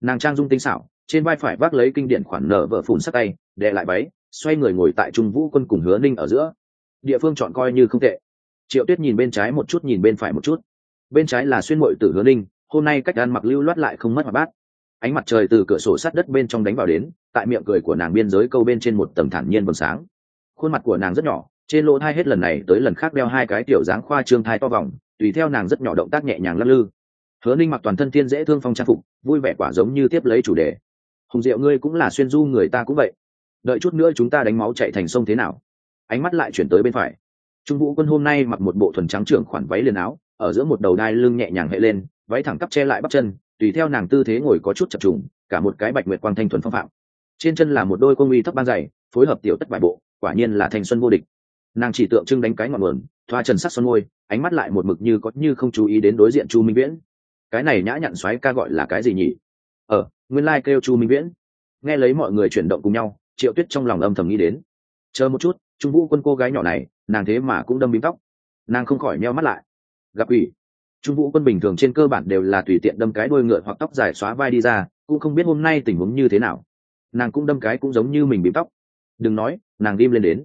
[SPEAKER 1] Nàng trang dung tinh xảo, trên vai phải vác lấy kinh điển khoản nở vợ phùn sắt tay đệ lại váy, xoay người ngồi tại trung vũ quân cùng hứa ninh ở giữa. Địa phương chọn coi như không tệ. Triệu tuyết nhìn bên trái một chút, nhìn bên phải một chút. Bên trái là xuyên mội tử hứa ninh, hôm nay cách ăn mặc lưu loát lại không mất mặt bát ánh mặt trời từ cửa sổ sát đất bên trong đánh vào đến, tại miệng cười của nàng biên giới câu bên trên một tầng thản nhiên vầng sáng. Khuôn mặt của nàng rất nhỏ, trên lỗ thai hết lần này tới lần khác đeo hai cái tiểu dáng khoa trương thai to vòng, tùy theo nàng rất nhỏ động tác nhẹ nhàng lắc lư. Hứa ninh mặc toàn thân thiên dễ thương phong trang phục, vui vẻ quả giống như tiếp lấy chủ đề. Hùng diệu ngươi cũng là xuyên du người ta cũng vậy. Đợi chút nữa chúng ta đánh máu chạy thành sông thế nào? Ánh mắt lại chuyển tới bên phải. Trung vũ quân hôm nay mặc một bộ thuần trắng trưởng khoản váy liền áo, ở giữa một đầu đai lưng nhẹ nhàng hệ lên, váy thẳng tắp che lại bắp chân tùy theo nàng tư thế ngồi có chút chập trùng, cả một cái bạch nguyệt quang thanh thuần phong phạm. Trên chân là một đôi quân uy thấp ban dày, phối hợp tiểu tất bài bộ, quả nhiên là thanh xuân vô địch. Nàng chỉ tượng trưng đánh cái ngọn nguồn, thoa trần sắc xuân môi, ánh mắt lại một mực như có như không chú ý đến đối diện chu minh viễn. Cái này nhã nhặn xoáy ca gọi là cái gì nhỉ? Ờ nguyên lai、like、kêu chu minh viễn. Nghe lấy mọi người chuyển động cùng nhau, triệu tuyết trong lòng âm thầm nghĩ đến. Chờ một chút, trung vũ quân cô gái nhỏ này, nàng thế mà cũng đâm bím tóc. Nàng không khỏi meo mắt lại. Gặp ủy trung vũ quân bình thường trên cơ bản đều là tùy tiện đâm cái đôi ngựa hoặc tóc dài xóa vai đi ra, cũng không biết hôm nay tình huống như thế nào. Nàng cũng đâm cái cũng giống như mình bị tóc. Đừng nói, nàng đim lên đến.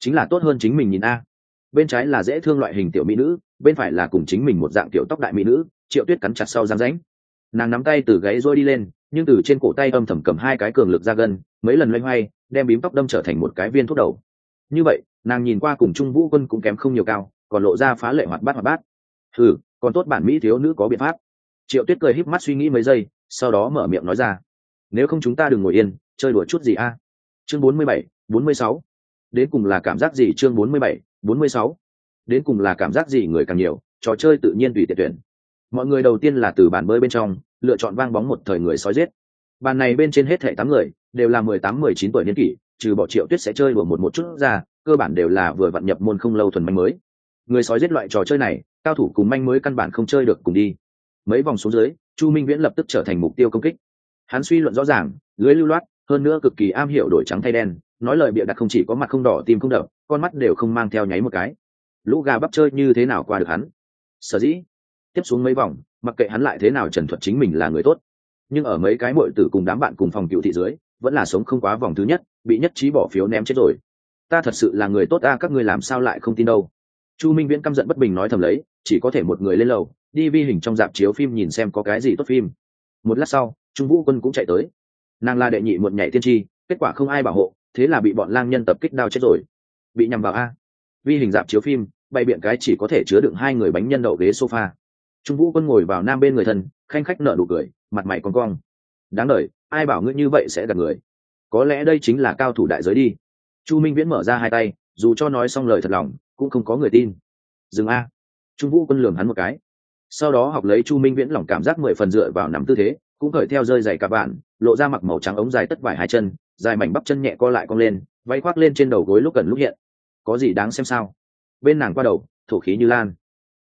[SPEAKER 1] Chính là tốt hơn chính mình nhìn a. Bên trái là dễ thương loại hình tiểu mỹ nữ, bên phải là cùng chính mình một dạng tiểu tóc đại mỹ nữ, triệu tuyết cắn chặt sau răng ránh nàng nắm tay từ gáy rôi đi lên, nhưng từ trên cổ tay âm thầm cầm hai cái cường lực ra gân, mấy lần loay hoay, đem bím tóc đâm trở thành một cái viên thuốc đầu. Như vậy, nàng nhìn qua cùng trung vũ quân cũng kém không nhiều cao, còn lộ ra phá lệ hoạt bát hoạt bát. Thử còn tốt bản mỹ thiếu nữ có biện pháp. Triệu tuyết cười híp mắt suy nghĩ mấy giây, sau đó mở miệng nói ra. Nếu không chúng ta đừng ngồi yên, chơi đùa chút gì a? Chương bốn mươi bảy, bốn mươi sáu. Đến cùng là cảm giác gì chương bốn mươi bảy, bốn mươi sáu? Đến cùng là cảm giác gì người càng nhiều, trò chơi tự nhiên tùy tiện tuyển. Mọi người đầu tiên là từ bàn bơi bên trong, lựa chọn vang bóng một thời người sói giết. Bàn này bên trên hết thẻ tám người, đều là mười tám, mười chín tuổi niên kỷ, trừ bỏ triệu tuyết sẽ chơi đùa một một chút ra, cơ bản đều là vừa vặn nhập môn không lâu thuần manh mới. Người sói giết loại trò chơi này cao thủ cùng manh mới căn bản không chơi được cùng đi. Mấy vòng xuống dưới, chu minh viễn lập tức trở thành mục tiêu công kích. Hắn suy luận rõ ràng, lưới lưu loát, hơn nữa cực kỳ am hiểu đổi trắng thay đen, nói lời bịa đặt không chỉ có mặt không đỏ tim không đập, con mắt đều không mang theo nháy một cái. Lũ gà bắp chơi như thế nào qua được hắn? Sở dĩ, tiếp xuống mấy vòng, mặc kệ hắn lại thế nào trần thuật chính mình là người tốt. Nhưng ở mấy cái mội tử cùng đám bạn cùng phòng cựu thị dưới, vẫn là sống không quá vòng thứ nhất, bị nhất trí bỏ phiếu ném chết rồi. Ta thật sự là người tốt ta các ngươi làm sao lại không tin đâu? Chu minh viễn căm giận bất bình nói thầm lấy chỉ có thể một người lên lầu, đi vi hình trong dạp chiếu phim nhìn xem có cái gì tốt phim. Một lát sau, trung vũ quân cũng chạy tới. Nàng là đệ nhị muộn nhảy tiên tri, kết quả không ai bảo hộ, thế là bị bọn lang nhân tập kích đao chết rồi. Bị nhằm vào a. Vi hình dạp chiếu phim, bày biện cái chỉ có thể chứa đựng hai người bánh nhân đậu ghế sofa. Trung vũ quân ngồi vào nam bên người thân, khanh khách nợ nụ cười, mặt mày con cong. Đáng đ ai bảo ngươi như vậy sẽ gặp người? Có lẽ đây chính là cao thủ đại giới đi. Chu minh viễn mở ra hai tay, dù cho nói xong lời thật lòng, cũng không có người tin. Dừng a trung vũ quân lường hắn một cái. Sau đó học lấy chu minh viễn lòng cảm giác mười phần dựa vào nằm tư thế, cũng khởi theo rơi dày cả bạn lộ ra mặc màu trắng ống dài tất vải hai chân, dài mảnh bắp chân nhẹ co lại cong lên, váy khoác lên trên đầu gối lúc cần lúc hiện. Có gì đáng xem sao? Bên nàng qua đầu, thổ khí như lan.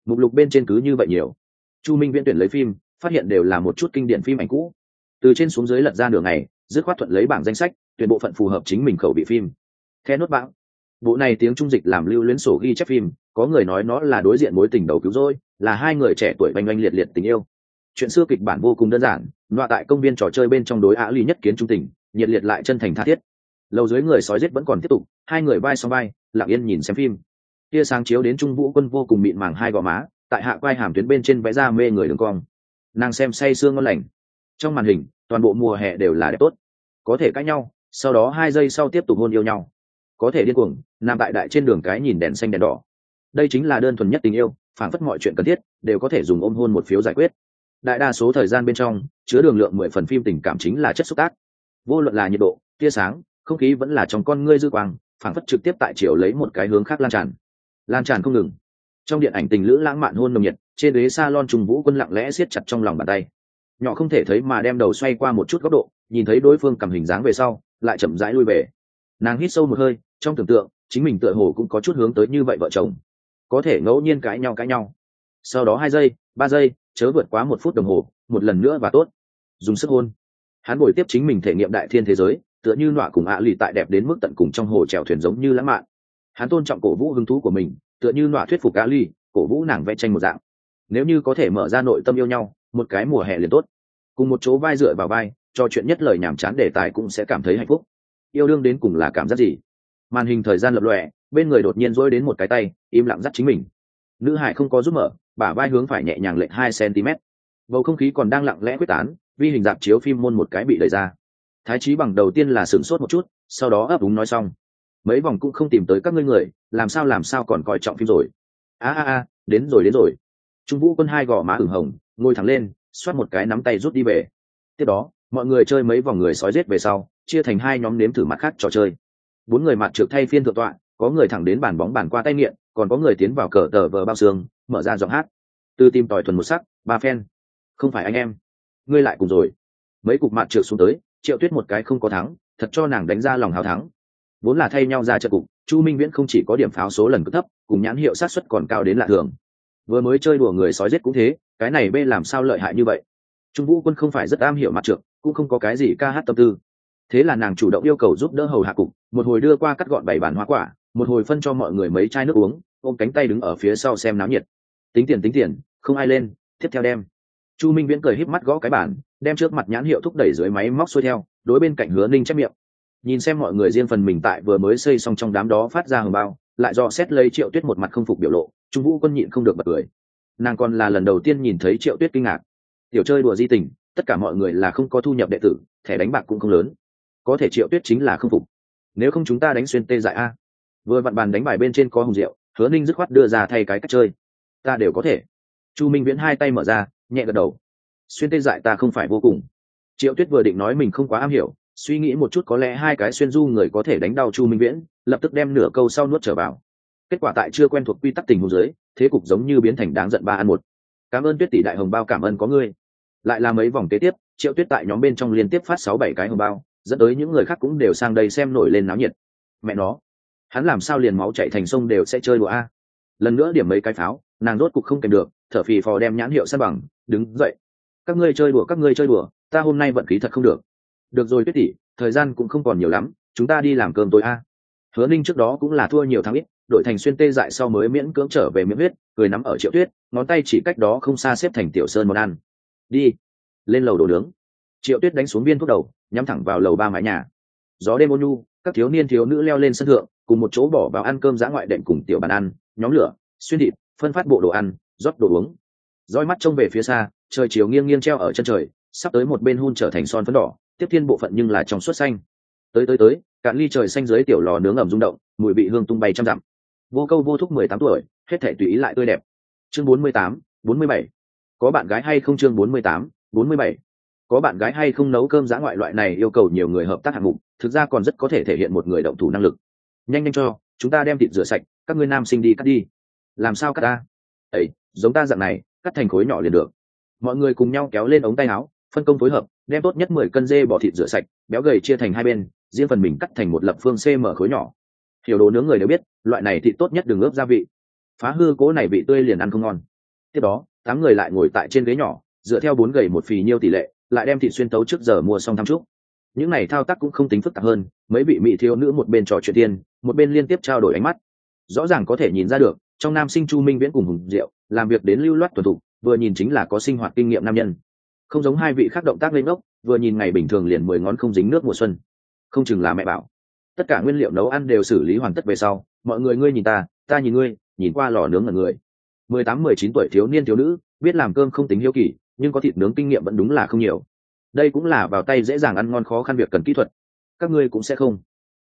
[SPEAKER 1] Mục lục bên trên cứ như vậy nhiều. Chu minh viễn tuyển lấy phim, phát hiện đều là một chút kinh điển phim ảnh cũ. Từ trên xuống dưới lật ra nửa ngày, dứt khoát thuận lấy bảng danh sách, tuyển bộ phận phù hợp chính mình khẩu bị phim. Theo nốt bảng bộ này tiếng trung dịch làm lưu luyến sổ ghi chép phim, có người nói nó là đối diện mối tình đầu cứu rỗi, là hai người trẻ tuổi oanh oanh liệt liệt tình yêu. Chuyện xưa kịch bản vô cùng đơn giản, nọa tại công viên trò chơi bên trong đối á ly nhất kiến trung tình, nhiệt liệt lại chân thành tha thiết. Lầu dưới người sói giết vẫn còn tiếp tục, hai người vai sau vai, lặng yên nhìn xem phim. Tia sáng chiếu đến trung vũ quân vô cùng mịn màng hai gò má, tại hạ quai hàm tuyến bên trên vẽ ra mê người đường cong. Nàng xem say sương ngon lành. Trong màn hình, toàn bộ mùa hè đều là đẹp tốt. Có thể cãi nhau, sau đó hai giây sau tiếp tục hôn yêu nhau có thể điên cuồng, nằm tại đại trên đường cái nhìn đèn xanh đèn đỏ. Đây chính là đơn thuần nhất tình yêu, phản phất mọi chuyện cần thiết, đều có thể dùng ôm hôn một phiếu giải quyết. Đại đa số thời gian bên trong, chứa đường lượng mười phần phim tình cảm chính là chất xúc tác. Vô luận là nhiệt độ, tia sáng, không khí vẫn là trong con ngươi dư quang, phản phất trực tiếp tại chiều lấy một cái hướng khác lan tràn. Lan tràn không ngừng. Trong điện ảnh tình lữ lãng mạn hôn nồng nhiệt, trên ghế salon trùng vũ quân lặng lẽ siết chặt trong lòng bàn tay. Nhỏ không thể thấy mà đem đầu xoay qua một chút góc độ, nhìn thấy đối phương cầm hình dáng về sau, lại chậm rãi lui về. Nàng hít sâu một hơi trong tưởng tượng, chính mình tựa hồ cũng có chút hướng tới như vậy vợ chồng. Có thể ngẫu nhiên cãi nhau cãi nhau. Sau đó hai giây, ba giây, chớ vượt quá một phút đồng hồ, một lần nữa và tốt. Dùng sức hôn. Hắn bồi tiếp chính mình thể nghiệm đại thiên thế giới, tựa như nọa cùng ạ lì tại đẹp đến mức tận cùng trong hồ trèo thuyền giống như lãng mạn. Hắn tôn trọng cổ vũ hứng thú của mình, tựa như nọa thuyết phục ạ lì, cổ vũ nàng vẽ tranh một dạng. Nếu như có thể mở ra nội tâm yêu nhau, một cái mùa hè liền tốt. Cùng một chỗ vai dựa vào vai, cho chuyện nhất lời nhàm chán đề tài cũng sẽ cảm thấy hạnh phúc. Yêu đương đến cùng là cảm giác gì? Màn hình thời gian lập lòe, bên người đột nhiên dỗi đến một cái tay, im lặng dắt chính mình. Nữ hải không có giúp mở, bả vai hướng phải nhẹ nhàng lệch hai cm. Bầu không khí còn đang lặng lẽ quyết tán, vi hình dạp chiếu phim môn một cái bị đẩy ra. Thái trí bằng đầu tiên là sửng sốt một chút, sau đó ấp úng nói xong. Mấy vòng cũng không tìm tới các ngươi người, làm sao làm sao còn coi trọng phim rồi. A a a, đến rồi đến rồi. Trung vũ quân hai gò má ửng hồng, ngồi thẳng lên, xoát một cái nắm tay rút đi về. Tiếp đó, mọi người chơi mấy vòng người sói rết về sau, chia thành hai nhóm nếm thử mặt khác trò chơi bốn người mặt trượt thay phiên thượng tọa, có người thẳng đến bàn bóng bàn qua tay nghiện, còn có người tiến vào cờ tờ vờ bao xương, mở ra giọng hát. Từ tìm tòi thuần một sắc, ba phen. Không phải anh em. Ngươi lại cùng rồi. Mấy cục mặt trượt xuống tới, triệu tuyết một cái không có thắng, thật cho nàng đánh ra lòng hào thắng. Vốn là thay nhau ra trận cục, chu minh viễn không chỉ có điểm pháo số lần cực thấp, cùng nhãn hiệu sát xuất còn cao đến lạ thường. Vừa mới chơi đùa người sói giết cũng thế, cái này b làm sao lợi hại như vậy? Trung vũ quân không phải rất am hiểu mặt trượt cũng không có cái gì ca hát tâm tư thế là nàng chủ động yêu cầu giúp đỡ hầu hạ cục, một hồi đưa qua cắt gọn bảy bản hoa quả, một hồi phân cho mọi người mấy chai nước uống, ôm cánh tay đứng ở phía sau xem náo nhiệt. Tính tiền tính tiền, không ai lên, tiếp theo đem. Chu minh viễn cười híp mắt gõ cái bản, đem trước mặt nhãn hiệu thúc đẩy dưới máy móc xuôi theo, đối bên cạnh hứa ninh chép miệng. Nhìn xem mọi người riêng phần mình tại vừa mới xây xong trong đám đó phát ra hồng bao, lại do xét lấy triệu tuyết một mặt không phục biểu lộ, trung vũ quân nhịn không được bật cười. Nàng còn là lần đầu tiên nhìn thấy triệu tuyết kinh ngạc. Tiểu chơi đùa di tình, tất cả mọi người là không có thu nhập đệ tử, thẻ đánh bạc cũng không lớn có thể triệu tuyết chính là không phục. Nếu không chúng ta đánh xuyên tê dại a. Vừa vặn bàn đánh bài bên trên có hồng rượu, hứa ninh dứt khoát đưa ra thay cái cách chơi. Ta đều có thể. Chu minh viễn hai tay mở ra, nhẹ gật đầu. Xuyên tê dại ta không phải vô cùng. Triệu tuyết vừa định nói mình không quá am hiểu, suy nghĩ một chút có lẽ hai cái xuyên du người có thể đánh đau chu minh viễn, lập tức đem nửa câu sau nuốt trở vào. Kết quả tại chưa quen thuộc quy tắc tình hồ dưới, thế cục giống như biến thành đáng giận ba ăn một. Cảm ơn tuyết tỷ đại hồng bao, cảm ơn có ngươi. Lại là mấy vòng kế tiếp, triệu tuyết tại nhóm bên trong liên tiếp phát sáu bảy cái hồng bao dẫn tới những người khác cũng đều sang đây xem nổi lên náo nhiệt. Mẹ nó, hắn làm sao liền máu chạy thành sông đều sẽ chơi đùa a? Lần nữa điểm mấy cái pháo, nàng rốt cục không kèm được, thở phì phò đem nhãn hiệu săn bằng, đứng dậy. Các ngươi chơi đùa, các ngươi chơi đùa, ta hôm nay vận khí thật không được. Được rồi tuyết tỷ, thời gian cũng không còn nhiều lắm, chúng ta đi làm cơm tối a. Hứa ninh trước đó cũng là thua nhiều tháng ít đội thành xuyên tê dại sau mới miễn cưỡng trở về miễn huyết, cười nắm ở triệu tuyết, ngón tay chỉ cách đó không xa xếp thành tiểu sơn món ăn. Đi, lên lầu đồ nướng. Triệu tuyết đánh xuống viên thuốc đầu nhắm thẳng vào lầu ba mái nhà. Gió đêm ôn nhu, các thiếu niên thiếu nữ leo lên sân thượng, cùng một chỗ bỏ vào ăn cơm giã ngoại đệm cùng tiểu bàn ăn, nhóm lửa, xuyên thịt, phân phát bộ đồ ăn, rót đồ uống. Roi mắt trông về phía xa, trời chiều nghiêng nghiêng treo ở chân trời, sắp tới một bên hun trở thành son phấn đỏ, tiếp thiên bộ phận nhưng là trong suốt xanh. Tới tới tới, cạn ly trời xanh dưới tiểu lò nướng ẩm rung động, mùi vị hương tung bay trăm dặm. Vô câu vô thúc mười tám tuổi, hết thể tùy ý lại tươi đẹp. Chương bốn mươi tám, bốn mươi bảy. Có bạn gái hay không chương bốn mươi tám, bốn mươi bảy có bạn gái hay không nấu cơm giã ngoại loại này yêu cầu nhiều người hợp tác hạng mục, thực ra còn rất có thể thể hiện một người động thủ năng lực. Nhanh nhanh cho, chúng ta đem thịt rửa sạch, các ngươi nam sinh đi cắt đi. Làm sao cắt ta? Ấy giống ta dạng này, cắt thành khối nhỏ liền được. Mọi người cùng nhau kéo lên ống tay áo, phân công phối hợp, đem tốt nhất mười cân dê bỏ thịt rửa sạch, béo gầy chia thành hai bên, riêng phần mình cắt thành một lập phương cm khối nhỏ. Hiểu đồ nướng người đều biết, loại này thịt tốt nhất đừng ướp gia vị. Phá hư cố này vị tươi liền ăn không ngon. Tiếp đó, tám người lại ngồi tại trên ghế nhỏ, dựa theo bốn gầy một phì nhiêu tỷ lệ lại đem thịt xuyên tấu trước giờ mua xong thăm chúc. Những này thao tác cũng không tính phức tạp hơn, mấy vị mỹ thiếu nữ một bên trò chuyện tiên một bên liên tiếp trao đổi ánh mắt. Rõ ràng có thể nhìn ra được, trong nam sinh chu minh viễn cùng hùng diệu, làm việc đến lưu loát tuần thủ vừa nhìn chính là có sinh hoạt kinh nghiệm nam nhân. Không giống hai vị khác động tác lên ngốc vừa nhìn ngày bình thường liền mười ngón không dính nước mùa xuân. Không chừng là mẹ bảo. Tất cả nguyên liệu nấu ăn đều xử lý hoàn tất về sau, mọi người ngươi nhìn ta ta nhìn ngươi, nhìn qua lò nướng ở người. Mười tám, mười chín tuổi thiếu niên thiếu nữ, biết làm cơm không tính hiếu kỳ nhưng có thịt nướng kinh nghiệm vẫn đúng là không nhiều. Đây cũng là vào tay dễ dàng ăn ngon khó khăn việc cần kỹ thuật. Các ngươi cũng sẽ không.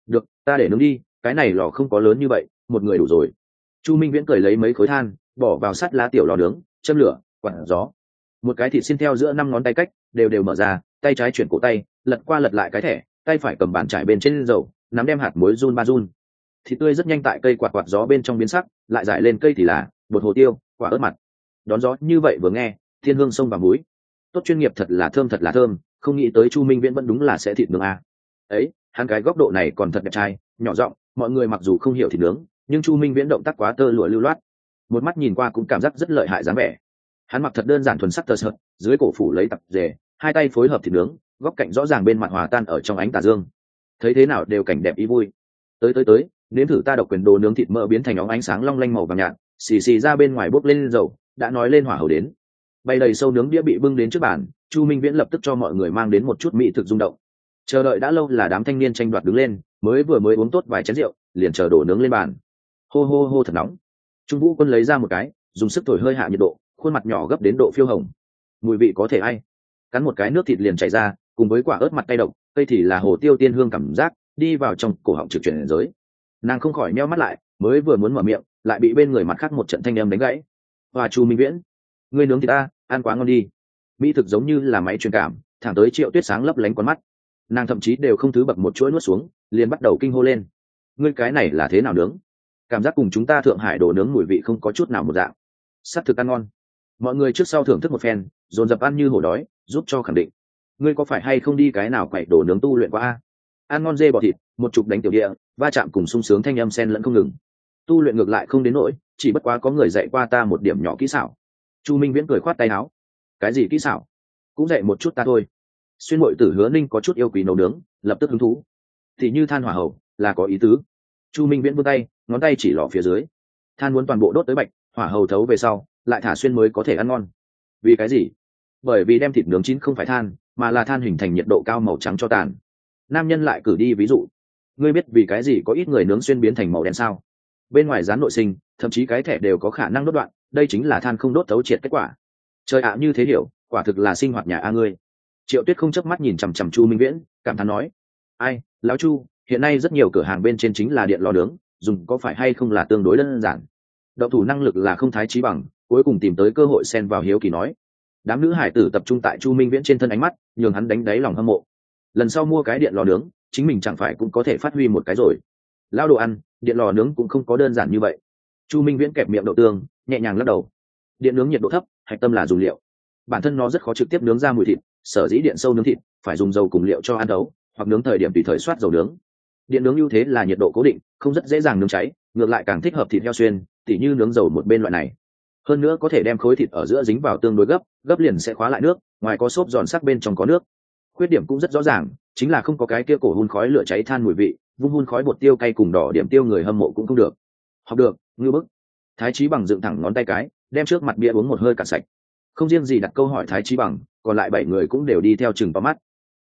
[SPEAKER 1] Được, ta để nướng đi, cái này lò không có lớn như vậy, một người đủ rồi. Chu minh viễn cười lấy mấy khối than, bỏ vào sắt lá tiểu lò nướng, châm lửa quặn gió. Một cái thịt xin theo giữa năm ngón tay cách, đều đều mở ra, tay trái chuyển cổ tay, lật qua lật lại cái thẻ, tay phải cầm bàn trải bên trên dầu, nắm đem hạt muối run ba run. Thịt tươi rất nhanh tại cây quạt quạt gió bên trong biến sắc, lại giải lên cây thì là, bột hồ tiêu, quả ớt mặt đón gió như vậy vừa nghe thiên hương sông và muối. Tốt chuyên nghiệp thật là thơm thật là thơm, không nghĩ tới chu minh viễn vẫn đúng là sẽ thịt nướng a. Ấy, hắn cái góc độ này còn thật đẹp trai, nhỏ giọng, mọi người mặc dù không hiểu thịt nướng, nhưng chu minh viễn động tác quá tơ lụa lưu loát. Một mắt nhìn qua cũng cảm giác rất lợi hại dáng vẻ. Hắn mặc thật đơn giản thuần sắc tơ sợt, dưới cổ phủ lấy tập rề hai tay phối hợp thịt nướng, góc cạnh rõ ràng bên mặt hòa tan ở trong ánh tà dương. Thấy thế nào đều cảnh đẹp ý vui. Tới tới tới, nếm thử ta độc quyền đồ nướng thịt mỡ biến thành óng ánh sáng long lanh màu vàng nhạt, xì xì ra bên ngoài bốc lên dầu, đã nói lên hỏa hầu đến bay đầy sâu nướng đĩa bị bưng đến trước bàn, chu minh viễn lập tức cho mọi người mang đến một chút mỹ thực rung động. Chờ đợi đã lâu là đám thanh niên tranh đoạt đứng lên, mới vừa mới uống tốt vài chén rượu, liền chờ đổ nướng lên bàn. Hô hô hô thật nóng. Trung vũ quân lấy ra một cái, dùng sức thổi hơi hạ nhiệt độ, khuôn mặt nhỏ gấp đến độ phiêu hồng. Mùi vị có thể hay cắn một cái nước thịt liền chảy ra, cùng với quả ớt mặt tay độc, cây thì là hồ tiêu tiên hương cảm giác, đi vào trong cổ họng trực chuyển giới. Nàng không khỏi meo mắt lại, mới vừa muốn mở miệng, lại bị bên người mặt khác một trận thanh em đánh gãy. Và chu minh viễn, ngươi nướng thì ta ăn quá ngon đi. Mỹ thực giống như là máy truyền cảm, thẳng tới triệu tuyết sáng lấp lánh con mắt. Nàng thậm chí đều không thứ bậc một chuỗi nuốt xuống, liền bắt đầu kinh hô lên. Ngươi cái này là thế nào nướng? Cảm giác cùng chúng ta thượng hải đồ nướng mùi vị không có chút nào một dạng. S ắ c thực ăn ngon. Mọi người trước sau thưởng thức một phen, dồn dập ăn như hổ đói, giúp cho khẳng định. Ngươi có phải hay không đi cái nào quậy đồ nướng tu luyện qua a? Ăn ngon dê bọ thịt, một chục đánh tiểu địa, va chạm cùng sung sướng thanh âm sen lẫn không ngừng. Tu luyện ngược lại không đến nỗi, chỉ bất quá có người dạy qua ta một điểm nhỏ kỹ xảo chu minh viễn cười khoát tay áo. Cái gì kỹ xảo? Cũng dạy một chút ta thôi. Xuyên bội tử hứa ninh có chút yêu quý nấu nướng, lập tức hứng thú. Thì như than hỏa hậu, là có ý tứ. Chu minh viễn vươn tay, ngón tay chỉ lò phía dưới. Than muốn toàn bộ đốt tới bạch, hỏa hầu thấu về sau, lại thả xuyên mới có thể ăn ngon. Vì cái gì? Bởi vì đem thịt nướng chín không phải than, mà là than hình thành nhiệt độ cao màu trắng cho tàn. Nam nhân lại cử đi ví dụ. Ngươi biết vì cái gì có ít người nướng xuyên biến thành màu đen sao? Bên ngoài rán nội sinh, thậm chí cái thẻ đều có khả năng đốt đoạn đây chính là than không đốt thấu triệt kết quả. Trời ạ, như thế hiểu, quả thực là sinh hoạt nhà a ngươi. Triệu tuyết không chớp mắt nhìn chằm chằm chu minh viễn, cảm thán nói, ai, lão chu, hiện nay rất nhiều cửa hàng bên trên chính là điện lò nướng, dùng có phải hay không là tương đối đơn giản. Đậu thủ năng lực là không thái trí bằng, cuối cùng tìm tới cơ hội xen vào hiếu kỳ nói. Đám nữ hải tử tập trung tại chu minh viễn trên thân ánh mắt, nhường hắn đánh đáy lòng hâm mộ. Lần sau mua cái điện lò nướng, chính mình chẳng phải cũng có thể phát huy một cái rồi. Lao đồ ăn, điện lò nướng cũng không có đơn giản như vậy chu minh viễn kẹp miệng đậu tương, nhẹ nhàng lắc đầu. Điện nướng nhiệt độ thấp, hạch tâm là dùng liệu. Bản thân nó rất khó trực tiếp nướng ra mùi thịt, sở dĩ điện sâu nướng thịt, phải dùng dầu cùng liệu cho ăn đấu, hoặc nướng thời điểm tùy thời soát dầu nướng. Điện nướng ưu thế là nhiệt độ cố định, không rất dễ dàng nướng cháy, ngược lại càng thích hợp thịt heo xuyên, tỉ như nướng dầu một bên loại này. Hơn nữa có thể đem khối thịt ở giữa dính vào tương đối gấp gấp liền sẽ khóa lại nước, ngoài có xốp giòn sắc bên trong có nước. Khuyết điểm cũng rất rõ ràng, chính là không có cái kia cổ hun khói lửa cháy than mùi vị, vung hun khói bột tiêu cay cùng đỏ điểm tiêu người hâm mộ cũng không được. Học được ngư bức. Thái trí bằng dựng thẳng ngón tay cái, đem trước mặt bia uống một hơi cạn sạch. Không riêng gì đặt câu hỏi thái trí bằng, còn lại bảy người cũng đều đi theo chừng vào mắt.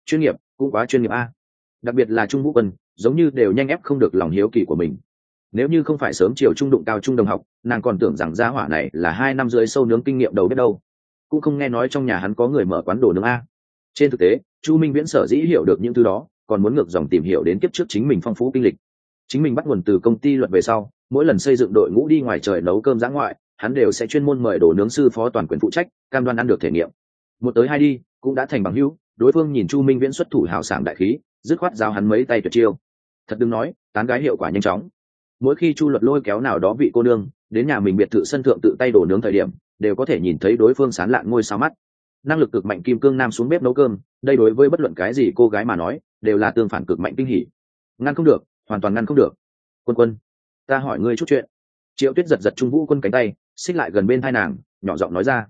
[SPEAKER 1] Chuyên nghiệp, cũng quá chuyên nghiệp a. Đặc biệt là trung vũ quân, giống như đều nhanh ép không được lòng hiếu kỳ của mình. Nếu như không phải sớm chiều trung đụng cao trung đồng học, nàng còn tưởng rằng gia hỏa này là hai năm dưới sâu nướng kinh nghiệm đầu biết đâu. Cũng không nghe nói trong nhà hắn có người mở quán đồ nướng a. Trên thực tế, chu minh viễn sở dĩ hiểu được những thứ đó, còn muốn ngược dòng tìm hiểu đến kiếp trước chính mình phong phú kinh lịch. Chính mình bắt nguồn từ công ty luật về sau mỗi lần xây dựng đội ngũ đi ngoài trời nấu cơm giã ngoại, hắn đều sẽ chuyên môn mời đồ nướng sư phó toàn quyền phụ trách, cam đoan ăn được thể nghiệm. Một tới hai đi, cũng đã thành bằng hữu, đối phương nhìn chu minh viễn xuất thủ hào sảng đại khí, dứt khoát giao hắn mấy tay tuyệt chiêu. Thật đừng nói, tán gái hiệu quả nhanh chóng. Mỗi khi chu luật lôi kéo nào đó vị cô nương, đến nhà mình biệt thự sân thượng tự tay đổ nướng thời điểm, đều có thể nhìn thấy đối phương sán lạn ngôi sao mắt. Năng lực cực mạnh kim cương nam xuống bếp nấu cơm, đây đối với bất luận cái gì cô gái mà nói, đều là tương phản cực mạnh kinh hỉ. Ngăn không được, hoàn toàn ngăn không được. Quân quân ta hỏi ngươi chút chuyện. Triệu tuyết giật giật trung vũ quân cánh tay, xích lại gần bên hai nàng, nhỏ giọng nói ra.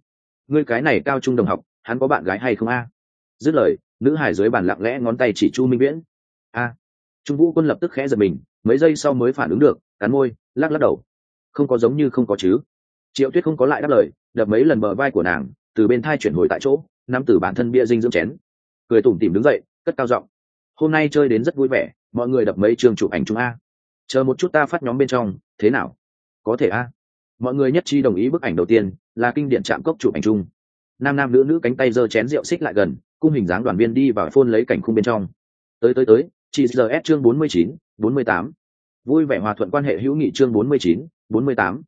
[SPEAKER 1] Ngươi cái này cao trung đồng học, hắn có bạn gái hay không a? Dứt lời, nữ hải dưới bàn lặng lẽ ngón tay chỉ chu minh viễn. A. Trung vũ quân lập tức khẽ giật mình, mấy giây sau mới phản ứng được, cắn môi, lắc lắc đầu. Không có giống như không có chứ. Triệu tuyết không có lại đáp lời, đập mấy lần bờ vai của nàng, từ bên thai chuyển hồi tại chỗ, nắm từ bản thân bia dinh dưỡng chén. Cười tủm tìm đứng dậy, cất cao giọng. Hôm nay chơi đến rất vui vẻ, mọi người đập mấy trường chụp ảnh chúng a chờ một chút ta phát nhóm bên trong, thế nào? Có thể a? Mọi người nhất trí đồng ý bức ảnh đầu tiên, là kinh điển chạm cốc chụp ảnh chung. Nam nam nữ nữ cánh tay giơ chén rượu xích lại gần, cung hình dáng đoàn viên đi vào phôn lấy cảnh khung bên trong. Tới tới tới, chị giờ s chương bốn mươi chín, bốn mươi tám. Vui vẻ hòa thuận quan hệ hữu nghị chương bốn mươi chín, bốn mươi tám.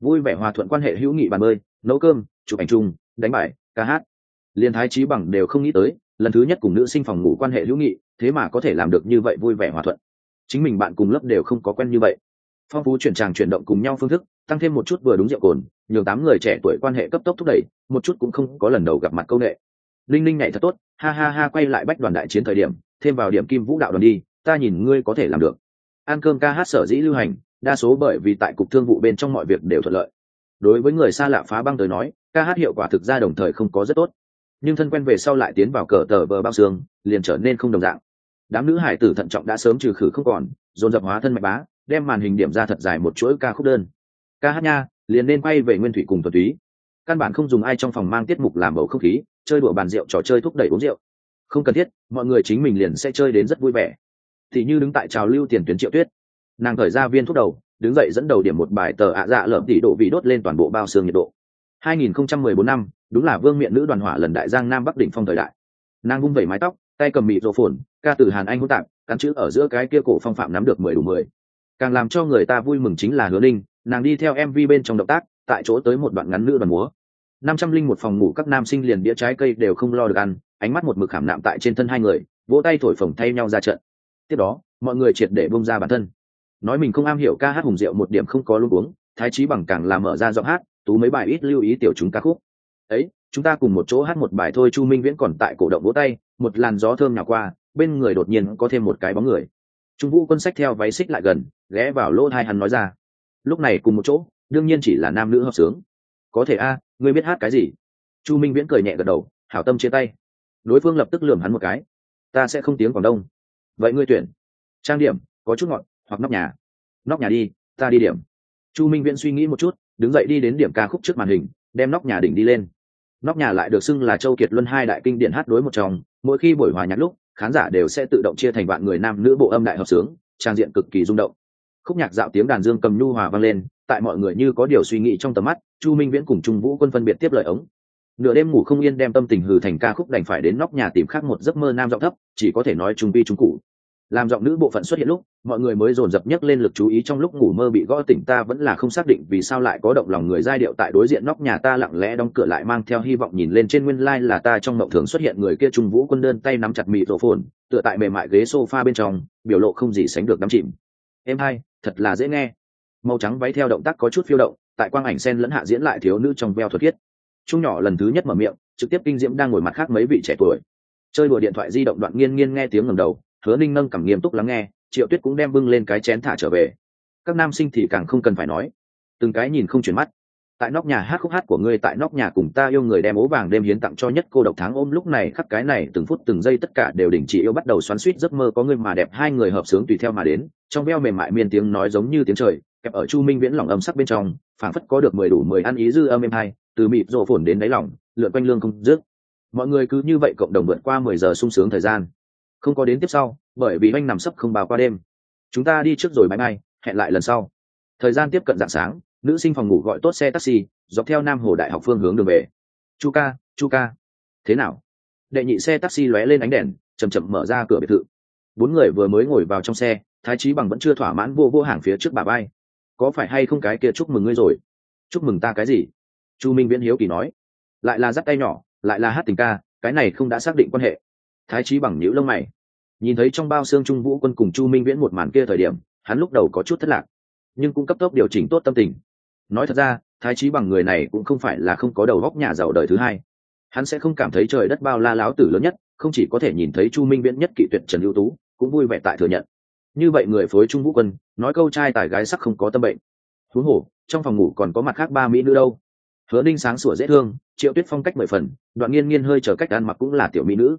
[SPEAKER 1] Vui vẻ hòa thuận quan hệ hữu nghị bàn bơi nấu cơm, chụp ảnh chung, đánh bài, ca hát. Liên thái trí bằng đều không nghĩ tới, lần thứ nhất cùng nữ sinh phòng ngủ quan hệ hữu nghị, thế mà có thể làm được như vậy vui vẻ hòa thuận chính mình bạn cùng lớp đều không có quen như vậy. Phong phú chuyển tràng chuyển động cùng nhau phương thức, tăng thêm một chút vừa đúng rượu cồn, nhường tám người trẻ tuổi quan hệ cấp tốc thúc đẩy, một chút cũng không có lần đầu gặp mặt công nghệ linh linh nhảy thật tốt, ha ha ha, quay lại bách đoàn đại chiến thời điểm, thêm vào điểm kim vũ đạo đoàn đi, ta nhìn ngươi có thể làm được. Ăn cơm ca hát sở dĩ lưu hành, đa số bởi vì tại cục thương vụ bên trong mọi việc đều thuận lợi. Đối với người xa lạ phá băng tới nói, ca hát hiệu quả thực ra đồng thời không có rất tốt. Nhưng thân quen về sau lại tiến vào cờ tờ bờ bao xương, liền trở nên không đồng dạng đám nữ hải tử thận trọng đã sớm trừ khử không còn, dồn dập hóa thân mạch bá, đem màn hình điểm ra thật dài một chuỗi ca khúc đơn. Ca hát nha, liền nên quay về nguyên thủy cùng thuần túy. Căn bản không dùng ai trong phòng mang tiết mục làm bầu không khí, chơi đùa bàn rượu trò chơi thúc đẩy uống rượu. Không cần thiết, mọi người chính mình liền sẽ chơi đến rất vui vẻ. Thì như đứng tại trào lưu tiền tuyến triệu tuyết. Nàng thời ra viên thuốc đầu, đứng dậy dẫn đầu điểm một bài tờ ạ dạ lợm tỷ độ vị đốt lên toàn bộ bao xương nhiệt độ. 2014 năm, đúng là vương miện nữ đoàn hỏa lần đại giang nam bắc đỉnh phong thời đại. Nàng vung vẩy mái tóc tay cầm mịt rổ phồn, ca từ hàn anh hỗn tạp, cắn chữ ở giữa cái kia cổ phong phạm nắm được mười đủ mười. Càng làm cho người ta vui mừng chính là hứa ninh, nàng đi theo mv bên trong động tác, tại chỗ tới một đoạn ngắn nữ đoàn múa. Năm trăm linh một phòng ngủ các nam sinh liền đĩa trái cây đều không lo được ăn, ánh mắt một mực khảm nạm tại trên thân hai người, vỗ tay thổi phồng thay nhau ra trận. Tiếp đó, mọi người triệt để bông ra bản thân. Nói mình không am hiểu ca hát hùng rượu một điểm không có luôn uống, thái trí bằng càng làm mở ra giọng hát, tú mấy bài ít lưu ý tiểu chúng ca khúc ấy, chúng ta cùng một chỗ hát một bài thôi, chu minh viễn còn tại cổ động vỗ tay, một làn gió thơm nào qua, bên người đột nhiên có thêm một cái bóng người. Trung vũ quân sách theo váy xích lại gần, ghé vào lỗ hai hắn nói ra. Lúc này cùng một chỗ, đương nhiên chỉ là nam nữ hợp sướng. Có thể a à, ngươi biết hát cái gì? Chu minh viễn cười nhẹ gật đầu, hảo tâm chia tay. Đối phương lập tức lườm hắn một cái. Ta sẽ không tiếng quảng đông. Vậy ngươi tuyển. Trang điểm, có chút ngọn hoặc nóc nhà. Nóc nhà đi, ta đi điểm. Chu minh viễn suy nghĩ một chút, đứng dậy đi đến điểm ca khúc trước màn hình, đem nóc nhà đỉnh đi lên nóc nhà lại được xưng là châu kiệt luân hai đại kinh điển hát đối một trong, mỗi khi buổi hòa nhạc lúc, khán giả đều sẽ tự động chia thành vạn người nam nữ bộ âm đại hợp sướng, trang diện cực kỳ rung động. Khúc nhạc dạo tiếng đàn dương cầm nhu hòa vang lên, tại mọi người như có điều suy nghĩ trong tầm mắt, chu minh viễn cùng trung vũ quân phân biệt tiếp lời ống. Nửa đêm ngủ không yên đem tâm tình hừ thành ca khúc đành phải đến nóc nhà tìm khác một giấc mơ nam giọng thấp, chỉ có thể nói trung vi trung cụ làm giọng nữ bộ phận xuất hiện lúc, mọi người mới dồn dập nhấc lên lực chú ý trong lúc ngủ mơ bị gõ tỉnh ta vẫn là không xác định vì sao lại có động lòng người giai điệu tại đối diện nóc nhà ta lặng lẽ đóng cửa lại mang theo hy vọng nhìn lên trên nguyên lai là ta trong mộng thường xuất hiện người kia trung vũ quân đơn tay nắm chặt mì rổ phồn, tựa tại mềm mại ghế sofa bên trong, biểu lộ không gì sánh được đắm chìm. Em hai, thật là dễ nghe. Màu trắng váy theo động tác có chút phiêu động, tại quang ảnh sen lẫn hạ diễn lại thiếu nữ trong veo thuật thiết. Trung nhỏ lần thứ nhất mở miệng, trực tiếp kinh diễm đang ngồi mặt khác mấy vị trẻ tuổi. Chơi đùa điện thoại di động đoạn nghiên nghiên nghe tiếng ngầm đầu hứa ninh nâng cảm nghiêm túc lắng nghe, triệu tuyết cũng đem bưng lên cái chén thả trở về. Các nam sinh thì càng không cần phải nói. Từng cái nhìn không chuyển mắt. Tại nóc nhà hát khúc hát của ngươi, tại nóc nhà cùng ta yêu người đem ố vàng đêm hiến tặng cho nhất cô độc tháng ôm, lúc này khắc cái này, từng phút từng giây tất cả đều đình chỉ yêu bắt đầu xoắn suýt giấc mơ có ngươi mà đẹp, hai người hợp sướng tùy theo mà đến, trong veo mềm mại miên tiếng nói giống như tiếng trời, kẹp ở chu minh viễn lòng âm sắc bên trong, phảng phất có được mười đủ mười ăn ý dư âm êm hai từ mịp rộ phồn đến đáy lòng, lượn quanh lương không dứt. Mọi người cứ như vậy cộng đồng vượt qua mười giờ sung sướng thời gian không có đến tiếp sau, bởi vì anh nằm sấp không bao qua đêm. Chúng ta đi trước rồi bãi mai hẹn lại lần sau. Thời gian tiếp cận dạng sáng, nữ sinh phòng ngủ gọi tốt xe taxi, dọc theo nam hồ đại học phương hướng đường về. Chu ca chu ca. Thế nào? Đệ nhị xe taxi lóe lên ánh đèn chầm chậm mở ra cửa biệt thự. Bốn người vừa mới ngồi vào trong xe, thái trí bằng vẫn chưa thỏa mãn vô vô hàng phía trước bà bay có phải hay không cái kia chúc mừng ngươi rồi? Chúc mừng ta cái gì? Chu minh viễn hiếu kỳ nói. Lại là dắt tay nhỏ, lại là hát tình ca, cái này không đã xác định quan hệ thái trí bằng nhữ lông mày. Nhìn thấy trong bao xương trung vũ quân cùng chu minh viễn một màn kia thời điểm, hắn lúc đầu có chút thất lạc, nhưng cũng cấp tốc điều chỉnh tốt tâm tình. Nói thật ra, thái trí bằng người này cũng không phải là không có đầu góc nhà giàu đời thứ hai. Hắn sẽ không cảm thấy trời đất bao la láo tử lớn nhất, không chỉ có thể nhìn thấy chu minh viễn nhất kỵ tuyệt trần ưu tú, cũng vui vẻ tại thừa nhận. Như vậy người phối trung vũ quân, nói câu trai tài gái sắc không có tâm bệnh. Thú hổ trong phòng ngủ còn có mặt khác ba mỹ nữ đâu. Hứa ninh sáng sủa dễ thương, triệu tuyết phong cách mười phần, đoạn nghiên nghiên hơi chờ cách ăn mặc cũng là tiểu mỹ nữ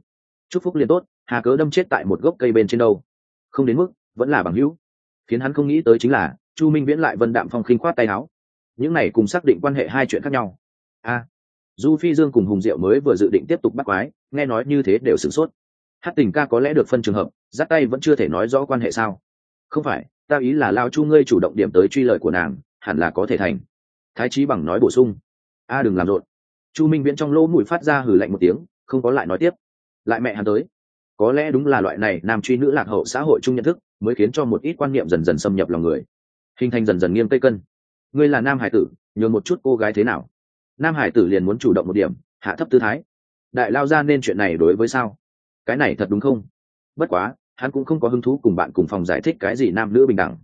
[SPEAKER 1] chúc phúc liền tốt, hà cớ đâm chết tại một gốc cây bên trên đâu. Không đến mức, vẫn là bằng hữu. Khiến hắn không nghĩ tới chính là, chu minh viễn lại vân đạm phong khinh khoát tay áo. Những này cùng xác định quan hệ hai chuyện khác nhau. A, du phi dương cùng hùng diệu mới vừa dự định tiếp tục bắt quái, nghe nói như thế đều sửng sốt. Hát tình ca có lẽ được phân trường hợp, giắt tay vẫn chưa thể nói rõ quan hệ sao? Không phải, ta ý là lao chu ngươi chủ động điểm tới truy lời của nàng, hẳn là có thể thành. Thái trí bằng nói bổ sung. A đừng làm rộn. Chu minh viễn trong lỗ mũi phát ra hử lạnh một tiếng, không có lại nói tiếp lại mẹ hắn tới. Có lẽ đúng là loại này nam truy nữ lạc hậu xã hội chung nhận thức, mới khiến cho một ít quan niệm dần dần xâm nhập lòng người. Hình thành dần dần nghiêm cây cân. Ngươi là nam hải tử, nhường một chút cô gái thế nào? Nam hải tử liền muốn chủ động một điểm, hạ thấp tư thái. Đại lao ra nên chuyện này đối với sao? Cái này thật đúng không? Bất quá, hắn cũng không có hứng thú cùng bạn cùng phòng giải thích cái gì nam nữ bình đẳng.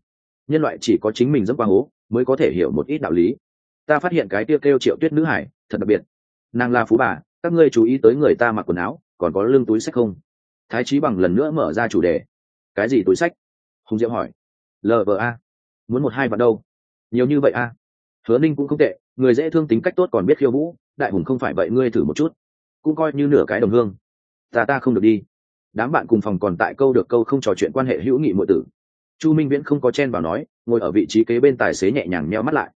[SPEAKER 1] Nhân loại chỉ có chính mình dẫm qua hố, mới có thể hiểu một ít đạo lý. Ta phát hiện cái tiêu kêu triệu tuyết nữ hải, thật đặc biệt. Nàng là phú bà, các ngươi chú ý tới người ta mặc quần áo còn có lưng túi sách không? Thái trí bằng lần nữa mở ra chủ đề. Cái gì túi sách? Hùng diệu hỏi. Lva muốn một hai vạn đâu? Nhiều như vậy a hứa ninh cũng không tệ, người dễ thương tính cách tốt còn biết khiêu vũ, đại hùng không phải vậy ngươi thử một chút. Cũng coi như nửa cái đồng hương. Ta ta không được đi. Đám bạn cùng phòng còn tại câu được câu không trò chuyện quan hệ hữu nghị muội tử. Chu minh viễn không có chen vào nói, ngồi ở vị trí kế bên tài xế nhẹ nhàng neo mắt lại.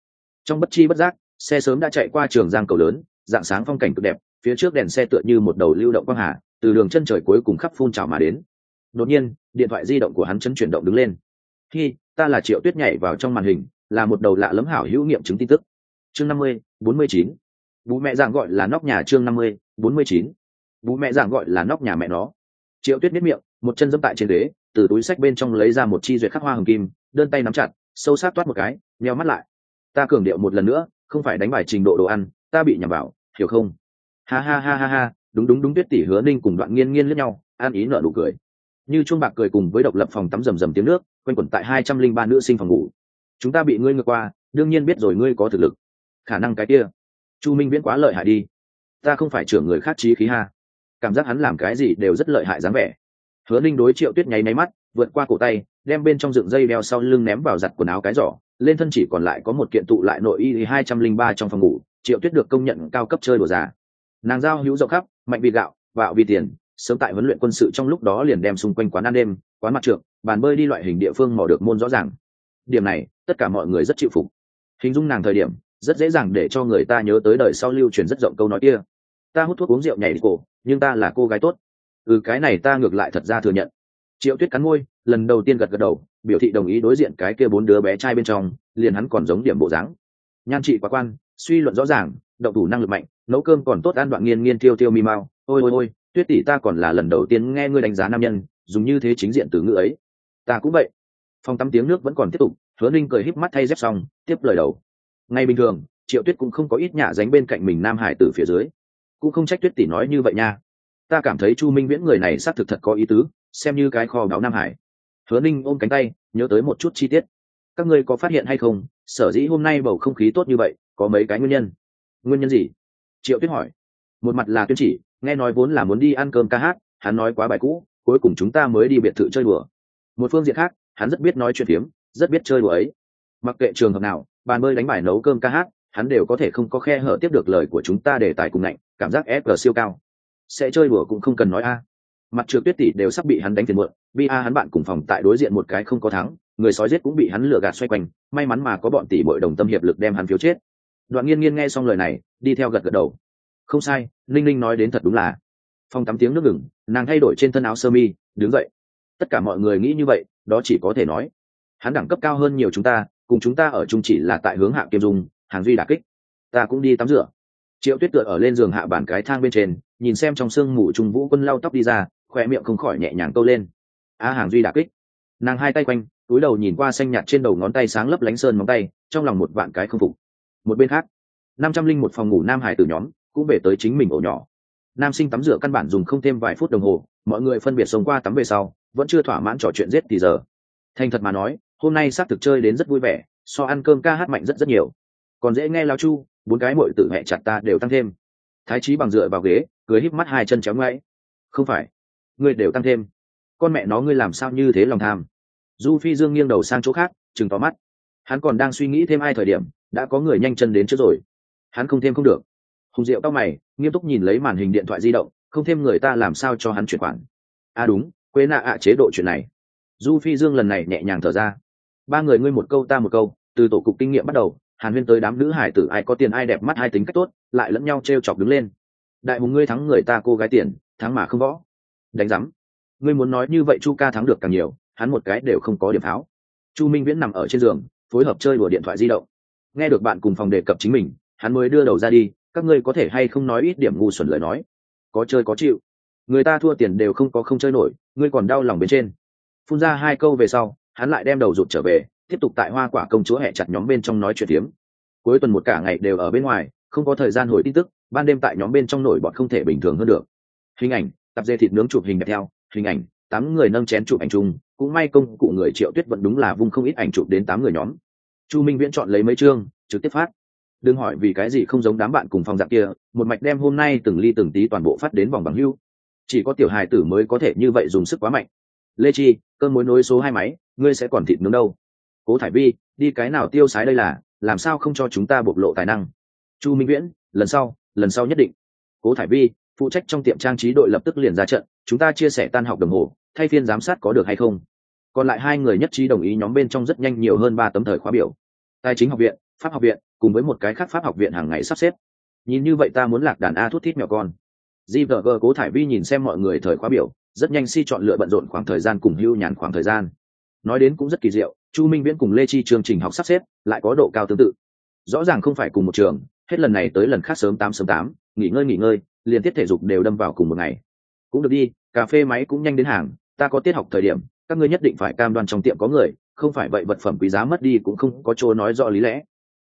[SPEAKER 1] Trong bất chi bất giác, xe sớm đã chạy qua trường giang cầu lớn, dạng sáng phong cảnh cực đẹp phía trước đèn xe tựa như một đầu lưu động quang hà, từ đường chân trời cuối cùng khắp phun trào mà đến. Đột nhiên, điện thoại di động của hắn chấn chuyển động đứng lên. Khi ta là triệu tuyết nhảy vào trong màn hình, là một đầu lạ lẫm hảo hữu nghiệm chứng tin tức. Chương năm mươi, bốn mươi chín. Bố mẹ giảng gọi là nóc nhà chương năm mươi, bốn mươi chín. Bố mẹ giảng gọi là nóc nhà mẹ nó. Triệu tuyết biết miệng, một chân dẫm tại trên ghế, từ túi sách bên trong lấy ra một chi duyệt khắc hoa hồng kim, đơn tay nắm chặt, sâu sát toát một cái, nheo mắt lại. Ta cường điệu một lần nữa, không phải đánh bài trình độ đồ ăn, ta bị nhầm vào, hiểu không? Ha ha ha ha ha, đúng đúng đúng, tuyết tỷ hứa ninh cùng đoạn nghiên nghiên lẫn nhau, an ý nợ nụ cười. Như chuông bạc cười cùng với độc lập phòng tắm rầm rầm tiếng nước, quanh quẩn tại hai trăm linh ba nữ sinh phòng ngủ. Chúng ta bị ngươi ngược qua, đương nhiên biết rồi ngươi có thực lực. Khả năng cái kia. Chu minh viễn quá lợi hại đi. Ta không phải trưởng người khác trí khí ha. Cảm giác hắn làm cái gì đều rất lợi hại dáng vẻ. Hứa ninh đối triệu tuyết nháy máy mắt, vượt qua cổ tay, đem bên trong dựng dây đeo sau lưng ném vào giặt quần áo cái giỏ, lên thân chỉ còn lại có một kiện tụ lại nội y hai trăm linh ba trong phòng ngủ. Triệu tuyết được công nhận cao cấp chơi đồ già nàng giao hữu rộng khắp, mạnh vì gạo, vạo vì tiền, sớm tại huấn luyện quân sự trong lúc đó liền đem xung quanh quán ăn đêm, quán mặt trượng, bàn bơi đi loại hình địa phương mò được môn rõ ràng. Điểm này, tất cả mọi người rất chịu phục. Hình dung nàng thời điểm, rất dễ dàng để cho người ta nhớ tới đời sau lưu truyền rất rộng câu nói kia. Ta hút thuốc uống rượu nhảy đi cổ, nhưng ta là cô gái tốt. Ừ cái này ta ngược lại thật ra thừa nhận. Triệu tuyết cắn môi, lần đầu tiên gật gật đầu, biểu thị đồng ý đối diện cái kia bốn đứa bé trai bên trong, liền hắn còn giống điểm bộ dáng. Nhan trị quá quan, suy luận rõ ràng động thủ năng lực mạnh, nấu cơm còn tốt, ăn đoạn nghiên nghiên tiêu tiêu mi mau. Ôi ôi ôi, tuyết tỷ ta còn là lần đầu tiên nghe ngươi đánh giá nam nhân, dùng như thế chính diện từ ngữ ấy. Ta cũng vậy. Phòng tắm tiếng nước vẫn còn tiếp tục, hứa ninh cười híp mắt thay dép xong, tiếp lời đầu. Ngay bình thường, triệu tuyết cũng không có ít nhả dánh bên cạnh mình nam hải từ phía dưới. Cũng không trách tuyết tỷ nói như vậy nha. Ta cảm thấy chu minh viễn người này xác thực thật có ý tứ, xem như cái kho báo nam hải. Hứa ninh ôm cánh tay, nhớ tới một chút chi tiết. Các ngươi có phát hiện hay không? Sở dĩ hôm nay bầu không khí tốt như vậy, có mấy cái nguyên nhân? Nguyên nhân gì? Triệu tuyết hỏi. Một mặt là tuyên chỉ, nghe nói vốn là muốn đi ăn cơm ca hát, hắn nói quá bài cũ, cuối cùng chúng ta mới đi biệt thự chơi đùa. Một phương diện khác, hắn rất biết nói chuyện phiếm, rất biết chơi đùa ấy. Mặc kệ trường hợp nào, bàn bơi đánh bài nấu cơm ca hát, hắn đều có thể không có khe hở tiếp được lời của chúng ta để tài cùng ngạnh, cảm giác fg siêu cao. Sẽ chơi đùa cũng không cần nói a. Mặt trượt tuyết tỷ đều sắp bị hắn đánh tiền mượn vì a hắn bạn cùng phòng tại đối diện một cái không có thắng, người sói giết cũng bị hắn lừa gạt xoay quanh, may mắn mà có bọn tỷ bội đồng tâm hiệp lực đem hắn phiếu chết đoạn nghiên nghiên nghe xong lời này, đi theo gật gật đầu. Không sai linh linh nói đến thật đúng là. Phong tắm tiếng nước ngừng, nàng thay đổi trên thân áo sơ mi, đứng dậy. Tất cả mọi người nghĩ như vậy, đó chỉ có thể nói. Hắn đẳng cấp cao hơn nhiều chúng ta, cùng chúng ta ở chung chỉ là tại hướng hạ kiêm dung, hàng duy đà kích. Ta cũng đi tắm rửa. Triệu tuyết tựa ở lên giường hạ bản cái thang bên trên, nhìn xem trong sương mù trung vũ quân lau tóc đi ra khoe miệng không khỏi nhẹ nhàng câu lên. A, hàng duy đà kích. Nàng hai tay quanh, túi đầu nhìn qua xanh nhạt trên đầu ngón tay sáng lấp lánh sơn móng tay, trong lòng một vạn cái không phục một bên khác, năm trăm linh một phòng ngủ nam hải từ nhóm cũng về tới chính mình ổ nhỏ. Nam sinh tắm rửa căn bản dùng không thêm vài phút đồng hồ, mọi người phân biệt sống qua tắm về sau, vẫn chưa thỏa mãn trò chuyện giết thì giờ. Thành thật mà nói, hôm nay xác thực chơi đến rất vui vẻ, so ăn cơm ca hát mạnh rất rất nhiều. Còn dễ nghe lao chu, bốn cái mội tự hẹ chặt ta đều tăng thêm. Thái trí bằng dựa vào ghế, cười híp mắt hai chân chéo ngoáy. Không phải, ngươi đều tăng thêm. Con mẹ nó ngươi làm sao như thế lòng tham. Du phi dương nghiêng đầu sang chỗ khác chừng tóm mắt. Hắn còn đang suy nghĩ thêm hai thời điểm đã có người nhanh chân đến trước rồi. Hắn không thêm không được. Hùng diệu cao mày, nghiêm túc nhìn lấy màn hình điện thoại di động, không thêm người ta làm sao cho hắn chuyển khoản. À đúng quế nạ ạ chế độ chuyện này. Du phi dương lần này nhẹ nhàng thở ra. Ba người ngươi một câu ta một câu, từ tổ cục kinh nghiệm bắt đầu, hàn huyên tới đám nữ hải tử ai có tiền ai đẹp mắt ai tính cách tốt, lại lẫn nhau t r e o chọc đứng lên. Đại hùng ngươi thắng người ta cô gái tiền, thắng mà không võ. Đánh giám. Ngươi muốn nói như vậy chu ca thắng được càng nhiều, hắn một cái đều không có điểm tháo chu minh viễn nằm ở trên giường, phối hợp chơi đùa điện thoại di động nghe được bạn cùng phòng đề cập chính mình, hắn mới đưa đầu ra đi, các ngươi có thể hay không nói ít điểm ngu xuẩn lời nói? Có chơi có chịu. Người ta thua tiền đều không có không chơi nổi, ngươi còn đau lòng bên trên. Phun ra hai câu về sau, hắn lại đem đầu rụt trở về, tiếp tục tại hoa quả công chúa hẹ chặt nhóm bên trong nói chuyện tiếm cuối tuần một cả ngày đều ở bên ngoài, không có thời gian hồi tin tức, ban đêm tại nhóm bên trong nổi bọn không thể bình thường hơn được. Hình ảnh, tập dê thịt nướng chụp hình đẹp theo, hình ảnh, tám người nâng chén chụp ảnh chung, cũng may công cụ người triệu tuyết vẫn đúng là vung không ít ảnh chụp đến tám người nhóm chu minh viễn chọn lấy mấy chương, trực tiếp phát. Đừng hỏi vì cái gì không giống đám bạn cùng phòng dạng kia, một mạch đem hôm nay từng ly từng tí toàn bộ phát đến vòng bằng hưu. Chỉ có tiểu hài tử mới có thể như vậy dùng sức quá mạnh. Lê chi, cơn mối nối số hai máy, ngươi sẽ còn thịt nướng đâu? Cố thải vi, đi cái nào tiêu sái đây là, làm sao không cho chúng ta bộc lộ tài năng? Chu minh viễn, lần sau lần sau nhất định. Cố thải vi, phụ trách trong tiệm trang trí đội lập tức liền ra trận, chúng ta chia sẻ tan học đồng hồ, thay phiên giám sát có được hay không? Còn lại hai người nhất trí đồng ý nhóm bên trong rất nhanh nhiều hơn ba tấm thời khóa biểu. Tài chính học viện, pháp học viện, cùng với một cái khác pháp học viện hàng ngày sắp xếp. Nhìn như vậy ta muốn lạc đàn a thút thít nhỏ con. Gvg cố thải vi nhìn xem mọi người thời khóa biểu, rất nhanh si chọn lựa bận rộn khoảng thời gian cùng hưu nhàn khoảng thời gian. Nói đến cũng rất kỳ diệu, chu minh viễn cùng lê chi chương trình học sắp xếp, lại có độ cao tương tự. Rõ ràng không phải cùng một trường, hết lần này tới lần khác sớm tám sớm tám, nghỉ ngơi nghỉ ngơi liền tiết thể dục đều đâm vào cùng một ngày. Cũng được đi, cà phê máy cũng nhanh đến hàng, ta có tiết học thời điểm các ngươi nhất định phải cam đoan trong tiệm có người, không phải vậy vật phẩm quý giá mất đi cũng không có chỗ nói rõ lý lẽ.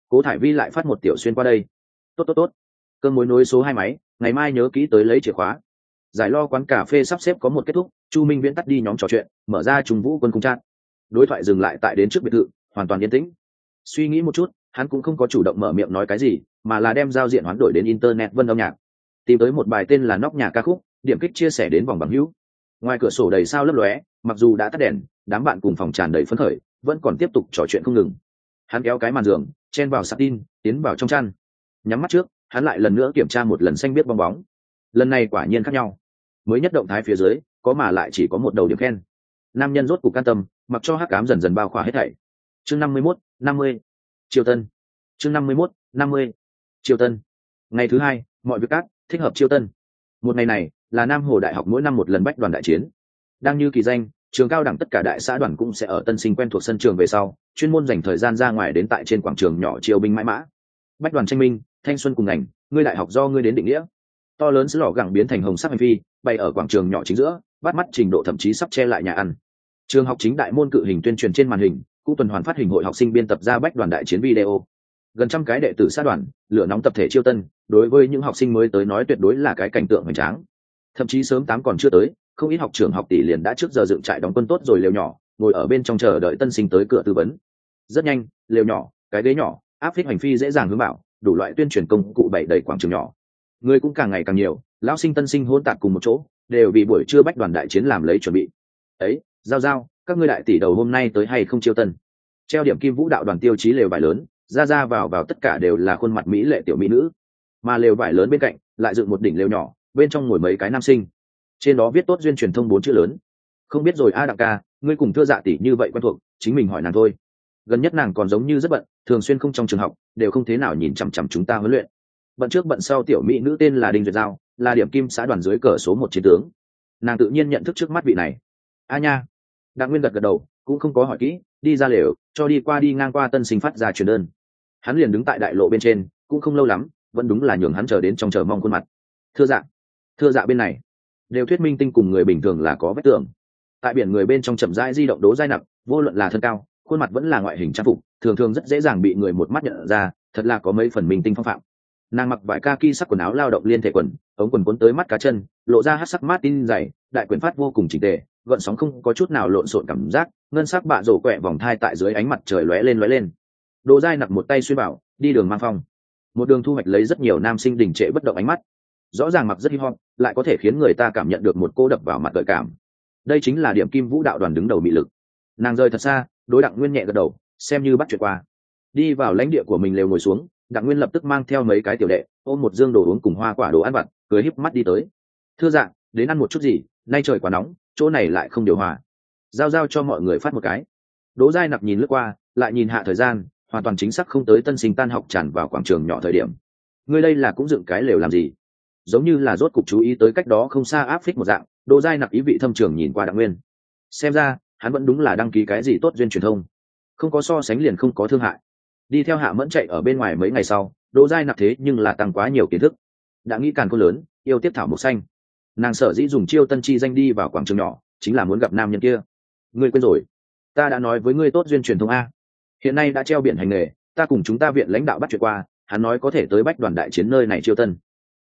[SPEAKER 1] Cố thải vi lại phát một tiểu xuyên qua đây. Tốt tốt tốt. Cơn mối nối số hai máy, ngày mai nhớ kỹ tới lấy chìa khóa. Giải lo quán cà phê sắp xếp có một kết thúc, chu minh viễn tắt đi nhóm trò chuyện, mở ra trùng vũ quân cung trát đối thoại dừng lại tại đến trước biệt thự, hoàn toàn yên tĩnh. Suy nghĩ một chút, hắn cũng không có chủ động mở miệng nói cái gì, mà là đem giao diện hoán đổi đến internet vân âm nhạc. Tìm tới một bài tên là nóc nhà ca khúc, điểm kích chia sẻ đến vòng bằng hữu ngoài cửa sổ đầy sao lấp lóe, mặc dù đã tắt đèn, đám bạn cùng phòng tràn đầy phấn khởi, vẫn còn tiếp tục trò chuyện không ngừng. Hắn kéo cái màn giường, chen vào sạc tin, tiến vào trong chăn. Nhắm mắt trước, hắn lại lần nữa kiểm tra một lần xanh biết bong bóng. Lần này quả nhiên khác nhau. Mới nhất động thái phía dưới, có mà lại chỉ có một đầu điểm khen. Nam nhân rốt cục can tâm, mặc cho hắc cám dần dần bao khỏa hết thảy. Chương năm mươi mốt, năm mươi. Triều tân. Chương năm mươi mốt, năm mươi. Triều tân. Ngày thứ hai, mọi việc cát thích hợp triều tân. Một ngày này là nam hồ đại học mỗi năm một lần bách đoàn đại chiến. Đang như kỳ danh, trường cao đẳng tất cả đại xã đoàn cũng sẽ ở tân sinh quen thuộc sân trường về sau, chuyên môn dành thời gian ra ngoài đến tại trên quảng trường nhỏ triều binh mãi mã. Bách đoàn tranh minh, thanh xuân cùng ngành ngươi đại học do ngươi đến định nghĩa. To lớn sứ lò gẳng biến thành hồng sắc hành phi bay ở quảng trường nhỏ chính giữa, bắt mắt trình độ thậm chí sắp che lại nhà ăn. Trường học chính đại môn cự hình tuyên truyền trên màn hình, cũng tuần hoàn phát hình hội học sinh biên tập ra bách đoàn đại chiến video. Gần trăm cái đệ tử sát đoàn, lửa nóng tập thể chiêu tân, đối với những học sinh mới tới nói tuyệt đối là cái cảnh tượng hoành tráng thậm chí sớm tám còn chưa tới, không ít học trường học tỷ liền đã trước giờ dựng trại đóng quân tốt rồi lều nhỏ, ngồi ở bên trong chờ đợi tân sinh tới cửa tư vấn. Rất nhanh, lều nhỏ, cái ghế nhỏ, áp phích hành phi dễ dàng hướng bảo, đủ loại tuyên truyền công cụ bày đầy quảng trường nhỏ. Người cũng càng ngày càng nhiều, lão sinh tân sinh hôn tạc cùng một chỗ, đều bị buổi trưa bách đoàn đại chiến làm lấy chuẩn bị. Ấy, giao giao, các ngươi đại tỷ đầu hôm nay tới hay không chiêu tân? Treo điểm kim vũ đạo đoàn tiêu chí lều vải lớn, ra ra vào vào tất cả đều là khuôn mặt mỹ lệ tiểu mỹ nữ. Mà lều vải lớn bên cạnh, lại dựng một đỉnh lều nhỏ bên trong ngồi mấy cái nam sinh. Trên đó viết tốt duyên truyền thông bốn chữ lớn. Không biết rồi, a đặng ca, ngươi cùng thưa dạ tỷ như vậy quen thuộc, chính mình hỏi nàng thôi. Gần nhất nàng còn giống như rất bận, thường xuyên không trong trường học, đều không thế nào nhìn chằm chằm chúng ta huấn luyện. Bận trước bận sau tiểu mỹ nữ tên là đinh duyệt giao, là điểm kim xã đoàn dưới cờ số một chiến tướng. Nàng tự nhiên nhận thức trước mắt vị này. A nha. Đặng nguyên gật gật đầu, cũng không có hỏi kỹ, đi ra lều, cho đi qua đi ngang qua tân sinh phát ra truyền đơn. Hắn liền đứng tại đại lộ bên trên, cũng không lâu lắm, vẫn đúng là nhường hắn chờ đến trong chờ mong khuôn mặt. Thưa dạ thưa dạ bên này, đều thuyết minh tinh cùng người bình thường là có vết tưởng tại biển người bên trong chậm rãi di động đố dai nặng, vô luận là thân cao, khuôn mặt vẫn là ngoại hình trang phục, thường thường rất dễ dàng bị người một mắt nhận ra, thật là có mấy phần minh tinh phong phạm. Nàng mặc vải kaki sắc quần áo lao động liên thể quần, ống quần cuốn tới mắt cá chân, lộ ra hát sắc mát tin dày, đại quyền phát vô cùng trình tề gợn sóng không có chút nào lộn xộn cảm giác, ngân sắc bạ rổ quẹ vòng thai tại dưới ánh mặt trời lóe lên lóe lên. Đồ dai nặc một tay xuyên bảo, đi đường mang phong. Một đường thu hoạch lấy rất nhiều nam sinh đình trệ bất động ánh mắt. Rõ ràng mặc rất hi vọng lại có thể khiến người ta cảm nhận được một cô đập vào mặt gợi cảm. Đây chính là điểm kim vũ đạo đoàn đứng đầu mị lực. Nàng rơi thật xa, đối đặng nguyên nhẹ gật đầu, xem như bắt chuyện qua. Đi vào lãnh địa của mình lều ngồi xuống, đặng nguyên lập tức mang theo mấy cái tiểu đệ, ôm một dương đồ uống cùng hoa quả đồ ăn vặt, cười híp mắt đi tới. Thưa dạng đến ăn một chút gì, nay trời quá nóng, chỗ này lại không điều hòa. Giao giao cho mọi người phát một cái. Đỗ giai nặc nhìn lướt qua, lại nhìn hạ thời gian, hoàn toàn chính xác không tới tân sinh tan học tràn vào quảng trường nhỏ thời điểm. Ngươi đây là cũng dựng cái lều làm gì? Giống như là rốt cục chú ý tới cách đó không xa áp phích một dạng, đỗ giai nặc ý vị thâm trường nhìn qua đặng nguyên. Xem ra, hắn vẫn đúng là đăng ký cái gì tốt duyên truyền thông. Không có so sánh liền không có thương hại. Đi theo hạ mẫn chạy ở bên ngoài mấy ngày sau, đỗ giai nặc thế nhưng là tăng quá nhiều kiến thức. Đã nghĩ càn cô lớn, yêu tiếp thảo mộc xanh. Nàng sở dĩ dùng chiêu tân chi danh đi vào quảng trường nhỏ, chính là muốn gặp nam nhân kia. Ngươi quên rồi. Ta đã nói với ngươi tốt duyên truyền thông a. Hiện nay đã treo biển hành nghề, ta cùng chúng ta viện lãnh đạo bắt chuyện qua, hắn nói có thể tới bách đoàn đại chiến nơi này chiêu tân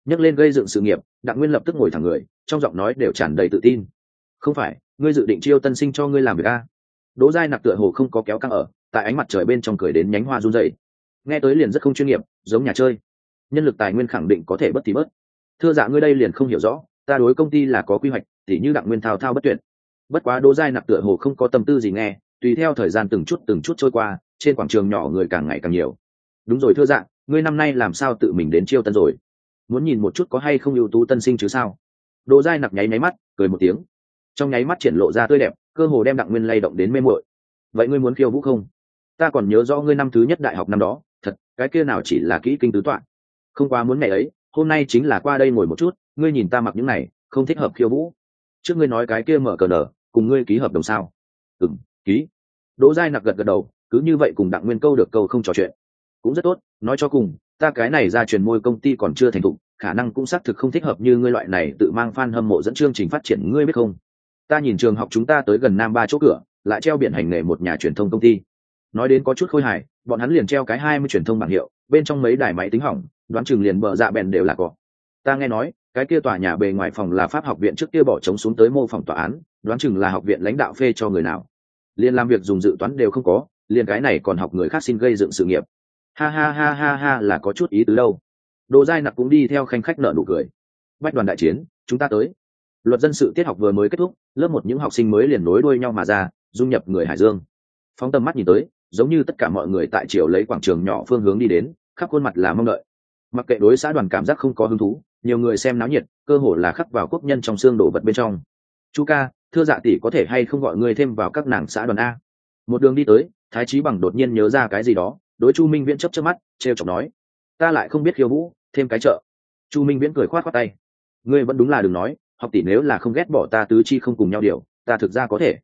[SPEAKER 1] nhấc lên gây dựng sự nghiệp, đặng nguyên lập tức ngồi thẳng người, trong giọng nói đều tràn đầy tự tin. Không phải, ngươi dự định chiêu tân sinh cho ngươi làm việc a? Đỗ giai nặc tựa hồ không có kéo căng ở, tại ánh mặt trời bên trong cười đến nhánh hoa run dày nghe tới liền rất không chuyên nghiệp, giống nhà chơi. Nhân lực tài nguyên khẳng định có thể bất thì bớt thưa dạ ngươi đây liền không hiểu rõ, ta đối công ty là có quy hoạch, tỉ như đặng nguyên thao thao bất tuyệt. Bất quá đỗ giai nặc tựa hồ không có tâm tư gì nghe, tùy theo thời gian từng chút từng chút trôi qua, trên quảng trường nhỏ người càng ngày càng nhiều. Đúng rồi thưa dạ ngươi năm nay làm sao tự mình đến chiêu tân rồi? Muốn nhìn một chút có hay không ưu tú tân sinh chứ sao? Đỗ dai nặc nháy máy mắt, cười một tiếng. Trong nháy mắt triển lộ ra tươi đẹp, cơ hồ đem đặng nguyên lay động đến mê muội. Vậy ngươi muốn khiêu vũ không? Ta còn nhớ rõ ngươi năm thứ nhất đại học năm đó. Thật, cái kia nào chỉ là kỹ kinh tứ toạn. Không qua muốn ngày ấy, hôm nay chính là qua đây ngồi một chút, ngươi nhìn ta mặc những này, không thích hợp khiêu vũ. Trước ngươi nói cái kia mở cờ nở, cùng ngươi ký hợp đồng sao? Ừng ký. Đỗ giai nặc gật gật đầu, cứ như vậy cùng đặng nguyên câu được câu không trò chuyện. Cũng rất tốt, nói cho cùng ta cái này ra truyền môi công ty còn chưa thành thục, khả năng cũng xác thực không thích hợp như ngươi loại này tự mang fan hâm mộ dẫn chương trình phát triển, ngươi biết không? Ta nhìn trường học chúng ta tới gần nam ba chỗ cửa, lại treo biển hành nghề một nhà truyền thông công ty. Nói đến có chút khôi hài, bọn hắn liền treo cái hai mươi truyền thông bảng hiệu, bên trong mấy đài máy tính hỏng, đoán chừng liền bờ dạ bèn đều là có ta nghe nói, cái kia tòa nhà bề ngoài phòng là pháp học viện trước kia bỏ trống xuống tới mô phòng tòa án, đoán chừng là học viện lãnh đạo phê cho người nào. Liền làm việc dùng dự toán đều không có, liền cái này còn học người khác xin gây dựng sự nghiệp ha ha ha ha ha là có chút ý tứ đâu. Đồ dai nặc cũng đi theo khanh khách nợ nụ cười. Bách đoàn đại chiến, chúng ta tới. Luật dân sự tiết học vừa mới kết thúc, lớp một những học sinh mới liền nối đuôi nhau mà ra, dung nhập người hải dương. Phóng tầm mắt nhìn tới, giống như tất cả mọi người tại triều lấy quảng trường nhỏ phương hướng đi đến, khắp khuôn mặt là mong đợi. Mặc kệ đối xã đoàn cảm giác không có hứng thú, nhiều người xem náo nhiệt, cơ hồ là khắc vào quốc nhân trong xương đổ vật bên trong. Chu ca, thưa dạ tỷ có thể hay không gọi người thêm vào các nàng xã đoàn a? Một đường đi tới, thái trí bằng đột nhiên nhớ ra cái gì đó đối chu minh viễn chấp chấp mắt t r e o chọc nói, ta lại không biết khiêu vũ, thêm cái chợ chu minh viễn cười khoát khoát tay, ngươi vẫn đúng là đừng nói, học tỷ nếu là không ghét bỏ ta tứ chi không cùng nhau điều, ta thực ra có thể.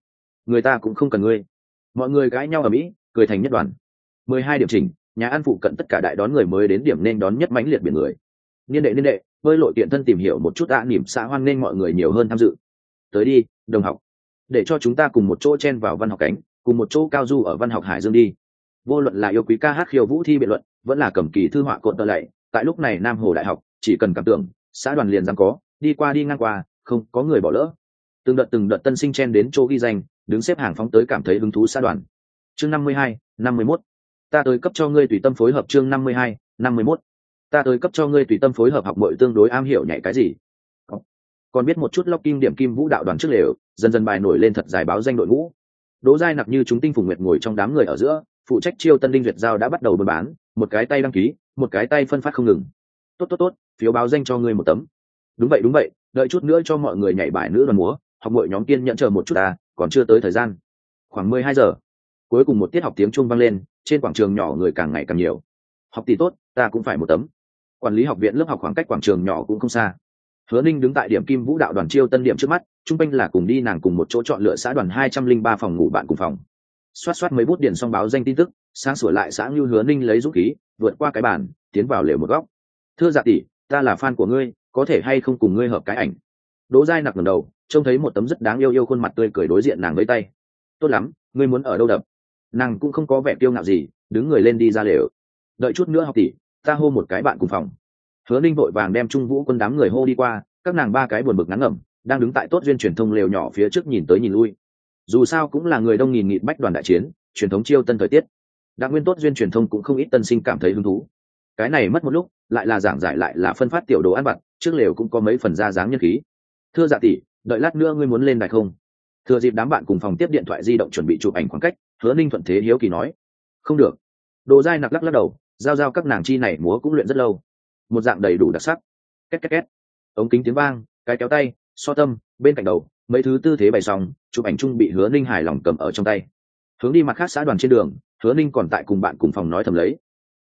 [SPEAKER 1] Người ta cũng không cần ngươi. Mọi người cãi nhau ở mỹ, cười thành nhất đoàn. Mười hai điểm trình, nhà ăn phụ cận tất cả đại đón người mới đến điểm nên đón nhất mãnh liệt biển người. Niên đệ niên đệ, bơi lội tiện thân tìm hiểu một chút đã nỉm xã hoan nên mọi người nhiều hơn tham dự. Tới đi, đồng học. Để cho chúng ta cùng một chỗ chen vào văn học cánh, cùng một chỗ cao du ở văn học hải dương đi vô luận là yêu quý ca hát khiêu vũ thi biện luận, vẫn là cầm kỳ thư họa cộn tờ lạy, tại lúc này nam hồ đại học, chỉ cần cảm tưởng, xã đoàn liền rằng có, đi qua đi ngang qua, không có người bỏ lỡ. Từng đợt từng đợt tân sinh chen đến chỗ ghi danh, đứng xếp hàng phóng tới cảm thấy hứng thú xã đoàn. Chương năm mươi hai, năm mươi mốt. Ta tới cấp cho ngươi tùy tâm phối hợp chương năm mươi hai, năm mươi mốt. Ta tới cấp cho ngươi tùy tâm phối hợp học bội tương đối am hiểu nhảy cái gì. Còn biết một chút lóc kim điểm kim vũ đạo đoàn trước lều, dần dần bài nổi lên thật dài báo danh đội ngũ. Đỗ giai nặc như chúng tinh phùng nguyệt ngồi trong đám người ở giữa phụ trách chiêu tân linh duyệt giao đã bắt đầu buôn bán, một cái tay đăng ký, một cái tay phân phát không ngừng. Tốt tốt tốt, phiếu báo danh cho ngươi một tấm. Đúng vậy đúng vậy, đợi chút nữa cho mọi người nhảy bài nữ đoàn múa, học mọi nhóm kiên nhận chờ một chút à còn chưa tới thời gian. Khoảng mười hai giờ, cuối cùng một tiết học tiếng trung vang lên, trên quảng trường nhỏ người càng ngày càng nhiều. Học tỷ tốt, ta cũng phải một tấm. Quản lý học viện lớp học khoảng cách quảng trường nhỏ cũng không xa. Hứa ninh đứng tại điểm kim vũ đạo đoàn chiêu tân điểm trước mắt chung quanh là cùng đi nàng cùng một chỗ chọn lựa xã đoàn hai trăm linh ba phòng ngủ bạn cùng phòng xoát xoát mấy bút điển xong báo danh tin tức, sáng sửa lại xã ngưu hứa ninh lấy rút khí, vượt qua cái bàn, tiến vào lều một góc. Thưa dạ tỷ, ta là fan của ngươi, có thể hay không cùng ngươi hợp cái ảnh? Đỗ giai nặc ngầm đầu, trông thấy một tấm rất đáng yêu yêu khuôn mặt tươi cười đối diện nàng với tay. Tốt lắm, ngươi muốn ở đâu đập? Nàng cũng không có vẻ kiêu ngạo gì, đứng người lên đi ra lều. Đợi chút nữa học tỷ, ta hô một cái bạn cùng phòng. Hứa ninh vội vàng đem trung vũ quân đám người hô đi qua, các nàng ba cái buồn bực ngắn ngẩm, đang đứng tại tốt duyên truyền thông lều nhỏ phía trước nhìn tới nhìn lui dù sao cũng là người đông nghìn nghịt bách đoàn đại chiến, truyền thống chiêu tân thời tiết. Đặc nguyên tốt duyên truyền thông cũng không ít tân sinh cảm thấy hứng thú. Cái này mất một lúc, lại là giảng giải lại là phân phát tiểu đồ ăn vặt, trước lều cũng có mấy phần ra dáng nhân khí. Thưa dạ tỷ, đợi lát nữa ngươi muốn lên đài không? Thừa dịp đám bạn cùng phòng tiếp điện thoại di động chuẩn bị chụp ảnh khoảng cách, hứa ninh thuận thế hiếu kỳ nói. Không được. Đồ dai nặc lắc lắc đầu, giao giao các nàng chi này múa cũng luyện rất lâu. Một dạng đầy đủ đặc sắc. Két két két. Ống kính tiếng vang, cái kéo tay, so tâm, bên cạnh đầu mấy thứ tư thế bày xong, chụp ảnh chung bị hứa ninh hài lòng cầm ở trong tay. Hướng đi mặt khác xã đoàn trên đường, hứa ninh còn tại cùng bạn cùng phòng nói thầm lấy.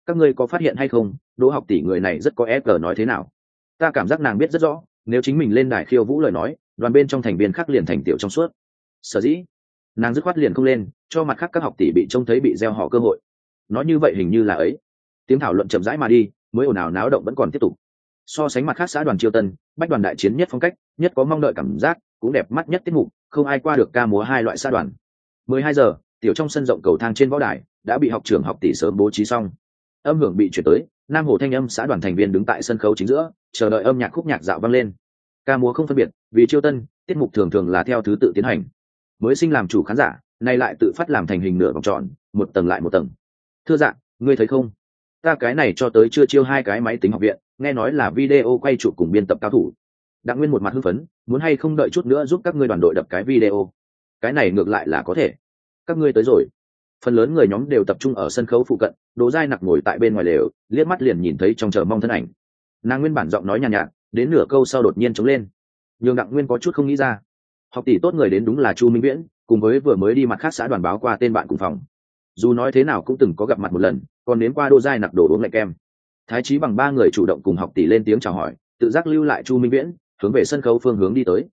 [SPEAKER 1] Các ngươi có phát hiện hay không, đỗ học tỷ người này rất có ép cờ nói thế nào? Ta cảm giác nàng biết rất rõ, nếu chính mình lên đài khiêu vũ lời nói, đoàn bên trong thành viên khác liền thành tiểu trong suốt. Sở dĩ, nàng dứt khoát liền không lên, cho mặt khác các học tỷ bị trông thấy bị gieo họ cơ hội. Nói như vậy hình như là ấy. Tiếng thảo luận chậm rãi mà đi, mới ồn ào náo động vẫn còn tiếp tục. So sánh mặt khác xã đoàn triều tân, bách đoàn đại chiến nhất phong cách, nhất có mong đợi cảm giác cũng đẹp mắt nhất tiết mục, không ai qua được ca múa hai loại xã đoàn. Mười hai giờ, tiểu trong sân rộng cầu thang trên võ đài, đã bị học trường học tỷ sớm bố trí xong. Âm hưởng bị chuyển tới, nam hồ thanh âm xã đoàn thành viên đứng tại sân khấu chính giữa, chờ đợi âm nhạc khúc nhạc dạo vang lên. Ca múa không phân biệt, vì chiêu tân, tiết mục thường thường là theo thứ tự tiến hành. Mới sinh làm chủ khán giả, nay lại tự phát làm thành hình nửa vòng tròn, một tầng lại một tầng. Thưa dạng ngươi thấy không? Ta cái này cho tới chưa chiêu hai cái máy tính học viện, nghe nói là video quay chụp cùng biên tập cao thủ. Đặng nguyên một mặt hưng phấn muốn hay không đợi chút nữa giúp các ngươi đoàn đội đập cái video? Cái này ngược lại là có thể. Các ngươi tới rồi. Phần lớn người nhóm đều tập trung ở sân khấu phụ cận đỗ giai nặc ngồi tại bên ngoài lều liếc mắt liền nhìn thấy trong chờ mong thân ảnh. Nàng nguyên bản giọng nói nhàn nhạt, nhạt đến nửa câu sau đột nhiên chống lên. Nhường đặng nguyên có chút không nghĩ ra. Học tỷ tốt người đến đúng là chu minh viễn cùng với vừa mới đi mặt khác xã đoàn báo qua tên bạn cùng phòng. Dù nói thế nào cũng từng có gặp mặt một lần còn đến qua đô giai nặc đổ uống lạnh kem. Thái trí bằng ba người chủ động cùng học tỷ lên tiếng chào hỏi tự giác lưu lại chu minh viễn hướng về sân khấu phương hướng đi tới.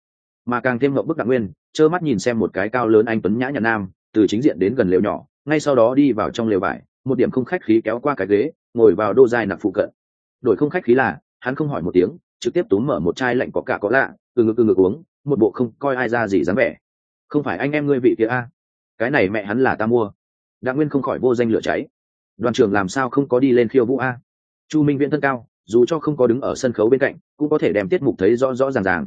[SPEAKER 1] Mà càng thêm ngậm bức đặng nguyên, trơ mắt nhìn xem một cái cao lớn anh tuấn nhã nhã nam, từ chính diện đến gần lều nhỏ, ngay sau đó đi vào trong lều vải một điểm không khách khí kéo qua cái ghế, ngồi vào đô dài nặc phụ cận. Đổi không khách khí là, hắn không hỏi một tiếng, trực tiếp túm mở một chai lạnh có cả có lạ, từ ngực từ ngực uống, một bộ không coi ai ra gì dám vẻ. Không phải anh em ngươi vị kia a? Cái này mẹ hắn là ta mua. Đặng nguyên không khỏi vô danh lửa cháy. Đoàn trưởng làm sao không có đi lên khiêu vũ a? Chu minh viễn thân cao dù cho không có đứng ở sân khấu bên cạnh, cũng có thể đem tiết mục thấy rõ rõ ràng ràng.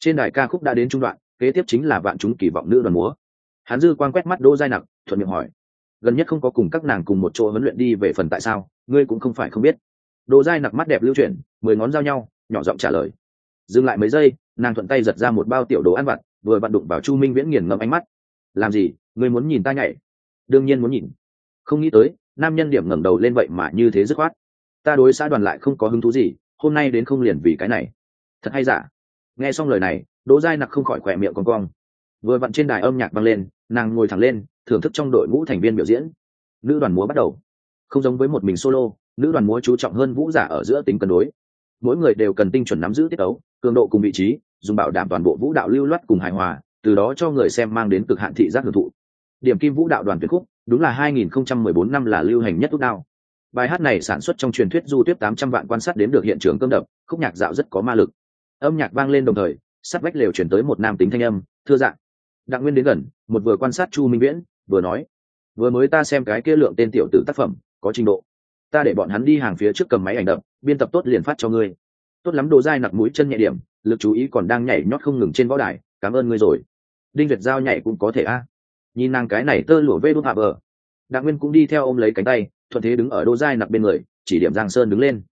[SPEAKER 1] Trên đài ca khúc đã đến trung đoạn, kế tiếp chính là vạn chúng kỳ vọng nữ đoàn múa. Hắn dư quan quét mắt đỗ giai nặc, thuận miệng hỏi, gần nhất không có cùng các nàng cùng một chỗ huấn luyện đi về phần tại sao? Ngươi cũng không phải không biết. Đỗ giai nặc mắt đẹp lưu chuyển, mười ngón giao nhau, nhỏ giọng trả lời, dừng lại mấy giây, nàng thuận tay giật ra một bao tiểu đồ ăn vặt, vừa vặn đụng vào chu minh viễn nghiền ngẫm ánh mắt. Làm gì? Ngươi muốn nhìn ta nhảy? Đương nhiên muốn nhìn. Không nghĩ tới, nam nhân điểm ngẩng đầu lên vậy mà như thế dứt khoát ta đối xã đoàn lại không có hứng thú gì, hôm nay đến không liền vì cái này. Thật hay giả? Nghe xong lời này, đỗ giai nặc không khỏi khỏe miệng con cong. Vừa vặn trên đài âm nhạc vang lên, nàng ngồi thẳng lên, thưởng thức trong đội ngũ thành viên biểu diễn. Nữ đoàn múa bắt đầu. Không giống với một mình solo, nữ đoàn múa chú trọng hơn vũ giả ở giữa tính cân đối. Mỗi người đều cần tinh chuẩn nắm giữ tiết ấu, cường độ cùng vị trí, dùng bảo đảm toàn bộ vũ đạo lưu loát cùng hài hòa, từ đó cho người xem mang đến cực hạn thị giác hưởng thụ. Điểm kim vũ đạo đoàn tuyệt khúc, đúng là 2014 năm là lưu hành nhất út đao bài hát này sản xuất trong truyền thuyết du tiếp 800 vạn quan sát đến được hiện trường cơm đập, khúc nhạc dạo rất có ma lực. Âm nhạc vang lên đồng thời, sắt vách lều chuyển tới một nam tính thanh âm, thưa dạng đặng nguyên đến gần, một vừa quan sát chu minh viễn, vừa nói, vừa mới ta xem cái kia lượng tên tiểu tử tác phẩm, có trình độ. Ta để bọn hắn đi hàng phía trước cầm máy ảnh đập, biên tập tốt liền phát cho ngươi. Tốt lắm, đồ dai nặc mũi chân nhẹ điểm, lực chú ý còn đang nhảy nhót không ngừng trên võ đài, cảm ơn ngươi rồi. Đinh việt giao nhảy cũng có thể a. Nhìn nàng cái này tơ lụa vê đốt hạ bờ. Đặng nguyên cũng đi theo ôm lấy cánh tay thuận thế đứng ở đô giai nặc bên người, chỉ điểm giang sơn đứng lên.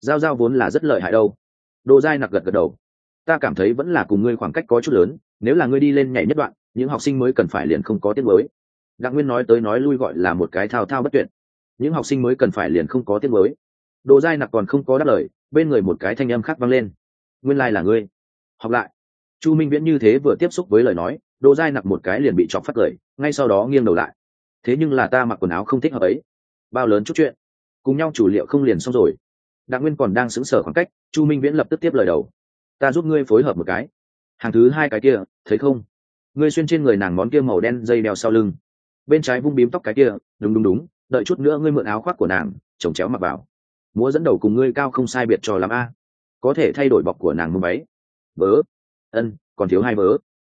[SPEAKER 1] Giao giao vốn là rất lợi hại đâu. Đô giai nặc gật gật đầu. Ta cảm thấy vẫn là cùng ngươi khoảng cách có chút lớn, nếu là ngươi đi lên nhảy nhất đoạn, những học sinh mới cần phải liền không có tiết mới đặng nguyên nói tới nói lui gọi là một cái thao thao bất tuyệt. Những học sinh mới cần phải liền không có tiết mới đồ giai nặc còn không có đáp lời, bên người một cái thanh âm khác vang lên. Nguyên lai、like、là ngươi. Học lại. Chu minh viễn như thế vừa tiếp xúc với lời nói đồ giai nặc một cái liền bị chọc phát cười, ngay sau đó nghiêng đầu lại. Thế nhưng là ta mặc quần áo không thích hợp ấy bao lớn chút chuyện. Cùng nhau chủ liệu không liền xong rồi. Đặng nguyên còn đang xứng sở khoảng cách, chu minh viễn lập tức tiếp lời đầu. Ta giúp ngươi phối hợp một cái. Hàng thứ hai cái kia, thấy không? Ngươi xuyên trên người nàng món kia màu đen dây đeo sau lưng. Bên trái vung bím tóc cái kia, đúng đúng đúng, đợi chút nữa ngươi mượn áo khoác của nàng, chồng chéo mặc vào. Múa dẫn đầu cùng ngươi cao không sai biệt cho lắm a. Có thể thay đổi bọc của nàng mông váy. Vớ ân, còn thiếu hai vớ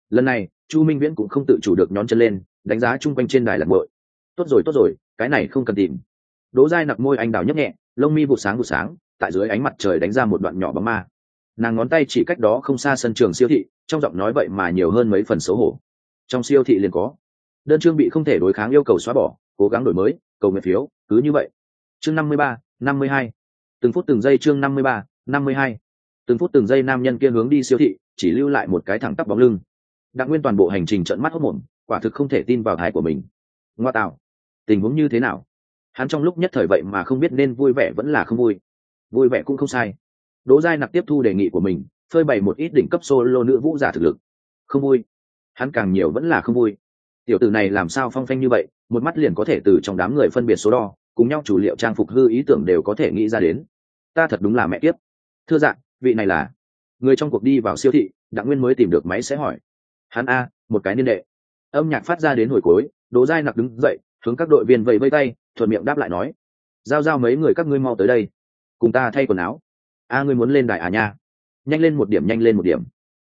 [SPEAKER 1] lần này, chu minh viễn cũng không tự chủ được nhón chân lên, đánh giá chung quanh trên đài lạc bội tốt rồi tốt rồi cái này không cần tìm. Đỗ dai nặc môi anh đào nhấp nhẹ, lông mi vụt sáng vụt sáng, tại dưới ánh mặt trời đánh ra một đoạn nhỏ bóng ma. Nàng ngón tay chỉ cách đó không xa sân trường siêu thị, trong giọng nói vậy mà nhiều hơn mấy phần xấu hổ. Trong siêu thị liền có. Đơn chương bị không thể đối kháng yêu cầu xóa bỏ, cố gắng đổi mới, cầu nguyện phiếu, cứ như vậy. Chương năm mươi ba, năm mươi hai. Từng phút từng giây chương năm mươi ba, năm mươi hai. Từng phút từng giây nam nhân kia hướng đi siêu thị, chỉ lưu lại một cái thẳng tắp bóng lưng. Đặng nguyên toàn bộ hành trình trận mắt hốc mồm quả thực không thể tin vào thái của mình. Ngoa tạo tình huống như thế nào? Hắn trong lúc nhất thời vậy mà không biết nên vui vẻ vẫn là không vui. Vui vẻ cũng không sai. Đỗ giai nặc tiếp thu đề nghị của mình, phơi bày một ít đỉnh cấp solo nữ vũ giả thực lực. Không vui. Hắn càng nhiều vẫn là không vui. Tiểu tử này làm sao phong phanh như vậy, một mắt liền có thể từ trong đám người phân biệt số đo, cùng nhau chủ liệu trang phục hư ý tưởng đều có thể nghĩ ra đến. Ta thật đúng là mẹ tiếp thưa dạng vị này là? Người trong cuộc đi vào siêu thị, đặng nguyên mới tìm được máy sẽ hỏi. Hắn a, một cái niên đệ. Âm nhạc phát ra đến hồi cuối, đỗ giai nặc đứng dậy hướng các đội viên vẫy vây tay, thuận miệng đáp lại nói, giao giao mấy người các ngươi mau tới đây, cùng ta thay quần áo. A, ngươi muốn lên đài à nha? Nhanh lên một điểm, nhanh lên một điểm.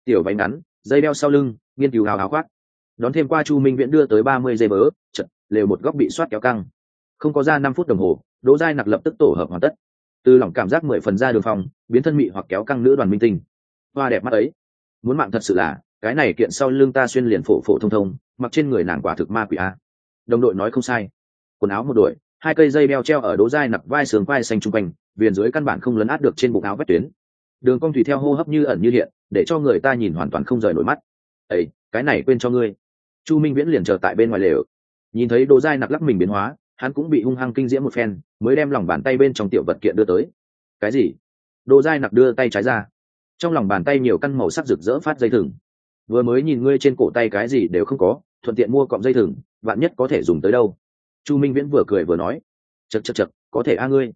[SPEAKER 1] Tiểu váy ngắn, dây đeo sau lưng, nghiên cứu hào áo khoác. Đón thêm qua chu minh viễn đưa tới ba mươi giây bớ, chật, lều một góc bị soát kéo căng. Không có ra năm phút đồng hồ, đỗ giai nặc lập tức tổ hợp hoàn tất. Từ lòng cảm giác mười phần ra đường phòng, biến thân mị hoặc kéo căng nữ đoàn minh tinh. Hoa đẹp mắt ấy. Muốn mạng thật sự là, cái này kiện sau lưng ta xuyên liền phổ phổ thông thông, mặc trên người nàng quả thực ma quỷ a đồng đội nói không sai. Quần áo một đuổi, hai cây dây đeo treo ở đố dai nặc vai sườn vai xanh chung quanh, viền dưới căn bản không lấn át được trên bụng áo vét tuyến. Đường cong thủy theo hô hấp như ẩn như hiện, để cho người ta nhìn hoàn toàn không rời nổi mắt. Ấy cái này quên cho ngươi. Chu minh viễn liền chờ tại bên ngoài lều. Nhìn thấy đố dai nặc lắc mình biến hóa, hắn cũng bị hung hăng kinh diễm một phen, mới đem lòng bàn tay bên trong tiểu vật kiện đưa tới. Cái gì? Đồ dai nặc đưa tay trái ra. Trong lòng bàn tay nhiều căn màu sắc rực rỡ phát dây thừng. Vừa mới nhìn ngươi trên cổ tay cái gì đều không có, thuận tiện mua cọng dây thừng bạn nhất có thể dùng tới đâu? Chu minh viễn vừa cười vừa nói chật chật chật có thể a ngươi.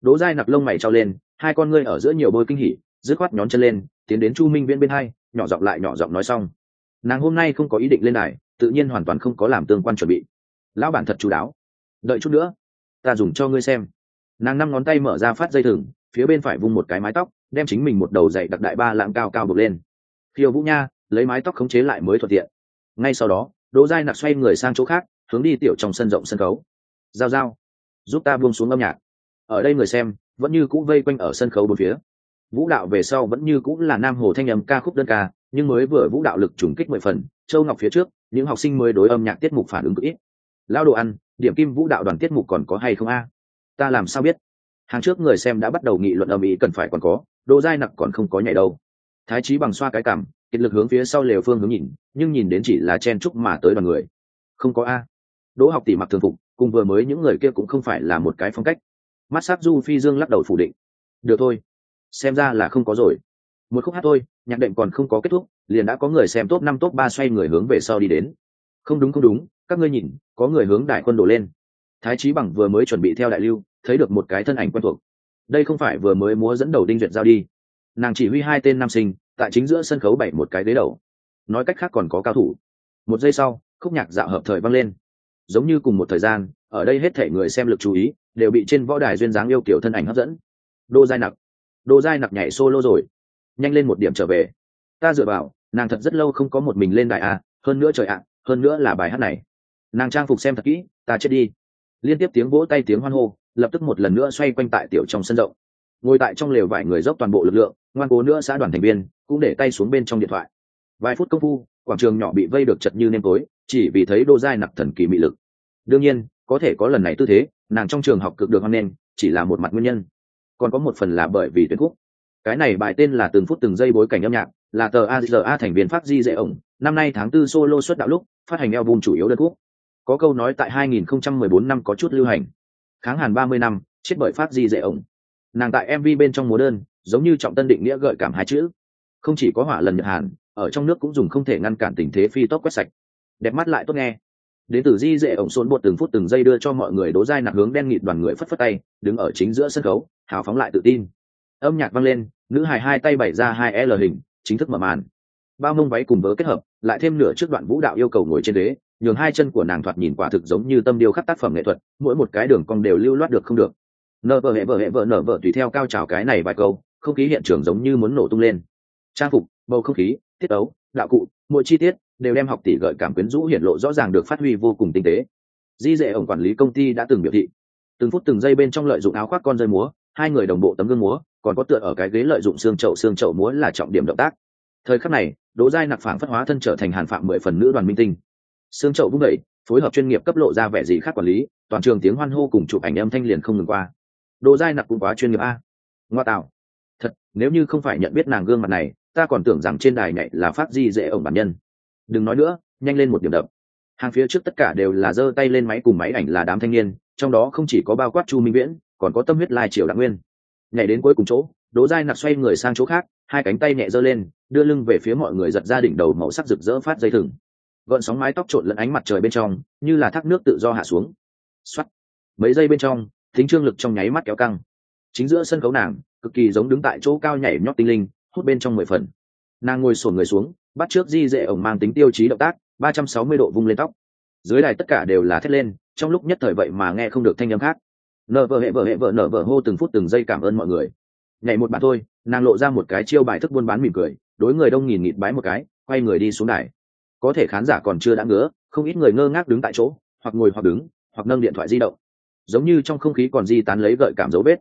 [SPEAKER 1] Đỗ dai nặc lông mày trao lên, hai con ngươi ở giữa nhiều bôi kinh hỉ, dứt khoát nhón chân lên, tiến đến chu minh viễn bên hai, nhỏ giọng lại nhỏ giọng nói xong. Nàng hôm nay không có ý định lên này tự nhiên hoàn toàn không có làm tương quan chuẩn bị. Lão bản thật chú đáo. Đợi chút nữa, ta dùng cho ngươi xem. Nàng năm ngón tay mở ra phát dây thừng, phía bên phải vung một cái mái tóc, đem chính mình một đầu dậy đặc đại ba lạng cao cao bực lên. Khiêu vũ nha, lấy mái tóc khống chế lại mới thuận tiện. Ngay sau đó đỗ giai nặc xoay người sang chỗ khác, hướng đi tiểu trong sân rộng sân khấu. Giao giao, giúp ta buông xuống âm nhạc. Ở đây người xem, vẫn như cũ vây quanh ở sân khấu bốn phía. Vũ đạo về sau vẫn như cũng là nam hồ thanh âm ca khúc đơn ca, nhưng mới vừa vũ đạo lực trùng kích mười phần, châu ngọc phía trước, những học sinh mới đối âm nhạc tiết mục phản ứng cực ít. Lao đồ ăn, điểm kim vũ đạo đoàn tiết mục còn có hay không a? Ta làm sao biết? Hàng trước người xem đã bắt đầu nghị luận âm ý cần phải còn có độ dai nặc còn không có nhảy đâu. Thái trí bằng xoa cái cảm kiệt lực hướng phía sau lều phương hướng nhìn, nhưng nhìn đến chỉ là chen trúc mà tới đoàn người. Không có a. Đỗ học tỷ mặc thường phục, cùng vừa mới những người kia cũng không phải là một cái phong cách. Mắt sắc du phi dương lắc đầu phủ định. Được thôi. Xem ra là không có rồi. Một khúc hát thôi, nhạc đệm còn không có kết thúc, liền đã có người xem top năm, top ba xoay người hướng về sau đi đến. Không đúng không đúng, các ngươi nhìn, có người hướng đại quân đổ lên. Thái trí bằng vừa mới chuẩn bị theo đại lưu, thấy được một cái thân ảnh quen thuộc. Đây không phải vừa mới múa dẫn đầu đinh duyệt giao đi. Nàng chỉ huy hai tên nam sinh tại chính giữa sân khấu bảy một cái ghế đầu. Nói cách khác còn có cao thủ. Một giây sau, khúc nhạc dạo hợp thời vang lên. Giống như cùng một thời gian, ở đây hết thể người xem lực chú ý, đều bị trên võ đài duyên dáng yêu kiểu thân ảnh hấp dẫn. Đô giai nặc. Đô giai nặc nhảy solo rồi. Nhanh lên một điểm trở về. Ta dựa vào, nàng thật rất lâu không có một mình lên đài à hơn nữa trời ạ, hơn nữa là bài hát này. Nàng trang phục xem thật kỹ, ta chết đi. Liên tiếp tiếng vỗ tay tiếng hoan hô, lập tức một lần nữa xoay quanh tại tiểu trong sân rộng ngồi tại trong lều vài người dốc toàn bộ lực lượng, ngoan cố nữa xã đoàn thành viên, cũng để tay xuống bên trong điện thoại. Vài phút công phu, quảng trường nhỏ bị vây được chật như nêm tối, chỉ vì thấy đô giai nặc thần kỳ mị lực. Đương nhiên, có thể có lần này tư thế, nàng trong trường học cực được hoan nghênh, chỉ là một mặt nguyên nhân. Còn có một phần là bởi vì tuyến khúc. Cái này bài tên là từng phút từng giây bối cảnh âm nhạc, là tờ aza thành viên phát di dễ ổng, năm nay tháng tư solo xuất đạo lúc, phát hành album chủ yếu đơn khúc. Có câu nói tại 2014 năm có chút lưu hành. Kháng hàn 30 năm, chết bởi phát di dễ ổng nàng tại mv bên trong múa đơn, giống như trọng tân định nghĩa gợi cảm hai chữ. Không chỉ có hỏa lần nhật hàn, ở trong nước cũng dùng không thể ngăn cản tình thế phi tốc quét sạch. Đẹp mắt lại tốt nghe. Đến từ di dễ ổng xôn bột từng phút từng giây đưa cho mọi người đố dai nặng hướng đen nghịt đoàn người phất phất tay, đứng ở chính giữa sân khấu, hào phóng lại tự tin. Âm nhạc vang lên, nữ hài hai tay bày ra hai l hình, chính thức mở màn. Bao mông váy cùng vớ kết hợp, lại thêm nửa trước đoạn vũ đạo yêu cầu ngồi trên đế nhường hai chân của nàng thoạt nhìn quả thực giống như tâm điêu khắc tác phẩm nghệ thuật, mỗi một cái đường cong đều lưu loát được không được nở vợ hệ vợ hệ vợ nở vợ tùy theo cao trào cái này vài câu, không khí hiện trường giống như muốn nổ tung lên. Trang phục, bầu không khí, tiết ấu đạo cụ, mỗi chi tiết đều đem học tỷ gợi cảm quyến rũ hiện lộ rõ ràng được phát huy vô cùng tinh tế. Di dệ ổng quản lý công ty đã từng biểu thị, từng phút từng giây bên trong lợi dụng áo khoác con rơi múa, hai người đồng bộ tấm gương múa, còn có tựa ở cái ghế lợi dụng xương chậu xương chậu múa là trọng điểm động tác. Thời khắc này, đỗ giai nặc phản phất hóa thân trở thành hàn phạm mười phần nữ đoàn minh tinh. Xương chậu vung đẩy phối hợp chuyên nghiệp cấp lộ ra vẻ gì khác quản lý, toàn trường tiếng hoan hô cùng chụp ảnh âm thanh liền không ngừng qua đỗ dai nặc cũng quá chuyên nghiệp a. Ngoa tạo thật, nếu như không phải nhận biết nàng gương mặt này, ta còn tưởng rằng trên đài này là phát di dễ ổng bản nhân. Đừng nói nữa, nhanh lên một điểm đập. Hàng phía trước tất cả đều là giơ tay lên máy cùng máy ảnh là đám thanh niên, trong đó không chỉ có bao quát chu minh viễn, còn có tâm huyết lai triều đặng nguyên. Nhảy đến cuối cùng chỗ, đỗ dai nặc xoay người sang chỗ khác, hai cánh tay nhẹ giơ lên, đưa lưng về phía mọi người giật ra đỉnh đầu màu sắc rực rỡ phát dây thừng. Gọn sóng mái tóc trộn lẫn ánh mặt trời bên trong, như là thác nước tự do hạ xuống. Xoắt mấy giây bên trong thính trương lực trong nháy mắt kéo căng. Chính giữa sân khấu nàng, cực kỳ giống đứng tại chỗ cao nhảy nhót tinh linh, hút bên trong mười phần. Nàng ngồi sổn người xuống, bắt trước di dễ ổng mang tính tiêu chí động tác, ba trăm sáu mươi độ vung lên tóc. Dưới đài tất cả đều là thét lên, trong lúc nhất thời vậy mà nghe không được thanh âm khác. Nở vợ hệ vợ hệ vợ nở vợ hô từng phút từng giây cảm ơn mọi người. Nhảy một bạn thôi, nàng lộ ra một cái chiêu bài thức buôn bán mỉm cười, đối người đông nghìn nghịt bái một cái, quay người đi xuống đài. Có thể khán giả còn chưa đã ngứa, không ít người ngơ ngác đứng tại chỗ, hoặc ngồi hoặc đứng, hoặc nâng điện thoại di động giống như trong không khí còn di tán lấy gợi cảm dấu vết.